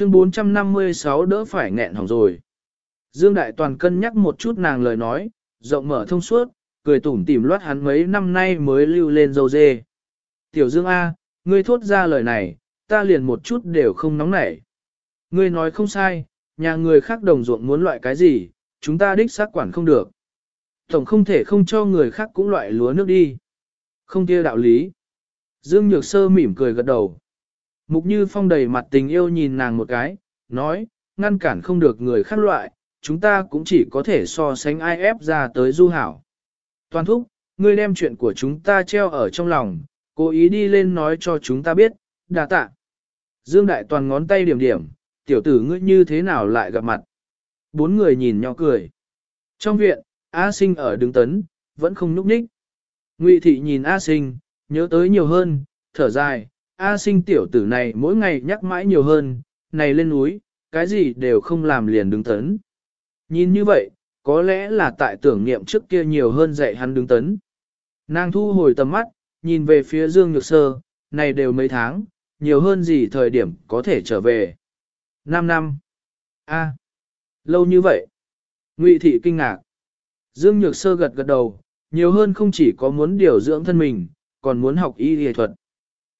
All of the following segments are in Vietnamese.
Chương 456 đỡ phải nghẹn hỏng rồi. Dương Đại Toàn cân nhắc một chút nàng lời nói, rộng mở thông suốt, cười tủm tỉm loát hắn mấy năm nay mới lưu lên dâu dê. Tiểu Dương A, ngươi thốt ra lời này, ta liền một chút đều không nóng nảy. Ngươi nói không sai, nhà người khác đồng ruộng muốn loại cái gì, chúng ta đích xác quản không được. Tổng không thể không cho người khác cũng loại lúa nước đi. Không kia đạo lý. Dương Nhược Sơ mỉm cười gật đầu. Mục Như Phong đầy mặt tình yêu nhìn nàng một cái, nói, ngăn cản không được người khác loại, chúng ta cũng chỉ có thể so sánh ai ép ra tới du hảo. Toàn thúc, ngươi đem chuyện của chúng ta treo ở trong lòng, cố ý đi lên nói cho chúng ta biết, đà tạ. Dương Đại Toàn ngón tay điểm điểm, tiểu tử ngươi như thế nào lại gặp mặt. Bốn người nhìn nhau cười. Trong viện, A Sinh ở đứng tấn, vẫn không núp ních. Ngụy Thị nhìn A Sinh, nhớ tới nhiều hơn, thở dài, A Sinh tiểu tử này mỗi ngày nhắc mãi nhiều hơn, này lên núi, cái gì đều không làm liền đứng tấn. Nhìn như vậy, có lẽ là tại tưởng niệm trước kia nhiều hơn dạy hắn đứng tấn. Nàng thu hồi tầm mắt, nhìn về phía Dương Nhược Sơ, này đều mấy tháng, nhiều hơn gì thời điểm có thể trở về. 5 năm. A. lâu như vậy. Ngụy thị kinh ngạc. Dương Nhược Sơ gật gật đầu, nhiều hơn không chỉ có muốn điều dưỡng thân mình, còn muốn học y y thuật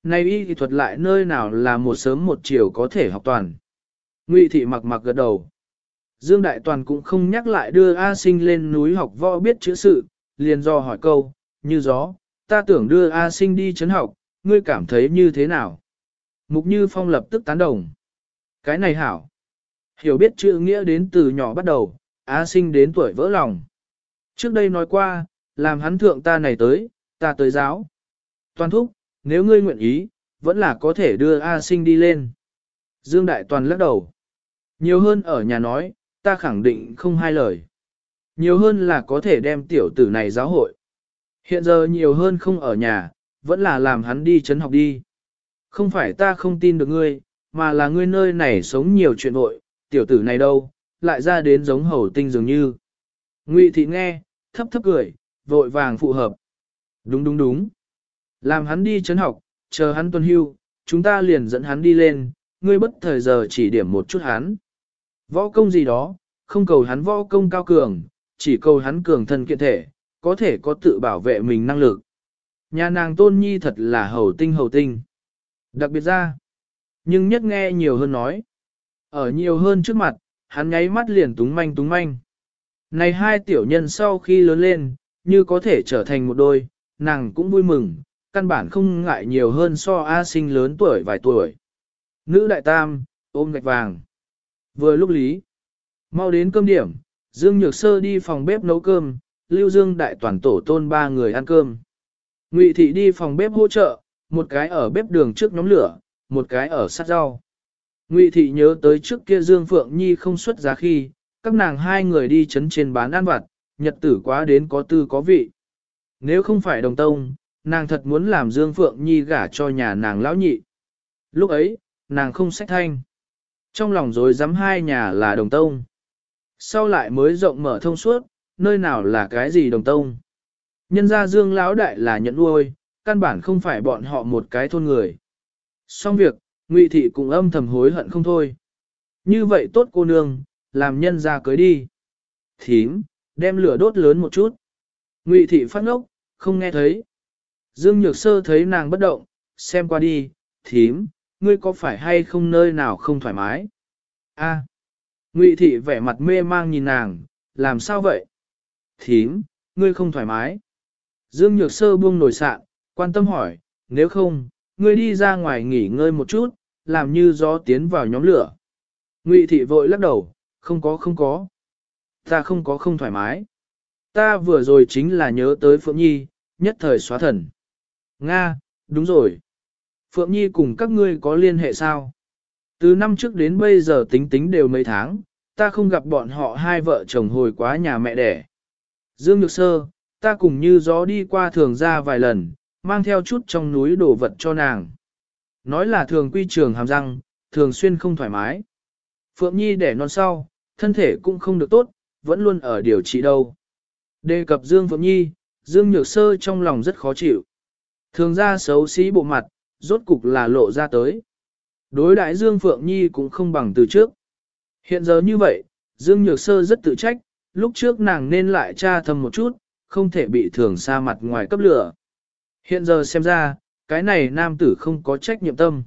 nay y thì thuật lại nơi nào là một sớm một chiều có thể học toàn. Ngụy thị mặc mặc gật đầu. Dương Đại Toàn cũng không nhắc lại đưa A Sinh lên núi học võ biết chữ sự, liền do hỏi câu, như gió, ta tưởng đưa A Sinh đi chấn học, ngươi cảm thấy như thế nào? Mục Như Phong lập tức tán đồng. Cái này hảo. Hiểu biết chữ nghĩa đến từ nhỏ bắt đầu, A Sinh đến tuổi vỡ lòng. Trước đây nói qua, làm hắn thượng ta này tới, ta tới giáo. Toàn thúc, nếu ngươi nguyện ý, vẫn là có thể đưa A Sinh đi lên. Dương Đại Toàn lắc đầu. Nhiều hơn ở nhà nói, ta khẳng định không hai lời. Nhiều hơn là có thể đem tiểu tử này giáo hội. Hiện giờ nhiều hơn không ở nhà, vẫn là làm hắn đi chấn học đi. Không phải ta không tin được ngươi, mà là ngươi nơi này sống nhiều chuyện vội, tiểu tử này đâu, lại ra đến giống hầu tinh dường như. Ngụy thị nghe, thấp thấp cười, vội vàng phụ hợp. Đúng đúng đúng. Làm hắn đi chấn học, chờ hắn tuân hưu, chúng ta liền dẫn hắn đi lên, ngươi bất thời giờ chỉ điểm một chút hắn. Võ công gì đó, không cầu hắn võ công cao cường, chỉ cầu hắn cường thân kiện thể, có thể có tự bảo vệ mình năng lực. Nhà nàng tôn nhi thật là hầu tinh hầu tinh. Đặc biệt ra, nhưng nhất nghe nhiều hơn nói. Ở nhiều hơn trước mặt, hắn nháy mắt liền túng manh túng manh. Này hai tiểu nhân sau khi lớn lên, như có thể trở thành một đôi, nàng cũng vui mừng, căn bản không ngại nhiều hơn so A sinh lớn tuổi vài tuổi. Nữ đại tam, ôm gạch vàng. Vừa lúc lý, mau đến cơm điểm, Dương Nhược Sơ đi phòng bếp nấu cơm, Lưu Dương đại toàn tổ tôn ba người ăn cơm. Ngụy Thị đi phòng bếp hỗ trợ, một cái ở bếp đường trước nhóm lửa, một cái ở sát rau. Ngụy Thị nhớ tới trước kia Dương Phượng Nhi không xuất giá khi, các nàng hai người đi chấn trên bán ăn vặt, nhật tử quá đến có tư có vị. Nếu không phải đồng tông, nàng thật muốn làm Dương Phượng Nhi gả cho nhà nàng lão nhị. Lúc ấy, nàng không sách thanh. Trong lòng rồi dám hai nhà là đồng tông. Sau lại mới rộng mở thông suốt, nơi nào là cái gì đồng tông. Nhân gia Dương lão đại là nhận nuôi, căn bản không phải bọn họ một cái thôn người. Xong việc, Ngụy thị cũng âm thầm hối hận không thôi. Như vậy tốt cô nương, làm nhân ra cưới đi. Thím, đem lửa đốt lớn một chút. Ngụy thị phát ngốc, không nghe thấy. Dương Nhược Sơ thấy nàng bất động, xem qua đi, thím, ngươi có phải hay không nơi nào không thoải mái? A. Ngụy thị vẻ mặt mê mang nhìn nàng, làm sao vậy? Thím, ngươi không thoải mái. Dương Nhược Sơ buông nổi sạn, quan tâm hỏi, nếu không, ngươi đi ra ngoài nghỉ ngơi một chút, làm như gió tiến vào nhóm lửa. Ngụy thị vội lắc đầu, không có không có. Ta không có không thoải mái. Ta vừa rồi chính là nhớ tới Phượng Nhi, nhất thời xóa thần. Nga, đúng rồi. Phượng Nhi cùng các ngươi có liên hệ sao? Từ năm trước đến bây giờ tính tính đều mấy tháng, ta không gặp bọn họ hai vợ chồng hồi quá nhà mẹ đẻ. Dương Nhược Sơ, ta cùng như gió đi qua thường ra vài lần, mang theo chút trong núi đồ vật cho nàng. Nói là thường quy trường hàm răng, thường xuyên không thoải mái. Phượng Nhi đẻ non sau, thân thể cũng không được tốt, vẫn luôn ở điều trị đâu. Đề cập Dương Phượng Nhi, Dương Nhược Sơ trong lòng rất khó chịu. Thường ra xấu xí bộ mặt, rốt cục là lộ ra tới. Đối đại Dương Phượng Nhi cũng không bằng từ trước. Hiện giờ như vậy, Dương Nhược Sơ rất tự trách, lúc trước nàng nên lại tra thầm một chút, không thể bị thường xa mặt ngoài cấp lửa. Hiện giờ xem ra, cái này nam tử không có trách nhiệm tâm.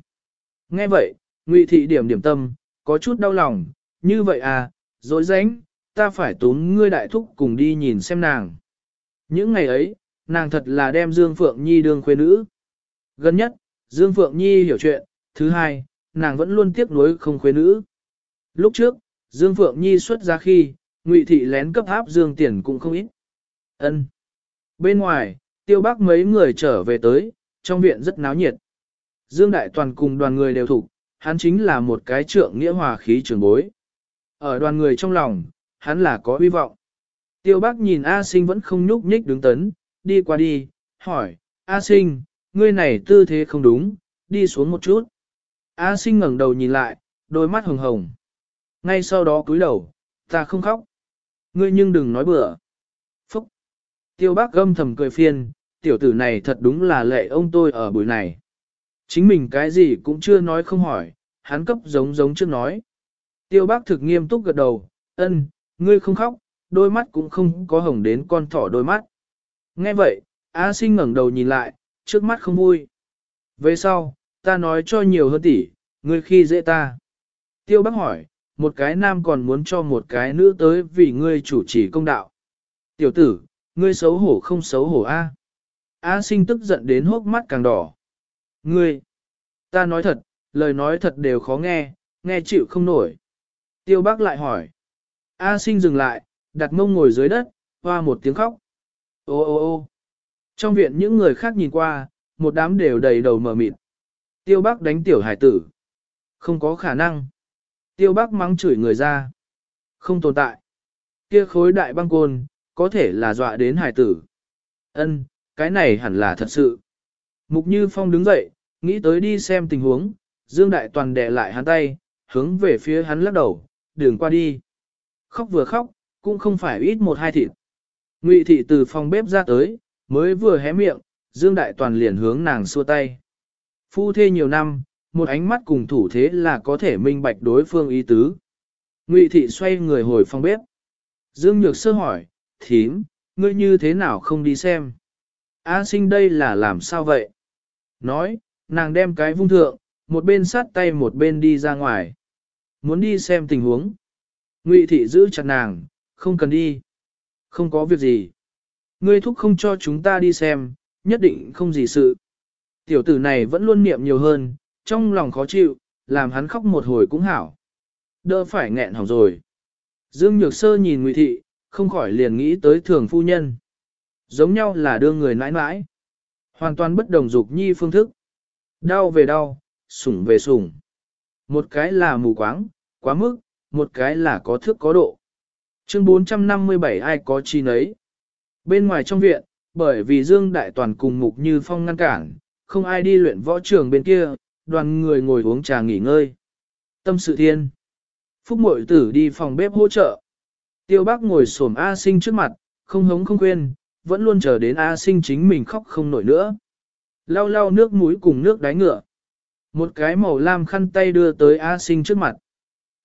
Nghe vậy, Ngụy thị điểm điểm tâm, có chút đau lòng, như vậy à, dối ránh, ta phải tốn ngươi đại thúc cùng đi nhìn xem nàng. Những ngày ấy, nàng thật là đem Dương Phượng Nhi đương khuê nữ. Gần nhất, Dương Phượng Nhi hiểu chuyện, thứ hai, nàng vẫn luôn tiếc nuối không khuê nữ. Lúc trước, Dương Phượng Nhi xuất ra khi, Ngụy thị lén cấp áp Dương tiền cũng không ít. Ân. Bên ngoài, tiêu bác mấy người trở về tới, trong viện rất náo nhiệt. Dương Đại Toàn cùng đoàn người đều thủ, hắn chính là một cái trượng nghĩa hòa khí trường bối. Ở đoàn người trong lòng, hắn là có hy vọng. Tiêu bác nhìn A sinh vẫn không nhúc nhích đứng tấn, đi qua đi, hỏi, A sinh, ngươi này tư thế không đúng, đi xuống một chút. A sinh ngẩng đầu nhìn lại, đôi mắt hồng hồng. Ngay sau đó cúi đầu, ta không khóc. Ngươi nhưng đừng nói bừa. Phúc. Tiêu bác gâm thầm cười phiền, tiểu tử này thật đúng là lệ ông tôi ở buổi này. Chính mình cái gì cũng chưa nói không hỏi, hắn cấp giống giống trước nói. Tiêu bác thực nghiêm túc gật đầu, ân, ngươi không khóc, đôi mắt cũng không có hồng đến con thỏ đôi mắt. Nghe vậy, A sinh ngẩng đầu nhìn lại, trước mắt không vui. Về sau, ta nói cho nhiều hơn tỷ, ngươi khi dễ ta. Tiêu bác hỏi, một cái nam còn muốn cho một cái nữ tới vì ngươi chủ trì công đạo. Tiểu tử, ngươi xấu hổ không xấu hổ A. A sinh tức giận đến hốc mắt càng đỏ. Ngươi, ta nói thật, lời nói thật đều khó nghe, nghe chịu không nổi. Tiêu bác lại hỏi. A sinh dừng lại, đặt mông ngồi dưới đất, hoa một tiếng khóc. Ô ô ô trong viện những người khác nhìn qua, một đám đều đầy đầu mờ mịt. Tiêu bác đánh tiểu hải tử. Không có khả năng. Tiêu bác mắng chửi người ra. Không tồn tại. Kia khối đại băng côn, có thể là dọa đến hải tử. Ân, cái này hẳn là thật sự. Mục Như Phong đứng dậy, nghĩ tới đi xem tình huống, Dương Đại Toàn đè lại hắn tay, hướng về phía hắn lắc đầu, đường qua đi. Khóc vừa khóc, cũng không phải ít một hai thịt. Ngụy thị từ phòng bếp ra tới, mới vừa hé miệng, Dương Đại Toàn liền hướng nàng xua tay. Phu thê nhiều năm, một ánh mắt cùng thủ thế là có thể minh bạch đối phương ý tứ. Ngụy thị xoay người hồi phòng bếp. Dương Nhược sơ hỏi, thím, ngươi như thế nào không đi xem? A sinh đây là làm sao vậy? Nói, nàng đem cái vung thượng, một bên sát tay một bên đi ra ngoài. Muốn đi xem tình huống. Ngụy thị giữ chặt nàng, không cần đi. Không có việc gì. Ngươi thúc không cho chúng ta đi xem, nhất định không gì sự. Tiểu tử này vẫn luôn niệm nhiều hơn, trong lòng khó chịu, làm hắn khóc một hồi cũng hảo. Đỡ phải nghẹn hỏng rồi. Dương Nhược Sơ nhìn Ngụy Thị, không khỏi liền nghĩ tới thường phu nhân. Giống nhau là đưa người nãi nãi. Hoàn toàn bất đồng dục nhi phương thức. Đau về đau, sủng về sủng. Một cái là mù quáng, quá mức, một cái là có thước có độ. Chương 457 ai có chi nấy. Bên ngoài trong viện, bởi vì Dương Đại Toàn cùng Mục Như Phong ngăn cản, không ai đi luyện võ trường bên kia, đoàn người ngồi uống trà nghỉ ngơi. Tâm sự thiên. Phúc mội tử đi phòng bếp hỗ trợ. Tiêu bác ngồi xổm A sinh trước mặt, không hống không quên, vẫn luôn chờ đến A sinh chính mình khóc không nổi nữa. Lau lau nước mũi cùng nước đáy ngựa. Một cái màu lam khăn tay đưa tới A sinh trước mặt.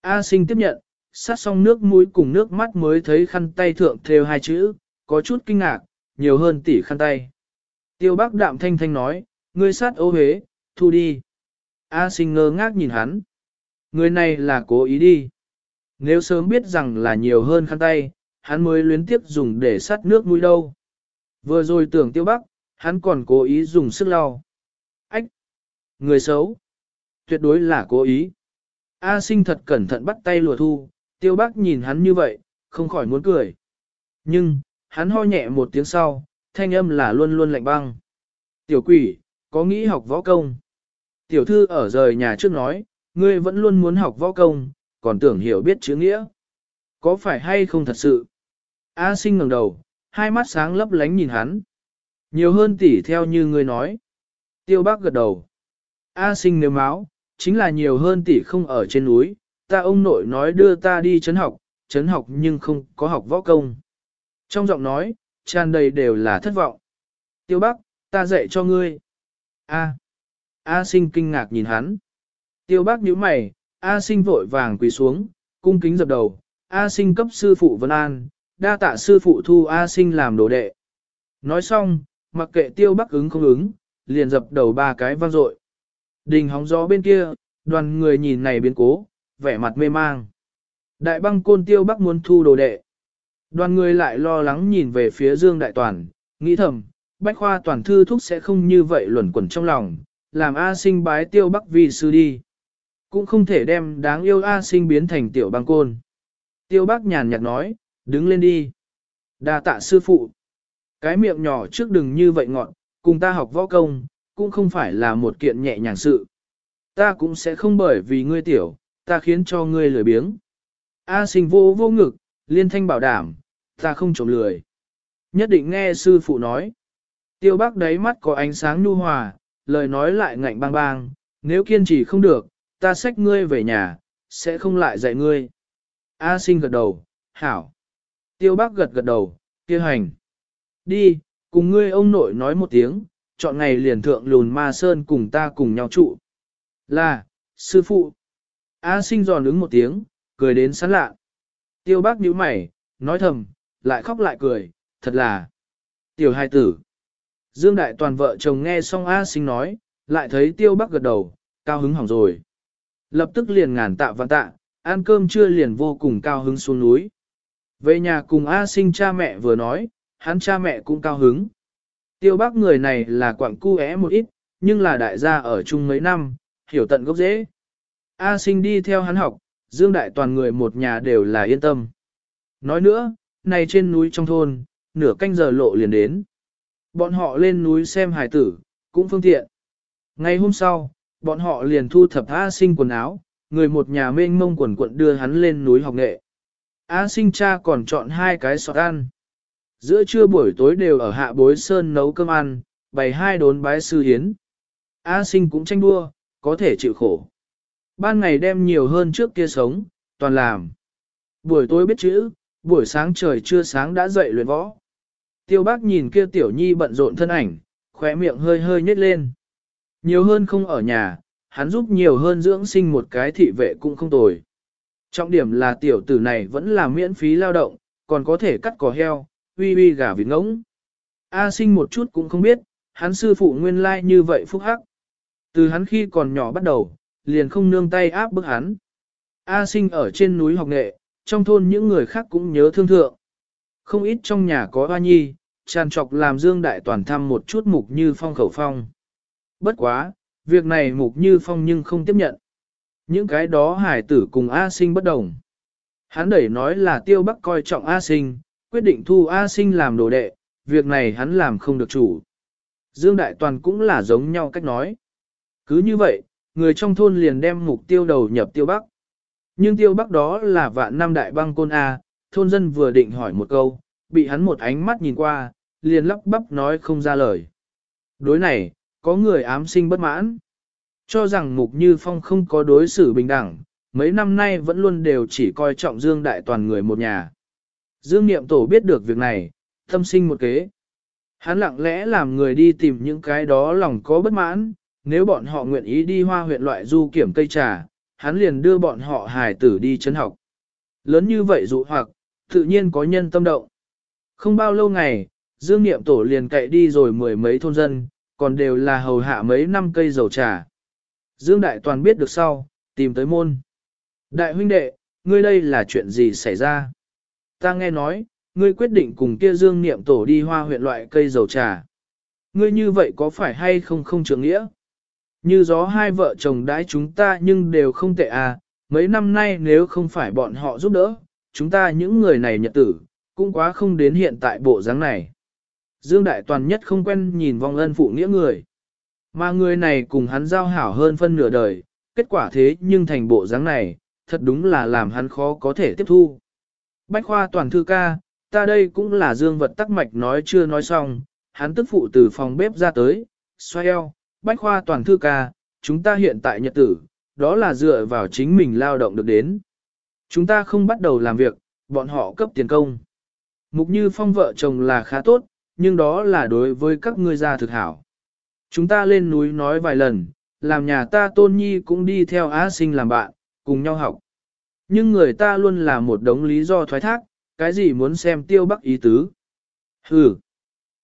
A sinh tiếp nhận, sát xong nước mũi cùng nước mắt mới thấy khăn tay thượng thêu hai chữ, có chút kinh ngạc, nhiều hơn tỷ khăn tay. Tiêu bác đạm thanh thanh nói, ngươi sát ô hế, thu đi. A sinh ngơ ngác nhìn hắn. Người này là cố ý đi. Nếu sớm biết rằng là nhiều hơn khăn tay, hắn mới luyến tiếp dùng để sát nước mũi đâu. Vừa rồi tưởng tiêu bắc, hắn còn cố ý dùng sức lau. Ách! Người xấu! Tuyệt đối là cố ý. A sinh thật cẩn thận bắt tay lùa thu, tiêu bác nhìn hắn như vậy, không khỏi muốn cười. Nhưng, hắn ho nhẹ một tiếng sau, thanh âm là luôn luôn lạnh băng. Tiểu quỷ, có nghĩ học võ công. Tiểu thư ở rời nhà trước nói, ngươi vẫn luôn muốn học võ công, còn tưởng hiểu biết chữ nghĩa. Có phải hay không thật sự? A sinh ngẩng đầu, hai mắt sáng lấp lánh nhìn hắn. Nhiều hơn tỷ theo như ngươi nói. Tiêu bác gật đầu. A sinh nếu máu, chính là nhiều hơn tỷ không ở trên núi, ta ông nội nói đưa ta đi chấn học, chấn học nhưng không có học võ công. Trong giọng nói, tràn đầy đều là thất vọng. Tiêu bác, ta dạy cho ngươi. A. A sinh kinh ngạc nhìn hắn. Tiêu bác nhíu mày, A sinh vội vàng quỳ xuống, cung kính dập đầu, A sinh cấp sư phụ Vân An, đa tạ sư phụ thu A sinh làm đồ đệ. Nói xong, mặc kệ tiêu bắc ứng không ứng, liền dập đầu ba cái vang dội. Đình hóng gió bên kia, đoàn người nhìn này biến cố, vẻ mặt mê mang. Đại băng côn tiêu bắc muốn thu đồ đệ. Đoàn người lại lo lắng nhìn về phía Dương Đại Toàn, nghĩ thầm, Bách Khoa Toàn Thư Thúc sẽ không như vậy luẩn quẩn trong lòng, làm A sinh bái tiêu bắc vì sư đi. Cũng không thể đem đáng yêu A sinh biến thành tiểu băng côn. Tiêu bắc nhàn nhạt nói, đứng lên đi. đa tạ sư phụ. Cái miệng nhỏ trước đừng như vậy ngọn, cùng ta học võ công, cũng không phải là một kiện nhẹ nhàng sự. Ta cũng sẽ không bởi vì ngươi tiểu, ta khiến cho ngươi lười biếng. A sinh vô vô ngực, liên thanh bảo đảm, ta không trộm lười. Nhất định nghe sư phụ nói. Tiêu bác đáy mắt có ánh sáng nhu hòa, lời nói lại ngạnh bang bang, nếu kiên trì không được, ta xách ngươi về nhà, sẽ không lại dạy ngươi. A sinh gật đầu, hảo. Tiêu bác gật gật đầu, kia hành. Đi, cùng ngươi ông nội nói một tiếng, chọn ngày liền thượng lùn ma sơn cùng ta cùng nhau trụ. Là, sư phụ. A sinh giòn ứng một tiếng, cười đến sán lạ. Tiêu bác nhíu mày, nói thầm, lại khóc lại cười, thật là. Tiểu hai tử. Dương Đại Toàn vợ chồng nghe xong A sinh nói, lại thấy tiêu bác gật đầu, cao hứng hỏng rồi. Lập tức liền ngàn tạ vạn tạ, ăn cơm trưa liền vô cùng cao hứng xuống núi. Về nhà cùng A sinh cha mẹ vừa nói, hắn cha mẹ cũng cao hứng. Tiêu bác người này là quặng cu é một ít, nhưng là đại gia ở chung mấy năm, hiểu tận gốc dễ. A sinh đi theo hắn học, dương đại toàn người một nhà đều là yên tâm. Nói nữa, này trên núi trong thôn, nửa canh giờ lộ liền đến. Bọn họ lên núi xem hải tử, cũng phương tiện. Ngày hôm sau, bọn họ liền thu thập A sinh quần áo, người một nhà mênh mông quần quận đưa hắn lên núi học nghệ. A sinh cha còn chọn hai cái sọt ăn. Giữa trưa buổi tối đều ở hạ bối sơn nấu cơm ăn, bày hai đốn bái sư hiến. A sinh cũng tranh đua, có thể chịu khổ. Ban ngày đem nhiều hơn trước kia sống, toàn làm. Buổi tối biết chữ, buổi sáng trời chưa sáng đã dậy luyện võ. Tiêu bác nhìn kia tiểu nhi bận rộn thân ảnh, khóe miệng hơi hơi nhếch lên. Nhiều hơn không ở nhà, hắn giúp nhiều hơn dưỡng sinh một cái thị vệ cũng không tồi. Trọng điểm là tiểu tử này vẫn là miễn phí lao động, còn có thể cắt cỏ heo, uy uy gà vịt ngỗng. A sinh một chút cũng không biết, hắn sư phụ nguyên lai như vậy phúc hắc. Từ hắn khi còn nhỏ bắt đầu, liền không nương tay áp bức hắn. A sinh ở trên núi học nghệ, trong thôn những người khác cũng nhớ thương thượng. Không ít trong nhà có hoa nhi, tràn trọc làm Dương Đại Toàn thăm một chút mục như phong khẩu phong. Bất quá, việc này mục như phong nhưng không tiếp nhận. Những cái đó hải tử cùng A sinh bất đồng. Hắn đẩy nói là tiêu bắc coi trọng A sinh, quyết định thu A sinh làm đồ đệ, việc này hắn làm không được chủ. Dương Đại Toàn cũng là giống nhau cách nói. Cứ như vậy, người trong thôn liền đem mục tiêu đầu nhập tiêu bắc. Nhưng tiêu bắc đó là vạn năm đại băng côn A, thôn dân vừa định hỏi một câu, bị hắn một ánh mắt nhìn qua, liền lắp bắp nói không ra lời. Đối này, có người ám sinh bất mãn. Cho rằng mục như phong không có đối xử bình đẳng, mấy năm nay vẫn luôn đều chỉ coi trọng Dương Đại Toàn người một nhà. Dương Niệm Tổ biết được việc này, tâm sinh một kế. Hắn lặng lẽ làm người đi tìm những cái đó lòng có bất mãn, nếu bọn họ nguyện ý đi hoa huyện loại du kiểm cây trà, hắn liền đưa bọn họ hài tử đi chân học. Lớn như vậy dụ hoặc, tự nhiên có nhân tâm động. Không bao lâu ngày, Dương Niệm Tổ liền cậy đi rồi mười mấy thôn dân, còn đều là hầu hạ mấy năm cây dầu trà. Dương Đại Toàn biết được sau, tìm tới môn. Đại huynh đệ, ngươi đây là chuyện gì xảy ra? Ta nghe nói, ngươi quyết định cùng kia Dương Niệm Tổ đi hoa huyện loại cây dầu trà. Ngươi như vậy có phải hay không không trưởng nghĩa? Như gió hai vợ chồng đãi chúng ta nhưng đều không tệ à, mấy năm nay nếu không phải bọn họ giúp đỡ, chúng ta những người này nhật tử, cũng quá không đến hiện tại bộ dáng này. Dương Đại Toàn nhất không quen nhìn vong ân phụ nghĩa người. Mà người này cùng hắn giao hảo hơn phân nửa đời, kết quả thế nhưng thành bộ dáng này, thật đúng là làm hắn khó có thể tiếp thu. Bách khoa toàn thư ca, ta đây cũng là dương vật tắc mạch nói chưa nói xong, hắn tức phụ từ phòng bếp ra tới, xoay eo, bách khoa toàn thư ca, chúng ta hiện tại nhật tử, đó là dựa vào chính mình lao động được đến. Chúng ta không bắt đầu làm việc, bọn họ cấp tiền công. Mục như phong vợ chồng là khá tốt, nhưng đó là đối với các ngươi gia thực hảo. Chúng ta lên núi nói vài lần, làm nhà ta tôn nhi cũng đi theo á sinh làm bạn, cùng nhau học. Nhưng người ta luôn là một đống lý do thoái thác, cái gì muốn xem tiêu bắc ý tứ. Hừ,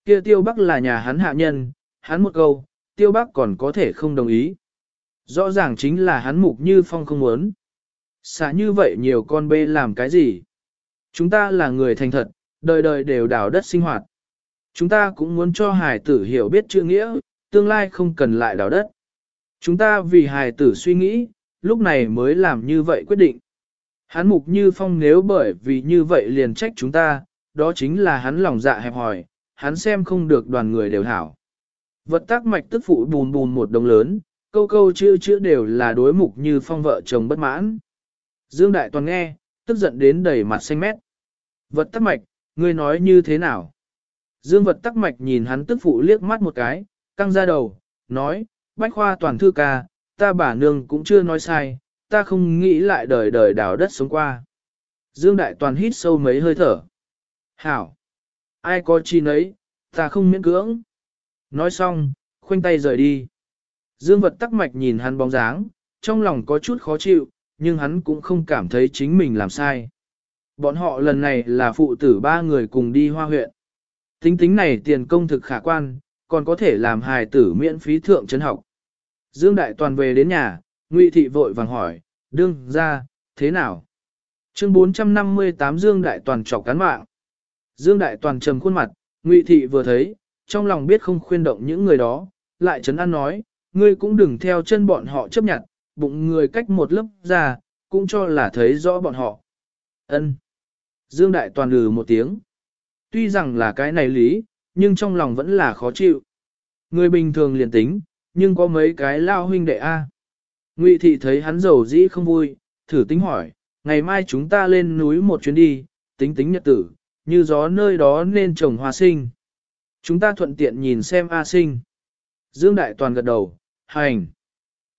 kia tiêu bắc là nhà hắn hạ nhân, hắn một câu, tiêu bác còn có thể không đồng ý. Rõ ràng chính là hắn mục như phong không muốn. Xả như vậy nhiều con bê làm cái gì? Chúng ta là người thành thật, đời đời đều đào đất sinh hoạt. Chúng ta cũng muốn cho hài tử hiểu biết chữ nghĩa, tương lai không cần lại đào đất. Chúng ta vì hài tử suy nghĩ, lúc này mới làm như vậy quyết định. Hắn mục như phong nếu bởi vì như vậy liền trách chúng ta, đó chính là hắn lòng dạ hẹp hòi, hắn xem không được đoàn người đều hảo. Vật tác mạch tức phụ bùn bùn một đồng lớn, câu câu chữ chữ đều là đối mục như phong vợ chồng bất mãn. Dương Đại Toàn nghe, tức giận đến đầy mặt xanh mét. Vật tắc mạch, ngươi nói như thế nào? Dương vật tắc mạch nhìn hắn tức phụ liếc mắt một cái, căng ra đầu, nói, bách khoa toàn thư ca, ta bà nương cũng chưa nói sai, ta không nghĩ lại đời đời đào đất sống qua. Dương Đại Toàn hít sâu mấy hơi thở. Hảo! Ai có chi nấy, ta không miễn cưỡng. Nói xong, khoanh tay rời đi. Dương vật tắc mạch nhìn hắn bóng dáng, trong lòng có chút khó chịu, nhưng hắn cũng không cảm thấy chính mình làm sai. Bọn họ lần này là phụ tử ba người cùng đi hoa huyện. Tính tính này tiền công thực khả quan, còn có thể làm hài tử miễn phí thượng chân học. Dương Đại Toàn về đến nhà, Ngụy Thị vội vàng hỏi, đương ra, thế nào? Chương 458 Dương Đại Toàn trọc cán mạng. Dương Đại Toàn trầm khuôn mặt, Ngụy Thị vừa thấy, trong lòng biết không khuyên động những người đó, lại chấn an nói, ngươi cũng đừng theo chân bọn họ chấp nhận, bụng người cách một lớp ra, cũng cho là thấy rõ bọn họ. Ân. Dương Đại Toàn lừ một tiếng. Tuy rằng là cái này lý, nhưng trong lòng vẫn là khó chịu. Người bình thường liền tính, nhưng có mấy cái lao huynh đệ A. Ngụy thị thấy hắn giàu dĩ không vui, thử tính hỏi, ngày mai chúng ta lên núi một chuyến đi, tính tính nhật tử, như gió nơi đó nên trồng hoa sinh. Chúng ta thuận tiện nhìn xem A sinh. Dương Đại Toàn gật đầu, hành.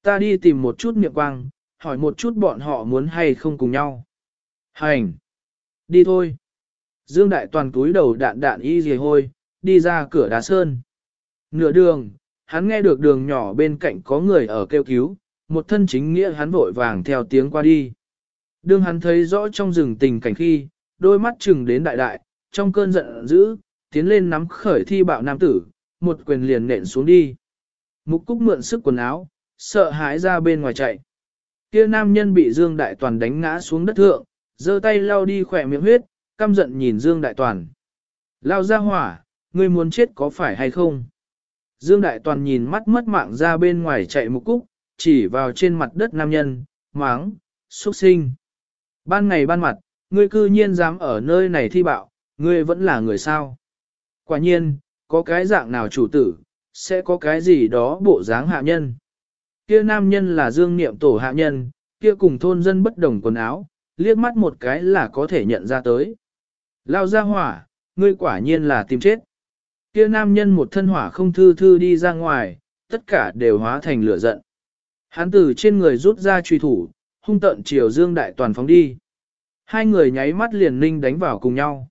Ta đi tìm một chút miệng quang, hỏi một chút bọn họ muốn hay không cùng nhau. Hành. Đi thôi. Dương Đại Toàn túi đầu đạn đạn y dì hôi, đi ra cửa đá sơn. Nửa đường, hắn nghe được đường nhỏ bên cạnh có người ở kêu cứu, một thân chính nghĩa hắn vội vàng theo tiếng qua đi. Đường hắn thấy rõ trong rừng tình cảnh khi, đôi mắt chừng đến đại đại, trong cơn giận dữ, tiến lên nắm khởi thi bạo nam tử, một quyền liền nện xuống đi. Mục cúc mượn sức quần áo, sợ hãi ra bên ngoài chạy. Kia nam nhân bị Dương Đại Toàn đánh ngã xuống đất thượng, giơ tay lau đi khỏe miệng huyết, căm giận nhìn Dương Đại Toàn. Lao ra hỏa, ngươi muốn chết có phải hay không? Dương Đại Toàn nhìn mắt mất mạng ra bên ngoài chạy mục cúc, chỉ vào trên mặt đất nam nhân, máng, xuất sinh. Ban ngày ban mặt, ngươi cư nhiên dám ở nơi này thi bạo, ngươi vẫn là người sao. Quả nhiên, có cái dạng nào chủ tử, sẽ có cái gì đó bộ dáng hạ nhân. Kia nam nhân là dương niệm tổ hạ nhân, kia cùng thôn dân bất đồng quần áo, liếc mắt một cái là có thể nhận ra tới. Lao ra hỏa, ngươi quả nhiên là tìm chết. Kia nam nhân một thân hỏa không thư thư đi ra ngoài, tất cả đều hóa thành lửa giận. Hắn từ trên người rút ra truy thủ, hung tận chiều Dương Đại Toàn phóng đi. Hai người nháy mắt liền ninh đánh vào cùng nhau.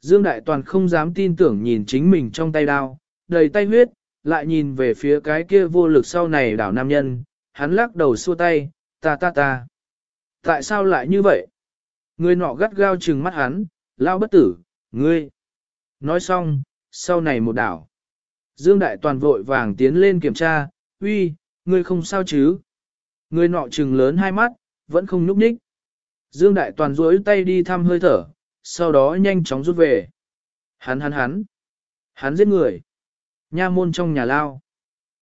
Dương Đại Toàn không dám tin tưởng nhìn chính mình trong tay đao, đầy tay huyết, lại nhìn về phía cái kia vô lực sau này đảo nam nhân, hắn lắc đầu xua tay, ta ta ta. Tại sao lại như vậy? Người nọ gắt gao trừng mắt hắn, lao bất tử, ngươi. Nói xong, sau này một đảo. Dương Đại Toàn vội vàng tiến lên kiểm tra, uy, ngươi không sao chứ? Người nọ trừng lớn hai mắt, vẫn không nhúc nhích. Dương Đại Toàn duỗi tay đi thăm hơi thở, sau đó nhanh chóng rút về. Hắn hắn hắn. Hắn giết người. Nha môn trong nhà lao.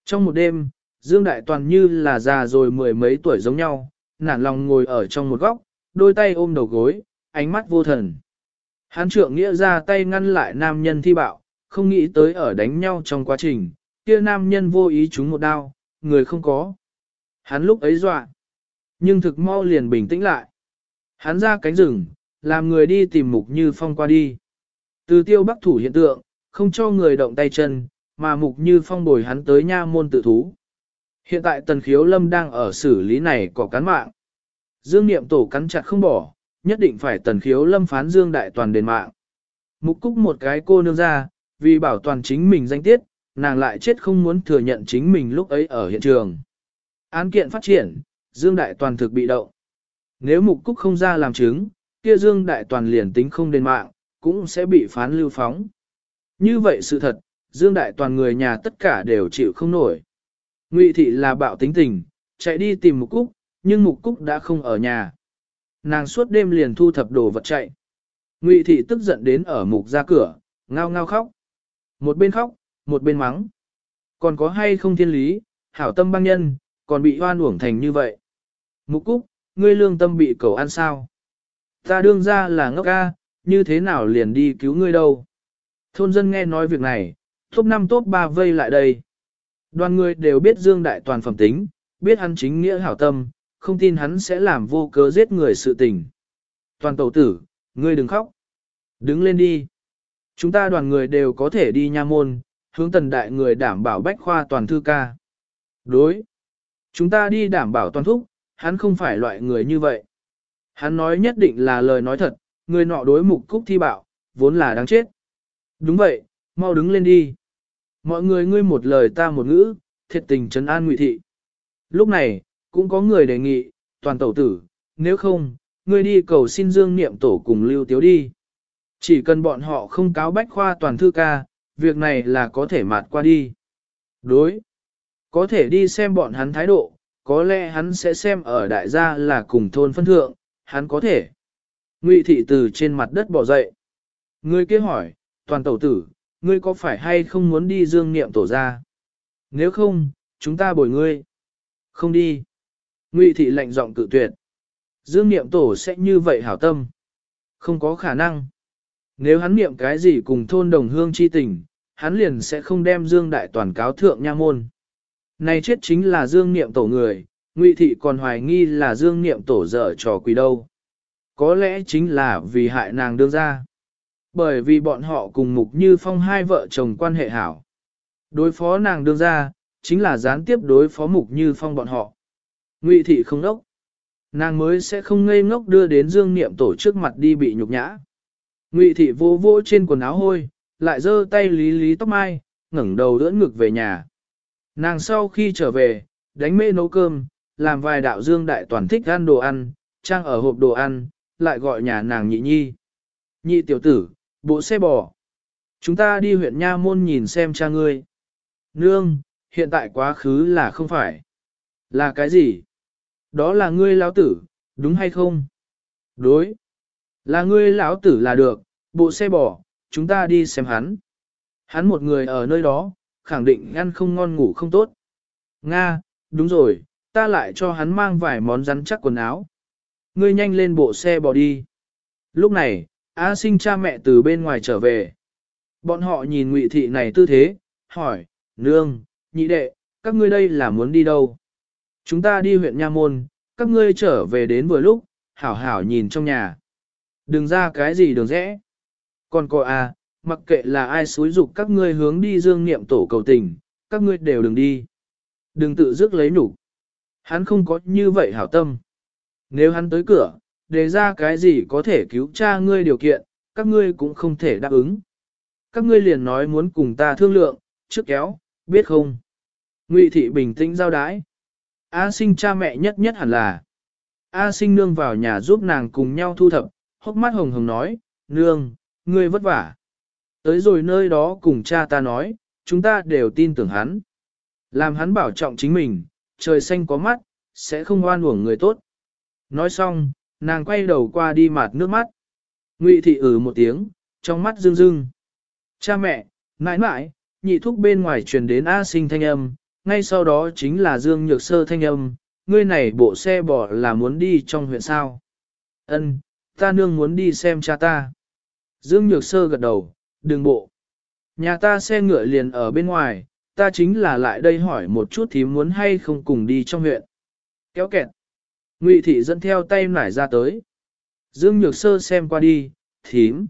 Trong một đêm, Dương Đại Toàn như là già rồi mười mấy tuổi giống nhau, nản lòng ngồi ở trong một góc, đôi tay ôm đầu gối, ánh mắt vô thần. Hán trượng nghĩa ra tay ngăn lại nam nhân thi bạo, không nghĩ tới ở đánh nhau trong quá trình, kia nam nhân vô ý trúng một đao, người không có. Hắn lúc ấy dọa, nhưng thực mau liền bình tĩnh lại. Hắn ra cánh rừng, làm người đi tìm mục như phong qua đi. Từ tiêu bắc thủ hiện tượng, không cho người động tay chân, mà mục như phong bồi hắn tới nha môn tự thú. Hiện tại tần khiếu lâm đang ở xử lý này có cán mạng. Dương niệm tổ cắn chặt không bỏ, nhất định phải tần khiếu lâm phán Dương đại toàn đền mạng. Mục cúc một cái cô nương ra, vì bảo toàn chính mình danh tiết, nàng lại chết không muốn thừa nhận chính mình lúc ấy ở hiện trường. Án kiện phát triển, Dương Đại Toàn thực bị động. Nếu Mục Cúc không ra làm chứng, kia Dương Đại Toàn liền tính không đền mạng, cũng sẽ bị phán lưu phóng. Như vậy sự thật, Dương Đại Toàn người nhà tất cả đều chịu không nổi. Ngụy Thị là bạo tính tình, chạy đi tìm Mục Cúc, nhưng Mục Cúc đã không ở nhà. Nàng suốt đêm liền thu thập đồ vật chạy. Ngụy Thị tức giận đến ở Mục ra cửa, ngao ngao khóc. Một bên khóc, một bên mắng. Còn có hay không thiên lý, hảo tâm băng nhân, còn bị hoan uổng thành như vậy. Mục Cúc, ngươi lương tâm bị cầu ăn sao? Ta đương ra là ngốc ca, như thế nào liền đi cứu ngươi đâu? Thôn dân nghe nói việc này, top 5 top 3 vây lại đây. Đoàn người đều biết Dương Đại Toàn phẩm tính, biết hắn chính nghĩa hảo tâm, không tin hắn sẽ làm vô cớ giết người sự tình. Toàn tẩu tử, ngươi đừng khóc. Đứng lên đi. Chúng ta đoàn người đều có thể đi nha môn, hướng tần đại người đảm bảo bách khoa toàn thư ca. Đối. Chúng ta đi đảm bảo toàn thúc, hắn không phải loại người như vậy. Hắn nói nhất định là lời nói thật, người nọ đối mục cúc thi bạo, vốn là đáng chết. Đúng vậy, mau đứng lên đi. Mọi người ngươi một lời ta một ngữ, thiệt tình trấn an ngụy thị. Lúc này, cũng có người đề nghị, toàn tẩu tử, nếu không, ngươi đi cầu xin dương niệm tổ cùng lưu tiếu đi. Chỉ cần bọn họ không cáo bách khoa toàn thư ca, việc này là có thể mạt qua đi. Đối. Có thể đi xem bọn hắn thái độ, có lẽ hắn sẽ xem ở đại gia là cùng thôn phân thượng, hắn có thể. Ngụy thị từ trên mặt đất bỏ dậy. Ngươi kia hỏi, toàn tẩu tử, ngươi có phải hay không muốn đi dương niệm tổ ra? Nếu không, chúng ta bồi ngươi. Không đi. Ngụy thị lạnh giọng cự tuyệt. Dương niệm tổ sẽ như vậy hảo tâm. Không có khả năng. Nếu hắn niệm cái gì cùng thôn đồng hương chi tình, hắn liền sẽ không đem Dương Đại Toàn cáo thượng nha môn. Này chết chính là Dương niệm tổ người, Ngụy thị còn hoài nghi là Dương niệm tổ dở trò quỷ đâu. Có lẽ chính là vì hại nàng đương ra. Bởi vì bọn họ cùng Mục Như Phong hai vợ chồng quan hệ hảo. Đối phó nàng đương ra, chính là gián tiếp đối phó Mục Như Phong bọn họ. Ngụy thị không đốc. Nàng mới sẽ không ngây ngốc đưa đến Dương Niệm tổ trước mặt đi bị nhục nhã. Ngụy thị vô vô trên quần áo hôi, lại giơ tay lý lý tóc mai, ngẩng đầu đỡ ngực về nhà. Nàng sau khi trở về, đánh mê nấu cơm, làm vài đạo dương đại toàn thích ăn đồ ăn, trang ở hộp đồ ăn, lại gọi nhà nàng nhị nhi. Nhị tiểu tử, bộ xe bò. Chúng ta đi huyện Nha Môn nhìn xem cha ngươi. Nương, hiện tại quá khứ là không phải. Là cái gì? Đó là ngươi lão tử, đúng hay không? Đối. Là ngươi lão tử là được, bộ xe bò, chúng ta đi xem hắn. Hắn một người ở nơi đó, khẳng định ăn không ngon ngủ không tốt. Nga, đúng rồi, ta lại cho hắn mang vài món rắn chắc quần áo. Ngươi nhanh lên bộ xe bỏ đi. Lúc này, A sinh cha mẹ từ bên ngoài trở về. Bọn họ nhìn ngụy thị này tư thế, hỏi, nương, nhị đệ, các ngươi đây là muốn đi đâu? Chúng ta đi huyện Nha Môn, các ngươi trở về đến vừa lúc, hảo hảo nhìn trong nhà. Đừng ra cái gì đường rẽ. Còn cô à, mặc kệ là ai xúi dục các ngươi hướng đi dương niệm tổ cầu tình, các ngươi đều đừng đi. Đừng tự dứt lấy nhục. Hắn không có như vậy hảo tâm. Nếu hắn tới cửa, đề ra cái gì có thể cứu cha ngươi điều kiện, các ngươi cũng không thể đáp ứng. Các ngươi liền nói muốn cùng ta thương lượng, trước kéo, biết không? Ngụy thị bình tĩnh giao đái. A sinh cha mẹ nhất nhất hẳn là. A sinh nương vào nhà giúp nàng cùng nhau thu thập, hốc mắt hồng hồng nói, nương, ngươi vất vả. Tới rồi nơi đó cùng cha ta nói, chúng ta đều tin tưởng hắn. Làm hắn bảo trọng chính mình, trời xanh có mắt, sẽ không oan uổng người tốt. Nói xong, nàng quay đầu qua đi mạt nước mắt. Ngụy thị ử một tiếng, trong mắt rưng rưng. Cha mẹ, nãi nãi. nhị thúc bên ngoài truyền đến A sinh thanh âm, ngay sau đó chính là Dương Nhược Sơ thanh âm, ngươi này bộ xe bỏ là muốn đi trong huyện sao. Ân, ta nương muốn đi xem cha ta. Dương Nhược Sơ gật đầu, đừng bộ. Nhà ta xe ngựa liền ở bên ngoài, ta chính là lại đây hỏi một chút thì muốn hay không cùng đi trong huyện. Kéo kẹt. Ngụy thị dẫn theo tay nải ra tới. Dương Nhược Sơ xem qua đi, thím.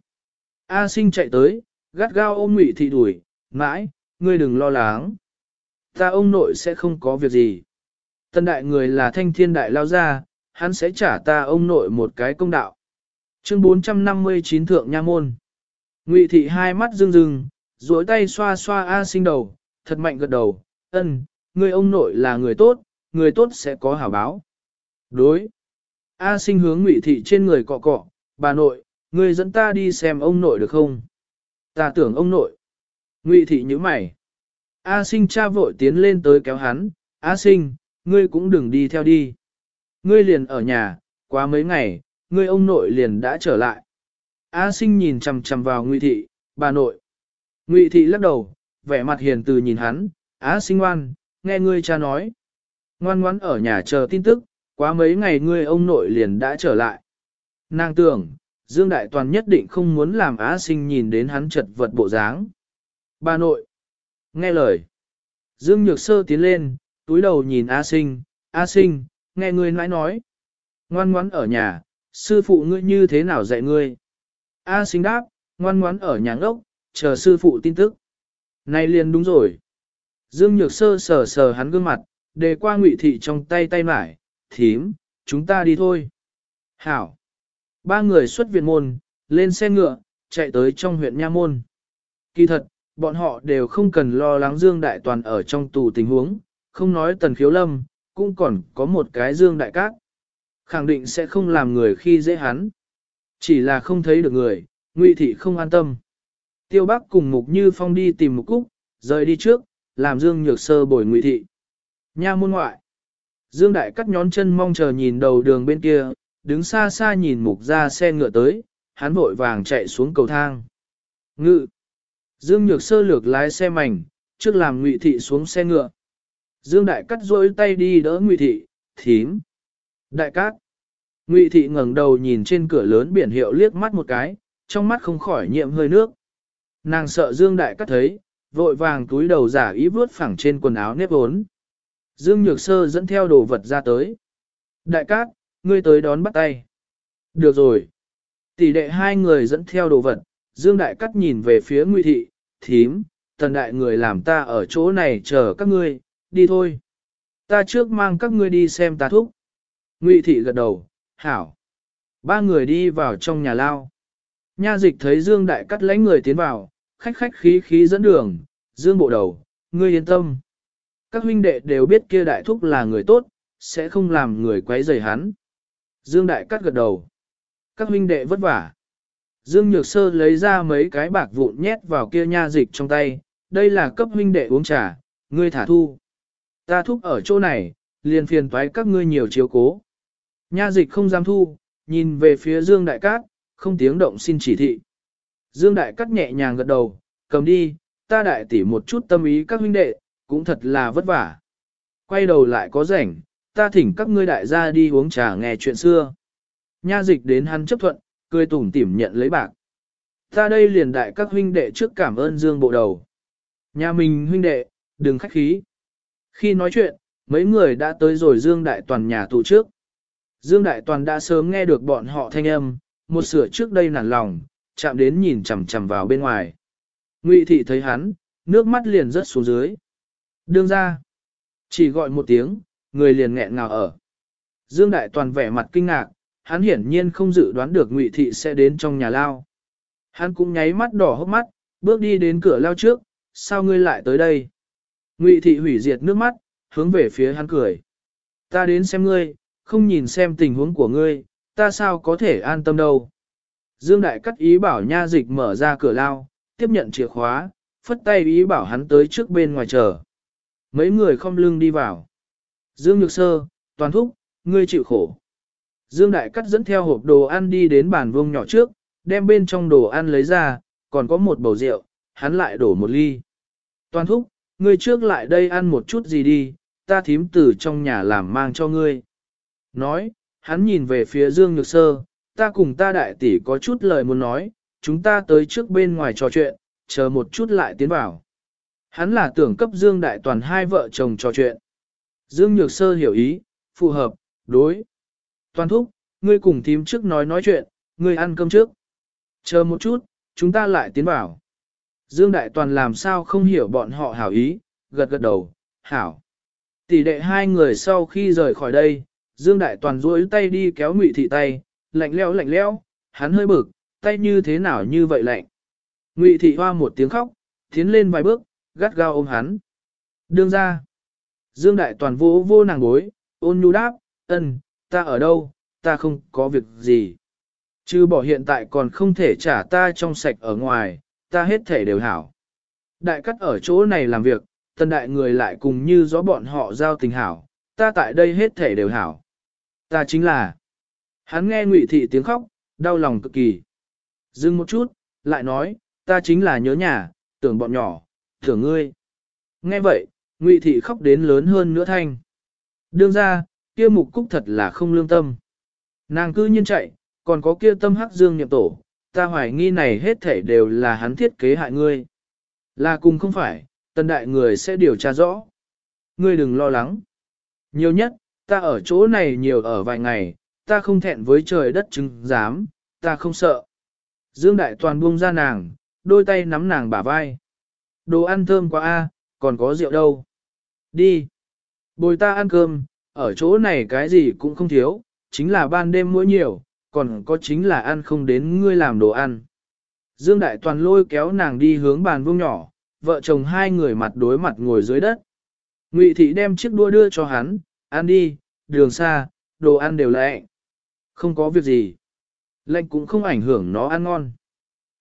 A sinh chạy tới, gắt gao ôm Ngụy thị đuổi, mãi, ngươi đừng lo lắng. Ta ông nội sẽ không có việc gì. Tân đại người là thanh thiên đại lao ra, hắn sẽ trả ta ông nội một cái công đạo. Chương 459 Thượng Nha Môn Ngụy thị hai mắt rưng rưng, duỗi tay xoa xoa A sinh đầu, thật mạnh gật đầu, ân, người ông nội là người tốt, người tốt sẽ có hảo báo. Đối. A sinh hướng ngụy thị trên người cọ cọ, bà nội, người dẫn ta đi xem ông nội được không? Ta tưởng ông nội. Ngụy thị như mày. A sinh cha vội tiến lên tới kéo hắn, A sinh, ngươi cũng đừng đi theo đi. Ngươi liền ở nhà, quá mấy ngày, ngươi ông nội liền đã trở lại. A sinh nhìn chằm chằm vào Ngụy thị, bà nội. Ngụy thị lắc đầu, vẻ mặt hiền từ nhìn hắn, á sinh ngoan, nghe ngươi cha nói. Ngoan ngoãn ở nhà chờ tin tức, quá mấy ngày ngươi ông nội liền đã trở lại. Nàng tưởng, Dương Đại Toàn nhất định không muốn làm Á sinh nhìn đến hắn chật vật bộ dáng. Bà nội, nghe lời. Dương Nhược Sơ tiến lên, túi đầu nhìn A sinh, A sinh, nghe ngươi nãi nói. Ngoan ngoãn ở nhà, sư phụ ngươi như thế nào dạy ngươi? A sinh đáp, ngoan ngoãn ở nhà ngốc, chờ sư phụ tin tức. Này liền đúng rồi. Dương Nhược Sơ sờ sờ hắn gương mặt, đề qua ngụy thị trong tay tay mải, thím, chúng ta đi thôi. Hảo. Ba người xuất viện môn, lên xe ngựa, chạy tới trong huyện Nha Môn. Kỳ thật, bọn họ đều không cần lo lắng Dương Đại Toàn ở trong tù tình huống, không nói Tần Khiếu Lâm, cũng còn có một cái Dương Đại Cát. Khẳng định sẽ không làm người khi dễ hắn. Chỉ là không thấy được người, Ngụy Thị không an tâm. Tiêu Bắc cùng Mục Như Phong đi tìm Mục Cúc, rời đi trước, làm Dương Nhược Sơ bồi Ngụy Thị. Nha môn ngoại. Dương Đại cắt nhón chân mong chờ nhìn đầu đường bên kia, đứng xa xa nhìn mục ra xe ngựa tới, hắn vội vàng chạy xuống cầu thang. Ngự. Dương Nhược sơ lược lái xe mảnh, trước làm Ngụy Thị xuống xe ngựa. Dương Đại cắt rỗi tay đi đỡ Ngụy Thị, thím. Đại cát. Ngụy Thị ngẩng đầu nhìn trên cửa lớn biển hiệu liếc mắt một cái, trong mắt không khỏi nhiệm hơi nước. Nàng sợ Dương Đại Cát thấy, vội vàng túi đầu giả ý vướt phẳng trên quần áo nếp vốn. Dương Nhược Sơ dẫn theo đồ vật ra tới. Đại cát, ngươi tới đón bắt tay. Được rồi. Tỷ đệ hai người dẫn theo đồ vật, Dương Đại Cát nhìn về phía Ngụy Thị, thím, tần đại người làm ta ở chỗ này chờ các ngươi, đi thôi. Ta trước mang các ngươi đi xem ta thúc. Ngụy Thị gật đầu, hảo. Ba người đi vào trong nhà lao. Nha dịch thấy Dương Đại Cát lãnh người tiến vào, khách khách khí khí dẫn đường, Dương bộ đầu, ngươi yên tâm. Các huynh đệ đều biết kia đại thúc là người tốt, sẽ không làm người quấy rầy hắn. Dương đại cắt gật đầu. Các huynh đệ vất vả. Dương Nhược Sơ lấy ra mấy cái bạc vụn nhét vào kia nha dịch trong tay, đây là cấp huynh đệ uống trà, ngươi thả thu. Ta thúc ở chỗ này, liền phiền toái các ngươi nhiều chiếu cố. Nha dịch không dám thu, nhìn về phía Dương Đại Cát, không tiếng động xin chỉ thị. Dương Đại cắt nhẹ nhàng gật đầu, cầm đi, ta đại tỉ một chút tâm ý các huynh đệ, cũng thật là vất vả. Quay đầu lại có rảnh, ta thỉnh các ngươi đại gia đi uống trà nghe chuyện xưa. Nha dịch đến hắn chấp thuận, cười tủm tỉm nhận lấy bạc. Ta đây liền đại các huynh đệ trước cảm ơn Dương bộ đầu. Nhà mình huynh đệ, đừng khách khí. Khi nói chuyện, mấy người đã tới rồi Dương Đại Toàn nhà tụ trước. Dương Đại Toàn đã sớm nghe được bọn họ thanh âm, một sửa trước đây nản lòng, chạm đến nhìn chằm chằm vào bên ngoài. Ngụy thị thấy hắn, nước mắt liền rớt xuống dưới. Đương ra, chỉ gọi một tiếng, người liền nghẹn ngào ở. Dương Đại Toàn vẻ mặt kinh ngạc, hắn hiển nhiên không dự đoán được Ngụy Thị sẽ đến trong nhà lao. Hắn cũng nháy mắt đỏ hốc mắt, bước đi đến cửa lao trước, sao ngươi lại tới đây? Ngụy Thị hủy diệt nước mắt, hướng về phía hắn cười. Ta đến xem ngươi, không nhìn xem tình huống của ngươi, ta sao có thể an tâm đâu. Dương Đại cắt ý bảo nha dịch mở ra cửa lao, tiếp nhận chìa khóa, phất tay ý bảo hắn tới trước bên ngoài chờ. Mấy người không lưng đi vào. Dương Nhược Sơ, toàn thúc, ngươi chịu khổ. Dương Đại Cắt dẫn theo hộp đồ ăn đi đến bàn vuông nhỏ trước, đem bên trong đồ ăn lấy ra, còn có một bầu rượu, hắn lại đổ một ly. Toàn thúc, ngươi trước lại đây ăn một chút gì đi, ta thím từ trong nhà làm mang cho ngươi. Nói, hắn nhìn về phía Dương Nhược Sơ, ta cùng ta đại tỷ có chút lời muốn nói, chúng ta tới trước bên ngoài trò chuyện, chờ một chút lại tiến vào. Hắn là tưởng cấp Dương Đại Toàn hai vợ chồng trò chuyện. Dương Nhược Sơ hiểu ý, phù hợp, đối. Toàn thúc, ngươi cùng thím trước nói nói chuyện, ngươi ăn cơm trước. Chờ một chút, chúng ta lại tiến vào. Dương Đại Toàn làm sao không hiểu bọn họ hảo ý, gật gật đầu, hảo. Tỷ đệ hai người sau khi rời khỏi đây, Dương Đại Toàn duỗi tay đi kéo Ngụy Thị tay, lạnh lẽo lạnh lẽo, hắn hơi bực, tay như thế nào như vậy lạnh. Ngụy Thị hoa một tiếng khóc, tiến lên vài bước, gắt gao ôm hắn. Đương ra. Dương Đại Toàn vô vô nàng gối, ôn nhu đáp, ân, ta ở đâu, ta không có việc gì. Chứ bỏ hiện tại còn không thể trả ta trong sạch ở ngoài, ta hết thể đều hảo. Đại cắt ở chỗ này làm việc, tân đại người lại cùng như gió bọn họ giao tình hảo, ta tại đây hết thể đều hảo. Ta chính là, hắn nghe ngụy thị tiếng khóc, đau lòng cực kỳ. Dừng một chút, lại nói, ta chính là nhớ nhà, tưởng bọn nhỏ, tưởng ngươi. Nghe vậy, ngụy thị khóc đến lớn hơn nữa thanh. Đương ra, kia mục cúc thật là không lương tâm. Nàng cư nhiên chạy, còn có kia tâm hắc dương nhậm tổ, ta hoài nghi này hết thể đều là hắn thiết kế hại ngươi. Là cùng không phải, tân đại người sẽ điều tra rõ. Ngươi đừng lo lắng. Nhiều nhất, ta ở chỗ này nhiều ở vài ngày, ta không thẹn với trời đất chứng dám, ta không sợ. Dương Đại Toàn buông ra nàng, đôi tay nắm nàng bả vai. Đồ ăn thơm quá a, còn có rượu đâu. Đi. Bồi ta ăn cơm, ở chỗ này cái gì cũng không thiếu, chính là ban đêm mỗi nhiều, còn có chính là ăn không đến ngươi làm đồ ăn. Dương Đại Toàn lôi kéo nàng đi hướng bàn vuông nhỏ, vợ chồng hai người mặt đối mặt ngồi dưới đất. Ngụy Thị đem chiếc đua đưa cho hắn, ăn đi, đường xa, đồ ăn đều lẹ. Không có việc gì. lệnh cũng không ảnh hưởng nó ăn ngon.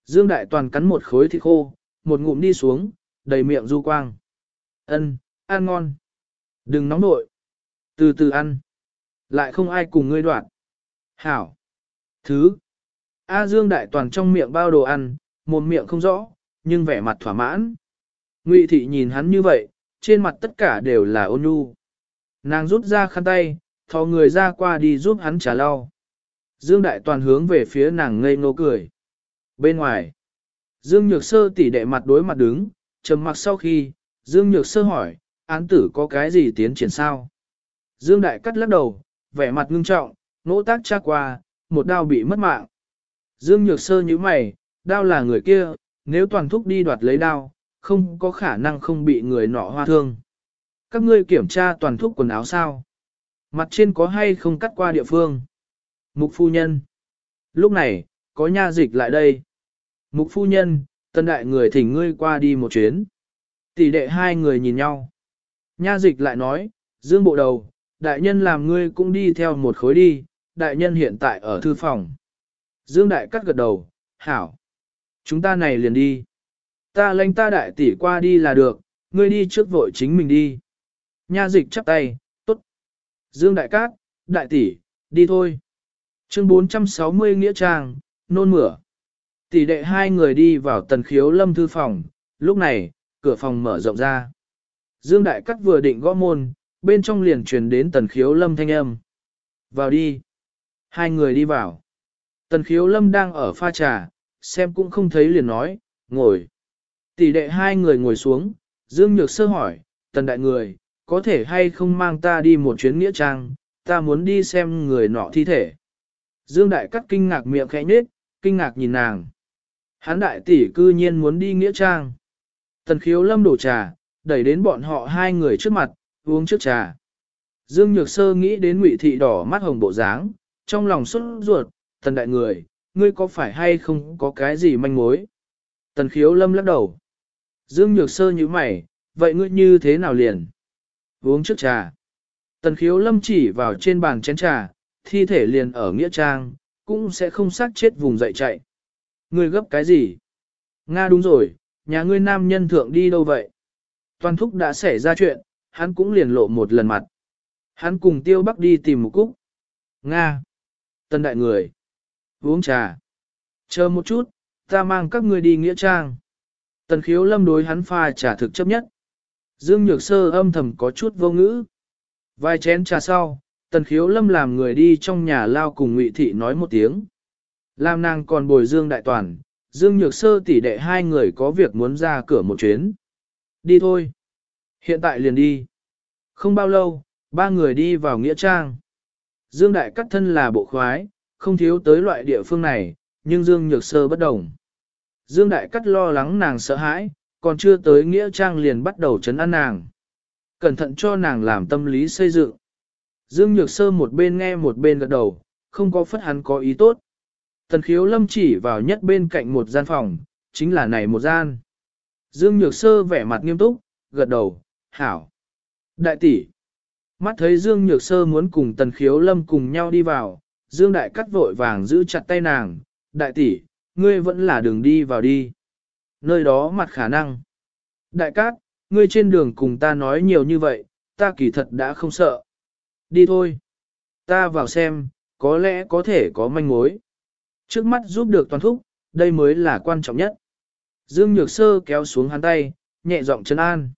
Dương Đại Toàn cắn một khối thịt khô, một ngụm đi xuống, đầy miệng du quang. Ân, ăn ngon. Đừng nóng nội. Từ từ ăn. Lại không ai cùng ngươi đoạn. Hảo. Thứ. A Dương Đại Toàn trong miệng bao đồ ăn, một miệng không rõ, nhưng vẻ mặt thỏa mãn. Ngụy Thị nhìn hắn như vậy, trên mặt tất cả đều là ôn nhu. Nàng rút ra khăn tay, thò người ra qua đi giúp hắn trả lau. Dương Đại Toàn hướng về phía nàng ngây ngô cười. Bên ngoài, Dương Nhược Sơ tỉ đệ mặt đối mặt đứng, trầm mặc sau khi, Dương Nhược Sơ hỏi, án tử có cái gì tiến triển sao? Dương Đại cắt lắc đầu, vẻ mặt ngưng trọng, nỗ tác tra qua, một đao bị mất mạng. Dương Nhược Sơ như mày, đao là người kia, nếu toàn thúc đi đoạt lấy đao, không có khả năng không bị người nọ hoa thương. Các ngươi kiểm tra toàn thúc quần áo sao? Mặt trên có hay không cắt qua địa phương? Mục phu nhân. Lúc này, có nha dịch lại đây. Mục phu nhân, tân đại người thỉnh ngươi qua đi một chuyến. Tỷ đệ hai người nhìn nhau. Nha dịch lại nói, dương bộ đầu, đại nhân làm ngươi cũng đi theo một khối đi, đại nhân hiện tại ở thư phòng. Dương đại cắt gật đầu, hảo. Chúng ta này liền đi. Ta lệnh ta đại tỷ qua đi là được, ngươi đi trước vội chính mình đi. Nha dịch chắp tay, tốt. Dương đại cát, đại tỷ, đi thôi. Chương 460 Nghĩa Trang, nôn mửa. Tỷ đệ hai người đi vào tần khiếu lâm thư phòng, lúc này, cửa phòng mở rộng ra. Dương Đại Cắt vừa định gõ môn, bên trong liền truyền đến tần khiếu lâm thanh âm. Vào đi. Hai người đi vào. Tần khiếu lâm đang ở pha trà, xem cũng không thấy liền nói, ngồi. Tỷ đệ hai người ngồi xuống, Dương Nhược sơ hỏi, tần đại người, có thể hay không mang ta đi một chuyến nghĩa trang, ta muốn đi xem người nọ thi thể. Dương Đại Cắt kinh ngạc miệng khẽ nhếch, kinh ngạc nhìn nàng. Hán đại tỷ cư nhiên muốn đi nghĩa trang. Tần khiếu lâm đổ trà, đẩy đến bọn họ hai người trước mặt, uống trước trà. Dương Nhược Sơ nghĩ đến ngụy thị đỏ mắt hồng bộ dáng, trong lòng xuất ruột, tần đại người, ngươi có phải hay không có cái gì manh mối? Tần khiếu lâm lắc đầu. Dương Nhược Sơ như mày, vậy ngươi như thế nào liền? Uống trước trà. Tần khiếu lâm chỉ vào trên bàn chén trà, thi thể liền ở Nghĩa Trang, cũng sẽ không xác chết vùng dậy chạy. Ngươi gấp cái gì? Nga đúng rồi, nhà ngươi nam nhân thượng đi đâu vậy? Toàn thúc đã xảy ra chuyện, hắn cũng liền lộ một lần mặt. Hắn cùng tiêu bắc đi tìm một cúc. Nga. Tân đại người. Uống trà. Chờ một chút, ta mang các ngươi đi nghĩa trang. Tần khiếu lâm đối hắn pha trà thực chấp nhất. Dương Nhược Sơ âm thầm có chút vô ngữ. Vài chén trà sau, tần khiếu lâm làm người đi trong nhà lao cùng ngụy thị nói một tiếng. Lam nàng còn bồi Dương Đại Toàn, Dương Nhược Sơ tỷ đệ hai người có việc muốn ra cửa một chuyến. Đi thôi. Hiện tại liền đi. Không bao lâu, ba người đi vào Nghĩa Trang. Dương Đại Cắt thân là bộ khoái, không thiếu tới loại địa phương này, nhưng Dương Nhược Sơ bất đồng. Dương Đại Cắt lo lắng nàng sợ hãi, còn chưa tới Nghĩa Trang liền bắt đầu chấn an nàng. Cẩn thận cho nàng làm tâm lý xây dựng. Dương Nhược Sơ một bên nghe một bên gật đầu, không có phất hắn có ý tốt. Tần khiếu lâm chỉ vào nhất bên cạnh một gian phòng, chính là này một gian. Dương Nhược Sơ vẻ mặt nghiêm túc, gật đầu, Hảo. Đại tỷ. Mắt thấy Dương Nhược Sơ muốn cùng Tần Khiếu Lâm cùng nhau đi vào, Dương Đại cắt vội vàng giữ chặt tay nàng, đại tỷ, ngươi vẫn là đường đi vào đi. Nơi đó mặt khả năng. Đại cát, ngươi trên đường cùng ta nói nhiều như vậy, ta kỳ thật đã không sợ. Đi thôi. Ta vào xem, có lẽ có thể có manh mối. Trước mắt giúp được toàn thúc, đây mới là quan trọng nhất. Dương Nhược Sơ kéo xuống hắn tay, nhẹ giọng chân an.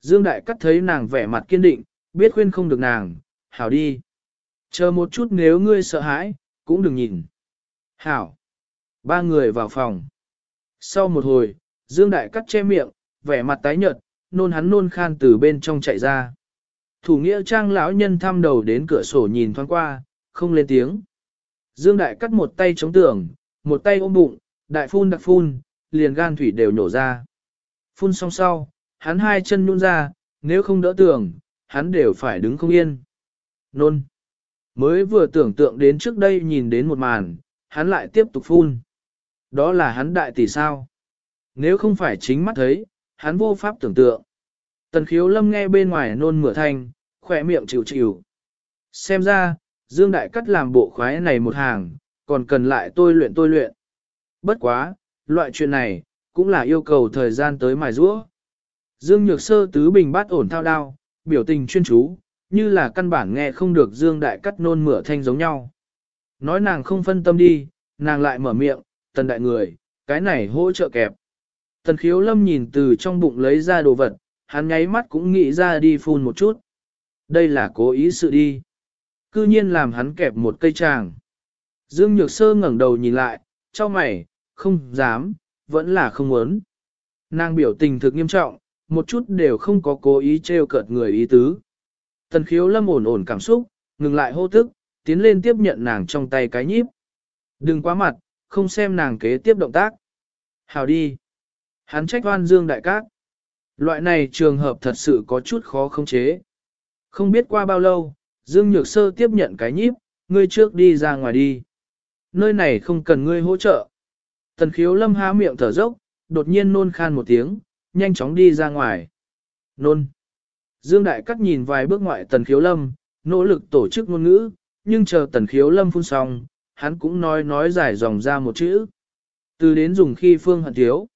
Dương Đại Cắt thấy nàng vẻ mặt kiên định, biết khuyên không được nàng, hảo đi. Chờ một chút nếu ngươi sợ hãi, cũng đừng nhìn. Hảo. Ba người vào phòng. Sau một hồi, Dương Đại Cắt che miệng, vẻ mặt tái nhợt, nôn hắn nôn khan từ bên trong chạy ra. Thủ nghĩa trang lão nhân thăm đầu đến cửa sổ nhìn thoáng qua, không lên tiếng. Dương Đại Cắt một tay chống tường, một tay ôm bụng, đại phun đặc phun, liền gan thủy đều nhổ ra. Phun xong sau, hắn hai chân nhún ra, nếu không đỡ tường, hắn đều phải đứng không yên. Nôn. Mới vừa tưởng tượng đến trước đây nhìn đến một màn, hắn lại tiếp tục phun. Đó là hắn đại tỷ sao. Nếu không phải chính mắt thấy, hắn vô pháp tưởng tượng. Tần khiếu lâm nghe bên ngoài nôn mửa thanh, khỏe miệng chịu chịu. Xem ra, Dương Đại Cắt làm bộ khoái này một hàng, còn cần lại tôi luyện tôi luyện. Bất quá, loại chuyện này, cũng là yêu cầu thời gian tới mài rũa. Dương Nhược Sơ tứ bình bát ổn thao đao, biểu tình chuyên chú, như là căn bản nghe không được Dương Đại Cắt nôn mửa thanh giống nhau. Nói nàng không phân tâm đi, nàng lại mở miệng, tần đại người, cái này hỗ trợ kẹp. Tần khiếu lâm nhìn từ trong bụng lấy ra đồ vật, hắn nháy mắt cũng nghĩ ra đi phun một chút. Đây là cố ý sự đi. Cư nhiên làm hắn kẹp một cây tràng. Dương Nhược Sơ ngẩng đầu nhìn lại, cho mày, không dám, vẫn là không muốn. Nàng biểu tình thực nghiêm trọng, một chút đều không có cố ý trêu cợt người ý tứ. Tần khiếu lâm ổn ổn cảm xúc, ngừng lại hô tức, tiến lên tiếp nhận nàng trong tay cái nhíp. Đừng quá mặt, không xem nàng kế tiếp động tác. Hào đi. Hắn trách oan dương đại cát. Loại này trường hợp thật sự có chút khó khống chế. Không biết qua bao lâu, Dương Nhược Sơ tiếp nhận cái nhíp, ngươi trước đi ra ngoài đi. Nơi này không cần ngươi hỗ trợ. Tần khiếu lâm há miệng thở dốc, đột nhiên nôn khan một tiếng, nhanh chóng đi ra ngoài. Nôn. Dương Đại Cắt nhìn vài bước ngoại tần khiếu lâm, nỗ lực tổ chức ngôn ngữ, nhưng chờ tần khiếu lâm phun xong, hắn cũng nói nói giải dòng ra một chữ. Từ đến dùng khi phương hận thiếu.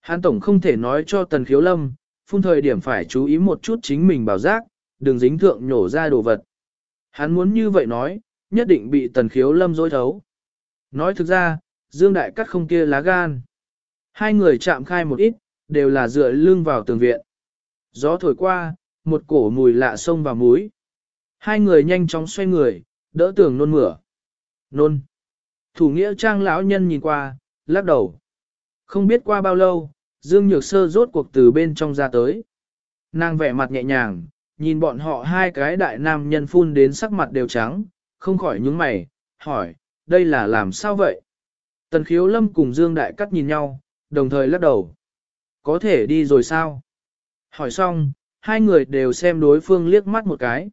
Hán tổng không thể nói cho tần khiếu lâm, phun thời điểm phải chú ý một chút chính mình bảo giác, đừng dính thượng nhổ ra đồ vật. Hắn muốn như vậy nói, nhất định bị tần khiếu lâm dối thấu. Nói thực ra, Dương Đại Cắt không kia lá gan. Hai người chạm khai một ít, đều là dựa lưng vào tường viện. Gió thổi qua, một cổ mùi lạ xông vào mũi. Hai người nhanh chóng xoay người, đỡ tường nôn mửa. Nôn. Thủ nghĩa trang lão nhân nhìn qua, lắc đầu. Không biết qua bao lâu, Dương Nhược Sơ rốt cuộc từ bên trong ra tới. Nàng vẻ mặt nhẹ nhàng, nhìn bọn họ hai cái đại nam nhân phun đến sắc mặt đều trắng, không khỏi nhướng mày, hỏi, đây là làm sao vậy? Tần khiếu lâm cùng Dương Đại Cắt nhìn nhau, đồng thời lắc đầu. Có thể đi rồi sao? Hỏi xong, hai người đều xem đối phương liếc mắt một cái.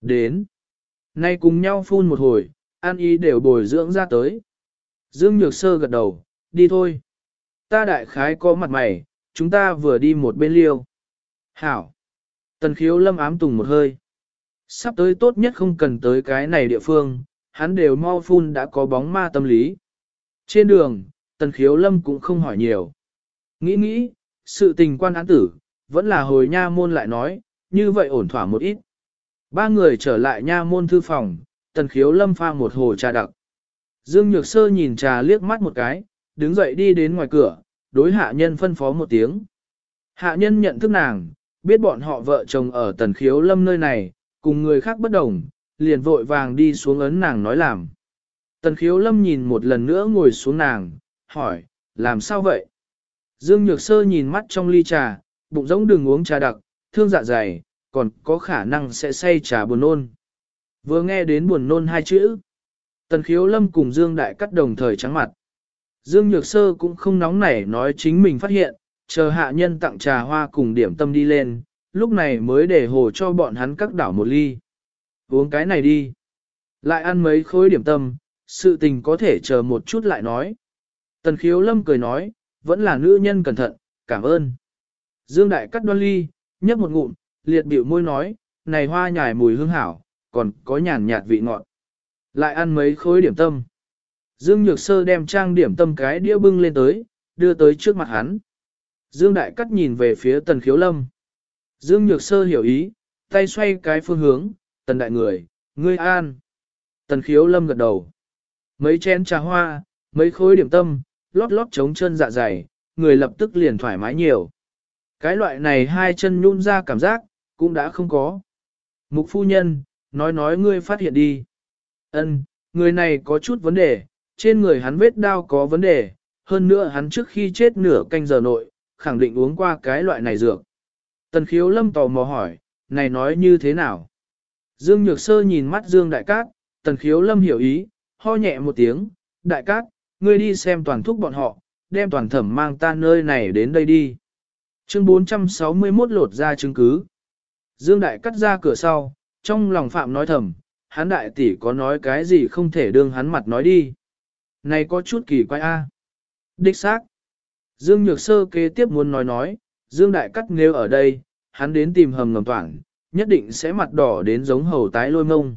Đến. Nay cùng nhau phun một hồi, an ý đều bồi dưỡng ra tới. Dương Nhược Sơ gật đầu, đi thôi. Ta đại khái có mặt mày, chúng ta vừa đi một bên liêu. Hảo. Tần khiếu lâm ám tùng một hơi. Sắp tới tốt nhất không cần tới cái này địa phương, hắn đều mau phun đã có bóng ma tâm lý. Trên đường, tần khiếu lâm cũng không hỏi nhiều. Nghĩ nghĩ, sự tình quan án tử, vẫn là hồi nha môn lại nói, như vậy ổn thỏa một ít. Ba người trở lại nha môn thư phòng, tần khiếu lâm pha một hồ trà đặc. Dương Nhược Sơ nhìn trà liếc mắt một cái, đứng dậy đi đến ngoài cửa, đối hạ nhân phân phó một tiếng. Hạ nhân nhận thức nàng, biết bọn họ vợ chồng ở tần khiếu lâm nơi này, cùng người khác bất đồng, liền vội vàng đi xuống ấn nàng nói làm. Tần khiếu lâm nhìn một lần nữa ngồi xuống nàng, hỏi, làm sao vậy? Dương Nhược Sơ nhìn mắt trong ly trà, bụng giống đừng uống trà đặc, thương dạ dày, còn có khả năng sẽ say trà buồn nôn. Vừa nghe đến buồn nôn hai chữ, Tần Khiếu Lâm cùng Dương Đại Cắt đồng thời trắng mặt. Dương Nhược Sơ cũng không nóng nảy nói chính mình phát hiện, chờ hạ nhân tặng trà hoa cùng điểm tâm đi lên, lúc này mới để hồ cho bọn hắn các đảo một ly. Uống cái này đi. Lại ăn mấy khối điểm tâm, sự tình có thể chờ một chút lại nói. Tần khiếu lâm cười nói, vẫn là nữ nhân cẩn thận, cảm ơn. Dương Đại cắt đoan ly, nhấp một ngụm, liệt biểu môi nói, này hoa nhài mùi hương hảo, còn có nhàn nhạt vị ngọt. Lại ăn mấy khối điểm tâm. Dương Nhược Sơ đem trang điểm tâm cái đĩa bưng lên tới, đưa tới trước mặt hắn. Dương Đại Cắt nhìn về phía Tần Khiếu Lâm. Dương Nhược Sơ hiểu ý, tay xoay cái phương hướng, Tần Đại Người, ngươi an. Tần Khiếu Lâm gật đầu. Mấy chén trà hoa, mấy khối điểm tâm, lót lót chống chân dạ dày, người lập tức liền thoải mái nhiều. Cái loại này hai chân nhún ra cảm giác, cũng đã không có. Mục phu nhân, nói nói ngươi phát hiện đi. Ân, người này có chút vấn đề, trên người hắn vết đau có vấn đề, hơn nữa hắn trước khi chết nửa canh giờ nội, khẳng định uống qua cái loại này dược. Tần khiếu lâm tò mò hỏi, này nói như thế nào? Dương Nhược Sơ nhìn mắt Dương Đại Cát, tần khiếu lâm hiểu ý, ho nhẹ một tiếng, Đại Cát, ngươi đi xem toàn thúc bọn họ, đem toàn thẩm mang ta nơi này đến đây đi. Chương 461 lột ra chứng cứ. Dương Đại cắt ra cửa sau, trong lòng Phạm nói thầm, hắn đại tỷ có nói cái gì không thể đương hắn mặt nói đi. Này có chút kỳ quái a. Đích xác. Dương Nhược Sơ kế tiếp muốn nói nói, Dương Đại cắt nếu ở đây, hắn đến tìm hầm ngầm toảng, nhất định sẽ mặt đỏ đến giống hầu tái lôi mông.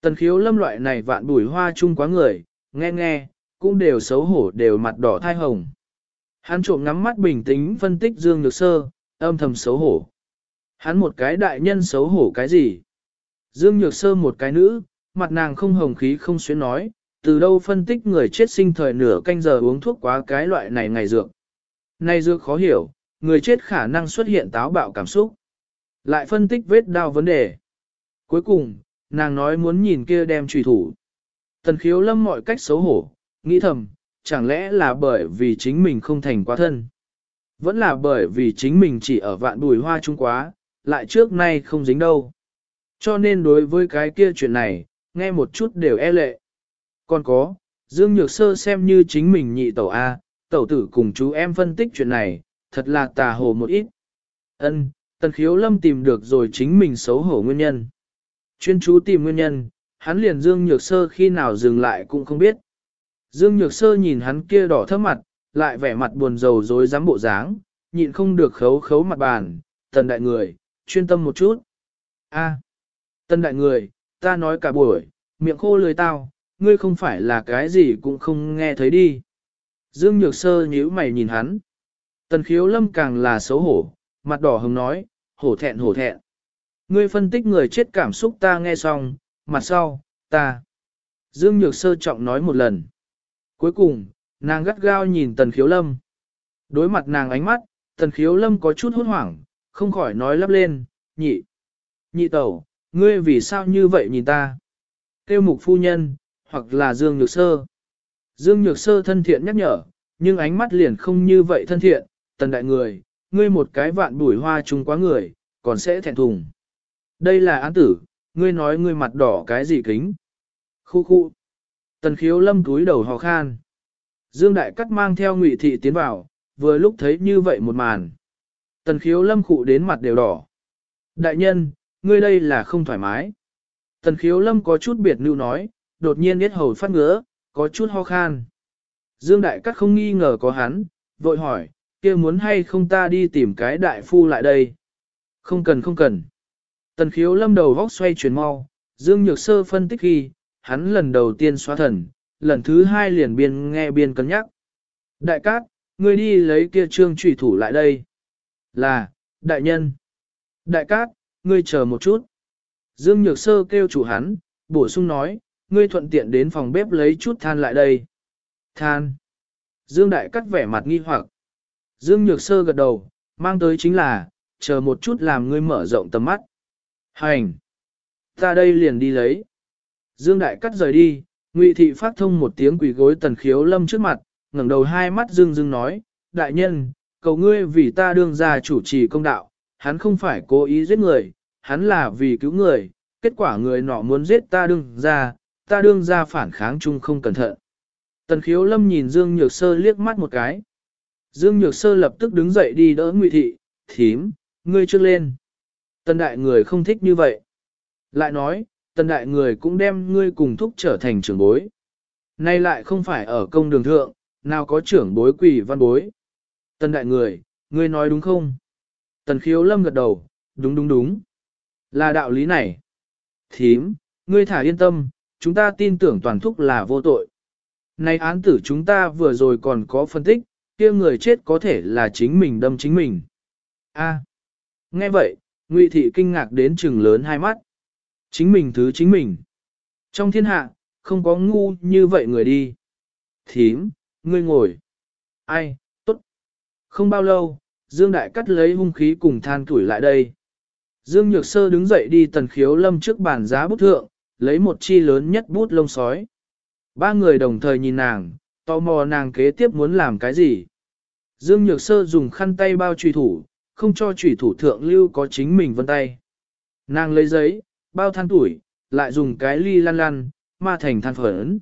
Tần khiếu lâm loại này vạn bùi hoa chung quá người, nghe nghe, cũng đều xấu hổ đều mặt đỏ thai hồng. Hắn trộm ngắm mắt bình tĩnh phân tích Dương Nhược Sơ, âm thầm xấu hổ. Hắn một cái đại nhân xấu hổ cái gì? Dương Nhược Sơ một cái nữ, mặt nàng không hồng khí không xuyến nói, từ đâu phân tích người chết sinh thời nửa canh giờ uống thuốc quá cái loại này ngày dược. Nay dược khó hiểu, người chết khả năng xuất hiện táo bạo cảm xúc. Lại phân tích vết đau vấn đề. Cuối cùng, nàng nói muốn nhìn kia đem trùy thủ. Tần khiếu lâm mọi cách xấu hổ, nghĩ thầm, chẳng lẽ là bởi vì chính mình không thành quá thân. Vẫn là bởi vì chính mình chỉ ở vạn bùi hoa trung quá, lại trước nay không dính đâu. Cho nên đối với cái kia chuyện này, nghe một chút đều e lệ. Còn có, Dương Nhược Sơ xem như chính mình nhị tẩu A, tẩu tử cùng chú em phân tích chuyện này, thật là tà hồ một ít. Ân, Tần Khiếu Lâm tìm được rồi chính mình xấu hổ nguyên nhân. Chuyên chú tìm nguyên nhân, hắn liền Dương Nhược Sơ khi nào dừng lại cũng không biết. Dương Nhược Sơ nhìn hắn kia đỏ thấp mặt, lại vẻ mặt buồn rầu rối dám bộ dáng, nhịn không được khấu khấu mặt bàn, tần đại người, chuyên tâm một chút. A, tần đại người, ta nói cả buổi, miệng khô lười tao, ngươi không phải là cái gì cũng không nghe thấy đi. Dương Nhược Sơ nhíu mày nhìn hắn. Tần khiếu lâm càng là xấu hổ, mặt đỏ hồng nói, hổ thẹn hổ thẹn. Ngươi phân tích người chết cảm xúc ta nghe xong, mặt sau, ta. Dương Nhược Sơ trọng nói một lần. Cuối cùng, nàng gắt gao nhìn tần khiếu lâm. Đối mặt nàng ánh mắt, tần khiếu lâm có chút hốt hoảng, không khỏi nói lắp lên, nhị. Nhị tẩu, ngươi vì sao như vậy nhìn ta? Tiêu mục phu nhân, hoặc là Dương Nhược Sơ. Dương Nhược Sơ thân thiện nhắc nhở, nhưng ánh mắt liền không như vậy thân thiện, tần đại người, ngươi một cái vạn bùi hoa chung quá người, còn sẽ thẹn thùng. Đây là án tử, ngươi nói ngươi mặt đỏ cái gì kính. Khu khu. Tần khiếu lâm túi đầu hò khan. Dương Đại Cắt mang theo ngụy thị tiến vào, vừa lúc thấy như vậy một màn. Tần khiếu lâm khụ đến mặt đều đỏ. Đại nhân, ngươi đây là không thoải mái. Tần khiếu lâm có chút biệt lưu nói, đột nhiên biết hầu phát ngứa, có chút ho khan. Dương Đại Cát không nghi ngờ có hắn, vội hỏi, kia muốn hay không ta đi tìm cái đại phu lại đây. Không cần không cần. Tần khiếu lâm đầu vóc xoay chuyển mau, Dương Nhược Sơ phân tích khi, hắn lần đầu tiên xóa thần, lần thứ hai liền biên nghe biên cân nhắc. Đại cát, ngươi đi lấy kia trương trùy thủ lại đây. Là, đại nhân. Đại cát, ngươi chờ một chút. Dương Nhược Sơ kêu chủ hắn, bổ sung nói, ngươi thuận tiện đến phòng bếp lấy chút than lại đây. Than. Dương Đại cắt vẻ mặt nghi hoặc. Dương Nhược Sơ gật đầu, mang tới chính là, chờ một chút làm ngươi mở rộng tầm mắt. Hành. Ta đây liền đi lấy. Dương Đại cắt rời đi, Ngụy Thị phát thông một tiếng quỳ gối tần khiếu lâm trước mặt, ngẩng đầu hai mắt dương dương nói, Đại nhân, cầu ngươi vì ta đương ra chủ trì công đạo, hắn không phải cố ý giết người, hắn là vì cứu người, kết quả người nọ muốn giết ta đương ra, ta đương ra phản kháng chung không cẩn thận. Tần khiếu lâm nhìn Dương Nhược Sơ liếc mắt một cái. Dương Nhược Sơ lập tức đứng dậy đi đỡ Ngụy Thị, thím, ngươi trước lên. Tần đại người không thích như vậy. Lại nói, tần đại người cũng đem ngươi cùng thúc trở thành trưởng bối. Nay lại không phải ở công đường thượng, nào có trưởng bối quỷ văn bối. Tần đại người, ngươi nói đúng không? Tần khiếu lâm gật đầu, đúng đúng đúng. Là đạo lý này. Thím, ngươi thả yên tâm, chúng ta tin tưởng toàn thúc là vô tội. Này án tử chúng ta vừa rồi còn có phân tích, kia người chết có thể là chính mình đâm chính mình. A. Nghe vậy, Ngụy thị kinh ngạc đến trừng lớn hai mắt. Chính mình thứ chính mình. Trong thiên hạ, không có ngu như vậy người đi. Thím, ngươi ngồi. Ai, tốt. Không bao lâu, Dương Đại cắt lấy hung khí cùng than tuổi lại đây. Dương Nhược Sơ đứng dậy đi tần khiếu lâm trước bàn giá bút thượng, lấy một chi lớn nhất bút lông sói. Ba người đồng thời nhìn nàng, tò mò nàng kế tiếp muốn làm cái gì. Dương Nhược Sơ dùng khăn tay bao trùy thủ, không cho trùy thủ thượng lưu có chính mình vân tay. Nàng lấy giấy, bao than tuổi, lại dùng cái ly lăn lăn, ma thành than phấn.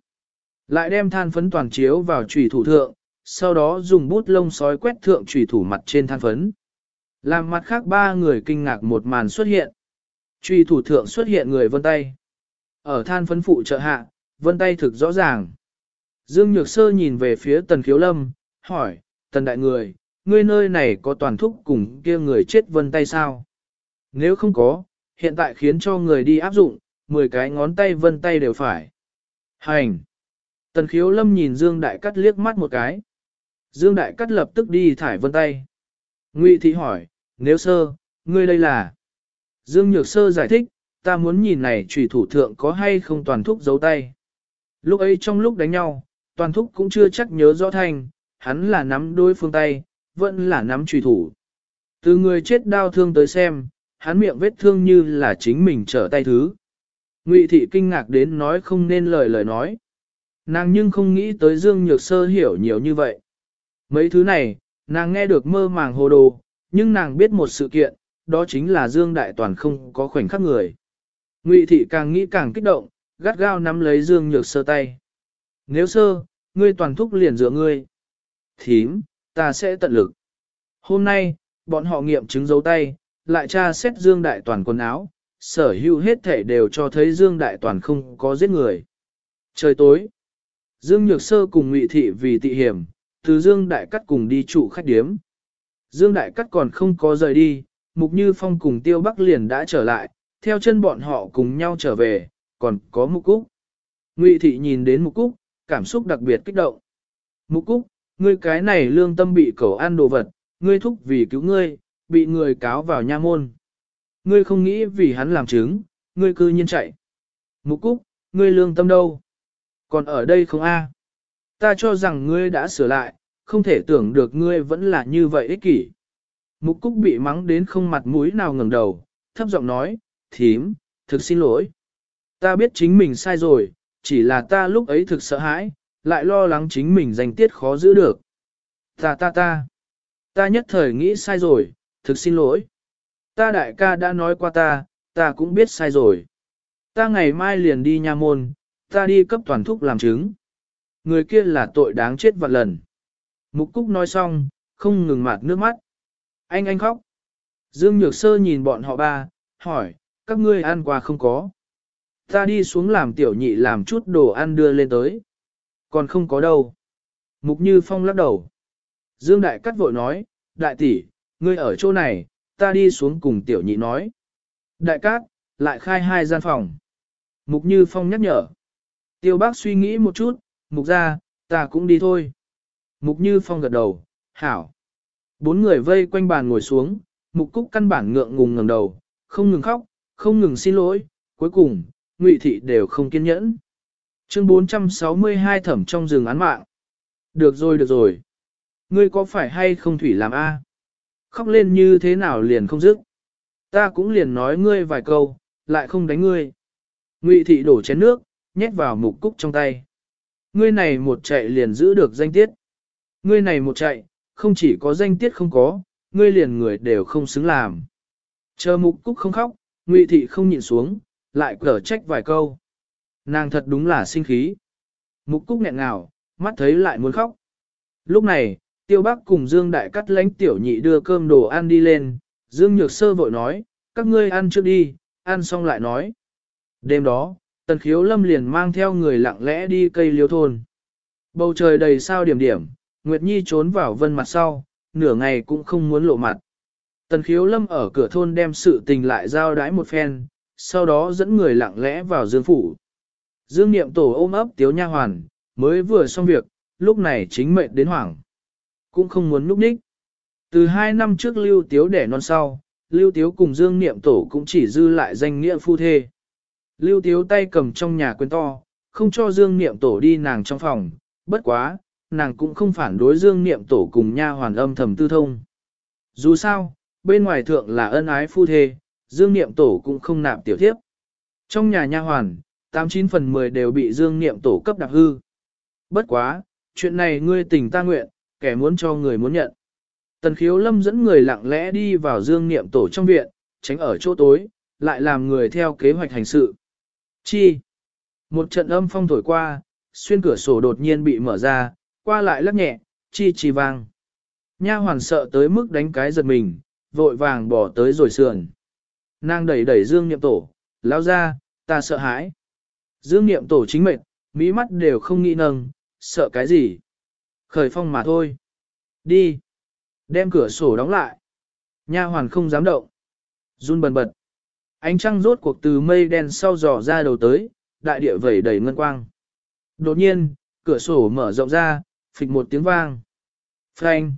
Lại đem than phấn toàn chiếu vào trùy thủ thượng, sau đó dùng bút lông sói quét thượng trùy thủ mặt trên than phấn. Làm mặt khác ba người kinh ngạc một màn xuất hiện. Trùy thủ thượng xuất hiện người vân tay. Ở than phấn phụ trợ hạ, vân tay thực rõ ràng. Dương Nhược Sơ nhìn về phía Tần Khiếu Lâm, hỏi, Tần Đại Người, ngươi nơi này có toàn thúc cùng kia người chết vân tay sao? Nếu không có, hiện tại khiến cho người đi áp dụng, 10 cái ngón tay vân tay đều phải. Hành! Tần Khiếu Lâm nhìn Dương Đại Cắt liếc mắt một cái. Dương Đại Cắt lập tức đi thải vân tay. Ngụy Thị hỏi, nếu sơ, ngươi đây là... Dương Nhược Sơ giải thích, ta muốn nhìn này trùy thủ thượng có hay không toàn thúc giấu tay. Lúc ấy trong lúc đánh nhau, toàn thúc cũng chưa chắc nhớ rõ thành, hắn là nắm đôi phương tay, vẫn là nắm trùy thủ. Từ người chết đau thương tới xem, hắn miệng vết thương như là chính mình trở tay thứ. Ngụy thị kinh ngạc đến nói không nên lời lời nói. Nàng nhưng không nghĩ tới Dương Nhược Sơ hiểu nhiều như vậy. Mấy thứ này, nàng nghe được mơ màng hồ đồ, nhưng nàng biết một sự kiện, đó chính là Dương Đại Toàn không có khoảnh khắc người. Ngụy thị càng nghĩ càng kích động, gắt gao nắm lấy Dương Nhược Sơ tay. Nếu sơ, ngươi toàn thúc liền dựa ngươi. Thím, ta sẽ tận lực. Hôm nay, bọn họ nghiệm chứng dấu tay, lại tra xét Dương Đại Toàn quần áo, sở hữu hết thể đều cho thấy Dương Đại Toàn không có giết người. Trời tối, Dương Nhược Sơ cùng Ngụy Thị vì tị hiểm, từ Dương Đại Cắt cùng đi trụ khách điếm. Dương Đại Cắt còn không có rời đi, Mục Như Phong cùng Tiêu Bắc liền đã trở lại, theo chân bọn họ cùng nhau trở về, còn có Mục Cúc. Ngụy Thị nhìn đến Mục Cúc, cảm xúc đặc biệt kích động. Mục Cúc, ngươi cái này lương tâm bị cẩu ăn đồ vật, ngươi thúc vì cứu ngươi, bị người cáo vào nha môn. Ngươi không nghĩ vì hắn làm chứng, ngươi cư nhiên chạy. Mục Cúc, ngươi lương tâm đâu? Còn ở đây không a? Ta cho rằng ngươi đã sửa lại, không thể tưởng được ngươi vẫn là như vậy ích kỷ. Mục Cúc bị mắng đến không mặt mũi nào ngẩng đầu, thấp giọng nói, thím, thực xin lỗi. Ta biết chính mình sai rồi, chỉ là ta lúc ấy thực sợ hãi, lại lo lắng chính mình danh tiết khó giữ được. Ta ta ta, ta nhất thời nghĩ sai rồi, thực xin lỗi. Ta đại ca đã nói qua ta, ta cũng biết sai rồi. Ta ngày mai liền đi nha môn, ta đi cấp toàn thúc làm chứng. Người kia là tội đáng chết vạn lần. Mục Cúc nói xong, không ngừng mạt nước mắt. Anh anh khóc. Dương Nhược Sơ nhìn bọn họ ba, hỏi, các ngươi ăn qua không có. Ta đi xuống làm tiểu nhị làm chút đồ ăn đưa lên tới. Còn không có đâu. Mục Như Phong lắc đầu. Dương Đại Cắt vội nói, đại tỷ, ngươi ở chỗ này, ta đi xuống cùng tiểu nhị nói. Đại Cát, lại khai hai gian phòng. Mục Như Phong nhắc nhở. Tiêu bác suy nghĩ một chút, mục ra, ta cũng đi thôi. Mục Như Phong gật đầu, hảo. Bốn người vây quanh bàn ngồi xuống, mục cúc căn bản ngượng ngùng ngẩng đầu, không ngừng khóc, không ngừng xin lỗi, cuối cùng, ngụy thị đều không kiên nhẫn. Chương 462 thẩm trong rừng án mạng. Được rồi được rồi. Ngươi có phải hay không thủy làm a? Khóc lên như thế nào liền không dứt. Ta cũng liền nói ngươi vài câu, lại không đánh ngươi. Ngụy thị đổ chén nước, nhét vào mục cúc trong tay. Ngươi này một chạy liền giữ được danh tiết. Ngươi này một chạy, không chỉ có danh tiết không có, ngươi liền người đều không xứng làm. Chờ mục cúc không khóc, ngụy thị không nhịn xuống, lại cở trách vài câu. Nàng thật đúng là sinh khí. Mục cúc nghẹn ngào, mắt thấy lại muốn khóc. Lúc này, tiêu Bác cùng Dương Đại cắt lánh tiểu nhị đưa cơm đồ ăn đi lên, Dương Nhược Sơ vội nói, các ngươi ăn trước đi, ăn xong lại nói. Đêm đó, Tần Khiếu Lâm liền mang theo người lặng lẽ đi cây liêu thôn. Bầu trời đầy sao điểm điểm, Nguyệt Nhi trốn vào vân mặt sau, nửa ngày cũng không muốn lộ mặt. Tần khiếu lâm ở cửa thôn đem sự tình lại giao đái một phen, sau đó dẫn người lặng lẽ vào dương phủ. Dương niệm tổ ôm ấp tiếu nha hoàn, mới vừa xong việc, lúc này chính mệnh đến hoảng. Cũng không muốn núp ních. Từ hai năm trước lưu tiếu đẻ non sau, lưu tiếu cùng dương niệm tổ cũng chỉ dư lại danh nghĩa phu thê. Lưu tiếu tay cầm trong nhà quyền to, không cho dương niệm tổ đi nàng trong phòng, bất quá, nàng cũng không phản đối dương niệm tổ cùng nha hoàn âm thầm tư thông. Dù sao, bên ngoài thượng là ân ái phu thê, dương niệm tổ cũng không nạp tiểu thiếp. Trong nhà nha hoàn, 89 phần 10 đều bị dương niệm tổ cấp đạp hư. Bất quá, chuyện này ngươi tình ta nguyện, kẻ muốn cho người muốn nhận. Tần khiếu lâm dẫn người lặng lẽ đi vào dương niệm tổ trong viện, tránh ở chỗ tối, lại làm người theo kế hoạch hành sự. Chi? Một trận âm phong thổi qua, xuyên cửa sổ đột nhiên bị mở ra, qua lại lắc nhẹ, chi chi vang. Nha hoàn sợ tới mức đánh cái giật mình, vội vàng bỏ tới rồi sườn. Nàng đẩy đẩy dương niệm tổ, lao ra, ta sợ hãi. Dương niệm tổ chính mệnh, mỹ mắt đều không nghĩ nâng, sợ cái gì. Khởi phong mà thôi. Đi. Đem cửa sổ đóng lại. Nha hoàn không dám động. Run bần bật. Ánh trăng rốt cuộc từ mây đen sau dò ra đầu tới, đại địa vẩy đầy ngân quang. Đột nhiên, cửa sổ mở rộng ra, phịch một tiếng vang. Phanh.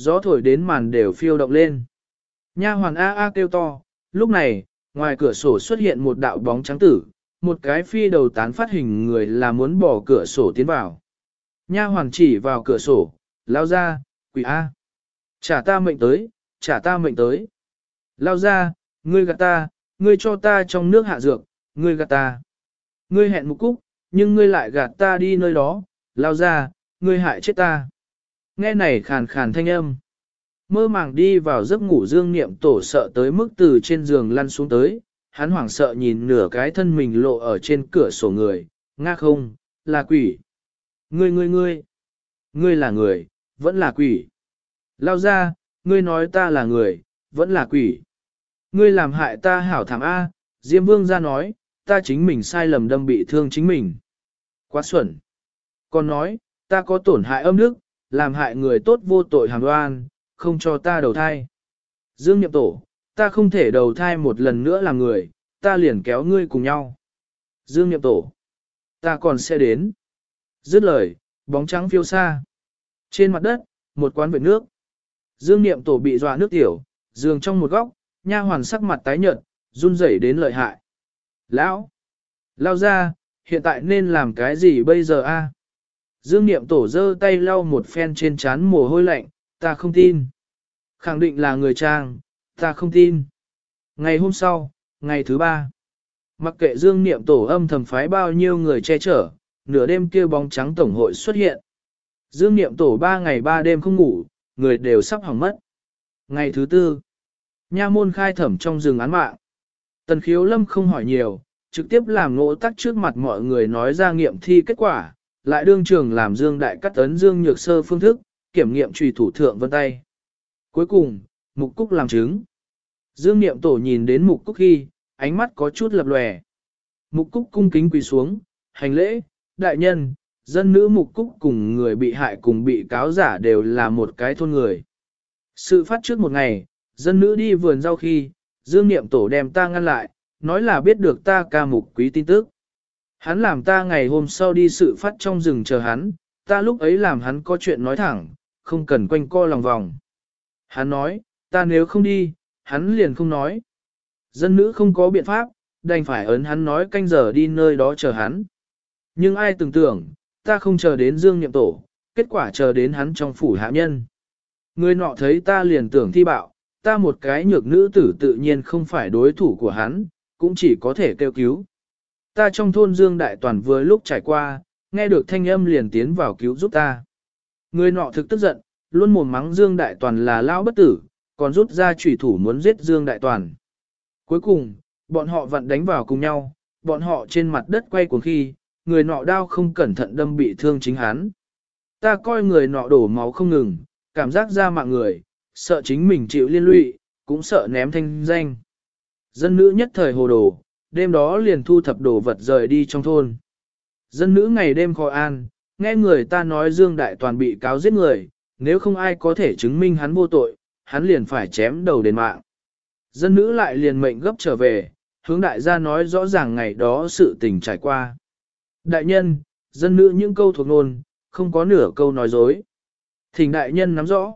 Gió thổi đến màn đều phiêu động lên. Nha hoàn A A kêu to, lúc này, ngoài cửa sổ xuất hiện một đạo bóng trắng tử, một cái phi đầu tán phát hình người là muốn bỏ cửa sổ tiến vào. Nha hoàn chỉ vào cửa sổ, lao ra, quỷ A. Trả ta mệnh tới, trả ta mệnh tới. Lao ra, ngươi gạt ta, ngươi cho ta trong nước hạ dược, ngươi gạt ta. Ngươi hẹn một cúc, nhưng ngươi lại gạt ta đi nơi đó, lao ra, ngươi hại chết ta. Nghe này khàn khàn thanh âm. Mơ màng đi vào giấc ngủ dương niệm tổ sợ tới mức từ trên giường lăn xuống tới, hắn hoảng sợ nhìn nửa cái thân mình lộ ở trên cửa sổ người, nga không, là quỷ. Ngươi ngươi ngươi, ngươi là người, vẫn là quỷ. Lao ra, ngươi nói ta là người, vẫn là quỷ. Ngươi làm hại ta hảo thảm A, Diêm Vương ra nói, ta chính mình sai lầm đâm bị thương chính mình. Quá xuẩn. Còn nói, ta có tổn hại âm đức, làm hại người tốt vô tội hàng đoan, không cho ta đầu thai. Dương Nhậm Tổ, ta không thể đầu thai một lần nữa làm người, ta liền kéo ngươi cùng nhau. Dương Nhậm Tổ, ta còn sẽ đến. Dứt lời, bóng trắng phiêu xa. Trên mặt đất, một quán vệ nước. Dương Niệm Tổ bị dọa nước tiểu, giường trong một góc, nha hoàn sắc mặt tái nhợt, run rẩy đến lợi hại. Lão! Lao ra, hiện tại nên làm cái gì bây giờ a? Dương Niệm Tổ giơ tay lau một phen trên trán mồ hôi lạnh, ta không tin. Khẳng định là người trang, ta không tin. Ngày hôm sau, ngày thứ ba, mặc kệ Dương Niệm Tổ âm thầm phái bao nhiêu người che chở, nửa đêm kia bóng trắng tổng hội xuất hiện. Dương Niệm Tổ ba ngày ba đêm không ngủ, người đều sắp hỏng mất. Ngày thứ tư, nha môn khai thẩm trong rừng án mạng. Tần khiếu lâm không hỏi nhiều, trực tiếp làm ngộ tắc trước mặt mọi người nói ra nghiệm thi kết quả, lại đương trường làm Dương Đại cắt ấn Dương Nhược Sơ phương thức, kiểm nghiệm trùy thủ thượng vân tay. Cuối cùng, Mục Cúc làm chứng. Dương Niệm Tổ nhìn đến Mục Cúc khi, ánh mắt có chút lập lòe. Mục Cúc cung kính quỳ xuống, hành lễ, đại nhân, dân nữ Mục Cúc cùng người bị hại cùng bị cáo giả đều là một cái thôn người. Sự phát trước một ngày, dân nữ đi vườn rau khi, Dương Niệm Tổ đem ta ngăn lại, nói là biết được ta ca mục quý tin tức. Hắn làm ta ngày hôm sau đi sự phát trong rừng chờ hắn, ta lúc ấy làm hắn có chuyện nói thẳng, không cần quanh co lòng vòng. Hắn nói, ta nếu không đi, hắn liền không nói. Dân nữ không có biện pháp, đành phải ấn hắn nói canh giờ đi nơi đó chờ hắn. Nhưng ai tưởng tưởng, ta không chờ đến Dương Nhậm Tổ, kết quả chờ đến hắn trong phủ hạ nhân. Người nọ thấy ta liền tưởng thi bạo, ta một cái nhược nữ tử tự nhiên không phải đối thủ của hắn, cũng chỉ có thể kêu cứu. Ta trong thôn Dương Đại Toàn vừa lúc trải qua, nghe được thanh âm liền tiến vào cứu giúp ta. Người nọ thực tức giận, luôn mồm mắng Dương Đại Toàn là lão bất tử, còn rút ra chủy thủ muốn giết Dương Đại Toàn. Cuối cùng, bọn họ vặn đánh vào cùng nhau, bọn họ trên mặt đất quay cuồng khi, người nọ đau không cẩn thận đâm bị thương chính hắn. Ta coi người nọ đổ máu không ngừng, cảm giác ra mạng người, sợ chính mình chịu liên lụy, cũng sợ ném thanh danh. Dân nữ nhất thời hồ đồ, đêm đó liền thu thập đồ vật rời đi trong thôn. Dân nữ ngày đêm khó an, nghe người ta nói Dương Đại Toàn bị cáo giết người, nếu không ai có thể chứng minh hắn vô tội, hắn liền phải chém đầu đền mạng. Dân nữ lại liền mệnh gấp trở về, hướng đại gia nói rõ ràng ngày đó sự tình trải qua. Đại nhân, dân nữ những câu thuộc nôn, không có nửa câu nói dối. Thỉnh đại nhân nắm rõ.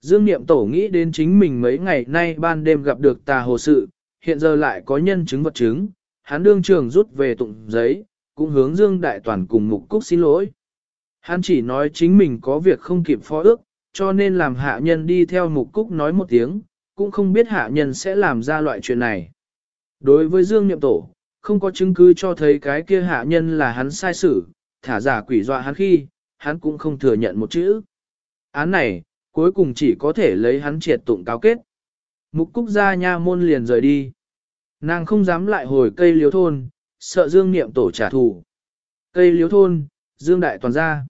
Dương Niệm Tổ nghĩ đến chính mình mấy ngày nay ban đêm gặp được tà hồ sự, hiện giờ lại có nhân chứng vật chứng, hắn đương trường rút về tụng giấy, cũng hướng Dương Đại Toàn cùng Mục Cúc xin lỗi. Hắn chỉ nói chính mình có việc không kịp phó ước, cho nên làm hạ nhân đi theo Mục Cúc nói một tiếng, cũng không biết hạ nhân sẽ làm ra loại chuyện này. Đối với Dương Niệm Tổ, không có chứng cứ cho thấy cái kia hạ nhân là hắn sai xử, thả giả quỷ dọa hắn khi, hắn cũng không thừa nhận một chữ. Án này, cuối cùng chỉ có thể lấy hắn triệt tụng cáo kết. Mục Cúc ra nha môn liền rời đi. Nàng không dám lại hồi cây liếu thôn, sợ Dương Niệm Tổ trả thù. Cây liếu thôn, Dương Đại toàn ra.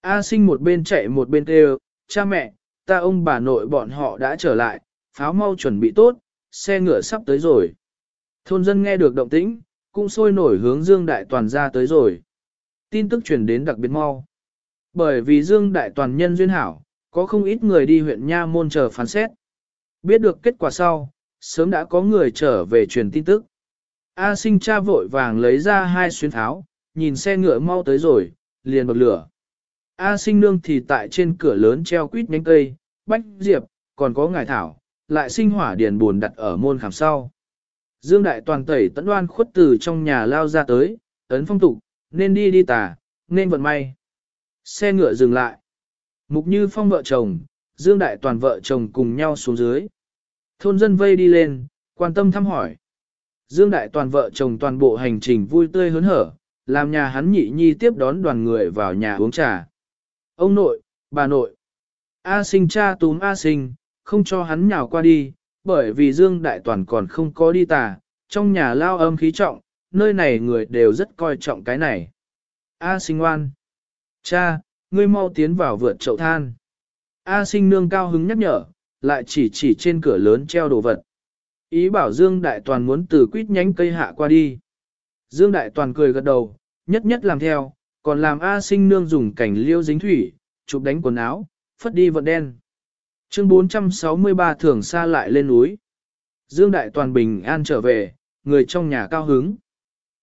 A sinh một bên chạy một bên kêu, cha mẹ, ta ông bà nội bọn họ đã trở lại, pháo mau chuẩn bị tốt, xe ngựa sắp tới rồi. Thôn dân nghe được động tĩnh, cũng sôi nổi hướng Dương Đại Toàn ra tới rồi. Tin tức truyền đến đặc biệt mau. Bởi vì Dương Đại Toàn nhân duyên hảo, có không ít người đi huyện Nha Môn chờ phán xét. Biết được kết quả sau, sớm đã có người trở về truyền tin tức. A sinh cha vội vàng lấy ra hai xuyên tháo, nhìn xe ngựa mau tới rồi, liền bật lửa. A sinh nương thì tại trên cửa lớn treo quýt nhánh cây, bách diệp, còn có ngải thảo, lại sinh hỏa điền buồn đặt ở môn khảm sau. Dương Đại Toàn tẩy tấn đoan khuất từ trong nhà lao ra tới, ấn phong tục, nên đi đi tà, nên vận may. Xe ngựa dừng lại. Mục Như Phong vợ chồng, Dương Đại Toàn vợ chồng cùng nhau xuống dưới. Thôn dân vây đi lên, quan tâm thăm hỏi. Dương Đại Toàn vợ chồng toàn bộ hành trình vui tươi hớn hở, làm nhà hắn nhị nhi tiếp đón đoàn người vào nhà uống trà. Ông nội, bà nội, A sinh cha túm A sinh, không cho hắn nhào qua đi, bởi vì Dương Đại Toàn còn không có đi tà, trong nhà lao âm khí trọng, nơi này người đều rất coi trọng cái này. A sinh ngoan. Cha, ngươi mau tiến vào vượt chậu than. A sinh nương cao hứng nhắc nhở, lại chỉ chỉ trên cửa lớn treo đồ vật. Ý bảo Dương Đại Toàn muốn từ quýt nhánh cây hạ qua đi. Dương Đại Toàn cười gật đầu, nhất nhất làm theo, còn làm A sinh nương dùng cảnh liêu dính thủy, chụp đánh quần áo, phất đi vận đen. Chương 463 thường xa lại lên núi. Dương Đại Toàn bình an trở về, người trong nhà cao hứng.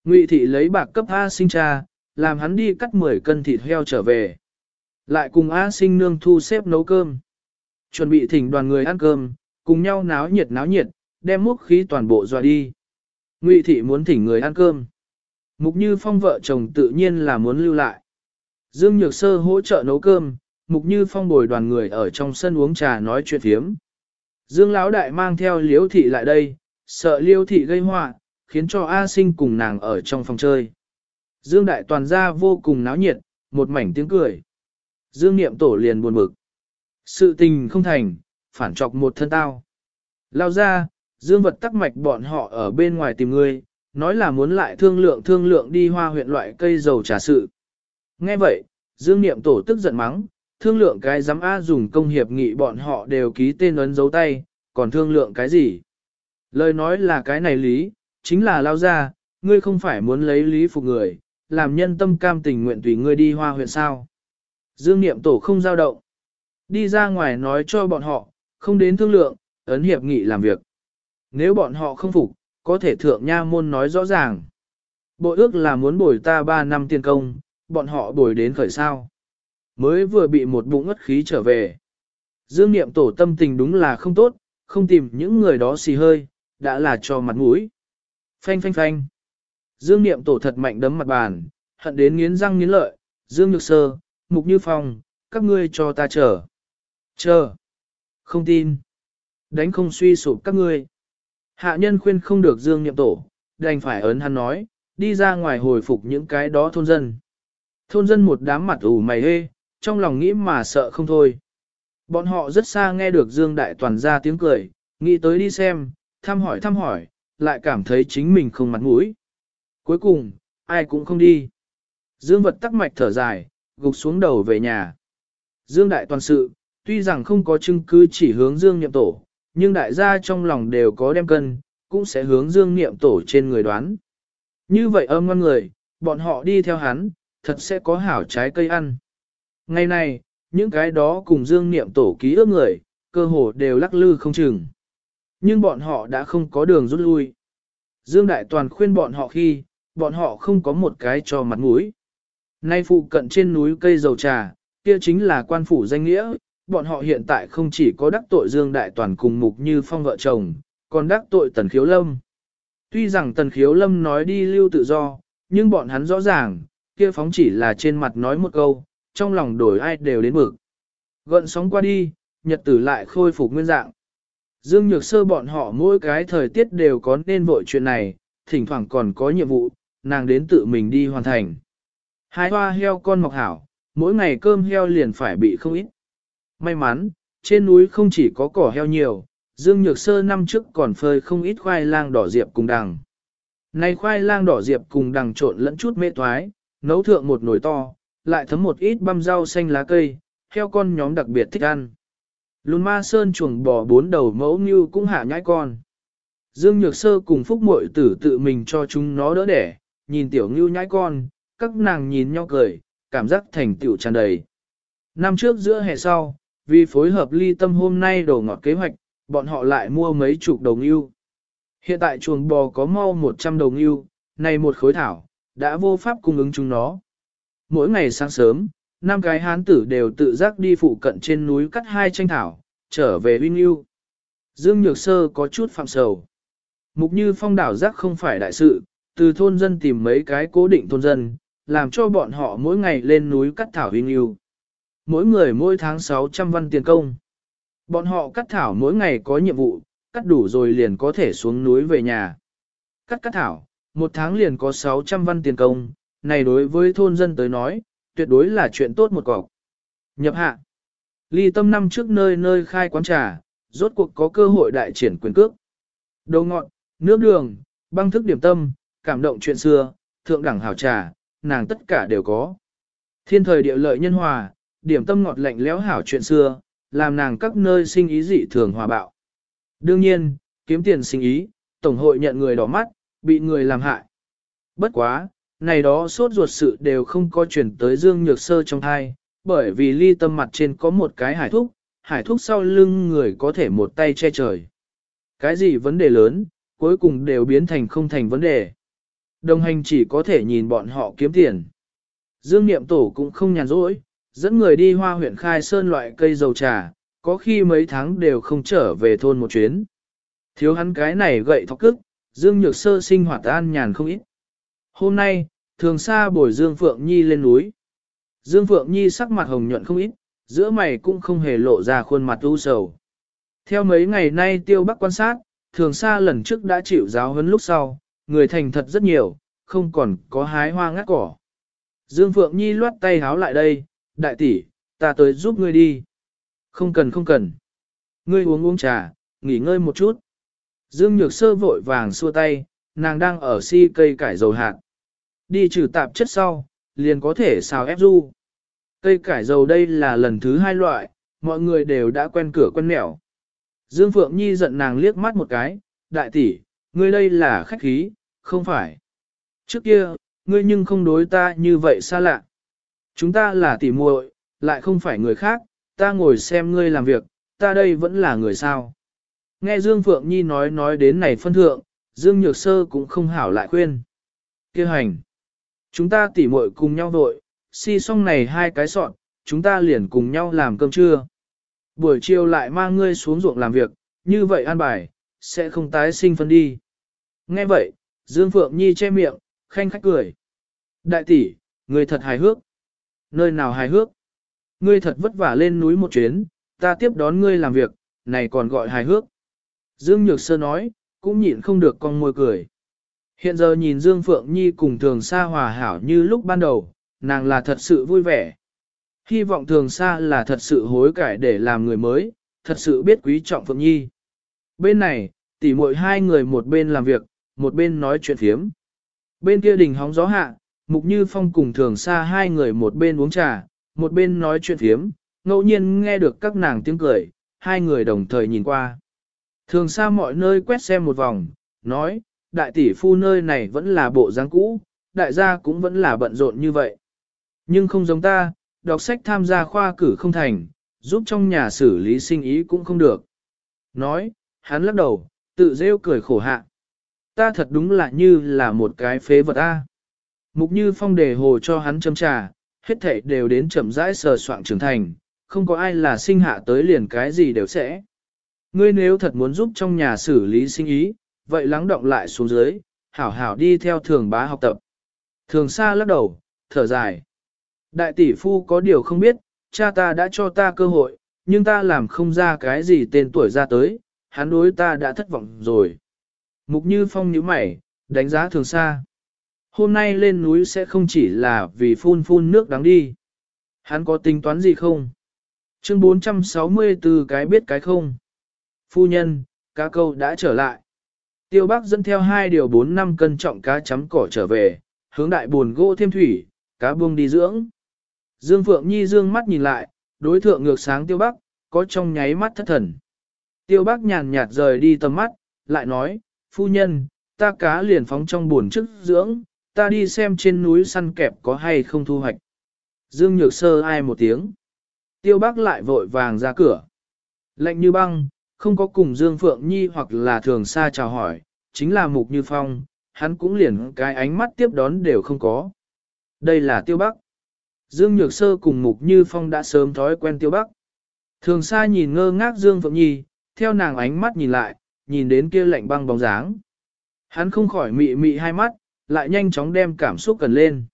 Ngụy thị lấy bạc cấp A sinh cha, làm hắn đi cắt 10 cân thịt heo trở về. Lại cùng A sinh nương thu xếp nấu cơm. Chuẩn bị thỉnh đoàn người ăn cơm, cùng nhau náo nhiệt náo nhiệt, đem múc khí toàn bộ dọa đi. Ngụy thị muốn thỉnh người ăn cơm. Mục Như Phong vợ chồng tự nhiên là muốn lưu lại. Dương Nhược Sơ hỗ trợ nấu cơm, Mục Như Phong bồi đoàn người ở trong sân uống trà nói chuyện thiếm. Dương Lão Đại mang theo Liễu Thị lại đây, sợ Liễu Thị gây họa, khiến cho A Sinh cùng nàng ở trong phòng chơi. Dương Đại toàn ra vô cùng náo nhiệt, một mảnh tiếng cười. Dương Niệm Tổ liền buồn bực. Sự tình không thành, phản trọc một thân tao. Lao ra, Dương vật tắc mạch bọn họ ở bên ngoài tìm ngươi, nói là muốn lại thương lượng thương lượng đi hoa huyện loại cây dầu trà sự. Nghe vậy, Dương Niệm Tổ tức giận mắng, thương lượng cái giám A dùng công hiệp nghị bọn họ đều ký tên ấn dấu tay, còn thương lượng cái gì? Lời nói là cái này lý, chính là lao ra, ngươi không phải muốn lấy lý phục người, làm nhân tâm cam tình nguyện tùy ngươi đi hoa huyện sao. Dương Niệm Tổ không giao động. Đi ra ngoài nói cho bọn họ, không đến thương lượng, ấn hiệp nghị làm việc. Nếu bọn họ không phục, có thể thượng nha môn nói rõ ràng. Bộ ước là muốn bồi ta 3 năm tiền công, bọn họ bồi đến khởi sao. Mới vừa bị một bụng ngất khí trở về. Dương Niệm Tổ tâm tình đúng là không tốt, không tìm những người đó xì hơi, đã là cho mặt mũi. Phanh phanh phanh. Dương Niệm Tổ thật mạnh đấm mặt bàn, hận đến nghiến răng nghiến lợi, Dương Nhược Sơ, Mục Như Phong, các ngươi cho ta chờ. Chờ. Không tin. Đánh không suy sụp các ngươi. Hạ nhân khuyên không được Dương Niệm Tổ, đành phải ấn hắn nói, đi ra ngoài hồi phục những cái đó thôn dân. Thôn dân một đám mặt ủ mày hê, trong lòng nghĩ mà sợ không thôi. Bọn họ rất xa nghe được Dương Đại Toàn ra tiếng cười, nghĩ tới đi xem, thăm hỏi thăm hỏi, lại cảm thấy chính mình không mặt mũi. Cuối cùng, ai cũng không đi. Dương vật tắc mạch thở dài, gục xuống đầu về nhà. Dương Đại Toàn sự, tuy rằng không có chứng cứ chỉ hướng Dương Niệm Tổ, nhưng đại gia trong lòng đều có đem cân, cũng sẽ hướng Dương Niệm Tổ trên người đoán. Như vậy âm ngon người, bọn họ đi theo hắn, thật sẽ có hảo trái cây ăn. Ngày này, những cái đó cùng Dương Niệm Tổ ký ước người, cơ hồ đều lắc lư không chừng. Nhưng bọn họ đã không có đường rút lui. Dương Đại Toàn khuyên bọn họ khi, bọn họ không có một cái cho mặt mũi. Nay phụ cận trên núi cây dầu trà, kia chính là quan phủ danh nghĩa, bọn họ hiện tại không chỉ có đắc tội Dương Đại Toàn cùng Mục Như Phong vợ chồng, còn đắc tội Tần Khiếu Lâm. Tuy rằng Tần Khiếu Lâm nói đi lưu tự do, nhưng bọn hắn rõ ràng, kia phóng chỉ là trên mặt nói một câu, trong lòng đổi ai đều đến bực. Gợn sóng qua đi, nhật tử lại khôi phục nguyên dạng. Dương Nhược Sơ bọn họ mỗi cái thời tiết đều có nên vội chuyện này, thỉnh thoảng còn có nhiệm vụ, nàng đến tự mình đi hoàn thành. Hai hoa heo con mọc hảo, mỗi ngày cơm heo liền phải bị không ít. May mắn, trên núi không chỉ có cỏ heo nhiều, Dương Nhược Sơ năm trước còn phơi không ít khoai lang đỏ diệp cùng đằng. Này khoai lang đỏ diệp cùng đằng trộn lẫn chút mê thoái, nấu thượng một nồi to, lại thấm một ít băm rau xanh lá cây, heo con nhóm đặc biệt thích ăn. Lùn ma sơn chuồng bò bốn đầu mẫu như cũng hạ nhãi con. Dương Nhược Sơ cùng Phúc Mội tử tự mình cho chúng nó đỡ đẻ, nhìn tiểu ngưu nhãi con, các nàng nhìn nhau cười, cảm giác thành tiểu tràn đầy. Năm trước giữa hè sau, vì phối hợp ly tâm hôm nay đổ ngọt kế hoạch, bọn họ lại mua mấy chục đầu yêu. Hiện tại chuồng bò có mau 100 đầu yêu, này một khối thảo, đã vô pháp cung ứng chúng nó. Mỗi ngày sáng sớm, năm cái hán tử đều tự giác đi phụ cận trên núi cắt hai tranh thảo, trở về huynh yêu. Dương Nhược Sơ có chút phạm sầu. Mục như phong đảo giác không phải đại sự, từ thôn dân tìm mấy cái cố định thôn dân, làm cho bọn họ mỗi ngày lên núi cắt thảo huynh yêu. Mỗi người mỗi tháng 600 văn tiền công. Bọn họ cắt thảo mỗi ngày có nhiệm vụ, cắt đủ rồi liền có thể xuống núi về nhà. Cắt cắt thảo, một tháng liền có 600 văn tiền công, này đối với thôn dân tới nói, tuyệt đối là chuyện tốt một cọc. Nhập hạ. Ly tâm năm trước nơi nơi khai quán trà, rốt cuộc có cơ hội đại triển quyền cước. Đầu ngọn, nước đường, băng thức điểm tâm, cảm động chuyện xưa, thượng đẳng hảo trà, nàng tất cả đều có. Thiên thời địa lợi nhân hòa, điểm tâm ngọt lạnh léo hảo chuyện xưa, làm nàng các nơi sinh ý dị thường hòa bạo. Đương nhiên, kiếm tiền sinh ý, tổng hội nhận người đỏ mắt, bị người làm hại. Bất quá, này đó sốt ruột sự đều không có chuyển tới Dương Nhược Sơ trong thai, bởi vì ly tâm mặt trên có một cái hải thúc, hải thúc sau lưng người có thể một tay che trời. Cái gì vấn đề lớn, cuối cùng đều biến thành không thành vấn đề. Đồng hành chỉ có thể nhìn bọn họ kiếm tiền. Dương Niệm Tổ cũng không nhàn rỗi, dẫn người đi hoa huyện khai sơn loại cây dầu trà, có khi mấy tháng đều không trở về thôn một chuyến. Thiếu hắn cái này gậy thọc cức, Dương Nhược Sơ sinh hoạt an nhàn không ít. Hôm nay, thường xa bồi Dương Phượng Nhi lên núi. Dương Phượng Nhi sắc mặt hồng nhuận không ít, giữa mày cũng không hề lộ ra khuôn mặt u sầu. Theo mấy ngày nay tiêu bắc quan sát, thường xa lần trước đã chịu giáo huấn lúc sau, người thành thật rất nhiều, không còn có hái hoa ngắt cỏ. Dương Phượng Nhi loát tay háo lại đây, đại tỷ, ta tới giúp ngươi đi. Không cần không cần. Ngươi uống uống trà, nghỉ ngơi một chút. Dương Nhược Sơ vội vàng xua tay, nàng đang ở si cây cải dầu hạt. Đi trừ tạp chất sau, liền có thể xào ép du. Cây cải dầu đây là lần thứ hai loại, mọi người đều đã quen cửa quen mẹo. Dương Phượng Nhi giận nàng liếc mắt một cái, đại tỷ, ngươi đây là khách khí, không phải. Trước kia, ngươi nhưng không đối ta như vậy xa lạ. Chúng ta là tỉ muội, lại không phải người khác, ta ngồi xem ngươi làm việc, ta đây vẫn là người sao. Nghe Dương Phượng Nhi nói nói đến này phân thượng, Dương Nhược Sơ cũng không hảo lại khuyên. Kêu hành. Chúng ta tỉ muội cùng nhau vội, si xong này hai cái sọn, chúng ta liền cùng nhau làm cơm trưa. Buổi chiều lại mang ngươi xuống ruộng làm việc, như vậy an bài, sẽ không tái sinh phân đi. Nghe vậy, Dương Phượng Nhi che miệng, khanh khách cười. Đại tỷ, người thật hài hước. Nơi nào hài hước? Ngươi thật vất vả lên núi một chuyến, ta tiếp đón ngươi làm việc, này còn gọi hài hước. Dương Nhược Sơ nói, cũng nhịn không được con môi cười. Hiện giờ nhìn Dương Phượng Nhi cùng thường Sa hòa hảo như lúc ban đầu, nàng là thật sự vui vẻ. Hy vọng thường Sa là thật sự hối cải để làm người mới, thật sự biết quý trọng Phượng Nhi. Bên này, tỉ muội hai người một bên làm việc, một bên nói chuyện phiếm. Bên kia đỉnh hóng gió hạ, Mục Như Phong cùng thường xa hai người một bên uống trà, một bên nói chuyện phiếm, ngẫu nhiên nghe được các nàng tiếng cười, hai người đồng thời nhìn qua. Thường xa mọi nơi quét xem một vòng, nói, đại tỷ phu nơi này vẫn là bộ dáng cũ, đại gia cũng vẫn là bận rộn như vậy. Nhưng không giống ta, đọc sách tham gia khoa cử không thành, giúp trong nhà xử lý sinh ý cũng không được. Nói, hắn lắc đầu, tự rêu cười khổ hạ. Ta thật đúng là như là một cái phế vật A. Mục như phong đề hồ cho hắn châm trà, hết thảy đều đến chậm rãi sờ soạn trưởng thành, không có ai là sinh hạ tới liền cái gì đều sẽ. Ngươi nếu thật muốn giúp trong nhà xử lý sinh ý, vậy lắng động lại xuống dưới, hảo hảo đi theo thường bá học tập. Thường xa lắc đầu, thở dài. Đại tỷ phu có điều không biết, cha ta đã cho ta cơ hội, nhưng ta làm không ra cái gì tên tuổi ra tới, hắn đối ta đã thất vọng rồi. Mục Như Phong nhíu mày, đánh giá thường xa. Hôm nay lên núi sẽ không chỉ là vì phun phun nước đáng đi. Hắn có tính toán gì không? Chương 464 cái biết cái không. Phu nhân, cá câu đã trở lại. Tiêu Bắc dẫn theo hai điều 4 năm cân trọng cá chấm cỏ trở về, hướng đại buồn gỗ thêm thủy, cá buông đi dưỡng. Dương Phượng Nhi dương mắt nhìn lại, đối thượng ngược sáng Tiêu Bắc, có trong nháy mắt thất thần. Tiêu Bắc nhàn nhạt rời đi tầm mắt, lại nói, phu nhân, ta cá liền phóng trong buồn trước dưỡng, ta đi xem trên núi săn kẹp có hay không thu hoạch. Dương Nhược Sơ ai một tiếng. Tiêu Bắc lại vội vàng ra cửa. Lạnh như băng, không có cùng Dương Phượng Nhi hoặc là thường xa chào hỏi, chính là Mục Như Phong, hắn cũng liền cái ánh mắt tiếp đón đều không có. Đây là Tiêu Bắc. Dương Nhược Sơ cùng Mục Như Phong đã sớm thói quen Tiêu Bắc. Thường xa nhìn ngơ ngác Dương Phượng Nhi, theo nàng ánh mắt nhìn lại, nhìn đến kia lạnh băng bóng dáng. Hắn không khỏi mị mị hai mắt, lại nhanh chóng đem cảm xúc cần lên.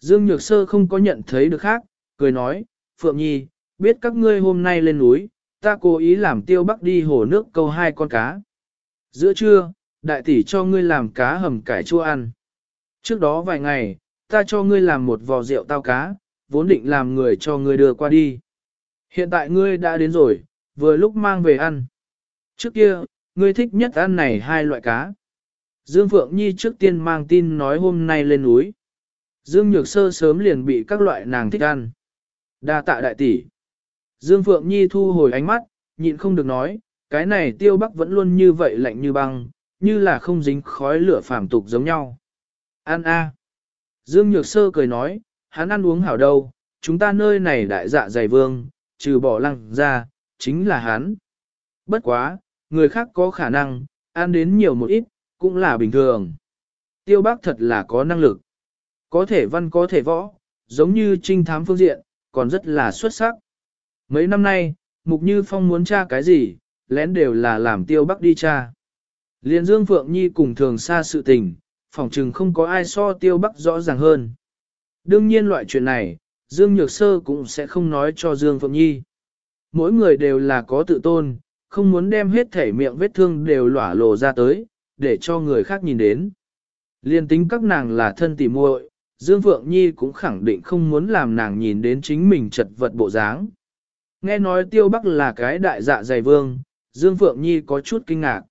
Dương Nhược Sơ không có nhận thấy được khác, cười nói, Phượng Nhi, biết các ngươi hôm nay lên núi, ta cố ý làm tiêu bắc đi hồ nước câu hai con cá. Giữa trưa, đại tỷ cho ngươi làm cá hầm cải chua ăn. Trước đó vài ngày, ta cho ngươi làm một vò rượu tao cá, vốn định làm người cho ngươi đưa qua đi. Hiện tại ngươi đã đến rồi, vừa lúc mang về ăn. Trước kia, ngươi thích nhất ăn này hai loại cá. Dương Phượng Nhi trước tiên mang tin nói hôm nay lên núi. Dương Nhược Sơ sớm liền bị các loại nàng thích ăn. Đa tạ đại tỷ. Dương Phượng Nhi thu hồi ánh mắt, nhịn không được nói, cái này tiêu bắc vẫn luôn như vậy lạnh như băng, như là không dính khói lửa phàm tục giống nhau. An a. Dương Nhược Sơ cười nói, hắn ăn uống hảo đâu, chúng ta nơi này đại dạ dày vương, trừ bỏ lăng ra, chính là hắn. Bất quá, người khác có khả năng, ăn đến nhiều một ít, cũng là bình thường. Tiêu bác thật là có năng lực. Có thể văn có thể võ, giống như trinh thám phương diện, còn rất là xuất sắc. Mấy năm nay, Mục Như Phong muốn tra cái gì, lén đều là làm tiêu bắc đi tra. Liên Dương Phượng Nhi cùng thường xa sự tình, phỏng chừng không có ai so tiêu bắc rõ ràng hơn. Đương nhiên loại chuyện này, Dương Nhược Sơ cũng sẽ không nói cho Dương Phượng Nhi. Mỗi người đều là có tự tôn, không muốn đem hết thể miệng vết thương đều lỏa lộ ra tới, để cho người khác nhìn đến. Liên tính các nàng là thân tỉ muội, Dương Phượng Nhi cũng khẳng định không muốn làm nàng nhìn đến chính mình chật vật bộ dáng. Nghe nói Tiêu Bắc là cái đại dạ dày vương, Dương Phượng Nhi có chút kinh ngạc.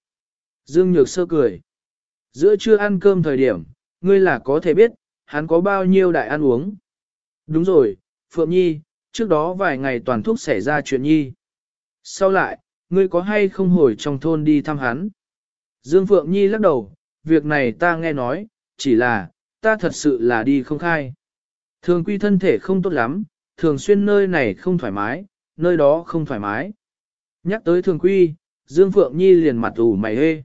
Dương Nhược sơ cười. Giữa trưa ăn cơm thời điểm, ngươi là có thể biết, hắn có bao nhiêu đại ăn uống. Đúng rồi, Phượng Nhi, trước đó vài ngày toàn thuốc xảy ra chuyện Nhi. Sau lại, ngươi có hay không hồi trong thôn đi thăm hắn? Dương Phượng Nhi lắc đầu, việc này ta nghe nói, chỉ là, ta thật sự là đi không khai. Thường quy thân thể không tốt lắm, thường xuyên nơi này không thoải mái, nơi đó không thoải mái. Nhắc tới thường quy, Dương Phượng Nhi liền mặt ủ mày hê.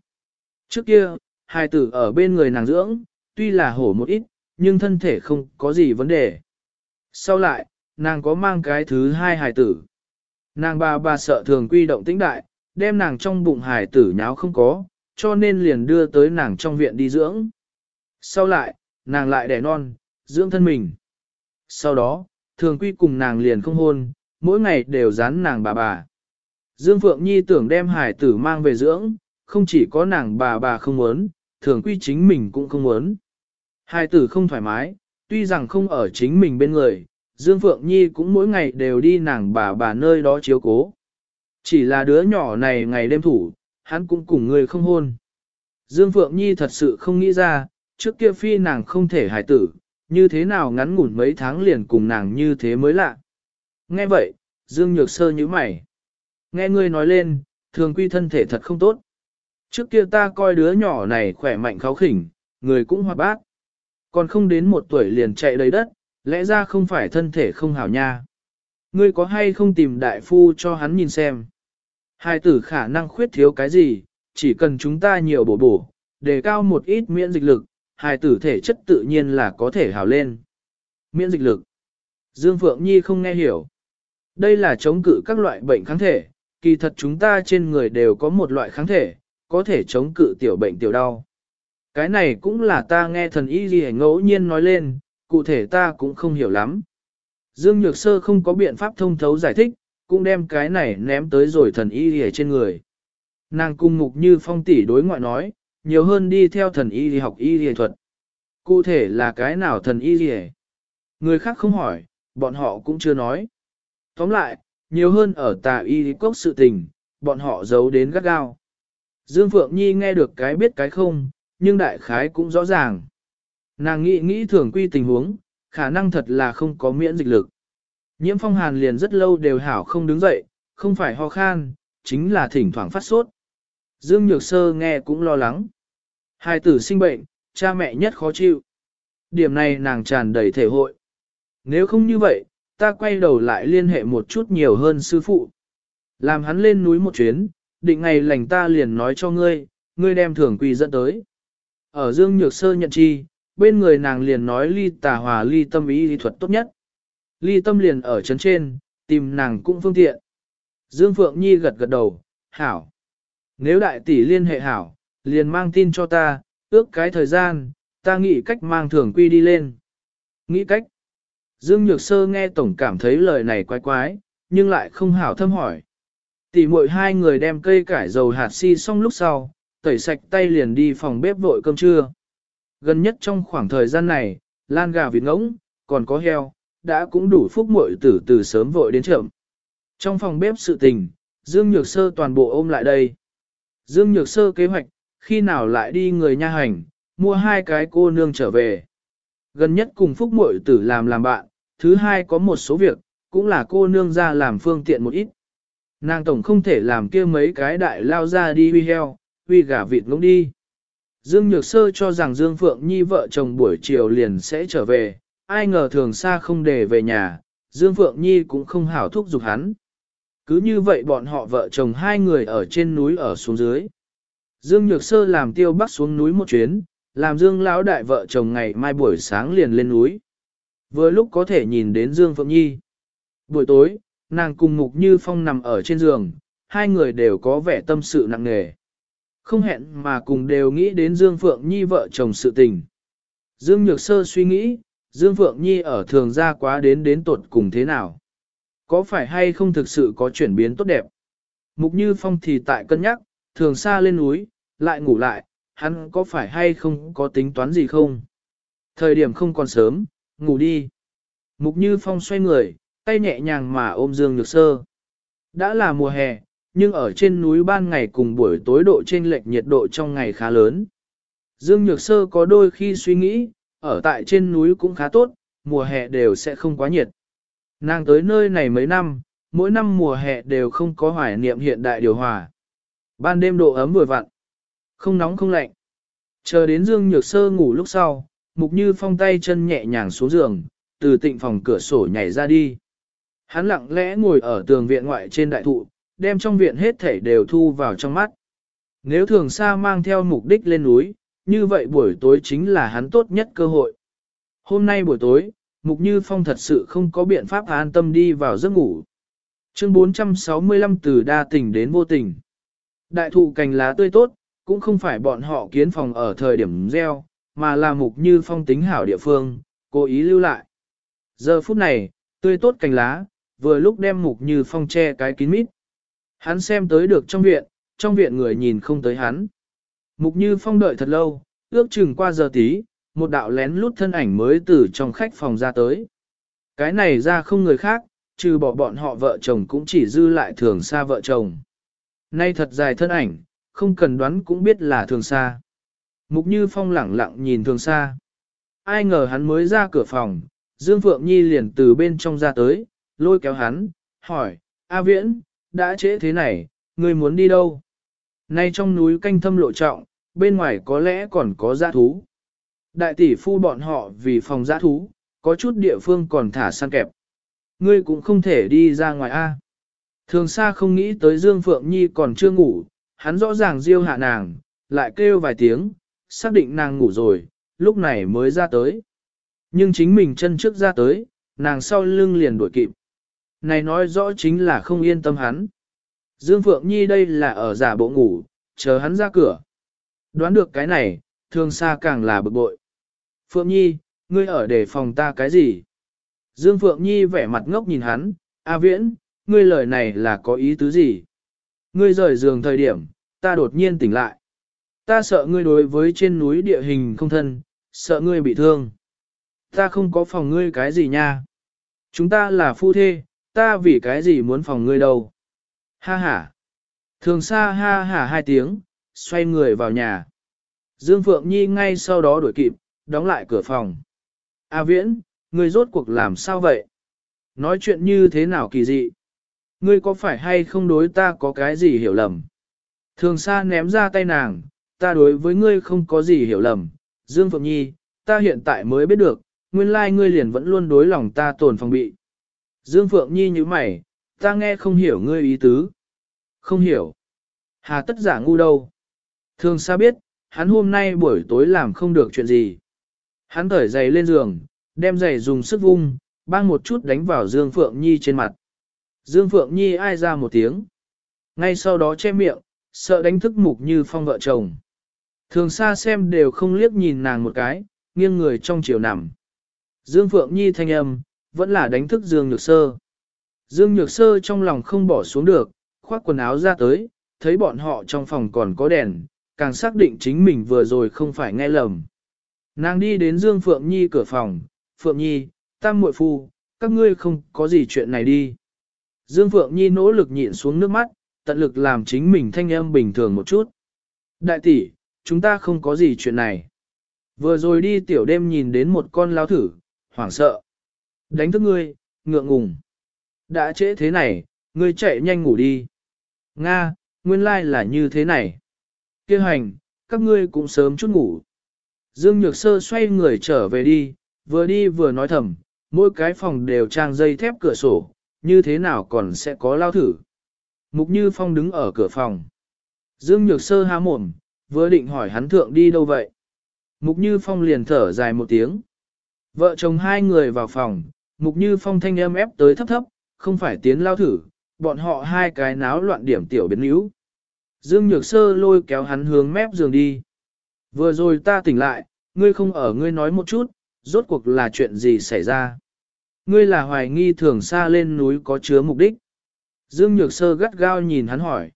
Trước kia, hai tử ở bên người nàng dưỡng, tuy là hổ một ít, nhưng thân thể không có gì vấn đề. Sau lại, nàng có mang cái thứ hai hài tử. Nàng bà bà sợ thường quy động tĩnh đại, đem nàng trong bụng hài tử nháo không có, cho nên liền đưa tới nàng trong viện đi dưỡng. Sau lại, nàng lại đẻ non, dưỡng thân mình. Sau đó, thường quy cùng nàng liền không hôn, mỗi ngày đều dán nàng bà bà. Dương Phượng Nhi tưởng đem hải tử mang về dưỡng, không chỉ có nàng bà bà không muốn, thường quy chính mình cũng không muốn. Hải tử không thoải mái, tuy rằng không ở chính mình bên người, Dương Phượng Nhi cũng mỗi ngày đều đi nàng bà bà nơi đó chiếu cố. Chỉ là đứa nhỏ này ngày đêm thủ, hắn cũng cùng người không hôn. Dương Phượng Nhi thật sự không nghĩ ra, trước kia phi nàng không thể hài tử, như thế nào ngắn ngủn mấy tháng liền cùng nàng như thế mới lạ. Nghe vậy, Dương Nhược Sơ như mày. Nghe ngươi nói lên, thường quy thân thể thật không tốt. Trước kia ta coi đứa nhỏ này khỏe mạnh kháo khỉnh, người cũng hoạt bát. Còn không đến một tuổi liền chạy đầy đất, lẽ ra không phải thân thể không hảo nha. Ngươi có hay không tìm đại phu cho hắn nhìn xem. Hai tử khả năng khuyết thiếu cái gì, chỉ cần chúng ta nhiều bổ bổ, đề cao một ít miễn dịch lực, hai tử thể chất tự nhiên là có thể hào lên. Miễn dịch lực. Dương Phượng Nhi không nghe hiểu. Đây là chống cự các loại bệnh kháng thể, kỳ thật chúng ta trên người đều có một loại kháng thể, có thể chống cự tiểu bệnh tiểu đau. Cái này cũng là ta nghe thần y gì ngẫu nhiên nói lên, cụ thể ta cũng không hiểu lắm. Dương Nhược Sơ không có biện pháp thông thấu giải thích, cũng đem cái này ném tới rồi thần y gì trên người. Nàng cung mục như phong tỷ đối ngoại nói, nhiều hơn đi theo thần y học y y thuật. Cụ thể là cái nào thần y y Người khác không hỏi, bọn họ cũng chưa nói. Tóm lại, nhiều hơn ở tà y cốc sự tình, bọn họ giấu đến gắt gao. Dương Phượng Nhi nghe được cái biết cái không, nhưng đại khái cũng rõ ràng. Nàng nghĩ nghĩ thường quy tình huống, khả năng thật là không có miễn dịch lực. Nhiễm phong hàn liền rất lâu đều hảo không đứng dậy, không phải ho khan, chính là thỉnh thoảng phát sốt. Dương Nhược Sơ nghe cũng lo lắng. Hai tử sinh bệnh, cha mẹ nhất khó chịu. Điểm này nàng tràn đầy thể hội. Nếu không như vậy, ta quay đầu lại liên hệ một chút nhiều hơn sư phụ. Làm hắn lên núi một chuyến, định ngày lành ta liền nói cho ngươi, ngươi đem thưởng quy dẫn tới. Ở Dương Nhược Sơ nhận chi, bên người nàng liền nói ly tà hòa ly tâm ý lý thuật tốt nhất. Ly tâm liền ở chấn trên, tìm nàng cũng phương tiện. Dương Phượng Nhi gật gật đầu, hảo. Nếu đại tỷ liên hệ hảo, liền mang tin cho ta, ước cái thời gian, ta nghĩ cách mang thường quy đi lên. Nghĩ cách. Dương Nhược Sơ nghe tổng cảm thấy lời này quái quái, nhưng lại không hảo thâm hỏi. Tỷ muội hai người đem cây cải dầu hạt si xong lúc sau, tẩy sạch tay liền đi phòng bếp vội cơm trưa. Gần nhất trong khoảng thời gian này, lan gà vịt ngỗng, còn có heo, đã cũng đủ phúc muội tử từ sớm vội đến chậm. Trong phòng bếp sự tình, Dương Nhược Sơ toàn bộ ôm lại đây. Dương Nhược Sơ kế hoạch, khi nào lại đi người nha hành, mua hai cái cô nương trở về. Gần nhất cùng phúc muội tử làm làm bạn, thứ hai có một số việc, cũng là cô nương ra làm phương tiện một ít. Nàng tổng không thể làm kia mấy cái đại lao ra đi huy heo, huy gà vịt ngỗng đi. Dương Nhược Sơ cho rằng Dương Phượng Nhi vợ chồng buổi chiều liền sẽ trở về, ai ngờ thường xa không để về nhà, Dương Phượng Nhi cũng không hảo thúc giục hắn. Cứ như vậy bọn họ vợ chồng hai người ở trên núi ở xuống dưới. Dương Nhược Sơ làm tiêu bắc xuống núi một chuyến, làm Dương Lão đại vợ chồng ngày mai buổi sáng liền lên núi. Vừa lúc có thể nhìn đến Dương Phượng Nhi. Buổi tối, nàng cùng Mục Như Phong nằm ở trên giường, hai người đều có vẻ tâm sự nặng nề. Không hẹn mà cùng đều nghĩ đến Dương Phượng Nhi vợ chồng sự tình. Dương Nhược Sơ suy nghĩ, Dương Phượng Nhi ở thường gia quá đến đến tột cùng thế nào. Có phải hay không thực sự có chuyển biến tốt đẹp? Mục Như Phong thì tại cân nhắc, thường xa lên núi, lại ngủ lại, hắn có phải hay không có tính toán gì không? Thời điểm không còn sớm, ngủ đi. Mục Như Phong xoay người, tay nhẹ nhàng mà ôm Dương Nhược Sơ. Đã là mùa hè, nhưng ở trên núi ban ngày cùng buổi tối độ trên lệch nhiệt độ trong ngày khá lớn. Dương Nhược Sơ có đôi khi suy nghĩ, ở tại trên núi cũng khá tốt, mùa hè đều sẽ không quá nhiệt. Nàng tới nơi này mấy năm, mỗi năm mùa hè đều không có hoài niệm hiện đại điều hòa. Ban đêm độ ấm vừa vặn, không nóng không lạnh. Chờ đến Dương Nhược Sơ ngủ lúc sau, Mục Như Phong tay chân nhẹ nhàng xuống giường, từ tịnh phòng cửa sổ nhảy ra đi. Hắn lặng lẽ ngồi ở tường viện ngoại trên đại thụ, đem trong viện hết thảy đều thu vào trong mắt. Nếu thường xa mang theo mục đích lên núi, như vậy buổi tối chính là hắn tốt nhất cơ hội. Hôm nay buổi tối, Mục Như Phong thật sự không có biện pháp an tâm đi vào giấc ngủ. Chương 465 từ đa tình đến vô tình. Đại thụ cành lá tươi tốt, cũng không phải bọn họ kiến phòng ở thời điểm gieo, mà là Mục Như Phong tính hảo địa phương, cố ý lưu lại. Giờ phút này, tươi tốt cành lá, vừa lúc đem Mục Như Phong che cái kín mít. Hắn xem tới được trong viện, trong viện người nhìn không tới hắn. Mục Như Phong đợi thật lâu, ước chừng qua giờ tí, một đạo lén lút thân ảnh mới từ trong khách phòng ra tới. Cái này ra không người khác, trừ bỏ bọn họ vợ chồng cũng chỉ dư lại thường xa vợ chồng. Nay thật dài thân ảnh, không cần đoán cũng biết là thường xa. Mục Như Phong lẳng lặng nhìn thường xa. Ai ngờ hắn mới ra cửa phòng, Dương Phượng Nhi liền từ bên trong ra tới, lôi kéo hắn, hỏi, A Viễn, đã trễ thế này, người muốn đi đâu? Nay trong núi canh thâm lộ trọng, bên ngoài có lẽ còn có giã thú. Đại tỷ phu bọn họ vì phòng giã thú, có chút địa phương còn thả săn kẹp. Ngươi cũng không thể đi ra ngoài A. Thường xa không nghĩ tới Dương Phượng Nhi còn chưa ngủ, hắn rõ ràng diêu hạ nàng, lại kêu vài tiếng, xác định nàng ngủ rồi, lúc này mới ra tới. Nhưng chính mình chân trước ra tới, nàng sau lưng liền đuổi kịp. Này nói rõ chính là không yên tâm hắn. Dương Phượng Nhi đây là ở giả bộ ngủ, chờ hắn ra cửa. Đoán được cái này, thường xa càng là bực bội. Phượng Nhi, ngươi ở để phòng ta cái gì? Dương Phượng Nhi vẻ mặt ngốc nhìn hắn, A Viễn, ngươi lời này là có ý tứ gì? Ngươi rời giường thời điểm, ta đột nhiên tỉnh lại. Ta sợ ngươi đối với trên núi địa hình không thân, sợ ngươi bị thương. Ta không có phòng ngươi cái gì nha. Chúng ta là phu thê, ta vì cái gì muốn phòng ngươi đâu. Ha ha. Thường xa ha ha hai tiếng, xoay người vào nhà. Dương Phượng Nhi ngay sau đó đuổi kịp, đóng lại cửa phòng. A Viễn, ngươi rốt cuộc làm sao vậy? Nói chuyện như thế nào kỳ dị? Ngươi có phải hay không đối ta có cái gì hiểu lầm? Thường xa ném ra tay nàng, ta đối với ngươi không có gì hiểu lầm. Dương Phượng Nhi, ta hiện tại mới biết được, nguyên lai ngươi liền vẫn luôn đối lòng ta tổn phòng bị. Dương Phượng Nhi như mày, ta nghe không hiểu ngươi ý tứ. Không hiểu. Hà tất giả ngu đâu. Thường xa biết, hắn hôm nay buổi tối làm không được chuyện gì. Hắn thở giày lên giường, đem giày dùng sức vung, bang một chút đánh vào Dương Phượng Nhi trên mặt. Dương Phượng Nhi ai ra một tiếng. Ngay sau đó che miệng, sợ đánh thức mục như phong vợ chồng. Thường xa xem đều không liếc nhìn nàng một cái, nghiêng người trong chiều nằm. Dương Phượng Nhi thanh âm, vẫn là đánh thức Dương Nhược Sơ. Dương Nhược Sơ trong lòng không bỏ xuống được, khoác quần áo ra tới, thấy bọn họ trong phòng còn có đèn, càng xác định chính mình vừa rồi không phải nghe lầm. Nàng đi đến Dương Phượng Nhi cửa phòng, Phượng Nhi, tam muội phu, các ngươi không có gì chuyện này đi. Dương Phượng Nhi nỗ lực nhịn xuống nước mắt, tận lực làm chính mình thanh âm bình thường một chút. Đại tỷ, chúng ta không có gì chuyện này. Vừa rồi đi tiểu đêm nhìn đến một con lao thử, hoảng sợ. Đánh thức ngươi, ngượng ngùng. Đã trễ thế này, ngươi chạy nhanh ngủ đi. Nga, nguyên lai là như thế này. Kêu hành, các ngươi cũng sớm chút ngủ. Dương Nhược Sơ xoay người trở về đi, vừa đi vừa nói thầm, mỗi cái phòng đều trang dây thép cửa sổ, như thế nào còn sẽ có lao thử. Mục Như Phong đứng ở cửa phòng. Dương Nhược Sơ há mồm, vừa định hỏi hắn thượng đi đâu vậy. Mục Như Phong liền thở dài một tiếng. Vợ chồng hai người vào phòng, Mục Như Phong thanh âm ép tới thấp thấp, không phải tiến lao thử, bọn họ hai cái náo loạn điểm tiểu biến níu. Dương Nhược Sơ lôi kéo hắn hướng mép giường đi. Vừa rồi ta tỉnh lại, ngươi không ở ngươi nói một chút, rốt cuộc là chuyện gì xảy ra. Ngươi là hoài nghi thường xa lên núi có chứa mục đích. Dương Nhược Sơ gắt gao nhìn hắn hỏi.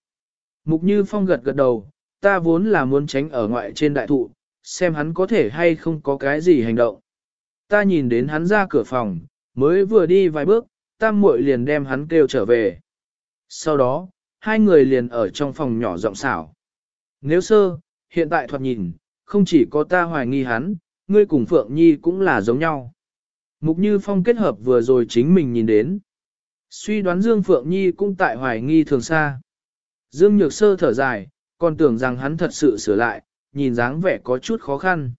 Mục Như Phong gật gật đầu, ta vốn là muốn tránh ở ngoại trên đại thụ, xem hắn có thể hay không có cái gì hành động. Ta nhìn đến hắn ra cửa phòng, mới vừa đi vài bước, tam muội liền đem hắn kêu trở về. Sau đó, hai người liền ở trong phòng nhỏ rộng xảo. Nếu sơ, hiện tại thoạt nhìn, không chỉ có ta hoài nghi hắn, ngươi cùng Phượng Nhi cũng là giống nhau. Mục Như Phong kết hợp vừa rồi chính mình nhìn đến. Suy đoán Dương Phượng Nhi cũng tại hoài nghi thường xa. Dương Nhược Sơ thở dài, còn tưởng rằng hắn thật sự sửa lại, nhìn dáng vẻ có chút khó khăn.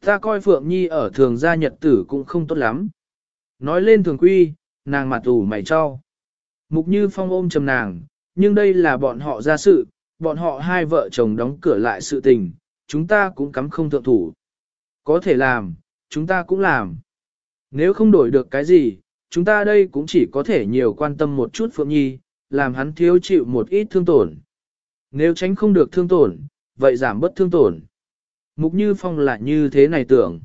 Ta coi Phượng Nhi ở thường gia nhật tử cũng không tốt lắm. Nói lên thường quy, nàng mặt ủ mày cho. Mục Như Phong ôm chầm nàng, nhưng đây là bọn họ ra sự, bọn họ hai vợ chồng đóng cửa lại sự tình, chúng ta cũng cắm không thượng thủ. Có thể làm, chúng ta cũng làm. Nếu không đổi được cái gì, chúng ta đây cũng chỉ có thể nhiều quan tâm một chút Phượng Nhi, làm hắn thiếu chịu một ít thương tổn. Nếu tránh không được thương tổn, vậy giảm bớt thương tổn. Mục Như Phong là như thế này tưởng.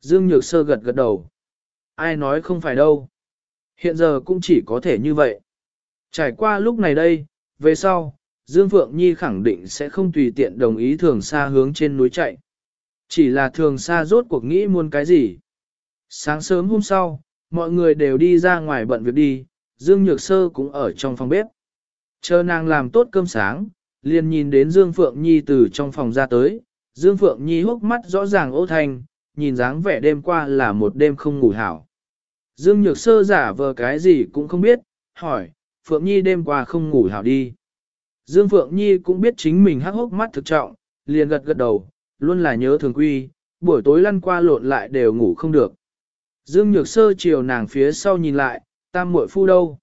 Dương Nhược Sơ gật gật đầu. Ai nói không phải đâu. Hiện giờ cũng chỉ có thể như vậy. Trải qua lúc này đây, về sau, Dương Phượng Nhi khẳng định sẽ không tùy tiện đồng ý thường xa hướng trên núi chạy. Chỉ là thường xa rốt cuộc nghĩ muốn cái gì. Sáng sớm hôm sau, mọi người đều đi ra ngoài bận việc đi, Dương Nhược Sơ cũng ở trong phòng bếp. Chờ nàng làm tốt cơm sáng, liền nhìn đến Dương Phượng Nhi từ trong phòng ra tới, Dương Phượng Nhi hốc mắt rõ ràng ô thanh, nhìn dáng vẻ đêm qua là một đêm không ngủ hảo. Dương Nhược Sơ giả vờ cái gì cũng không biết, hỏi, Phượng Nhi đêm qua không ngủ hảo đi. Dương Phượng Nhi cũng biết chính mình hắc hốc mắt thực trọng, liền gật gật đầu, luôn là nhớ thường quy, buổi tối lăn qua lộn lại đều ngủ không được. Dương Nhược Sơ chiều nàng phía sau nhìn lại, tam muội phu đâu?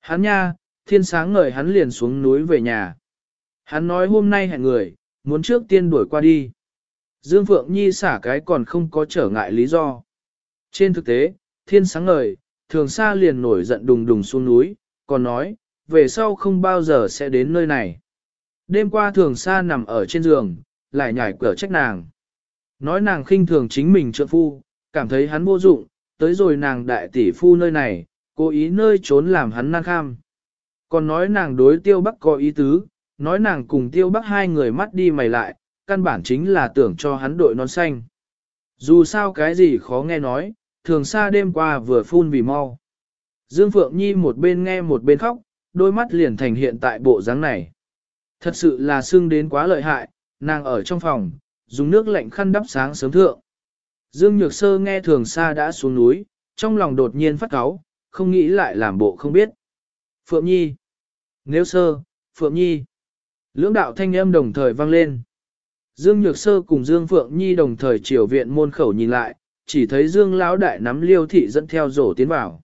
Hắn nha, thiên sáng ngời hắn liền xuống núi về nhà. Hắn nói hôm nay hẹn người, muốn trước tiên đuổi qua đi. Dương Phượng Nhi xả cái còn không có trở ngại lý do. Trên thực tế, thiên sáng ngời, thường xa liền nổi giận đùng đùng xuống núi, còn nói, về sau không bao giờ sẽ đến nơi này. Đêm qua thường xa nằm ở trên giường, lại nhảy cửa trách nàng. Nói nàng khinh thường chính mình trợ phu, cảm thấy hắn vô dụng, tới rồi nàng đại tỷ phu nơi này, cố ý nơi trốn làm hắn năng kham. Còn nói nàng đối tiêu bắc có ý tứ, nói nàng cùng tiêu bắc hai người mắt đi mày lại, căn bản chính là tưởng cho hắn đội non xanh. Dù sao cái gì khó nghe nói, thường xa đêm qua vừa phun vì mau. Dương Phượng Nhi một bên nghe một bên khóc, đôi mắt liền thành hiện tại bộ dáng này. Thật sự là sưng đến quá lợi hại, nàng ở trong phòng, dùng nước lạnh khăn đắp sáng sớm thượng. Dương Nhược Sơ nghe thường xa đã xuống núi, trong lòng đột nhiên phát cáu, không nghĩ lại làm bộ không biết. Phượng Nhi. Nếu sơ, Phượng Nhi. Lưỡng đạo thanh âm đồng thời vang lên. Dương Nhược Sơ cùng Dương Phượng Nhi đồng thời chiều viện môn khẩu nhìn lại, chỉ thấy Dương Lão Đại nắm liêu thị dẫn theo rổ tiến vào.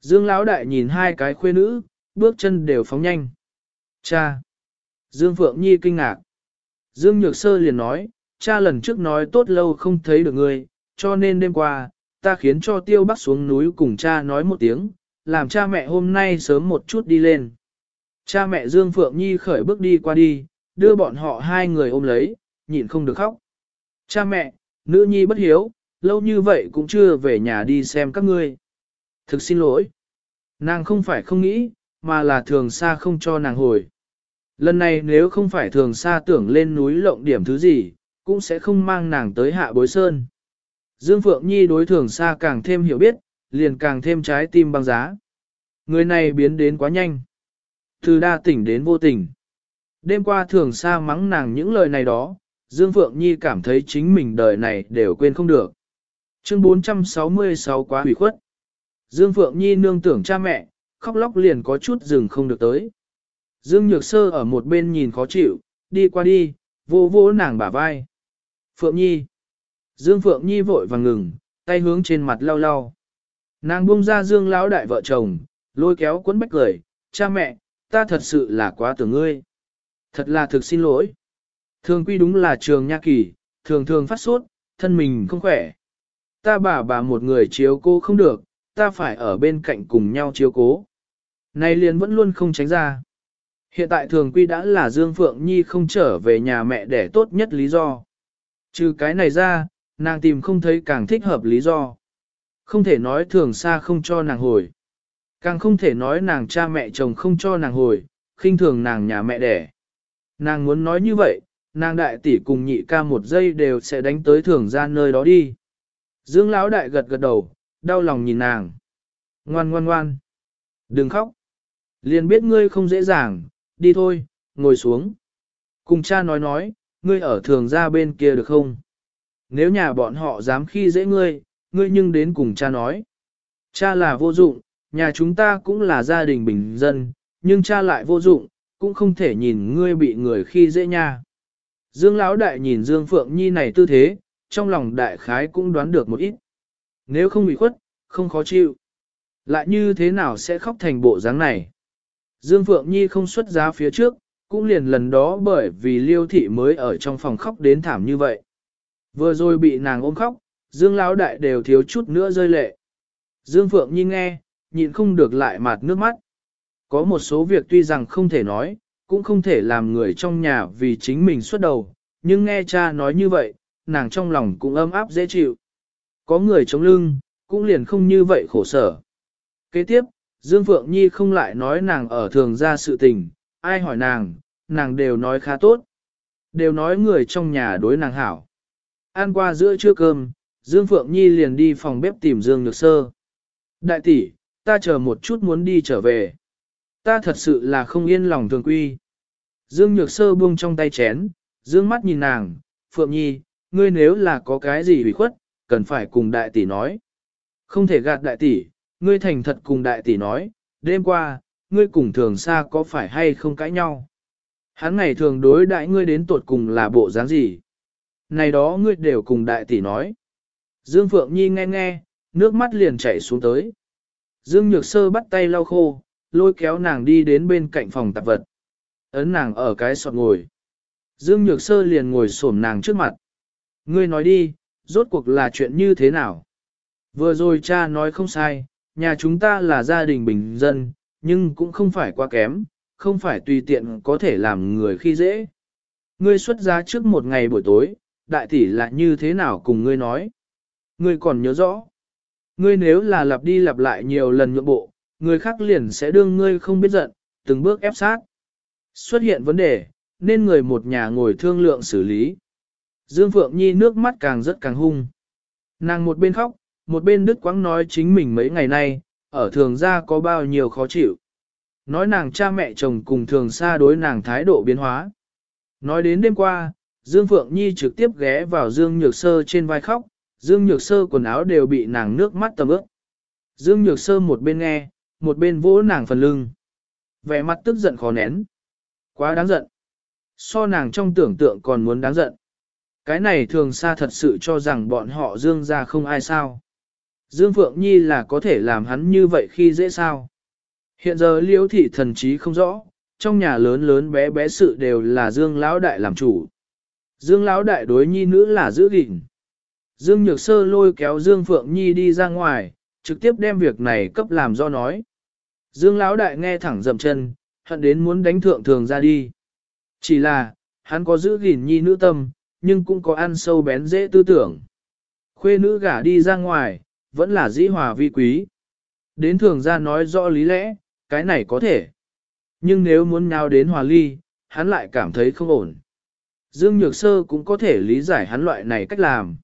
Dương Lão Đại nhìn hai cái khuê nữ, bước chân đều phóng nhanh. Cha! Dương Phượng Nhi kinh ngạc. Dương Nhược Sơ liền nói, cha lần trước nói tốt lâu không thấy được ngươi, cho nên đêm qua, ta khiến cho tiêu bắc xuống núi cùng cha nói một tiếng, làm cha mẹ hôm nay sớm một chút đi lên. Cha mẹ Dương Phượng Nhi khởi bước đi qua đi, đưa bọn họ hai người ôm lấy, nhịn không được khóc. Cha mẹ, nữ nhi bất hiếu, lâu như vậy cũng chưa về nhà đi xem các ngươi. Thực xin lỗi. Nàng không phải không nghĩ, mà là thường xa không cho nàng hồi. Lần này nếu không phải thường xa tưởng lên núi lộng điểm thứ gì, cũng sẽ không mang nàng tới hạ bối sơn. Dương Phượng Nhi đối thường xa càng thêm hiểu biết, liền càng thêm trái tim băng giá. Người này biến đến quá nhanh. Từ đa tỉnh đến vô tình. Đêm qua thường xa mắng nàng những lời này đó, Dương Phượng Nhi cảm thấy chính mình đời này đều quên không được. Chương 466 quá hủy khuất. Dương Phượng Nhi nương tưởng cha mẹ, khóc lóc liền có chút dừng không được tới. Dương Nhược Sơ ở một bên nhìn khó chịu, đi qua đi, vô vô nàng bả vai. Phượng Nhi. Dương Phượng Nhi vội vàng ngừng, tay hướng trên mặt lau lau. Nàng buông ra Dương lão đại vợ chồng, lôi kéo quấn bách cười, cha mẹ, ta thật sự là quá tưởng ngươi. Thật là thực xin lỗi. Thường quy đúng là trường nha kỳ, thường thường phát sốt, thân mình không khỏe. Ta bà bà một người chiếu cố không được, ta phải ở bên cạnh cùng nhau chiếu cố. Này liền vẫn luôn không tránh ra. Hiện tại thường quy đã là Dương Phượng Nhi không trở về nhà mẹ để tốt nhất lý do. Trừ cái này ra, nàng tìm không thấy càng thích hợp lý do. Không thể nói thường xa không cho nàng hồi. Càng không thể nói nàng cha mẹ chồng không cho nàng hồi, khinh thường nàng nhà mẹ đẻ. Nàng muốn nói như vậy, nàng đại tỷ cùng nhị ca một giây đều sẽ đánh tới thường ra nơi đó đi. Dương lão đại gật gật đầu, đau lòng nhìn nàng. Ngoan ngoan ngoan. Đừng khóc. Liền biết ngươi không dễ dàng, đi thôi, ngồi xuống. Cùng cha nói nói, ngươi ở thường ra bên kia được không? Nếu nhà bọn họ dám khi dễ ngươi, ngươi nhưng đến cùng cha nói. Cha là vô dụng, nhà chúng ta cũng là gia đình bình dân, nhưng cha lại vô dụng, cũng không thể nhìn ngươi bị người khi dễ nha. Dương Lão Đại nhìn Dương Phượng Nhi này tư thế, trong lòng đại khái cũng đoán được một ít. Nếu không bị khuất, không khó chịu. Lại như thế nào sẽ khóc thành bộ dáng này? Dương Phượng Nhi không xuất giá phía trước, cũng liền lần đó bởi vì liêu thị mới ở trong phòng khóc đến thảm như vậy. Vừa rồi bị nàng ôm khóc, Dương Lão Đại đều thiếu chút nữa rơi lệ. Dương Phượng Nhi nghe, nhịn không được lại mạt nước mắt. Có một số việc tuy rằng không thể nói, cũng không thể làm người trong nhà vì chính mình xuất đầu, nhưng nghe cha nói như vậy, nàng trong lòng cũng ấm áp dễ chịu. Có người chống lưng, cũng liền không như vậy khổ sở. Kế tiếp, Dương Phượng Nhi không lại nói nàng ở thường ra sự tình, ai hỏi nàng, nàng đều nói khá tốt. Đều nói người trong nhà đối nàng hảo. Ăn qua giữa trưa cơm, Dương Phượng Nhi liền đi phòng bếp tìm Dương Nhược Sơ. Đại tỷ, ta chờ một chút muốn đi trở về. Ta thật sự là không yên lòng thường quy. Dương Nhược Sơ buông trong tay chén, dương mắt nhìn nàng, Phượng Nhi, ngươi nếu là có cái gì hủy khuất, cần phải cùng đại tỷ nói. Không thể gạt đại tỷ, ngươi thành thật cùng đại tỷ nói, đêm qua, ngươi cùng thường xa có phải hay không cãi nhau. Hắn ngày thường đối đại ngươi đến tột cùng là bộ dáng gì. Này đó ngươi đều cùng đại tỷ nói. Dương Phượng Nhi nghe nghe, nước mắt liền chảy xuống tới. Dương Nhược Sơ bắt tay lau khô, lôi kéo nàng đi đến bên cạnh phòng tạp vật. Ấn nàng ở cái sọt ngồi. Dương Nhược Sơ liền ngồi xổm nàng trước mặt. Ngươi nói đi, rốt cuộc là chuyện như thế nào? Vừa rồi cha nói không sai, nhà chúng ta là gia đình bình dân, nhưng cũng không phải quá kém, không phải tùy tiện có thể làm người khi dễ. Ngươi xuất giá trước một ngày buổi tối, đại tỷ là như thế nào cùng ngươi nói? Ngươi còn nhớ rõ. Ngươi nếu là lặp đi lặp lại nhiều lần nhượng bộ, người khác liền sẽ đương ngươi không biết giận, từng bước ép sát. Xuất hiện vấn đề, nên người một nhà ngồi thương lượng xử lý. Dương Phượng Nhi nước mắt càng rất càng hung. Nàng một bên khóc, một bên đứt quãng nói chính mình mấy ngày nay, ở thường gia có bao nhiêu khó chịu. Nói nàng cha mẹ chồng cùng thường xa đối nàng thái độ biến hóa. Nói đến đêm qua, Dương Phượng Nhi trực tiếp ghé vào Dương Nhược Sơ trên vai khóc, Dương Nhược Sơ quần áo đều bị nàng nước mắt tầm ướt. Dương Nhược Sơ một bên nghe, một bên vỗ nàng phần lưng. Vẻ mặt tức giận khó nén. Quá đáng giận. So nàng trong tưởng tượng còn muốn đáng giận. Cái này thường xa thật sự cho rằng bọn họ Dương ra không ai sao. Dương Phượng Nhi là có thể làm hắn như vậy khi dễ sao. Hiện giờ liễu thị thần trí không rõ, trong nhà lớn lớn bé bé sự đều là Dương Lão Đại làm chủ. Dương Lão Đại đối nhi nữ là giữ gìn. Dương Nhược Sơ lôi kéo Dương Phượng Nhi đi ra ngoài, trực tiếp đem việc này cấp làm do nói. Dương Lão Đại nghe thẳng dậm chân, hận đến muốn đánh thượng thường ra đi. Chỉ là, hắn có giữ gìn nhi nữ tâm, nhưng cũng có ăn sâu bén dễ tư tưởng. Khuê nữ gả đi ra ngoài, vẫn là dĩ hòa vi quý. Đến thường ra nói rõ lý lẽ, cái này có thể. Nhưng nếu muốn nào đến hòa ly, hắn lại cảm thấy không ổn. Dương Nhược Sơ cũng có thể lý giải hắn loại này cách làm.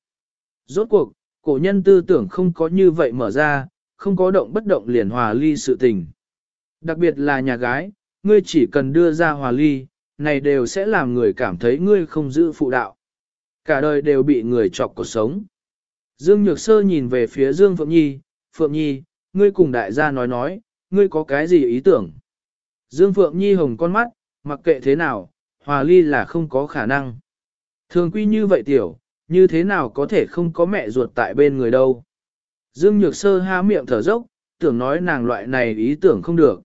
Rốt cuộc, cổ nhân tư tưởng không có như vậy mở ra, không có động bất động liền hòa ly sự tình. Đặc biệt là nhà gái, ngươi chỉ cần đưa ra hòa ly, này đều sẽ làm người cảm thấy ngươi không giữ phụ đạo. Cả đời đều bị người chọc cuộc sống. Dương Nhược Sơ nhìn về phía Dương Phượng Nhi, Phượng Nhi, ngươi cùng đại gia nói nói, ngươi có cái gì ý tưởng? Dương Phượng Nhi hồng con mắt, mặc kệ thế nào, hòa ly là không có khả năng. Thường quy như vậy tiểu, như thế nào có thể không có mẹ ruột tại bên người đâu. Dương Nhược Sơ há miệng thở dốc, tưởng nói nàng loại này ý tưởng không được.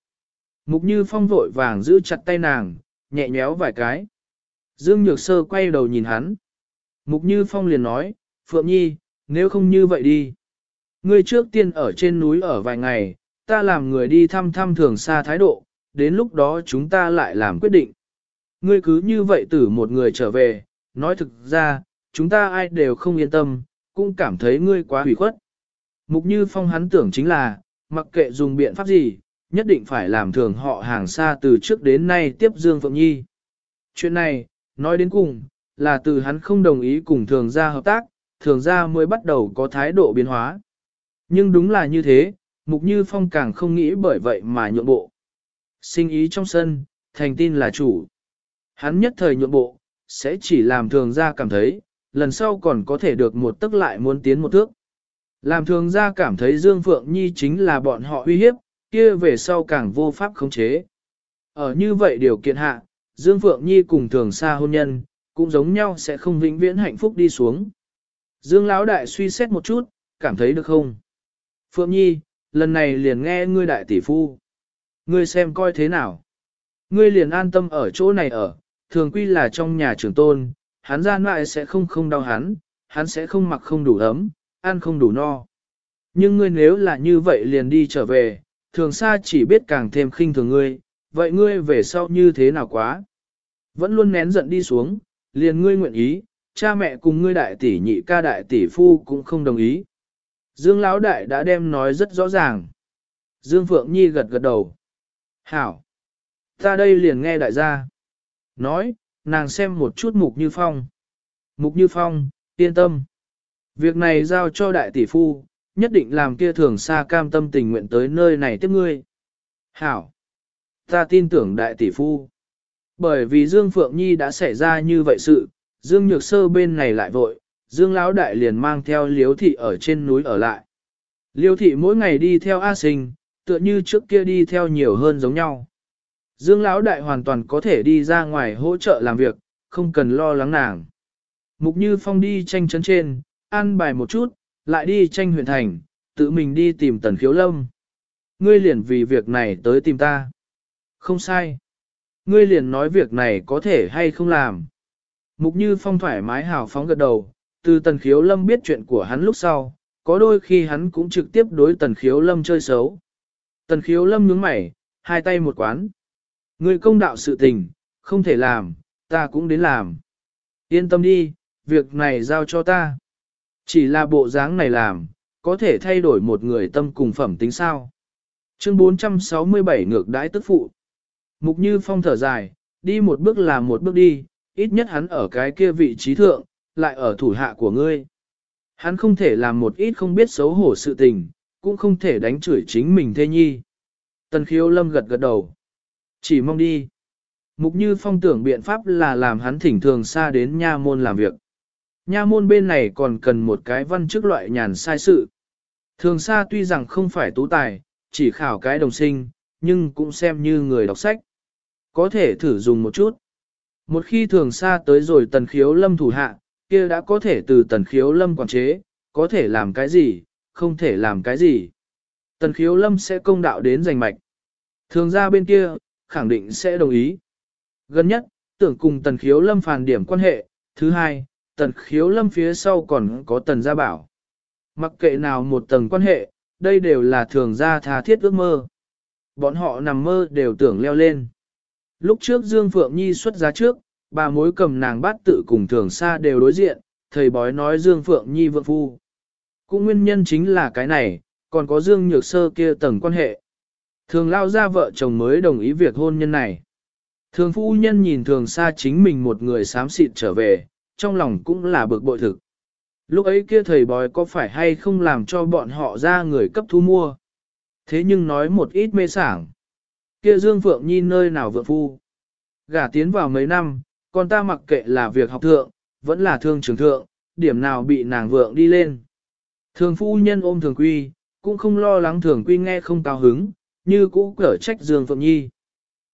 Mục Như Phong vội vàng giữ chặt tay nàng, nhẹ nhéo vài cái. Dương Nhược Sơ quay đầu nhìn hắn. Mục Như Phong liền nói, Phượng Nhi, nếu không như vậy đi. Ngươi trước tiên ở trên núi ở vài ngày, ta làm người đi thăm thăm thường xa thái độ, đến lúc đó chúng ta lại làm quyết định. Ngươi cứ như vậy tử một người trở về, nói thực ra, chúng ta ai đều không yên tâm, cũng cảm thấy ngươi quá hủy khuất. Mục Như Phong hắn tưởng chính là, mặc kệ dùng biện pháp gì, nhất định phải làm thường họ hàng xa từ trước đến nay tiếp Dương Phượng Nhi. Chuyện này, nói đến cùng, là từ hắn không đồng ý cùng thường gia hợp tác, thường gia mới bắt đầu có thái độ biến hóa. Nhưng đúng là như thế, Mục Như Phong càng không nghĩ bởi vậy mà nhượng bộ. Sinh ý trong sân, thành tin là chủ. Hắn nhất thời nhượng bộ, sẽ chỉ làm thường gia cảm thấy, lần sau còn có thể được một tức lại muốn tiến một thước. Làm thường gia cảm thấy Dương Phượng Nhi chính là bọn họ uy hiếp, kia về sau càng vô pháp khống chế. Ở như vậy điều kiện hạ, Dương Phượng Nhi cùng thường xa hôn nhân, cũng giống nhau sẽ không vĩnh viễn hạnh phúc đi xuống. Dương Lão Đại suy xét một chút, cảm thấy được không? Phượng Nhi, lần này liền nghe ngươi đại tỷ phu. Ngươi xem coi thế nào. Ngươi liền an tâm ở chỗ này ở, thường quy là trong nhà trưởng tôn, hắn ra lại sẽ không không đau hắn, hắn sẽ không mặc không đủ ấm, ăn không đủ no. Nhưng ngươi nếu là như vậy liền đi trở về, thường xa chỉ biết càng thêm khinh thường ngươi, vậy ngươi về sau như thế nào quá? Vẫn luôn nén giận đi xuống, liền ngươi nguyện ý, cha mẹ cùng ngươi đại tỷ nhị ca đại tỷ phu cũng không đồng ý. Dương Lão Đại đã đem nói rất rõ ràng. Dương Phượng Nhi gật gật đầu. Hảo! Ta đây liền nghe đại gia. Nói, nàng xem một chút Mục Như Phong. Mục Như Phong, yên tâm. Việc này giao cho đại tỷ phu, nhất định làm kia thường xa cam tâm tình nguyện tới nơi này tiếp ngươi. Hảo! Ta tin tưởng đại tỷ phu. Bởi vì Dương Phượng Nhi đã xảy ra như vậy sự, Dương Nhược Sơ bên này lại vội, Dương Lão Đại liền mang theo Liếu Thị ở trên núi ở lại. Liêu Thị mỗi ngày đi theo A Sinh, tựa như trước kia đi theo nhiều hơn giống nhau. Dương Lão Đại hoàn toàn có thể đi ra ngoài hỗ trợ làm việc, không cần lo lắng nàng. Mục Như Phong đi tranh chấn trên, ăn bài một chút, lại đi tranh huyện thành, tự mình đi tìm tần khiếu lâm. ngươi liền vì việc này tới tìm ta. Không sai. Ngươi liền nói việc này có thể hay không làm. Mục Như Phong thoải mái hào phóng gật đầu, từ Tần Khiếu Lâm biết chuyện của hắn lúc sau, có đôi khi hắn cũng trực tiếp đối Tần Khiếu Lâm chơi xấu. Tần Khiếu Lâm nhướng mày, hai tay một quán. Ngươi công đạo sự tình, không thể làm, ta cũng đến làm. Yên tâm đi, việc này giao cho ta. Chỉ là bộ dáng này làm, có thể thay đổi một người tâm cùng phẩm tính sao. Chương 467 ngược đãi tức phụ. Mục Như Phong thở dài, đi một bước là một bước đi, ít nhất hắn ở cái kia vị trí thượng, lại ở thủ hạ của ngươi. Hắn không thể làm một ít không biết xấu hổ sự tình, cũng không thể đánh chửi chính mình thê nhi. Tần khiếu lâm gật gật đầu. Chỉ mong đi. Mục Như Phong tưởng biện pháp là làm hắn thỉnh thường xa đến nha môn làm việc. Nha môn bên này còn cần một cái văn chức loại nhàn sai sự. Thường xa tuy rằng không phải tú tài, chỉ khảo cái đồng sinh, nhưng cũng xem như người đọc sách. Có thể thử dùng một chút. Một khi thường xa tới rồi tần khiếu lâm thủ hạ, kia đã có thể từ tần khiếu lâm quản chế, có thể làm cái gì, không thể làm cái gì. Tần khiếu lâm sẽ công đạo đến giành mạch. Thường ra bên kia, khẳng định sẽ đồng ý. Gần nhất, tưởng cùng tần khiếu lâm phàn điểm quan hệ. Thứ hai, tần khiếu lâm phía sau còn có tần gia bảo. Mặc kệ nào một tầng quan hệ, đây đều là thường gia tha thiết ước mơ. Bọn họ nằm mơ đều tưởng leo lên. Lúc trước Dương Phượng Nhi xuất giá trước, bà mối cầm nàng bát tự cùng thường xa đều đối diện, thầy bói nói Dương Phượng Nhi vượng phu. Cũng nguyên nhân chính là cái này, còn có Dương Nhược Sơ kia tầng quan hệ. Thường lao ra vợ chồng mới đồng ý việc hôn nhân này. Thường phu nhân nhìn thường xa chính mình một người xám xịt trở về, trong lòng cũng là bực bội thực. Lúc ấy kia thầy bói có phải hay không làm cho bọn họ ra người cấp thu mua. Thế nhưng nói một ít mê sảng. Kia Dương Phượng Nhi nơi nào vượng phu. Gả tiến vào mấy năm, còn ta mặc kệ là việc học thượng, vẫn là thương trường thượng, điểm nào bị nàng vượng đi lên. Thường phu nhân ôm thường quy, cũng không lo lắng thường quy nghe không cao hứng, như cũ cở trách Dương Phượng Nhi.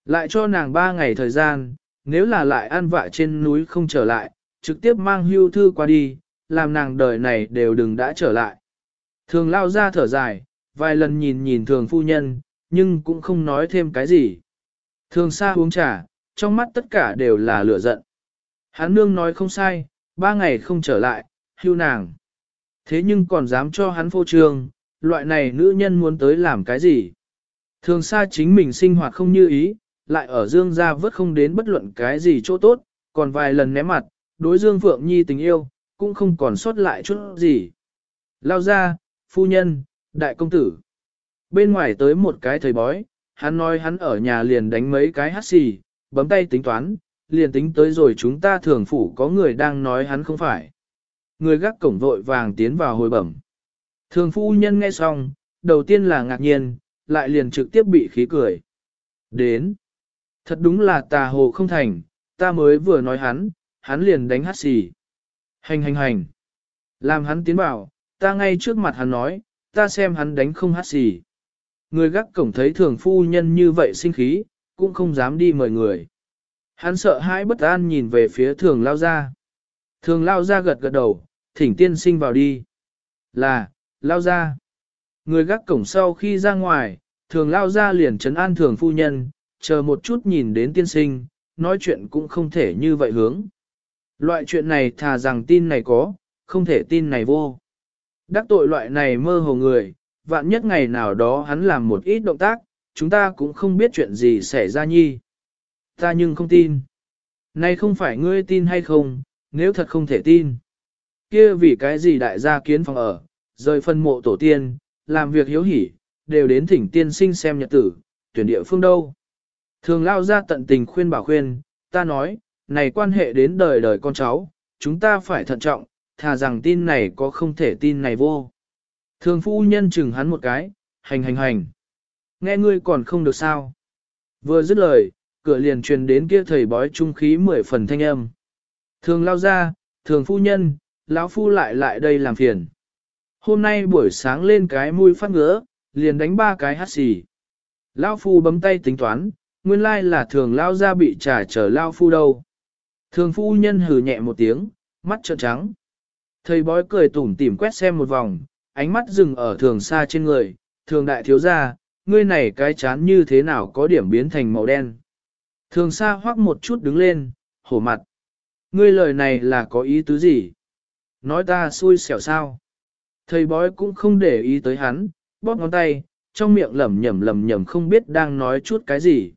Lại cho nàng ba ngày thời gian, nếu là lại ăn vạ trên núi không trở lại, trực tiếp mang hưu thư qua đi, làm nàng đời này đều đừng đã trở lại. Thường lao ra thở dài, vài lần nhìn nhìn thường phu nhân, nhưng cũng không nói thêm cái gì. Thường xa uống trà, trong mắt tất cả đều là lửa giận. Hắn nương nói không sai, ba ngày không trở lại, hưu nàng. Thế nhưng còn dám cho hắn phô trương, loại này nữ nhân muốn tới làm cái gì? Thường xa chính mình sinh hoạt không như ý, lại ở Dương gia vớt không đến bất luận cái gì chỗ tốt, còn vài lần ném mặt, đối Dương Phượng Nhi tình yêu, cũng không còn sót lại chút gì. Lao ra, phu nhân, đại công tử. Bên ngoài tới một cái thầy bói, hắn nói hắn ở nhà liền đánh mấy cái hát xì, bấm tay tính toán, liền tính tới rồi chúng ta thường phủ có người đang nói hắn không phải. Người gác cổng vội vàng tiến vào hồi bẩm. Thường phu nhân nghe xong, đầu tiên là ngạc nhiên, lại liền trực tiếp bị khí cười. Đến. Thật đúng là tà hồ không thành, ta mới vừa nói hắn, hắn liền đánh hát xì. Hành hành hành. Làm hắn tiến vào, ta ngay trước mặt hắn nói, ta xem hắn đánh không hát xì. Người gác cổng thấy thường phu nhân như vậy sinh khí, cũng không dám đi mời người. Hắn sợ hãi bất an nhìn về phía thường lao ra. Thường lao ra gật gật đầu, thỉnh tiên sinh vào đi. Là, lao ra. Người gác cổng sau khi ra ngoài, thường lao ra liền trấn an thường phu nhân, chờ một chút nhìn đến tiên sinh, nói chuyện cũng không thể như vậy hướng. Loại chuyện này thà rằng tin này có, không thể tin này vô. Đắc tội loại này mơ hồ người, vạn nhất ngày nào đó hắn làm một ít động tác, chúng ta cũng không biết chuyện gì xảy ra nhi. Ta nhưng không tin. Này không phải ngươi tin hay không, nếu thật không thể tin. kia vì cái gì đại gia kiến phòng ở, rời phân mộ tổ tiên, làm việc hiếu hỉ, đều đến thỉnh tiên sinh xem nhật tử, tuyển địa phương đâu. Thường lao ra tận tình khuyên bảo khuyên, ta nói, này quan hệ đến đời đời con cháu, chúng ta phải thận trọng, thà rằng tin này có không thể tin này vô. Thường phu nhân chừng hắn một cái, hành hành hành. Nghe ngươi còn không được sao. Vừa dứt lời, cửa liền truyền đến kia thầy bói trung khí mười phần thanh âm. Thường lao ra, thường phu nhân, lão phu lại lại đây làm phiền. Hôm nay buổi sáng lên cái mũi phát ngứa, liền đánh ba cái hát xì. Lão phu bấm tay tính toán, nguyên lai là thường lao ra bị trả trở lao phu đâu. Thường phu nhân hừ nhẹ một tiếng, mắt trợn trắng. Thầy bói cười tủm tỉm quét xem một vòng, ánh mắt dừng ở thường xa trên người, thường đại thiếu gia, ngươi này cái chán như thế nào có điểm biến thành màu đen. Thường xa hoắc một chút đứng lên, hổ mặt. Ngươi lời này là có ý tứ gì? Nói ta xui xẻo sao? Thầy bói cũng không để ý tới hắn, bóp ngón tay, trong miệng lẩm nhẩm lẩm nhẩm không biết đang nói chút cái gì.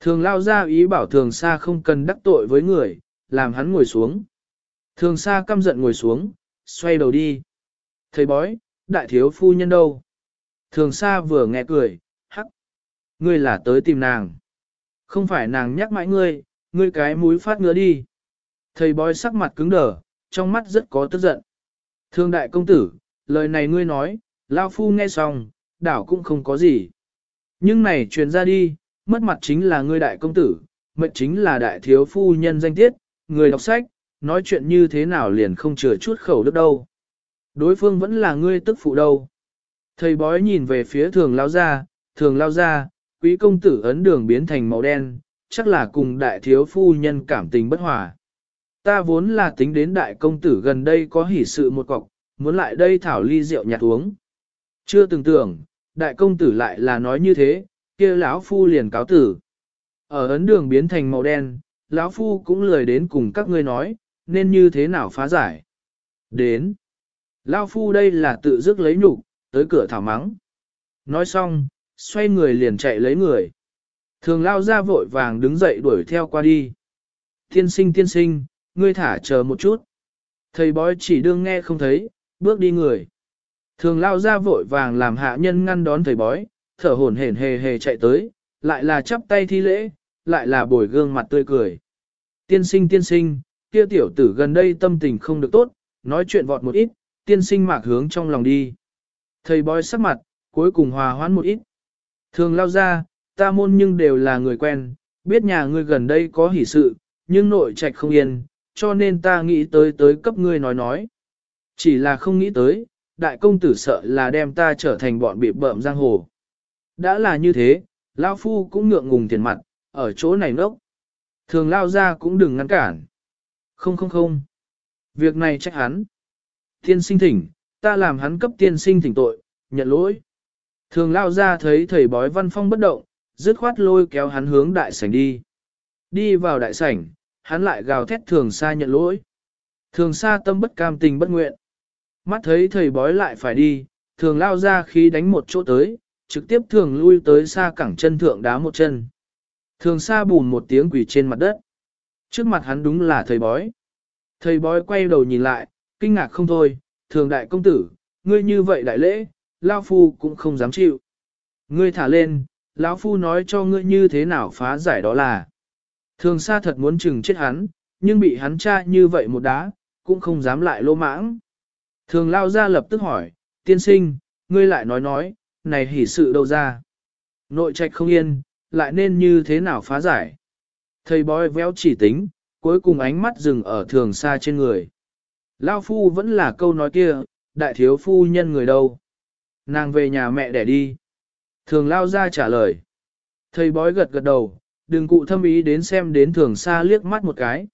Thường lao ra ý bảo thường xa không cần đắc tội với người, làm hắn ngồi xuống. Thường xa căm giận ngồi xuống, xoay đầu đi. Thầy bói, đại thiếu phu nhân đâu? Thường xa vừa nghe cười, hắc. Ngươi là tới tìm nàng. Không phải nàng nhắc mãi ngươi, ngươi cái mũi phát ngứa đi. Thầy bói sắc mặt cứng đờ, trong mắt rất có tức giận. Thương đại công tử, lời này ngươi nói, Lao Phu nghe xong, đảo cũng không có gì. Nhưng này truyền ra đi, mất mặt chính là ngươi đại công tử, mệnh chính là đại thiếu phu nhân danh tiết, người đọc sách, nói chuyện như thế nào liền không chừa chút khẩu đức đâu. Đối phương vẫn là ngươi tức phụ đâu. Thầy bói nhìn về phía thường lao ra, thường lao ra, quý công tử ấn đường biến thành màu đen, chắc là cùng đại thiếu phu nhân cảm tình bất hòa. Ta vốn là tính đến đại công tử gần đây có hỷ sự một cọc, muốn lại đây thảo ly rượu nhạt uống. Chưa từng tưởng, đại công tử lại là nói như thế, kia lão phu liền cáo tử. Ở ấn đường biến thành màu đen, lão phu cũng lười đến cùng các ngươi nói, nên như thế nào phá giải. Đến. Lão phu đây là tự dứt lấy nhục, tới cửa thảo mắng. Nói xong, xoay người liền chạy lấy người. Thường lao ra vội vàng đứng dậy đuổi theo qua đi. Tiên sinh tiên sinh, ngươi thả chờ một chút. Thầy bói chỉ đương nghe không thấy, bước đi người. Thường lao ra vội vàng làm hạ nhân ngăn đón thầy bói, thở hổn hển hề hề chạy tới, lại là chắp tay thi lễ, lại là bồi gương mặt tươi cười. Tiên sinh tiên sinh, kia tiểu tử gần đây tâm tình không được tốt, nói chuyện vọt một ít, tiên sinh mạc hướng trong lòng đi. Thầy bói sắc mặt, cuối cùng hòa hoãn một ít. Thường lao ra, ta môn nhưng đều là người quen, biết nhà ngươi gần đây có hỷ sự, nhưng nội trạch không yên, cho nên ta nghĩ tới tới cấp ngươi nói nói. Chỉ là không nghĩ tới, đại công tử sợ là đem ta trở thành bọn bị bợm giang hồ. Đã là như thế, Lao Phu cũng ngượng ngùng tiền mặt, ở chỗ này nốc. Thường Lao ra cũng đừng ngăn cản. Không không không. Việc này trách hắn. Tiên sinh thỉnh, ta làm hắn cấp tiên sinh thỉnh tội, nhận lỗi. Thường Lao ra thấy thầy bói văn phong bất động, dứt khoát lôi kéo hắn hướng đại sảnh đi. Đi vào đại sảnh, hắn lại gào thét thường xa nhận lỗi. Thường xa tâm bất cam tình bất nguyện. Mắt thấy thầy bói lại phải đi, thường lao ra khi đánh một chỗ tới, trực tiếp thường lui tới xa cẳng chân thượng đá một chân. Thường xa bùn một tiếng quỷ trên mặt đất. Trước mặt hắn đúng là thầy bói. Thầy bói quay đầu nhìn lại, kinh ngạc không thôi, thường đại công tử, ngươi như vậy đại lễ, Lao Phu cũng không dám chịu. Ngươi thả lên, lão Phu nói cho ngươi như thế nào phá giải đó là. Thường xa thật muốn chừng chết hắn, nhưng bị hắn tra như vậy một đá, cũng không dám lại lô mãng. Thường lao ra lập tức hỏi, tiên sinh, ngươi lại nói nói, này hỉ sự đâu ra. Nội trạch không yên, lại nên như thế nào phá giải. Thầy bói véo chỉ tính, cuối cùng ánh mắt dừng ở thường xa trên người. Lao phu vẫn là câu nói kia, đại thiếu phu nhân người đâu. Nàng về nhà mẹ để đi. Thường lao ra trả lời. Thầy bói gật gật đầu, đừng cụ thâm ý đến xem đến thường xa liếc mắt một cái.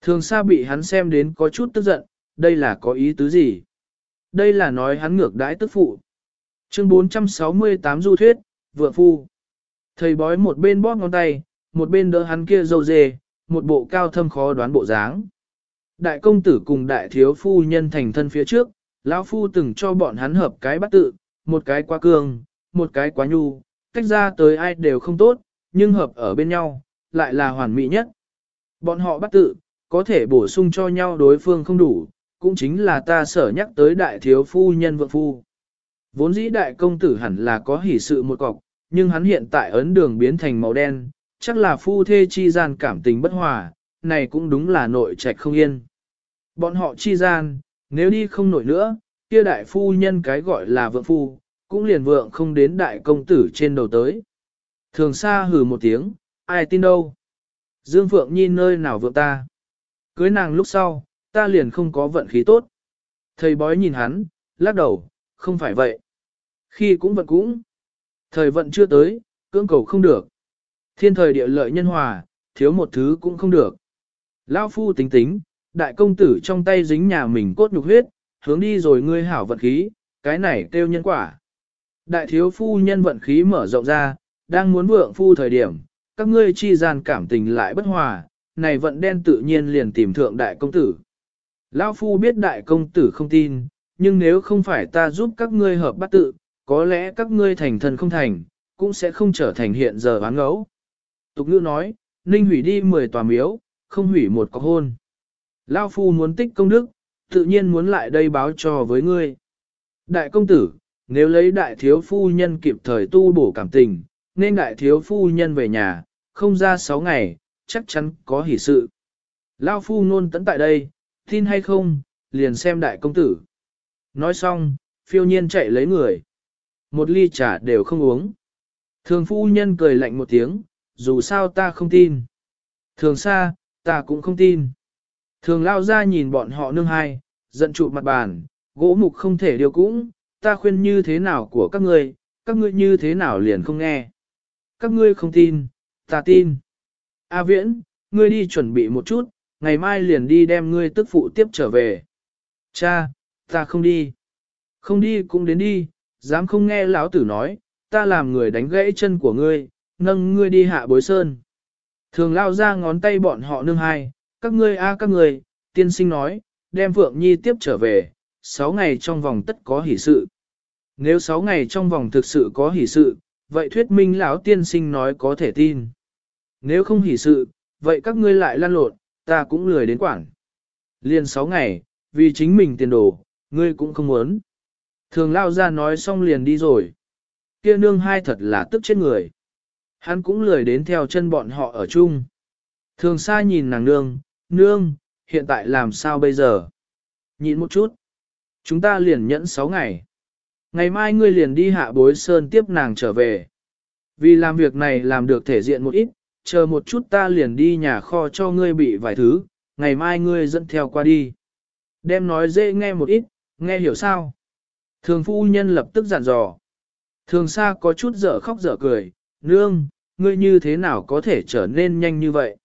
Thường xa bị hắn xem đến có chút tức giận, đây là có ý tứ gì? Đây là nói hắn ngược đãi tức phụ. Chương 468 du thuyết, vượng phu. Thầy bói một bên bóp ngón tay, một bên đỡ hắn kia dâu dề, một bộ cao thâm khó đoán bộ dáng. Đại công tử cùng đại thiếu phu nhân thành thân phía trước, lão phu từng cho bọn hắn hợp cái bắt tự, một cái quá cương, một cái quá nhu, cách ra tới ai đều không tốt, nhưng hợp ở bên nhau, lại là hoàn mỹ nhất. Bọn họ bắt tự, có thể bổ sung cho nhau đối phương không đủ, cũng chính là ta sở nhắc tới đại thiếu phu nhân vượng phu. Vốn dĩ đại công tử hẳn là có hỷ sự một cọc, nhưng hắn hiện tại ấn đường biến thành màu đen, chắc là phu thê chi gian cảm tình bất hòa, này cũng đúng là nội trạch không yên. Bọn họ chi gian, nếu đi không nổi nữa, kia đại phu nhân cái gọi là vượng phu, cũng liền vượng không đến đại công tử trên đầu tới. Thường xa hừ một tiếng, ai tin đâu. Dương Phượng Nhi nơi nào vượng ta. Cưới nàng lúc sau, ta liền không có vận khí tốt. Thầy bói nhìn hắn, lắc đầu, không phải vậy. Khi cũng vận cũng. Thời vận chưa tới, cưỡng cầu không được. Thiên thời địa lợi nhân hòa, thiếu một thứ cũng không được. Lao phu tính tính, đại công tử trong tay dính nhà mình cốt nhục huyết, hướng đi rồi ngươi hảo vận khí, cái này kêu nhân quả. Đại thiếu phu nhân vận khí mở rộng ra, đang muốn vượng phu thời điểm, các ngươi chi gian cảm tình lại bất hòa, này vận đen tự nhiên liền tìm thượng đại công tử. Lão phu biết đại công tử không tin, nhưng nếu không phải ta giúp các ngươi hợp bắt tự, có lẽ các ngươi thành thần không thành, cũng sẽ không trở thành hiện giờ bán ngẫu. Tục ngữ nói, ninh hủy đi 10 tòa miếu, không hủy một cọc hôn. Lao phu muốn tích công đức, tự nhiên muốn lại đây báo cho với ngươi. Đại công tử, nếu lấy đại thiếu phu nhân kịp thời tu bổ cảm tình, nên đại thiếu phu nhân về nhà, không ra 6 ngày, chắc chắn có hỷ sự. Lao phu nôn tấn tại đây, tin hay không, liền xem đại công tử. Nói xong, phiêu nhiên chạy lấy người. Một ly trà đều không uống. Thường phu nhân cười lạnh một tiếng, dù sao ta không tin. Thường xa, ta cũng không tin. Thường lao ra nhìn bọn họ nương hai, giận trụ mặt bàn, gỗ mục không thể điều cũng, ta khuyên như thế nào của các ngươi, các ngươi như thế nào liền không nghe. Các ngươi không tin, ta tin. A viễn, ngươi đi chuẩn bị một chút, ngày mai liền đi đem ngươi tức phụ tiếp trở về. Cha, ta không đi. Không đi cũng đến đi, dám không nghe lão tử nói, ta làm người đánh gãy chân của ngươi, nâng ngươi đi hạ bối sơn. Thường lao ra ngón tay bọn họ nương hai, các ngươi a à, các ngươi, tiên sinh nói, đem Phượng Nhi tiếp trở về, 6 ngày trong vòng tất có hỷ sự. Nếu 6 ngày trong vòng thực sự có hỷ sự, vậy thuyết minh lão tiên sinh nói có thể tin. Nếu không hỷ sự, vậy các ngươi lại lan lộn, ta cũng lười đến quảng. Liên 6 ngày, vì chính mình tiền đồ, ngươi cũng không muốn. Thường lao ra nói xong liền đi rồi. Kia nương hai thật là tức chết người. Hắn cũng lười đến theo chân bọn họ ở chung. Thường xa nhìn nàng nương, nương, hiện tại làm sao bây giờ? Nhịn một chút. Chúng ta liền nhẫn 6 ngày. Ngày mai ngươi liền đi hạ bối sơn tiếp nàng trở về. Vì làm việc này làm được thể diện một ít, chờ một chút ta liền đi nhà kho cho ngươi bị vài thứ, ngày mai ngươi dẫn theo qua đi. Đem nói dễ nghe một ít, nghe hiểu sao? Thường phu nhân lập tức dặn dò. Thường xa có chút dở khóc dở cười, nương, ngươi như thế nào có thể trở nên nhanh như vậy?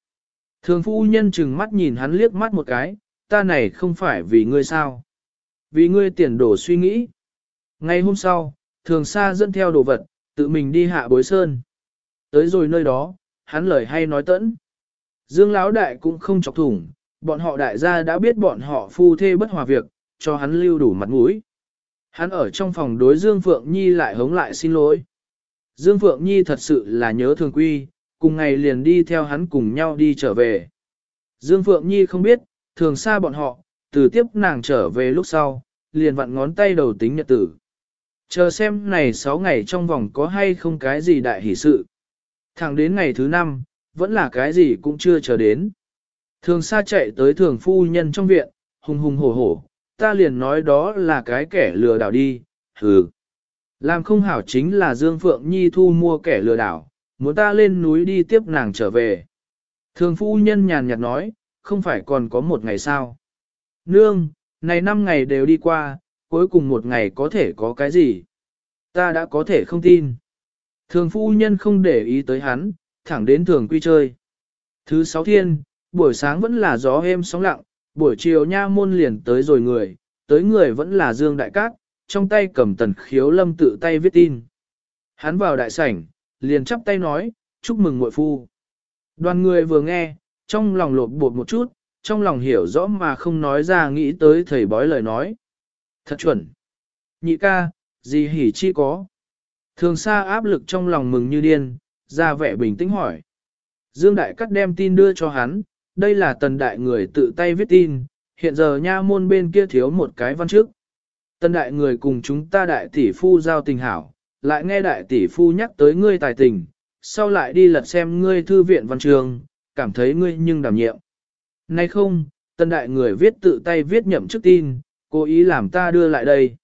Thường phu nhân chừng mắt nhìn hắn liếc mắt một cái, ta này không phải vì ngươi sao? Vì ngươi tiền đổ suy nghĩ. Ngày hôm sau, thường xa dẫn theo đồ vật, tự mình đi hạ bối sơn. Tới rồi nơi đó, hắn lời hay nói tẫn. Dương Lão Đại cũng không chọc thủng, bọn họ đại gia đã biết bọn họ phu thê bất hòa việc, cho hắn lưu đủ mặt mũi. Hắn ở trong phòng đối Dương Phượng Nhi lại hống lại xin lỗi. Dương Phượng Nhi thật sự là nhớ thường quy, cùng ngày liền đi theo hắn cùng nhau đi trở về. Dương Phượng Nhi không biết, thường xa bọn họ, từ tiếp nàng trở về lúc sau, liền vặn ngón tay đầu tính nhật tử. Chờ xem này 6 ngày trong vòng có hay không cái gì đại hỷ sự. Thẳng đến ngày thứ năm, vẫn là cái gì cũng chưa chờ đến. Thường xa chạy tới thường phu nhân trong viện, hùng hùng hổ hổ, ta liền nói đó là cái kẻ lừa đảo đi, hừ. Làm không hảo chính là Dương Phượng Nhi thu mua kẻ lừa đảo, muốn ta lên núi đi tiếp nàng trở về. Thường phu nhân nhàn nhạt nói, không phải còn có một ngày sao. Nương, này năm ngày đều đi qua, cuối cùng một ngày có thể có cái gì? Ta đã có thể không tin. Thường phu nhân không để ý tới hắn, thẳng đến thường quy chơi. Thứ sáu thiên, buổi sáng vẫn là gió êm sóng lặng, buổi chiều nha môn liền tới rồi người, tới người vẫn là Dương Đại Cát, trong tay cầm tần khiếu lâm tự tay viết tin. Hắn vào đại sảnh, liền chắp tay nói, chúc mừng muội phu. Đoàn người vừa nghe, trong lòng lột bột một chút, trong lòng hiểu rõ mà không nói ra nghĩ tới thầy bói lời nói. Thật chuẩn. Nhị ca, gì hỉ chi có. Thường xa áp lực trong lòng mừng như điên, ra vẻ bình tĩnh hỏi. Dương Đại Cắt đem tin đưa cho hắn, đây là tần đại người tự tay viết tin, hiện giờ nha môn bên kia thiếu một cái văn trước. Tân đại người cùng chúng ta đại tỷ phu giao tình hảo, lại nghe đại tỷ phu nhắc tới ngươi tài tình, sau lại đi lật xem ngươi thư viện văn trường, cảm thấy ngươi nhưng đảm nhiệm. Nay không, Tân đại người viết tự tay viết nhậm chức tin, cố ý làm ta đưa lại đây.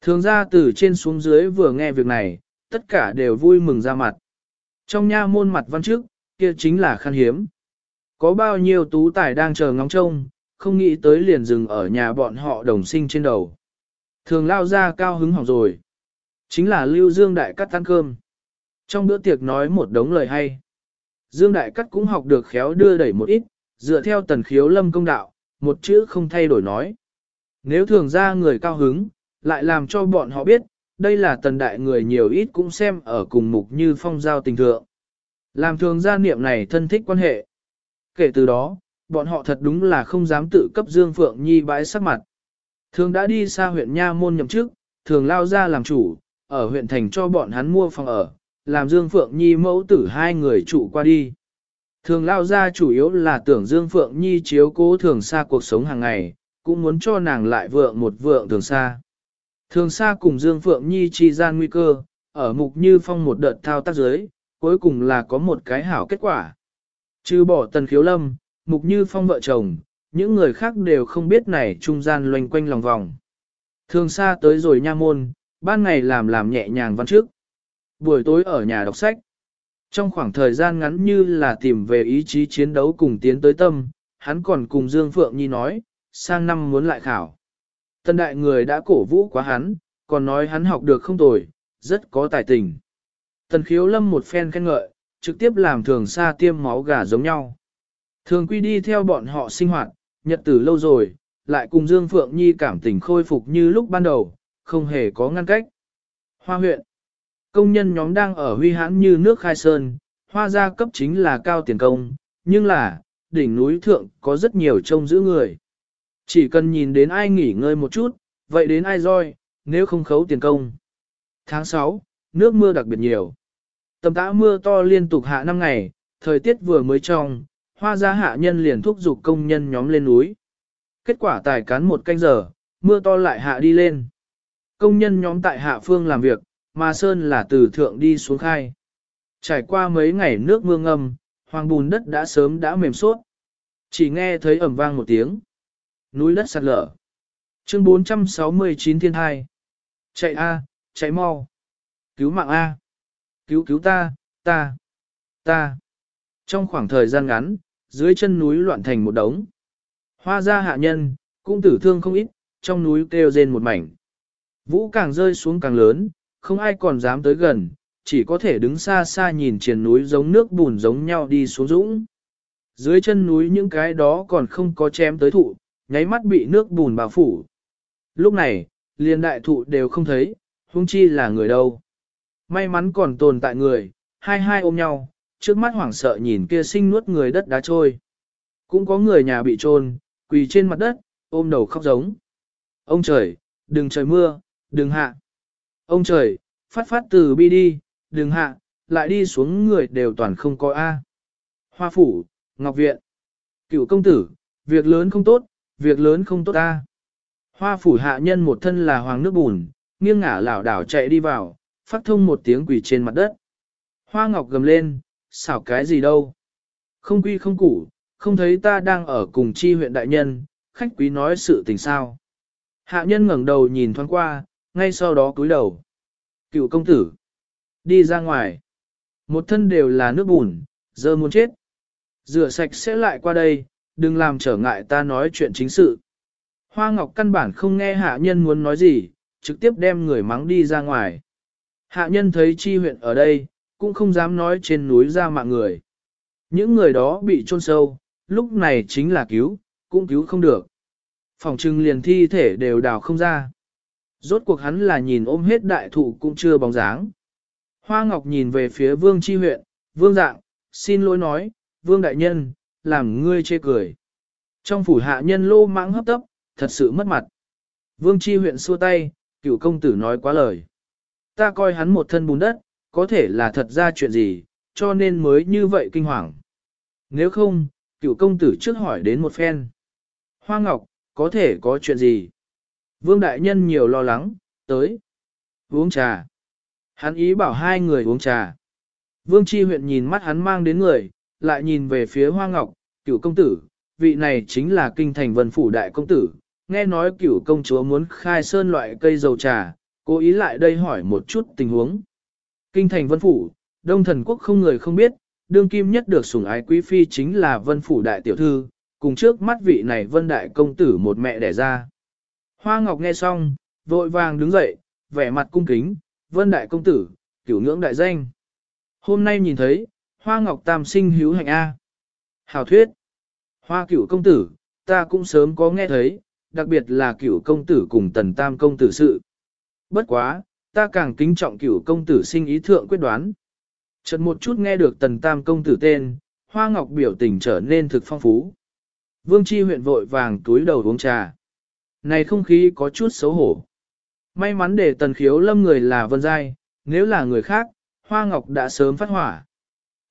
Thường ra từ trên xuống dưới vừa nghe việc này, tất cả đều vui mừng ra mặt. Trong nha môn mặt văn trước, kia chính là khan hiếm. Có bao nhiêu tú tài đang chờ ngóng trông, không nghĩ tới liền dừng ở nhà bọn họ đồng sinh trên đầu. Thường lao ra cao hứng hỏng rồi. Chính là Lưu Dương Đại Cắt ăn cơm. Trong bữa tiệc nói một đống lời hay. Dương Đại Cắt cũng học được khéo đưa đẩy một ít, dựa theo tần khiếu lâm công đạo, một chữ không thay đổi nói. Nếu thường ra người cao hứng, lại làm cho bọn họ biết, đây là tần đại người nhiều ít cũng xem ở cùng mục như phong giao tình thượng. Làm thường gia niệm này thân thích quan hệ. Kể từ đó, bọn họ thật đúng là không dám tự cấp Dương Phượng Nhi bãi sắc mặt. Thường đã đi xa huyện Nha Môn nhậm chức, thường lao ra làm chủ, ở huyện thành cho bọn hắn mua phòng ở, làm Dương Phượng Nhi mẫu tử hai người trụ qua đi. Thường lao ra chủ yếu là tưởng Dương Phượng Nhi chiếu cố thường xa cuộc sống hàng ngày, cũng muốn cho nàng lại vượng một vượng thường xa. Thường xa cùng Dương Phượng Nhi chi gian nguy cơ, ở mục như phong một đợt thao tác giới, cuối cùng là có một cái hảo kết quả. Trừ bỏ tần khiếu lâm, mục như phong vợ chồng, những người khác đều không biết này trung gian loanh quanh lòng vòng. Thường xa tới rồi nha môn, ban ngày làm làm nhẹ nhàng văn trước. Buổi tối ở nhà đọc sách. Trong khoảng thời gian ngắn như là tìm về ý chí chiến đấu cùng tiến tới tâm, hắn còn cùng Dương Phượng Nhi nói, sang năm muốn lại khảo. Tân đại người đã cổ vũ quá hắn, còn nói hắn học được không tồi, rất có tài tình. Tần khiếu lâm một phen khen ngợi, trực tiếp làm thường xa tiêm máu gà giống nhau. Thường quy đi theo bọn họ sinh hoạt, nhật tử lâu rồi, lại cùng Dương Phượng Nhi cảm tình khôi phục như lúc ban đầu, không hề có ngăn cách. Hoa huyện Công nhân nhóm đang ở huy hãn như nước khai sơn, hoa gia cấp chính là cao tiền công, nhưng là, đỉnh núi thượng có rất nhiều trông giữ người. Chỉ cần nhìn đến ai nghỉ ngơi một chút, vậy đến ai roi, nếu không khấu tiền công. Tháng 6, nước mưa đặc biệt nhiều. Tầm tã mưa to liên tục hạ 5 ngày, thời tiết vừa mới trong, hoa gia hạ nhân liền thúc giục công nhân nhóm lên núi. Kết quả tài cán một canh giờ, mưa to lại hạ đi lên. Công nhân nhóm tại hạ phương làm việc, mà sơn là từ thượng đi xuống khai. Trải qua mấy ngày nước mưa ngâm, hoàng bùn đất đã sớm đã mềm suốt. Chỉ nghe thấy ẩm vang một tiếng. Núi đất sạt lở. Chương 469 thiên thai. Chạy A, chạy mau. Cứu mạng A. Cứu cứu ta, ta, ta. Trong khoảng thời gian ngắn, dưới chân núi loạn thành một đống. Hoa ra hạ nhân, cũng tử thương không ít, trong núi kêu rên một mảnh. Vũ càng rơi xuống càng lớn, không ai còn dám tới gần, chỉ có thể đứng xa xa nhìn triền núi giống nước bùn giống nhau đi xuống dũng. Dưới chân núi những cái đó còn không có chém tới thụ, nháy mắt bị nước bùn bao phủ. Lúc này, liền đại thụ đều không thấy, huống chi là người đâu. May mắn còn tồn tại người, hai hai ôm nhau, trước mắt hoảng sợ nhìn kia sinh nuốt người đất đá trôi. Cũng có người nhà bị trôn, quỳ trên mặt đất, ôm đầu khóc giống. Ông trời, đừng trời mưa, đừng hạ. Ông trời, phát phát từ bi đi, đừng hạ, lại đi xuống người đều toàn không có A. Hoa phủ, Ngọc Viện, cựu công tử, việc lớn không tốt, việc lớn không tốt A. Hoa phủ hạ nhân một thân là hoàng nước bùn, nghiêng ngả lảo đảo chạy đi vào, phát thông một tiếng quỷ trên mặt đất. Hoa ngọc gầm lên, xảo cái gì đâu. Không quy không củ, không thấy ta đang ở cùng chi huyện đại nhân, khách quý nói sự tình sao. Hạ nhân ngẩng đầu nhìn thoáng qua, ngay sau đó cúi đầu. Cựu công tử, đi ra ngoài. Một thân đều là nước bùn, giờ muốn chết. Rửa sạch sẽ lại qua đây, đừng làm trở ngại ta nói chuyện chính sự. Hoa Ngọc căn bản không nghe hạ nhân muốn nói gì, trực tiếp đem người mắng đi ra ngoài. Hạ nhân thấy chi huyện ở đây, cũng không dám nói trên núi ra mạng người. Những người đó bị chôn sâu, lúc này chính là cứu, cũng cứu không được. Phòng trưng liền thi thể đều đào không ra. Rốt cuộc hắn là nhìn ôm hết đại thụ cũng chưa bóng dáng. Hoa Ngọc nhìn về phía vương chi huyện, vương dạng, xin lỗi nói, vương đại nhân, làm ngươi chê cười. Trong phủ hạ nhân lô mãng hấp tấp, thật sự mất mặt. Vương chi huyện xua tay, cựu công tử nói quá lời. Ta coi hắn một thân bùn đất, có thể là thật ra chuyện gì, cho nên mới như vậy kinh hoàng. Nếu không, cựu công tử trước hỏi đến một phen. Hoa Ngọc, có thể có chuyện gì? Vương Đại Nhân nhiều lo lắng, tới. Uống trà. Hắn ý bảo hai người uống trà. Vương Chi huyện nhìn mắt hắn mang đến người, lại nhìn về phía Hoa Ngọc, cựu công tử, vị này chính là kinh thành vân phủ đại công tử. Nghe nói cựu công chúa muốn khai sơn loại cây dầu trà, cố ý lại đây hỏi một chút tình huống. Kinh thành vân phủ, đông thần quốc không người không biết, đương kim nhất được sủng ái quý phi chính là vân phủ đại tiểu thư, cùng trước mắt vị này vân đại công tử một mẹ đẻ ra. Hoa Ngọc nghe xong, vội vàng đứng dậy, vẻ mặt cung kính, vân đại công tử, cửu ngưỡng đại danh. Hôm nay nhìn thấy, Hoa Ngọc tam sinh hữu hạnh A. Hào thuyết, Hoa cửu công tử, ta cũng sớm có nghe thấy, đặc biệt là cửu công tử cùng tần tam công tử sự. Bất quá, ta càng kính trọng cửu công tử sinh ý thượng quyết đoán. Chợt một chút nghe được tần tam công tử tên, hoa ngọc biểu tình trở nên thực phong phú. Vương Chi huyện vội vàng túi đầu uống trà. Này không khí có chút xấu hổ. May mắn để tần khiếu lâm người là vân giai, nếu là người khác, hoa ngọc đã sớm phát hỏa.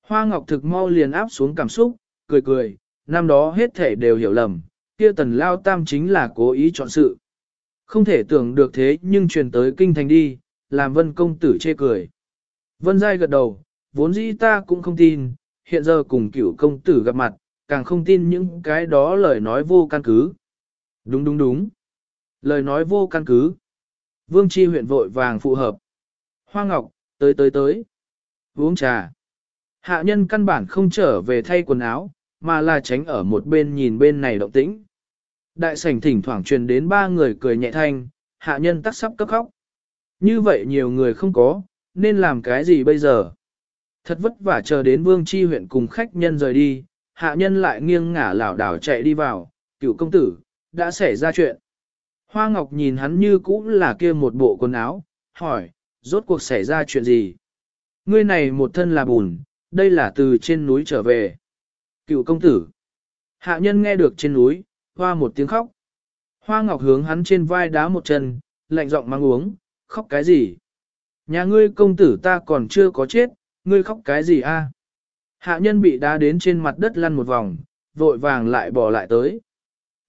Hoa ngọc thực mau liền áp xuống cảm xúc, cười cười, năm đó hết thể đều hiểu lầm, kia tần lao tam chính là cố ý chọn sự. Không thể tưởng được thế nhưng truyền tới kinh thành đi, làm vân công tử chê cười. Vân giai gật đầu, vốn dĩ ta cũng không tin, hiện giờ cùng cửu công tử gặp mặt, càng không tin những cái đó lời nói vô căn cứ. Đúng đúng đúng. Lời nói vô căn cứ. Vương Chi huyện vội vàng phụ hợp. Hoa Ngọc, tới tới tới. Uống trà. Hạ nhân căn bản không trở về thay quần áo, mà là tránh ở một bên nhìn bên này động tĩnh. Đại sảnh thỉnh thoảng truyền đến ba người cười nhẹ thanh, hạ nhân tắc sắp cấp khóc. Như vậy nhiều người không có, nên làm cái gì bây giờ? Thật vất vả chờ đến Vương Chi huyện cùng khách nhân rời đi, hạ nhân lại nghiêng ngả lảo đảo chạy đi vào, cựu công tử, đã xảy ra chuyện. Hoa Ngọc nhìn hắn như cũ là kia một bộ quần áo, hỏi, rốt cuộc xảy ra chuyện gì? Ngươi này một thân là bùn, đây là từ trên núi trở về. Cựu công tử. Hạ nhân nghe được trên núi, hoa một tiếng khóc. Hoa Ngọc hướng hắn trên vai đá một chân, lạnh giọng mang uống, khóc cái gì? Nhà ngươi công tử ta còn chưa có chết, ngươi khóc cái gì a? Hạ nhân bị đá đến trên mặt đất lăn một vòng, vội vàng lại bỏ lại tới.